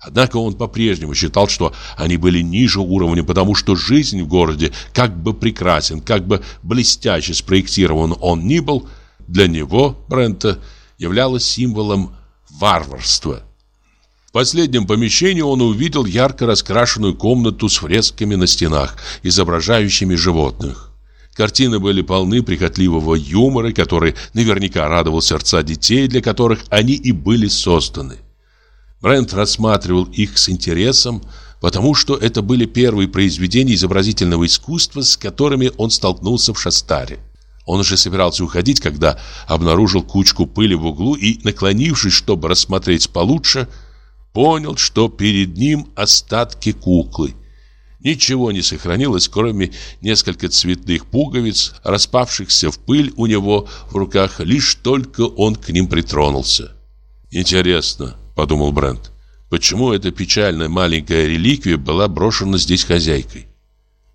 Однако он по-прежнему считал, что они были ниже уровня, потому что жизнь в городе, как бы прекрасен, как бы блестяще спроектирован он ни был, для него, Брента, являлась символом варварства. В последнем помещении он увидел ярко раскрашенную комнату с фресками на стенах, изображающими животных. Картины были полны прихотливого юмора, который наверняка радовал сердца детей, для которых они и были созданы. Брент рассматривал их с интересом, потому что это были первые произведения изобразительного искусства, с которыми он столкнулся в Шастаре. Он уже собирался уходить, когда обнаружил кучку пыли в углу и, наклонившись, чтобы рассмотреть получше, понял, что перед ним остатки куклы – Ничего не сохранилось, кроме нескольких цветных пуговиц, распавшихся в пыль у него в руках, лишь только он к ним притронулся. «Интересно», — подумал Брент, — «почему эта печальная маленькая реликвия была брошена здесь хозяйкой?»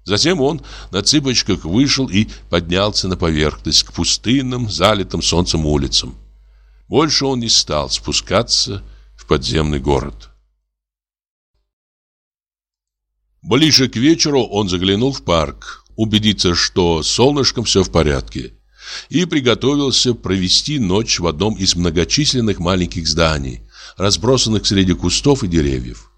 Затем он на цыпочках вышел и поднялся на поверхность к пустынным, залитым солнцем улицам. Больше он не стал спускаться в подземный город. Ближе к вечеру он заглянул в парк, убедиться, что с солнышком все в порядке, и приготовился провести ночь в одном из многочисленных маленьких зданий, разбросанных среди кустов и деревьев.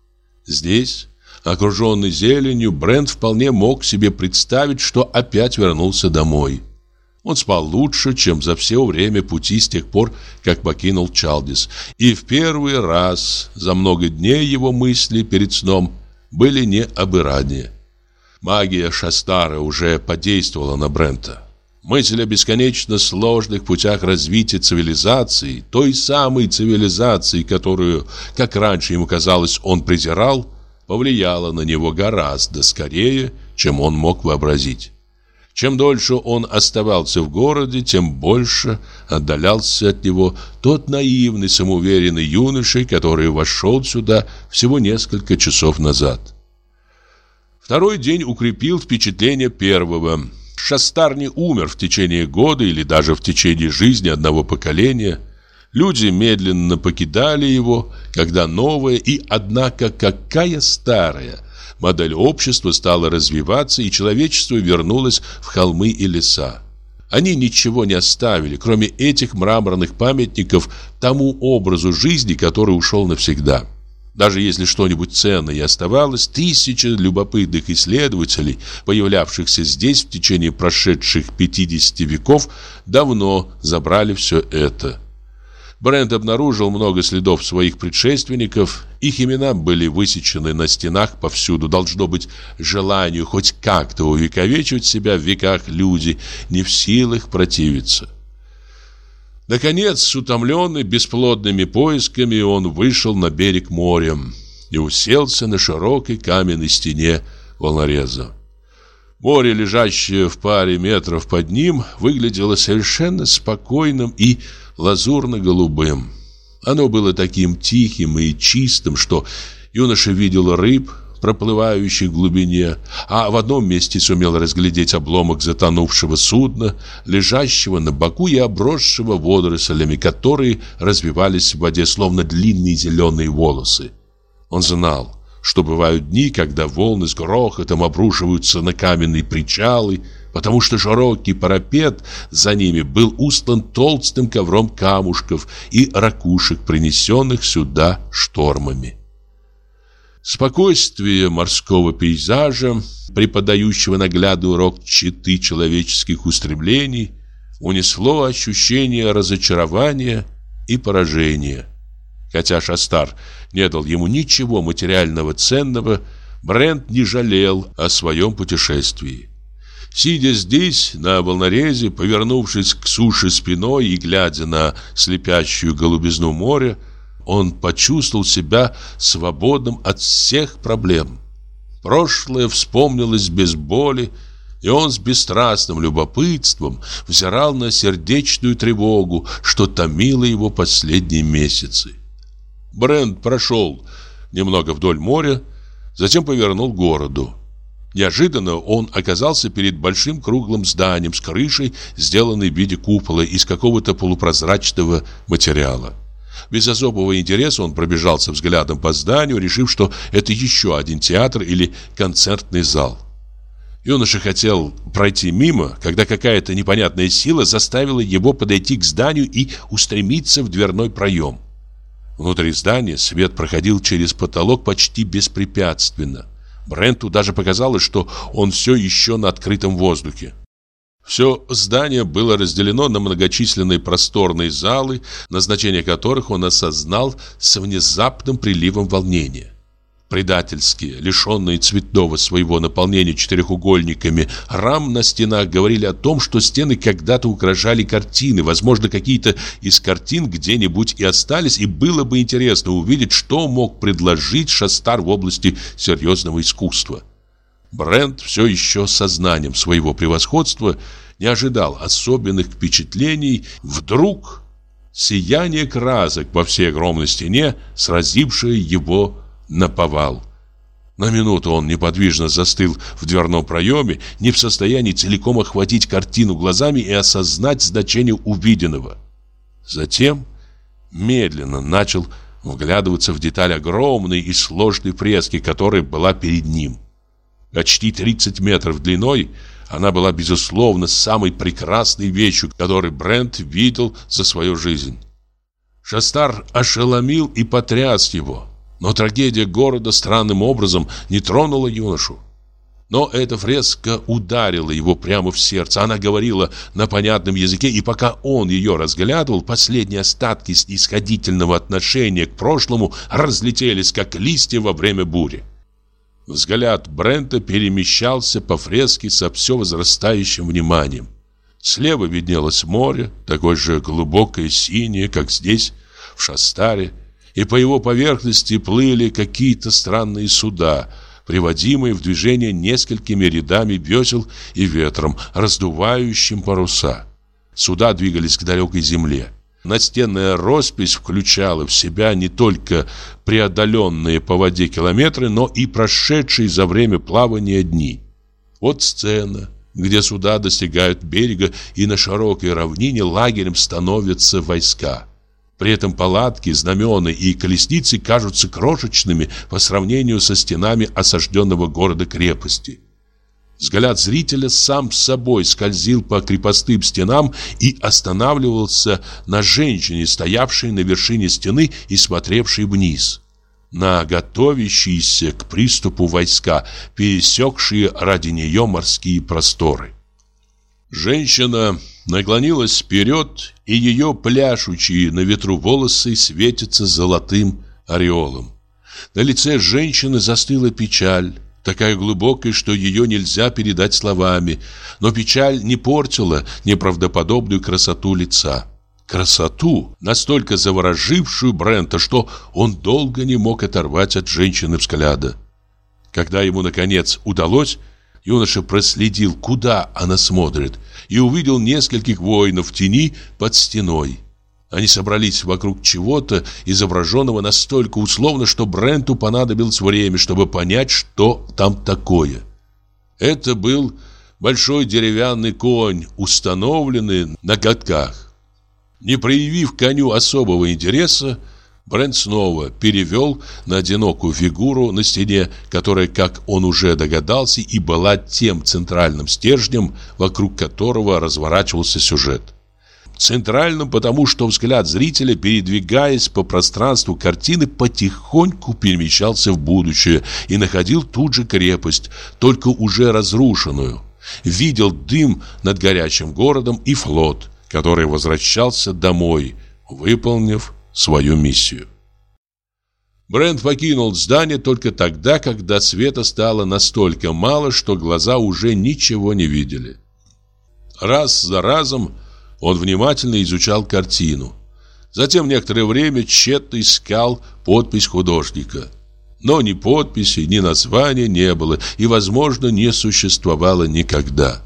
Здесь, окруженный зеленью, Брент вполне мог себе представить, что опять вернулся домой. Он спал лучше, чем за все время пути с тех пор, как покинул Чалдис. И в первый раз за много дней его мысли перед сном были не об Иране. Магия Шастара уже подействовала на Брента. Мысль о бесконечно сложных путях развития цивилизации, той самой цивилизации, которую, как раньше ему казалось, он презирал, повлияла на него гораздо скорее, чем он мог вообразить. Чем дольше он оставался в городе, тем больше отдалялся от него тот наивный, самоуверенный юноша, который вошел сюда всего несколько часов назад. Второй день укрепил впечатление первого. Шастар не умер в течение года или даже в течение жизни одного поколения. Люди медленно покидали его, когда новая и, однако, какая старая – модель общества стала развиваться, и человечество вернулось в холмы и леса. Они ничего не оставили, кроме этих мраморных памятников тому образу жизни, который ушел навсегда. Даже если что-нибудь ценное и оставалось, тысячи любопытных исследователей, появлявшихся здесь в течение прошедших 50 веков, давно забрали все это. Брент обнаружил много следов своих предшественников. Их имена были высечены на стенах повсюду. Должно быть, желанию хоть как-то увековечивать себя в веках люди не в силах противиться. Наконец, утомленный бесплодными поисками, он вышел на берег моря и уселся на широкой каменной стене волнореза. Море, лежащее в паре метров под ним, выглядело совершенно спокойным и лазурно-голубым. Оно было таким тихим и чистым, что юноша видел рыб, проплывающих в глубине, а в одном месте сумел разглядеть обломок затонувшего судна, лежащего на боку и обросшего водорослями, которые развивались в воде, словно длинные зеленые волосы. Он знал, что бывают дни, когда волны с грохотом обрушиваются на каменные причалы, потому что широкий парапет за ними был устлан толстым ковром камушков и ракушек, принесенных сюда штормами. Спокойствие морского пейзажа, преподающего наглядный урок читы человеческих устремлений, унесло ощущение разочарования и поражения. Хотя Шастар не дал ему ничего материального ценного, Брент не жалел о своем путешествии. Сидя здесь, на волнорезе, повернувшись к суше спиной и глядя на слепящую голубизну моря, он почувствовал себя свободным от всех проблем. Прошлое вспомнилось без боли, и он с бесстрастным любопытством взирал на сердечную тревогу, что томило его последние месяцы. Брент прошел немного вдоль моря, затем повернул к городу. Неожиданно он оказался перед большим круглым зданием с крышей, сделанной в виде купола из какого-то полупрозрачного материала. Без особого интереса он пробежался взглядом по зданию, решив, что это еще один театр или концертный зал. Юноша хотел пройти мимо, когда какая-то непонятная сила заставила его подойти к зданию и устремиться в дверной проем. Внутри здания свет проходил через потолок почти беспрепятственно. Бренту даже показалось, что он все еще на открытом воздухе. Все здание было разделено на многочисленные просторные залы, назначение которых он осознал с внезапным приливом волнения. Предательские, лишенные цветного своего наполнения четырехугольниками, рам на стенах говорили о том, что стены когда-то украшали картины, возможно, какие-то из картин где-нибудь и остались, и было бы интересно увидеть, что мог предложить Шастар в области серьезного искусства. Брент все еще сознанием своего превосходства не ожидал особенных впечатлений. Вдруг сияние красок по всей огромной стене, сразившее его наповал. На минуту он неподвижно застыл в дверном проеме, не в состоянии целиком охватить картину глазами и осознать значение увиденного. Затем медленно начал вглядываться в деталь огромной и сложной фрески, которая была перед ним. Почти 30 метров длиной она была, безусловно, самой прекрасной вещью, которую Брент видел за свою жизнь. Шастар ошеломил и потряс его. Но трагедия города странным образом не тронула юношу. Но эта фреска ударила его прямо в сердце. Она говорила на понятном языке, и пока он ее разглядывал, последние остатки снисходительного отношения к прошлому разлетелись, как листья во время бури. Взгляд Брента перемещался по фреске со все возрастающим вниманием. Слева виднелось море, такое же глубокое синее, как здесь, в Шастаре, и по его поверхности плыли какие-то странные суда, приводимые в движение несколькими рядами весел и ветром, раздувающим паруса. Суда двигались к далекой земле. Настенная роспись включала в себя не только преодоленные по воде километры, но и прошедшие за время плавания дни. Вот сцена, где суда достигают берега, и на широкой равнине лагерем становятся войска. При этом палатки, знамена и колесницы кажутся крошечными по сравнению со стенами осажденного города-крепости. Взгляд зрителя сам с собой скользил по крепостным стенам и останавливался на женщине, стоявшей на вершине стены и смотревшей вниз. На готовящиеся к приступу войска, пересекшие ради нее морские просторы. Женщина наклонилась вперед, и ее пляшущие на ветру волосы светятся золотым ореолом. На лице женщины застыла печаль, такая глубокая, что ее нельзя передать словами, но печаль не портила неправдоподобную красоту лица. Красоту, настолько заворожившую Брента, что он долго не мог оторвать от женщины взгляда. Когда ему, наконец, удалось, юноша проследил, куда она смотрит, и увидел нескольких воинов в тени под стеной. Они собрались вокруг чего-то, изображенного настолько условно, что Бренту понадобилось время, чтобы понять, что там такое. Это был большой деревянный конь, установленный на катках. Не проявив коню особого интереса, Брент снова перевел на одинокую фигуру на стене, которая, как он уже догадался, и была тем центральным стержнем, вокруг которого разворачивался сюжет. Центральным, потому что взгляд зрителя, передвигаясь по пространству картины, потихоньку перемещался в будущее и находил тут же крепость, только уже разрушенную. Видел дым над горячим городом и флот, который возвращался домой, выполнив свою миссию. Брент покинул здание только тогда, когда света стало настолько мало, что глаза уже ничего не видели. Раз за разом он внимательно изучал картину. Затем некоторое время тщетно искал подпись художника. Но ни подписи, ни названия не было и, возможно, не существовало никогда.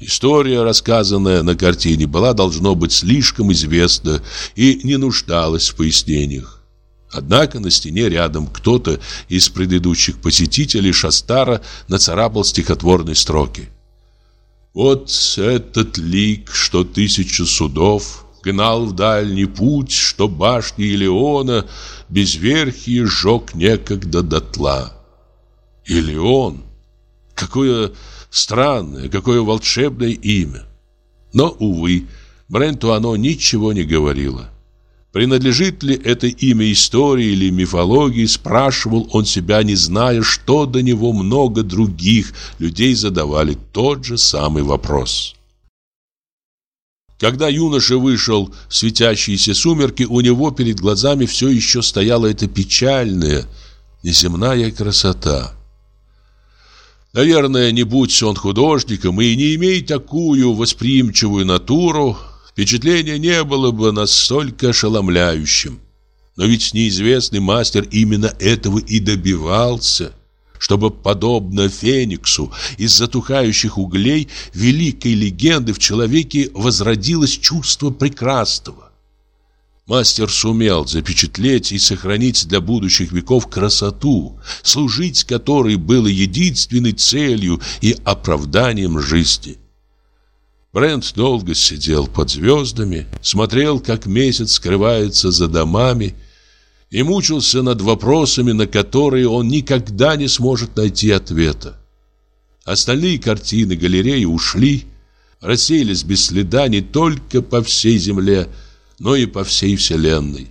История, рассказанная на картине, была, должно быть, слишком известна и не нуждалась в пояснениях. Однако на стене рядом кто-то из предыдущих посетителей Шастара нацарапал стихотворные строки. Вот этот лик, что тысячу судов Гнал в дальний путь, что башни Илеона Безверхие сжег некогда дотла. Илеон! Какое странное, какое волшебное имя! Но, увы, Бренту оно ничего не говорило. Принадлежит ли это имя истории или мифологии, спрашивал он себя, не зная, что до него много других людей задавали тот же самый вопрос. Когда юноша вышел в светящиеся сумерки, у него перед глазами все еще стояла эта печальная, неземная красота. Наверное, не будь он художником и не имея такую восприимчивую натуру, впечатление не было бы настолько ошеломляющим. Но ведь неизвестный мастер именно этого и добивался, чтобы, подобно Фениксу, из затухающих углей великой легенды в человеке возродилось чувство прекрасного. Мастер сумел запечатлеть и сохранить для будущих веков красоту, служить которой было единственной целью и оправданием жизни. Брент долго сидел под звездами, смотрел, как месяц скрывается за домами, и мучился над вопросами, на которые он никогда не сможет найти ответа. Остальные картины галереи ушли, рассеялись без следа не только по всей земле, но и по всей вселенной.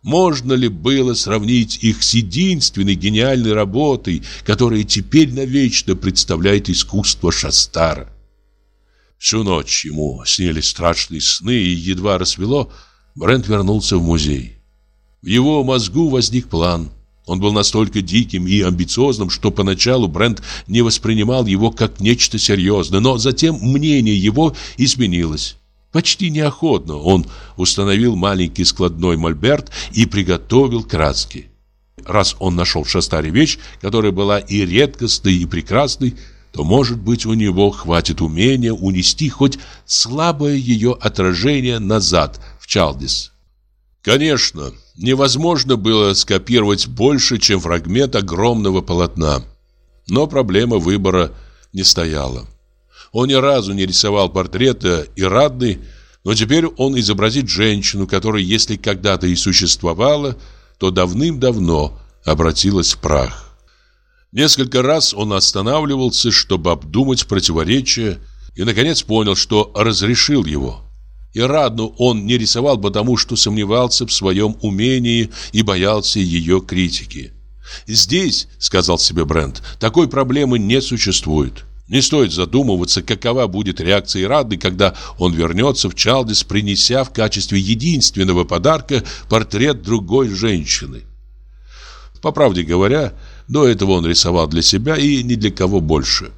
Можно ли было сравнить их с единственной гениальной работой, которая теперь навечно представляет искусство Шастара? Всю ночь ему снились страшные сны, и едва рассвело, Брент вернулся в музей. В его мозгу возник план. Он был настолько диким и амбициозным, что поначалу Брент не воспринимал его как нечто серьезное, но затем мнение его изменилось. Почти неохотно он установил маленький складной мольберт и приготовил краски. Раз он нашел в шастаре вещь, которая была и редкостной, и прекрасной, то, может быть, у него хватит умения унести хоть слабое ее отражение назад в Чалдис. Конечно, невозможно было скопировать больше, чем фрагмент огромного полотна. Но проблема выбора не стояла. Он ни разу не рисовал портрета Ирадны, но теперь он изобразит женщину, которая, если когда-то и существовала, то давным-давно обратилась в прах. Несколько раз он останавливался, чтобы обдумать противоречие, и, наконец, понял, что разрешил его. И Радну он не рисовал, потому что сомневался в своем умении и боялся ее критики. «Здесь, — сказал себе Брент, — такой проблемы не существует. Не стоит задумываться, какова будет реакция Ирады, когда он вернется в Чалдис, принеся в качестве единственного подарка портрет другой женщины. По правде говоря, до этого он рисовал для себя и ни для кого больше.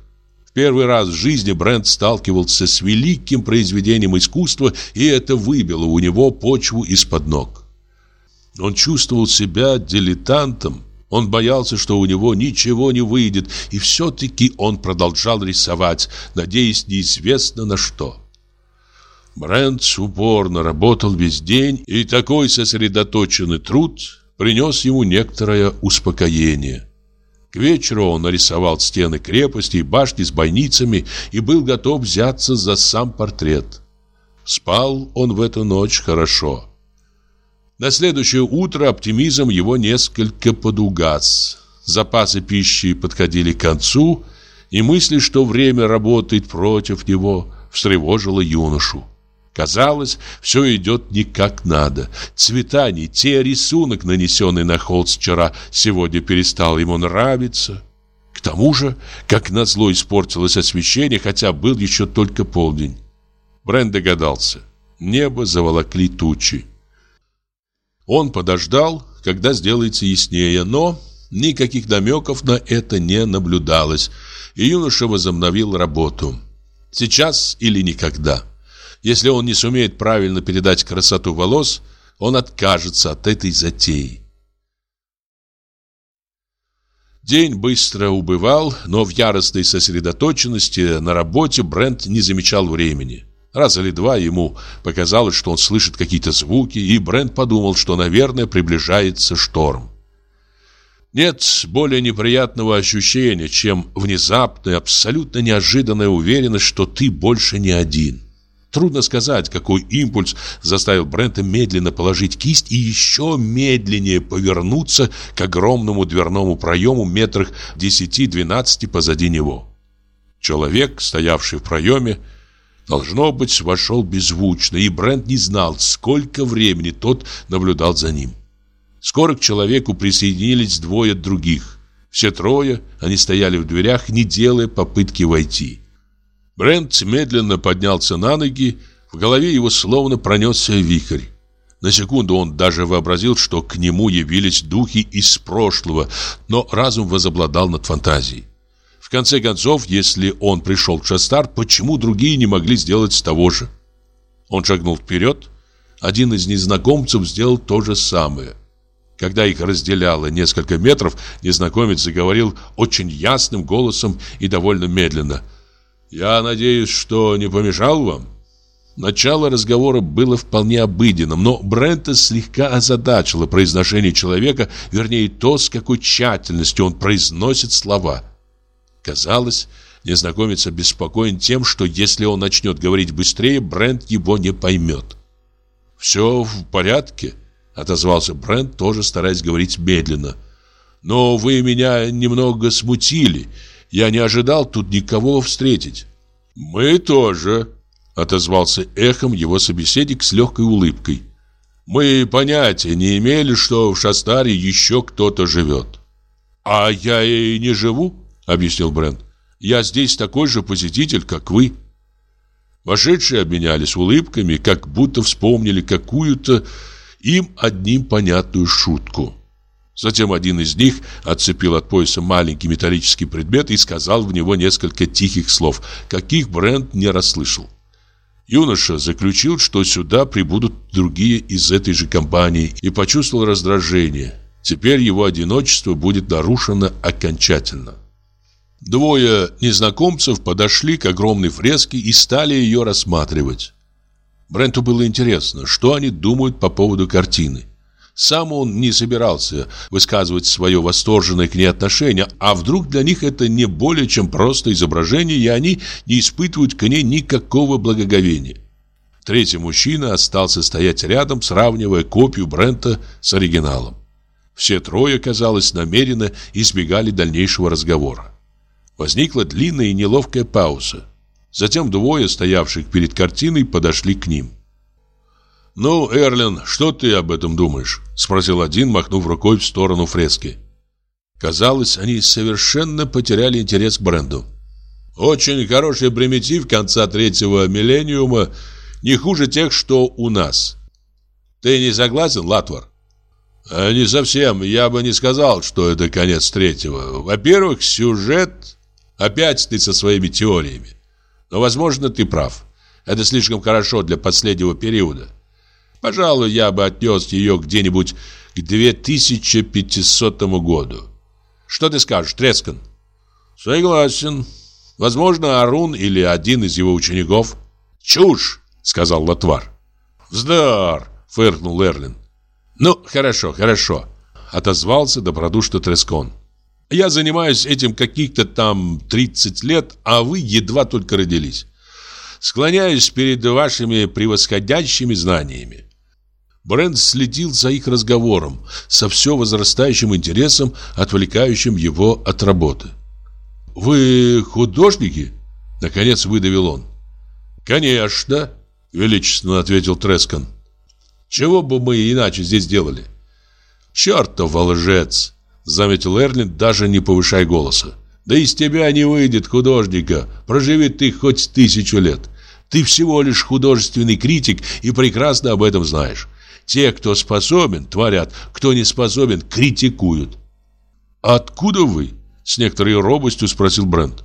В первый раз в жизни Брент сталкивался с великим произведением искусства, и это выбило у него почву из-под ног. Он чувствовал себя дилетантом, он боялся, что у него ничего не выйдет, и все-таки он продолжал рисовать, надеясь неизвестно на что. Брент упорно работал весь день, и такой сосредоточенный труд принес ему некоторое успокоение. К вечеру он нарисовал стены крепости и башни с бойницами и был готов взяться за сам портрет. Спал он в эту ночь хорошо. На следующее утро оптимизм его несколько подугас. Запасы пищи подходили к концу, и мысли, что время работает против него, встревожило юношу. Казалось, все идет не как надо. Цвета не те, рисунок, нанесенный на холст вчера, сегодня перестал ему нравиться. К тому же, как назло испортилось освещение, хотя был еще только полдень. Брент догадался. Небо заволокли тучи. Он подождал, когда сделается яснее, но никаких намеков на это не наблюдалось, и юноша возобновил работу. Сейчас или никогда. Если он не сумеет правильно передать красоту волос, он откажется от этой затеи. День быстро убывал, но в яростной сосредоточенности на работе Брент не замечал времени. Раз или два ему показалось, что он слышит какие-то звуки, и Брент подумал, что, наверное, приближается шторм. Нет более неприятного ощущения, чем внезапная, абсолютно неожиданная уверенность, что ты больше не один. Трудно сказать, какой импульс заставил Брента медленно положить кисть и еще медленнее повернуться к огромному дверному проему метрах 10-12 позади него. Человек, стоявший в проеме, Должно быть, вошел беззвучно, и Брент не знал, сколько времени тот наблюдал за ним. Скоро к человеку присоединились двое других. Все трое, они стояли в дверях, не делая попытки войти. Брент медленно поднялся на ноги, в голове его словно пронесся вихрь. На секунду он даже вообразил, что к нему явились духи из прошлого, но разум возобладал над фантазией. В конце концов, если он пришел в Шастар, почему другие не могли сделать того же? Он шагнул вперед. Один из незнакомцев сделал то же самое. Когда их разделяло несколько метров, незнакомец заговорил очень ясным голосом и довольно медленно. «Я надеюсь, что не помешал вам?» Начало разговора было вполне обыденным, но Брента слегка озадачило произношение человека, вернее то, с какой тщательностью он произносит слова – Казалось, незнакомец обеспокоен тем, что если он начнет говорить быстрее, Брент его не поймет. «Все в порядке», — отозвался Брент, тоже стараясь говорить медленно. «Но вы меня немного смутили. Я не ожидал тут никого встретить». «Мы тоже», — отозвался эхом его собеседник с легкой улыбкой. Мы понятия не имели, что в Шастаре еще кто-то живет. «А я и не живу», — объяснил Брент. «Я здесь такой же посетитель, как вы». Вошедшие обменялись улыбками, как будто вспомнили какую-то им одним понятную шутку. Затем один из них отцепил от пояса маленький металлический предмет и сказал в него несколько тихих слов, каких Брент не расслышал. Юноша заключил, что сюда прибудут другие из этой же компании и почувствовал раздражение. Теперь его одиночество будет нарушено окончательно. Двое незнакомцев подошли к огромной фреске и стали ее рассматривать. Бренту было интересно, что они думают по поводу картины. Сам он не собирался высказывать свое восторженное к ней отношение, а вдруг для них это не более чем просто изображение, и они не испытывают к ней никакого благоговения. Третий мужчина остался стоять рядом, сравнивая копию Брента с оригиналом. Все трое, казалось, намеренно избегали дальнейшего разговора. Возникла длинная и неловкая пауза. Затем двое, стоявших перед картиной, подошли к ним. «Ну, Эрлин, что ты об этом думаешь?» – спросил один, махнув рукой в сторону фрески. Казалось, они совершенно потеряли интерес к бренду. «Очень хороший примитив конца третьего миллениума, не хуже тех, что у нас. Ты не согласен, Латвар?» а «Не совсем. Я бы не сказал, что это конец третьего. Во-первых, сюжет... Опять ты со своими теориями. Но, возможно, ты прав. Это слишком хорошо для последнего периода. Пожалуй, я бы отнес ее где-нибудь к 2500 году. Что ты скажешь, Трескан? Согласен. Возможно, Арун или один из его учеников. Чушь, сказал Латвар. Вздор, фыркнул Эрлин. Ну, хорошо, хорошо, отозвался добродушно Трескон. Я занимаюсь этим каких-то там 30 лет, а вы едва только родились. Склоняюсь перед вашими превосходящими знаниями. Брент следил за их разговором со все возрастающим интересом, отвлекающим его от работы. «Вы художники?» — наконец выдавил он. «Конечно», — величественно ответил Трескан. «Чего бы мы иначе здесь делали?» «Чертов лжец!» — заметил Эрлин, даже не повышая голоса. «Да из тебя не выйдет художника, проживи ты хоть тысячу лет. Ты всего лишь художественный критик и прекрасно об этом знаешь. Те, кто способен, творят, кто не способен, критикуют. «Откуда вы?» – с некоторой робостью спросил Брент.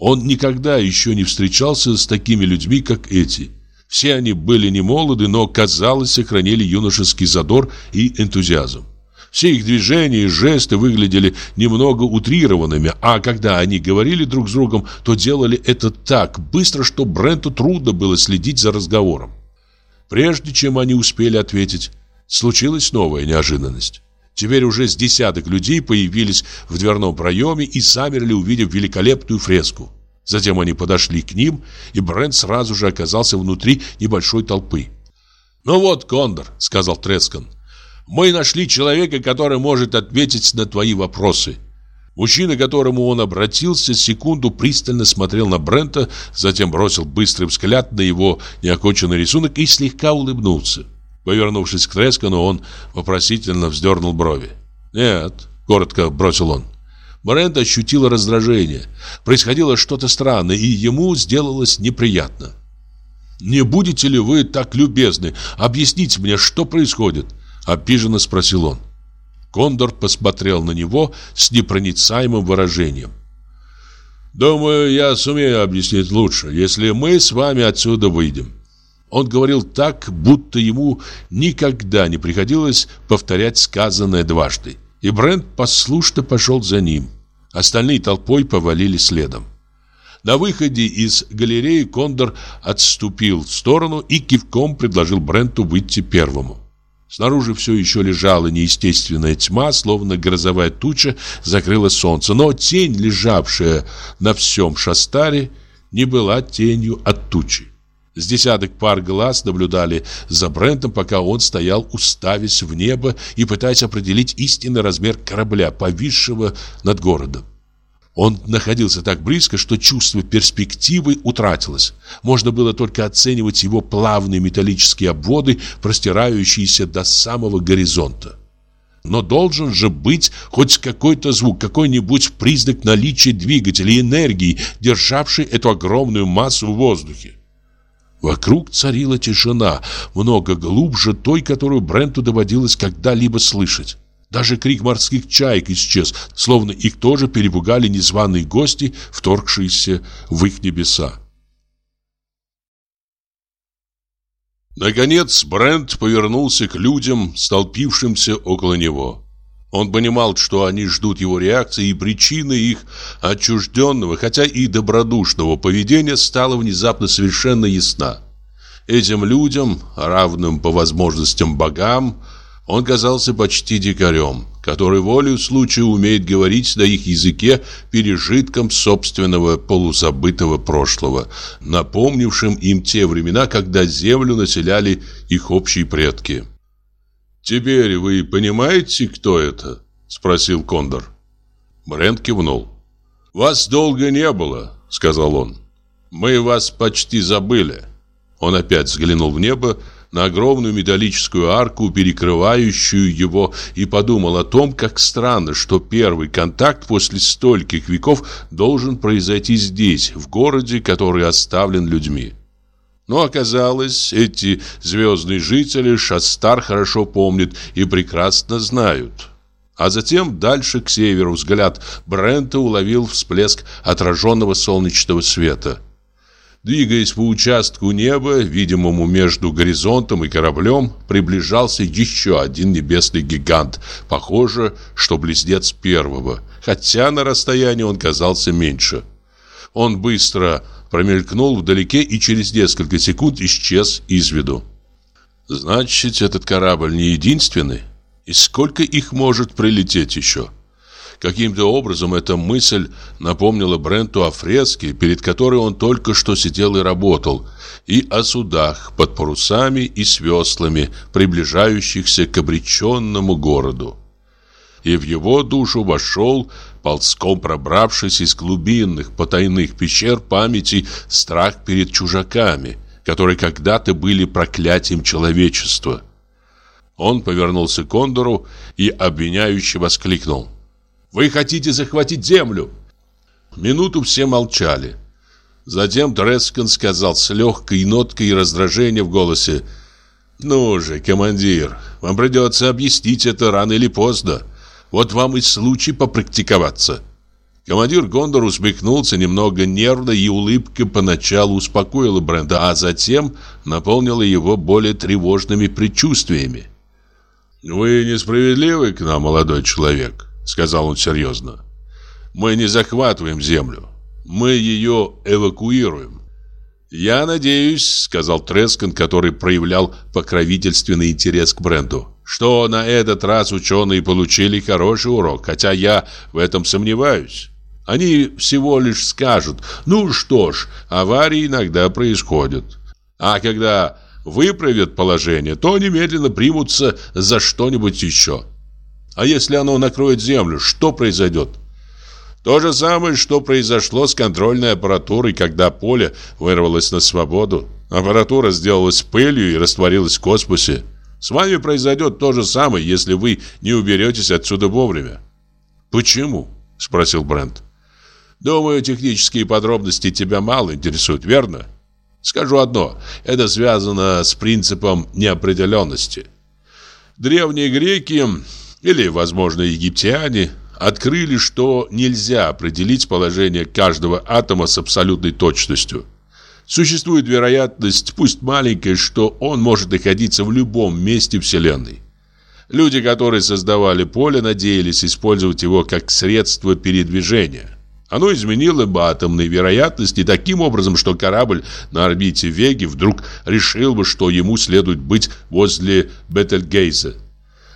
Он никогда еще не встречался с такими людьми, как эти. Все они были не молоды, но, казалось, сохранили юношеский задор и энтузиазм. Все их движения и жесты выглядели немного утрированными, а когда они говорили друг с другом, то делали это так быстро, что Бренту трудно было следить за разговором. Прежде чем они успели ответить, случилась новая неожиданность. Теперь уже с десяток людей появились в дверном проеме и замерли, увидев великолепную фреску. Затем они подошли к ним, и Брент сразу же оказался внутри небольшой толпы. «Ну вот, Кондор», — сказал Трескан, — «мы нашли человека, который может ответить на твои вопросы. Мужчина, к которому он обратился, секунду пристально смотрел на Брента, затем бросил быстрый взгляд на его неоконченный рисунок и слегка улыбнулся. Повернувшись к Трескану, он вопросительно вздернул брови. «Нет», — коротко бросил он. Брент ощутил раздражение. Происходило что-то странное, и ему сделалось неприятно. «Не будете ли вы так любезны объяснить мне, что происходит?» — обиженно спросил он. Кондор посмотрел на него с непроницаемым выражением. «Думаю, я сумею объяснить лучше, если мы с вами отсюда выйдем». Он говорил так, будто ему никогда не приходилось повторять сказанное дважды. И Брент послушно пошел за ним. Остальные толпой повалили следом. На выходе из галереи Кондор отступил в сторону и кивком предложил Бренту выйти первому. Снаружи все еще лежала неестественная тьма, словно грозовая туча закрыла солнце, но тень, лежавшая на всем шастаре, не была тенью от тучи. С десяток пар глаз наблюдали за Брентом, пока он стоял, уставясь в небо и пытаясь определить истинный размер корабля, повисшего над городом. Он находился так близко, что чувство перспективы утратилось. Можно было только оценивать его плавные металлические обводы, простирающиеся до самого горизонта. Но должен же быть хоть какой-то звук, какой-нибудь признак наличия двигателя и энергии, державшей эту огромную массу в воздухе. Вокруг царила тишина, много глубже той, которую Бренту доводилось когда-либо слышать. Даже крик морских чаек исчез, словно их тоже перепугали незваные гости, вторгшиеся в их небеса. Наконец Брент повернулся к людям, столпившимся около него. Он понимал, что они ждут его реакции, и причина их отчужденного, хотя и добродушного поведения стала внезапно совершенно ясна. Этим людям, равным по возможностям богам, он казался почти дикарем, который волею случая умеет говорить на их языке пережитком собственного полузабытого прошлого, напомнившим им те времена, когда землю населяли их общие предки. «Теперь вы понимаете, кто это?» – спросил Кондор. Брент кивнул. «Вас долго не было», – сказал он. «Мы вас почти забыли». Он опять взглянул в небо, на огромную металлическую арку, перекрывающую его, и подумал о том, как странно, что первый контакт после стольких веков должен произойти здесь, в городе, который оставлен людьми. Но оказалось, эти звездные жители Шастар хорошо помнят и прекрасно знают. А затем дальше к северу взгляд Брента уловил всплеск отраженного солнечного света – Двигаясь по участку неба, видимому между горизонтом и кораблем, приближался еще один небесный гигант, похоже, что близнец первого, хотя на расстоянии он казался меньше. Он быстро промелькнул вдалеке и через несколько секунд исчез из виду. Значит, этот корабль не единственный? И сколько их может прилететь еще? Каким-то образом эта мысль напомнила Бренту о фреске, перед которой он только что сидел и работал, и о судах под парусами и с приближающихся к обреченному городу. И в его душу вошел, ползком пробравшись из глубинных потайных пещер памяти, страх перед чужаками, которые когда-то были проклятием человечества. Он повернулся к Кондору и обвиняюще воскликнул. Вы хотите захватить землю!» Минуту все молчали. Затем Дрескон сказал с легкой ноткой раздражения в голосе. «Ну же, командир, вам придется объяснить это рано или поздно. Вот вам и случай попрактиковаться». Командир Гондор усмехнулся немного нервно, и улыбка поначалу успокоила Бренда, а затем наполнила его более тревожными предчувствиями. «Вы несправедливы к нам, молодой человек», сказал он серьезно. Мы не захватываем землю. Мы ее эвакуируем. Я надеюсь, сказал Трескан, который проявлял покровительственный интерес к бренду, что на этот раз ученые получили хороший урок, хотя я в этом сомневаюсь. Они всего лишь скажут, ну что ж, аварии иногда происходят. А когда выправят положение, то немедленно примутся за что-нибудь еще. А если оно накроет землю, что произойдет? То же самое, что произошло с контрольной аппаратурой, когда поле вырвалось на свободу. Аппаратура сделалась пылью и растворилась в космосе. С вами произойдет то же самое, если вы не уберетесь отсюда вовремя. «Почему?» – спросил Брент. «Думаю, технические подробности тебя мало интересуют, верно?» Скажу одно, это связано с принципом неопределенности. Древние греки или, возможно, египтяне открыли, что нельзя определить положение каждого атома с абсолютной точностью. Существует вероятность, пусть маленькая, что он может находиться в любом месте Вселенной. Люди, которые создавали поле, надеялись использовать его как средство передвижения. Оно изменило бы атомные вероятности таким образом, что корабль на орбите Веги вдруг решил бы, что ему следует быть возле Бетельгейза.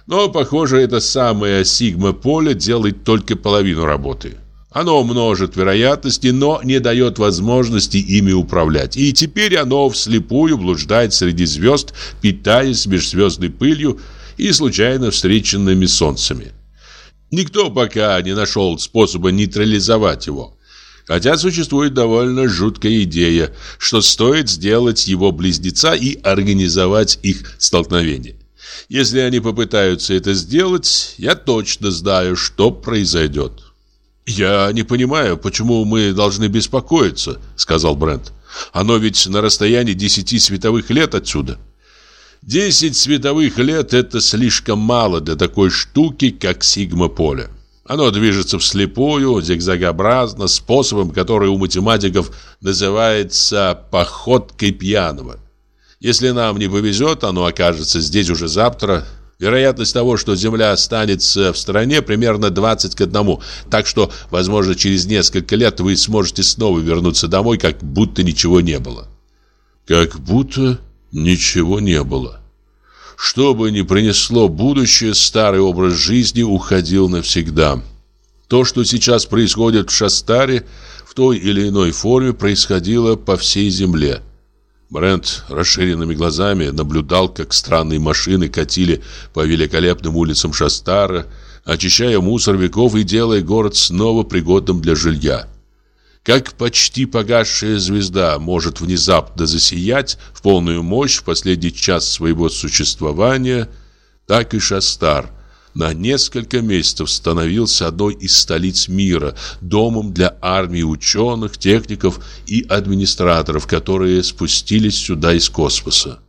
Но, похоже, это самое сигма-поле делает только половину работы. Оно множит вероятности, но не дает возможности ими управлять. И теперь оно вслепую блуждает среди звезд, питаясь межзвездной пылью и случайно встреченными солнцами. Никто пока не нашел способа нейтрализовать его. Хотя существует довольно жуткая идея, что стоит сделать его близнеца и организовать их столкновение. Если они попытаются это сделать, я точно знаю, что произойдет. «Я не понимаю, почему мы должны беспокоиться», — сказал Брент. «Оно ведь на расстоянии десяти световых лет отсюда». «Десять световых лет — это слишком мало для такой штуки, как сигма-поле. Оно движется вслепую, зигзагообразно, способом, который у математиков называется «походкой пьяного». Если нам не повезет, оно окажется здесь уже завтра. Вероятность того, что Земля останется в стороне, примерно 20 к 1. Так что, возможно, через несколько лет вы сможете снова вернуться домой, как будто ничего не было. Как будто ничего не было. Что бы ни принесло будущее, старый образ жизни уходил навсегда. То, что сейчас происходит в Шастаре, в той или иной форме происходило по всей Земле. Брент расширенными глазами наблюдал, как странные машины катили по великолепным улицам Шастара, очищая мусор веков и делая город снова пригодным для жилья. Как почти погасшая звезда может внезапно засиять в полную мощь в последний час своего существования, так и Шастар – на несколько месяцев становился одной из столиц мира, домом для армии ученых, техников и администраторов, которые спустились сюда из космоса.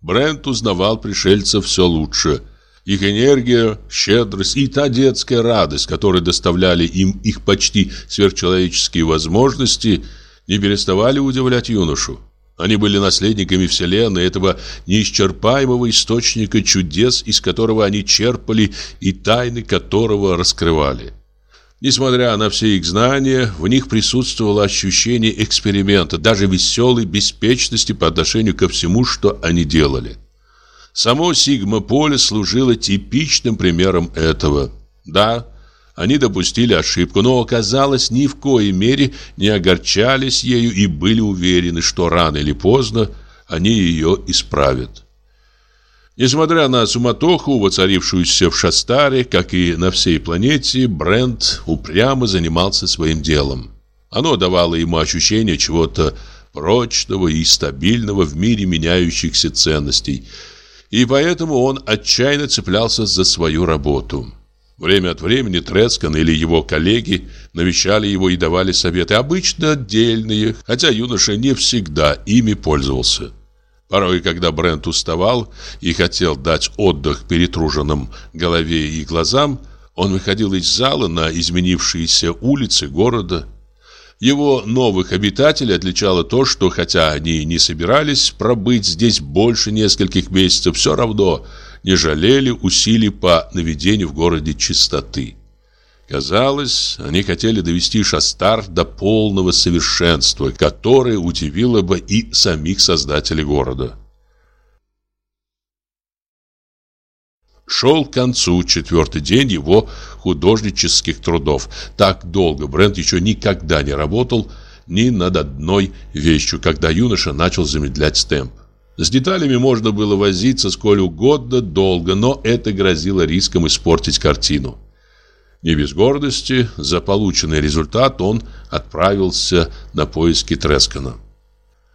Брент узнавал пришельцев все лучше. Их энергия, щедрость и та детская радость, которые доставляли им их почти сверхчеловеческие возможности, не переставали удивлять юношу. Они были наследниками Вселенной, этого неисчерпаемого источника чудес, из которого они черпали и тайны которого раскрывали. Несмотря на все их знания, в них присутствовало ощущение эксперимента, даже веселой беспечности по отношению ко всему, что они делали. Само Сигма-поле служило типичным примером этого. Да, они допустили ошибку, но, оказалось, ни в коей мере не огорчались ею и были уверены, что рано или поздно они ее исправят. Несмотря на суматоху, воцарившуюся в Шастаре, как и на всей планете, Брент упрямо занимался своим делом. Оно давало ему ощущение чего-то прочного и стабильного в мире меняющихся ценностей, и поэтому он отчаянно цеплялся за свою работу. Время от времени Трескан или его коллеги навещали его и давали советы, обычно отдельные, хотя юноша не всегда ими пользовался. Порой, когда Брент уставал и хотел дать отдых перетруженным голове и глазам, он выходил из зала на изменившиеся улицы города. Его новых обитателей отличало то, что хотя они не собирались пробыть здесь больше нескольких месяцев, все равно – не жалели усилий по наведению в городе чистоты. Казалось, они хотели довести Шастар до полного совершенства, которое удивило бы и самих создателей города. Шел к концу четвертый день его художнических трудов. Так долго Брент еще никогда не работал ни над одной вещью, когда юноша начал замедлять темп. С деталями можно было возиться сколь угодно долго, но это грозило риском испортить картину. Не без гордости за полученный результат он отправился на поиски Трескана.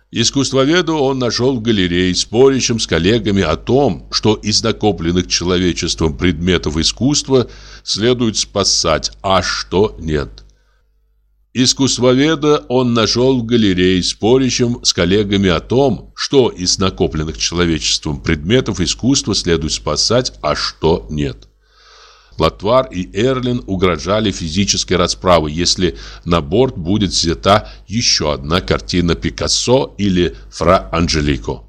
Искусствоведу он нашел в галерее, спорящим с коллегами о том, что из накопленных человечеством предметов искусства следует спасать, а что нет. Искусствоведа он нашел в галерее, спорящим с коллегами о том, что из накопленных человечеством предметов искусства следует спасать, а что нет. Латвар и Эрлин угрожали физической расправой, если на борт будет взята еще одна картина Пикассо или Фра Анджелико.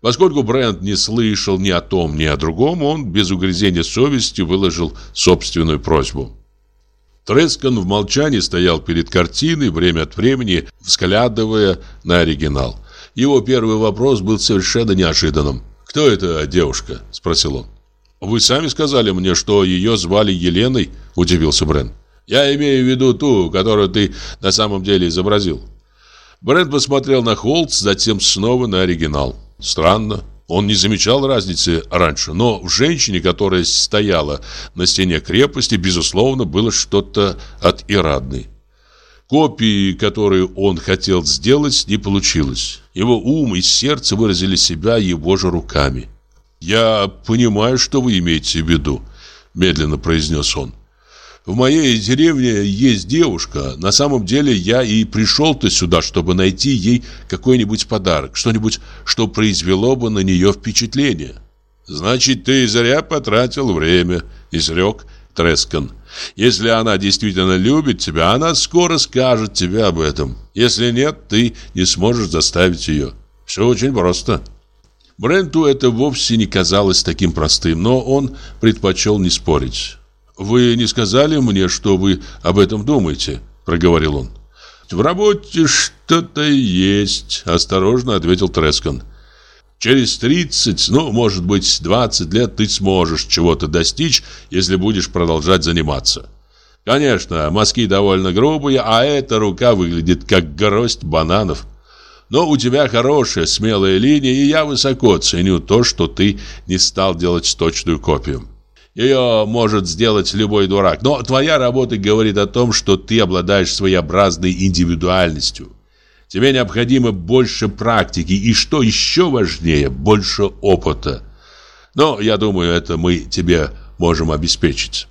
Поскольку Брент не слышал ни о том, ни о другом, он без угрызения совести выложил собственную просьбу. Трескан в молчании стоял перед картиной, время от времени взглядывая на оригинал. Его первый вопрос был совершенно неожиданным. «Кто эта девушка?» – спросил он. «Вы сами сказали мне, что ее звали Еленой?» – удивился Брен. «Я имею в виду ту, которую ты на самом деле изобразил». Брент посмотрел на Холц, затем снова на оригинал. Странно. Он не замечал разницы раньше, но в женщине, которая стояла на стене крепости, безусловно, было что-то от Ирадны. Копии, которые он хотел сделать, не получилось. Его ум и сердце выразили себя его же руками. «Я понимаю, что вы имеете в виду», – медленно произнес он. В моей деревне есть девушка. На самом деле я и пришел-то сюда, чтобы найти ей какой-нибудь подарок, что-нибудь, что произвело бы на нее впечатление. Значит, ты зря потратил время, изрек Трескан. Если она действительно любит тебя, она скоро скажет тебе об этом. Если нет, ты не сможешь заставить ее. Все очень просто. Бренту это вовсе не казалось таким простым, но он предпочел не спорить. «Вы не сказали мне, что вы об этом думаете?» – проговорил он. «В работе что-то есть», – осторожно ответил Трескан. «Через 30, ну, может быть, 20 лет ты сможешь чего-то достичь, если будешь продолжать заниматься. Конечно, мазки довольно грубые, а эта рука выглядит как гроздь бананов». Но у тебя хорошая, смелая линия, и я высоко ценю то, что ты не стал делать точную копию. Ее может сделать любой дурак. Но твоя работа говорит о том, что ты обладаешь своеобразной индивидуальностью. Тебе необходимо больше практики и, что еще важнее, больше опыта. Но, я думаю, это мы тебе можем обеспечить.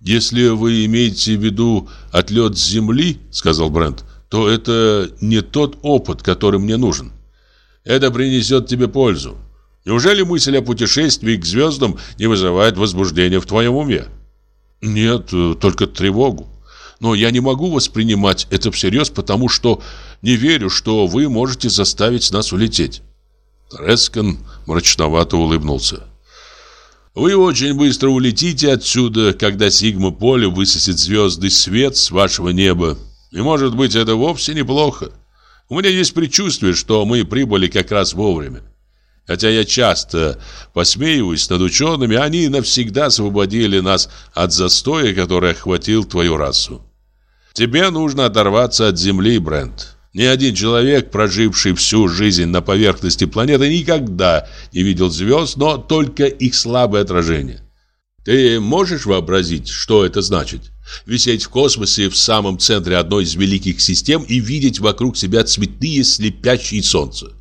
«Если вы имеете в виду отлет с Земли, — сказал Брент, — то это не тот опыт, который мне нужен. Это принесет тебе пользу. Неужели мысль о путешествии к звездам не вызывает возбуждения в твоем уме? Нет, э, только тревогу. Но я не могу воспринимать это всерьез, потому что не верю, что вы можете заставить нас улететь. Трескан мрачновато улыбнулся. Вы очень быстро улетите отсюда, когда Сигма-поле высосет звездный свет с вашего неба. И может быть это вовсе неплохо. У меня есть предчувствие, что мы прибыли как раз вовремя. Хотя я часто посмеиваюсь над учеными, они навсегда освободили нас от застоя, который охватил твою расу. Тебе нужно оторваться от Земли, Брент. Ни один человек, проживший всю жизнь на поверхности планеты, никогда не видел звезд, но только их слабое отражение. Ты можешь вообразить, что это значит? Висеть в космосе в самом центре одной из великих систем и видеть вокруг себя цветные слепящие солнца.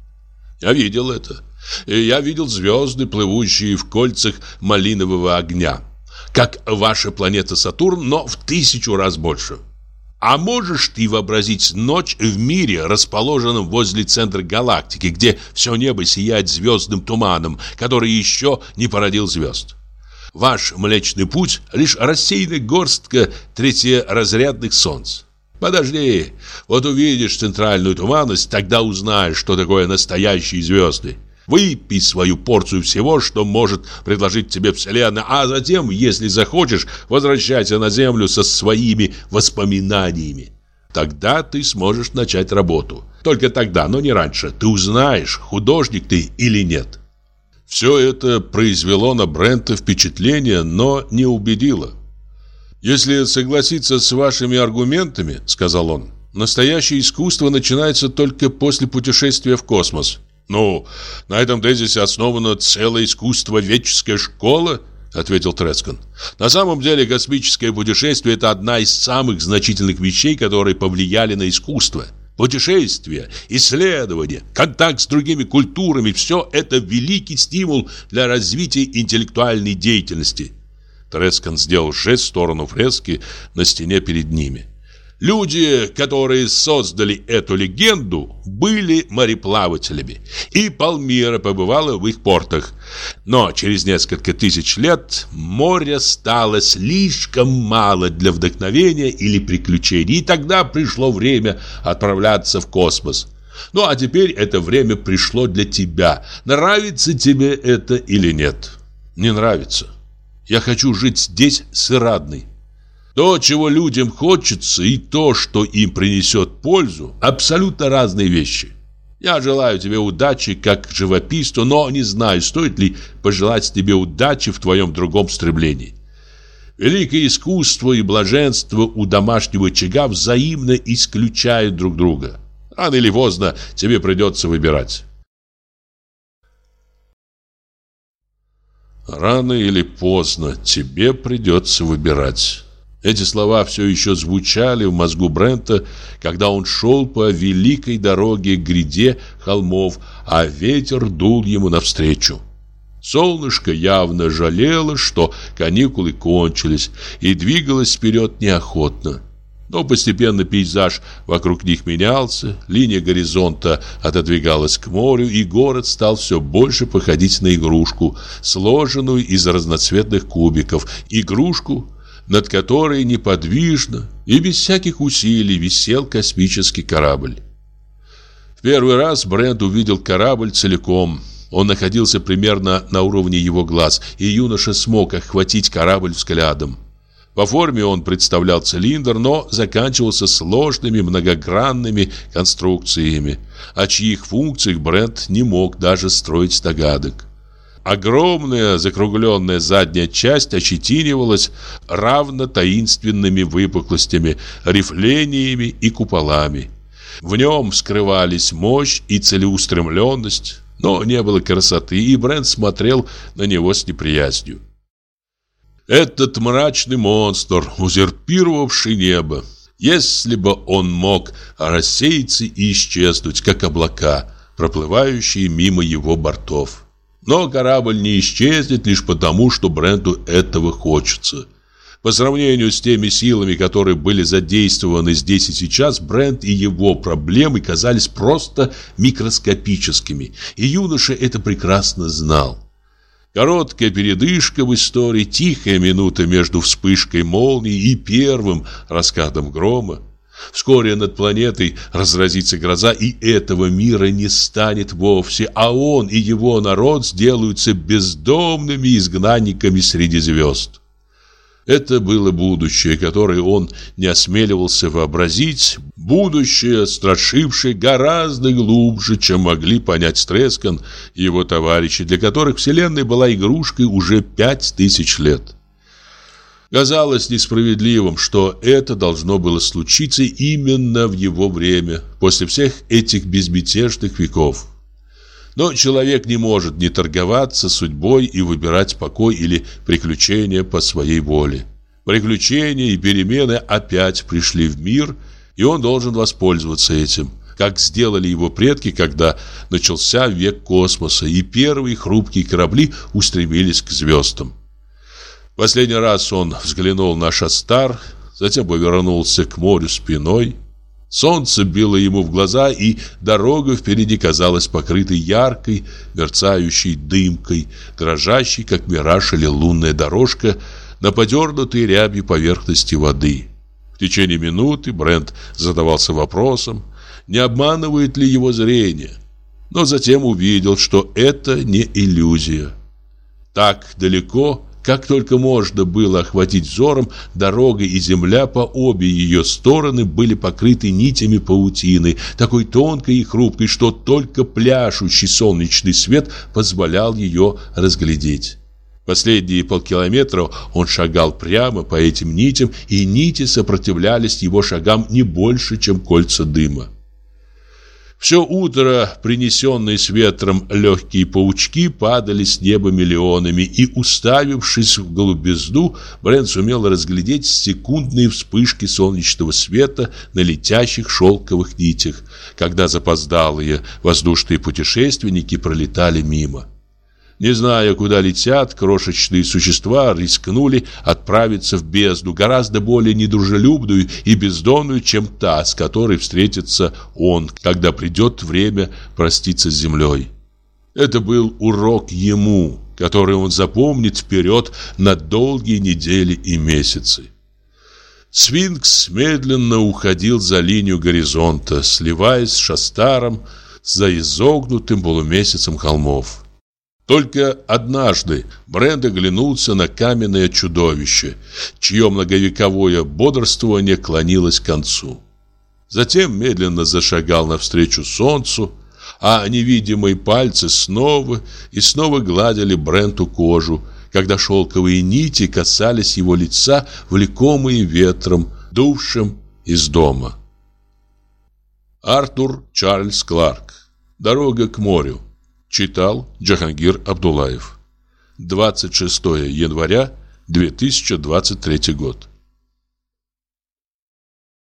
Я видел это. И я видел звезды, плывущие в кольцах малинового огня. Как ваша планета Сатурн, но в тысячу раз больше. А можешь ты вообразить ночь в мире, расположенном возле центра галактики, где все небо сияет звездным туманом, который еще не породил звезд? Ваш Млечный Путь — лишь рассеянная горстка третьеразрядных солнц. Подожди, вот увидишь центральную туманность, тогда узнаешь, что такое настоящие звезды. Выпей свою порцию всего, что может предложить тебе Вселенная, а затем, если захочешь, возвращайся на Землю со своими воспоминаниями. Тогда ты сможешь начать работу. Только тогда, но не раньше, ты узнаешь, художник ты или нет. Все это произвело на Брента впечатление, но не убедило. «Если согласиться с вашими аргументами, — сказал он, — настоящее искусство начинается только после путешествия в космос. «Ну, на этом тезисе основано целое искусство веческая школа», ответил Трескан. «На самом деле космическое путешествие – это одна из самых значительных вещей, которые повлияли на искусство. Путешествия, исследования, контакт с другими культурами – все это великий стимул для развития интеллектуальной деятельности». Трескан сделал жест в сторону фрески на стене перед ними. Люди, которые создали эту легенду, были мореплавателями, и Палмира побывала в их портах. Но через несколько тысяч лет море стало слишком мало для вдохновения или приключений, и тогда пришло время отправляться в космос. Ну а теперь это время пришло для тебя. Нравится тебе это или нет? Не нравится. Я хочу жить здесь с Ирадной. То, чего людям хочется, и то, что им принесет пользу, абсолютно разные вещи. Я желаю тебе удачи как живописцу, но не знаю, стоит ли пожелать тебе удачи в твоем другом стремлении. Великое искусство и блаженство у домашнего очага взаимно исключают друг друга. Рано или поздно тебе придется выбирать. Рано или поздно тебе придется выбирать. Эти слова все еще звучали в мозгу Брента, когда он шел по великой дороге к гряде холмов, а ветер дул ему навстречу. Солнышко явно жалело, что каникулы кончились, и двигалось вперед неохотно. Но постепенно пейзаж вокруг них менялся, линия горизонта отодвигалась к морю, и город стал все больше походить на игрушку, сложенную из разноцветных кубиков, игрушку, над которой неподвижно и без всяких усилий висел космический корабль. В первый раз Брент увидел корабль целиком. Он находился примерно на уровне его глаз, и юноша смог охватить корабль взглядом. По форме он представлял цилиндр, но заканчивался сложными многогранными конструкциями, о чьих функциях Брент не мог даже строить догадок. Огромная закругленная задняя часть ощетинивалась равно таинственными выпуклостями, рифлениями и куполами. В нем скрывались мощь и целеустремленность, но не было красоты, и Брент смотрел на него с неприязнью. Этот мрачный монстр, узурпировавший небо, если бы он мог рассеяться и исчезнуть, как облака, проплывающие мимо его бортов. Но корабль не исчезнет лишь потому, что Бренту этого хочется. По сравнению с теми силами, которые были задействованы здесь и сейчас, Брент и его проблемы казались просто микроскопическими, и юноша это прекрасно знал. Короткая передышка в истории, тихая минута между вспышкой молнии и первым раскатом грома. Вскоре над планетой разразится гроза, и этого мира не станет вовсе, а он и его народ сделаются бездомными изгнанниками среди звезд. Это было будущее, которое он не осмеливался вообразить, будущее, страшившее гораздо глубже, чем могли понять Стрескан и его товарищи, для которых Вселенная была игрушкой уже пять тысяч лет. Казалось несправедливым, что это должно было случиться именно в его время, после всех этих безмятежных веков. Но человек не может не торговаться судьбой и выбирать покой или приключения по своей воле. Приключения и перемены опять пришли в мир, и он должен воспользоваться этим, как сделали его предки, когда начался век космоса, и первые хрупкие корабли устремились к звездам. Последний раз он взглянул на Шастар, затем повернулся к морю спиной. Солнце било ему в глаза, и дорога впереди казалась покрытой яркой, мерцающей дымкой, дрожащей, как мираж или лунная дорожка, на подернутой рябью поверхности воды. В течение минуты Брент задавался вопросом, не обманывает ли его зрение, но затем увидел, что это не иллюзия. Так далеко как только можно было охватить взором, дорога и земля по обе ее стороны были покрыты нитями паутины, такой тонкой и хрупкой, что только пляшущий солнечный свет позволял ее разглядеть. Последние полкилометра он шагал прямо по этим нитям, и нити сопротивлялись его шагам не больше, чем кольца дыма. Все утро принесенные с ветром легкие паучки падали с неба миллионами, и, уставившись в голубизну, Брент сумел разглядеть секундные вспышки солнечного света на летящих шелковых нитях, когда запоздалые воздушные путешественники пролетали мимо. Не зная, куда летят, крошечные существа рискнули отправиться в бездну, гораздо более недружелюбную и бездонную, чем та, с которой встретится он, когда придет время проститься с землей. Это был урок ему, который он запомнит вперед на долгие недели и месяцы. Сфинкс медленно уходил за линию горизонта, сливаясь с Шастаром за изогнутым полумесяцем холмов. Только однажды Бренд оглянулся на каменное чудовище, чье многовековое бодрствование клонилось к концу. Затем медленно зашагал навстречу солнцу, а невидимые пальцы снова и снова гладили Бренту кожу, когда шелковые нити касались его лица, влекомые ветром, дувшим из дома. Артур Чарльз Кларк. Дорога к морю. Читал Джахангир Абдулаев. 26 января 2023 год.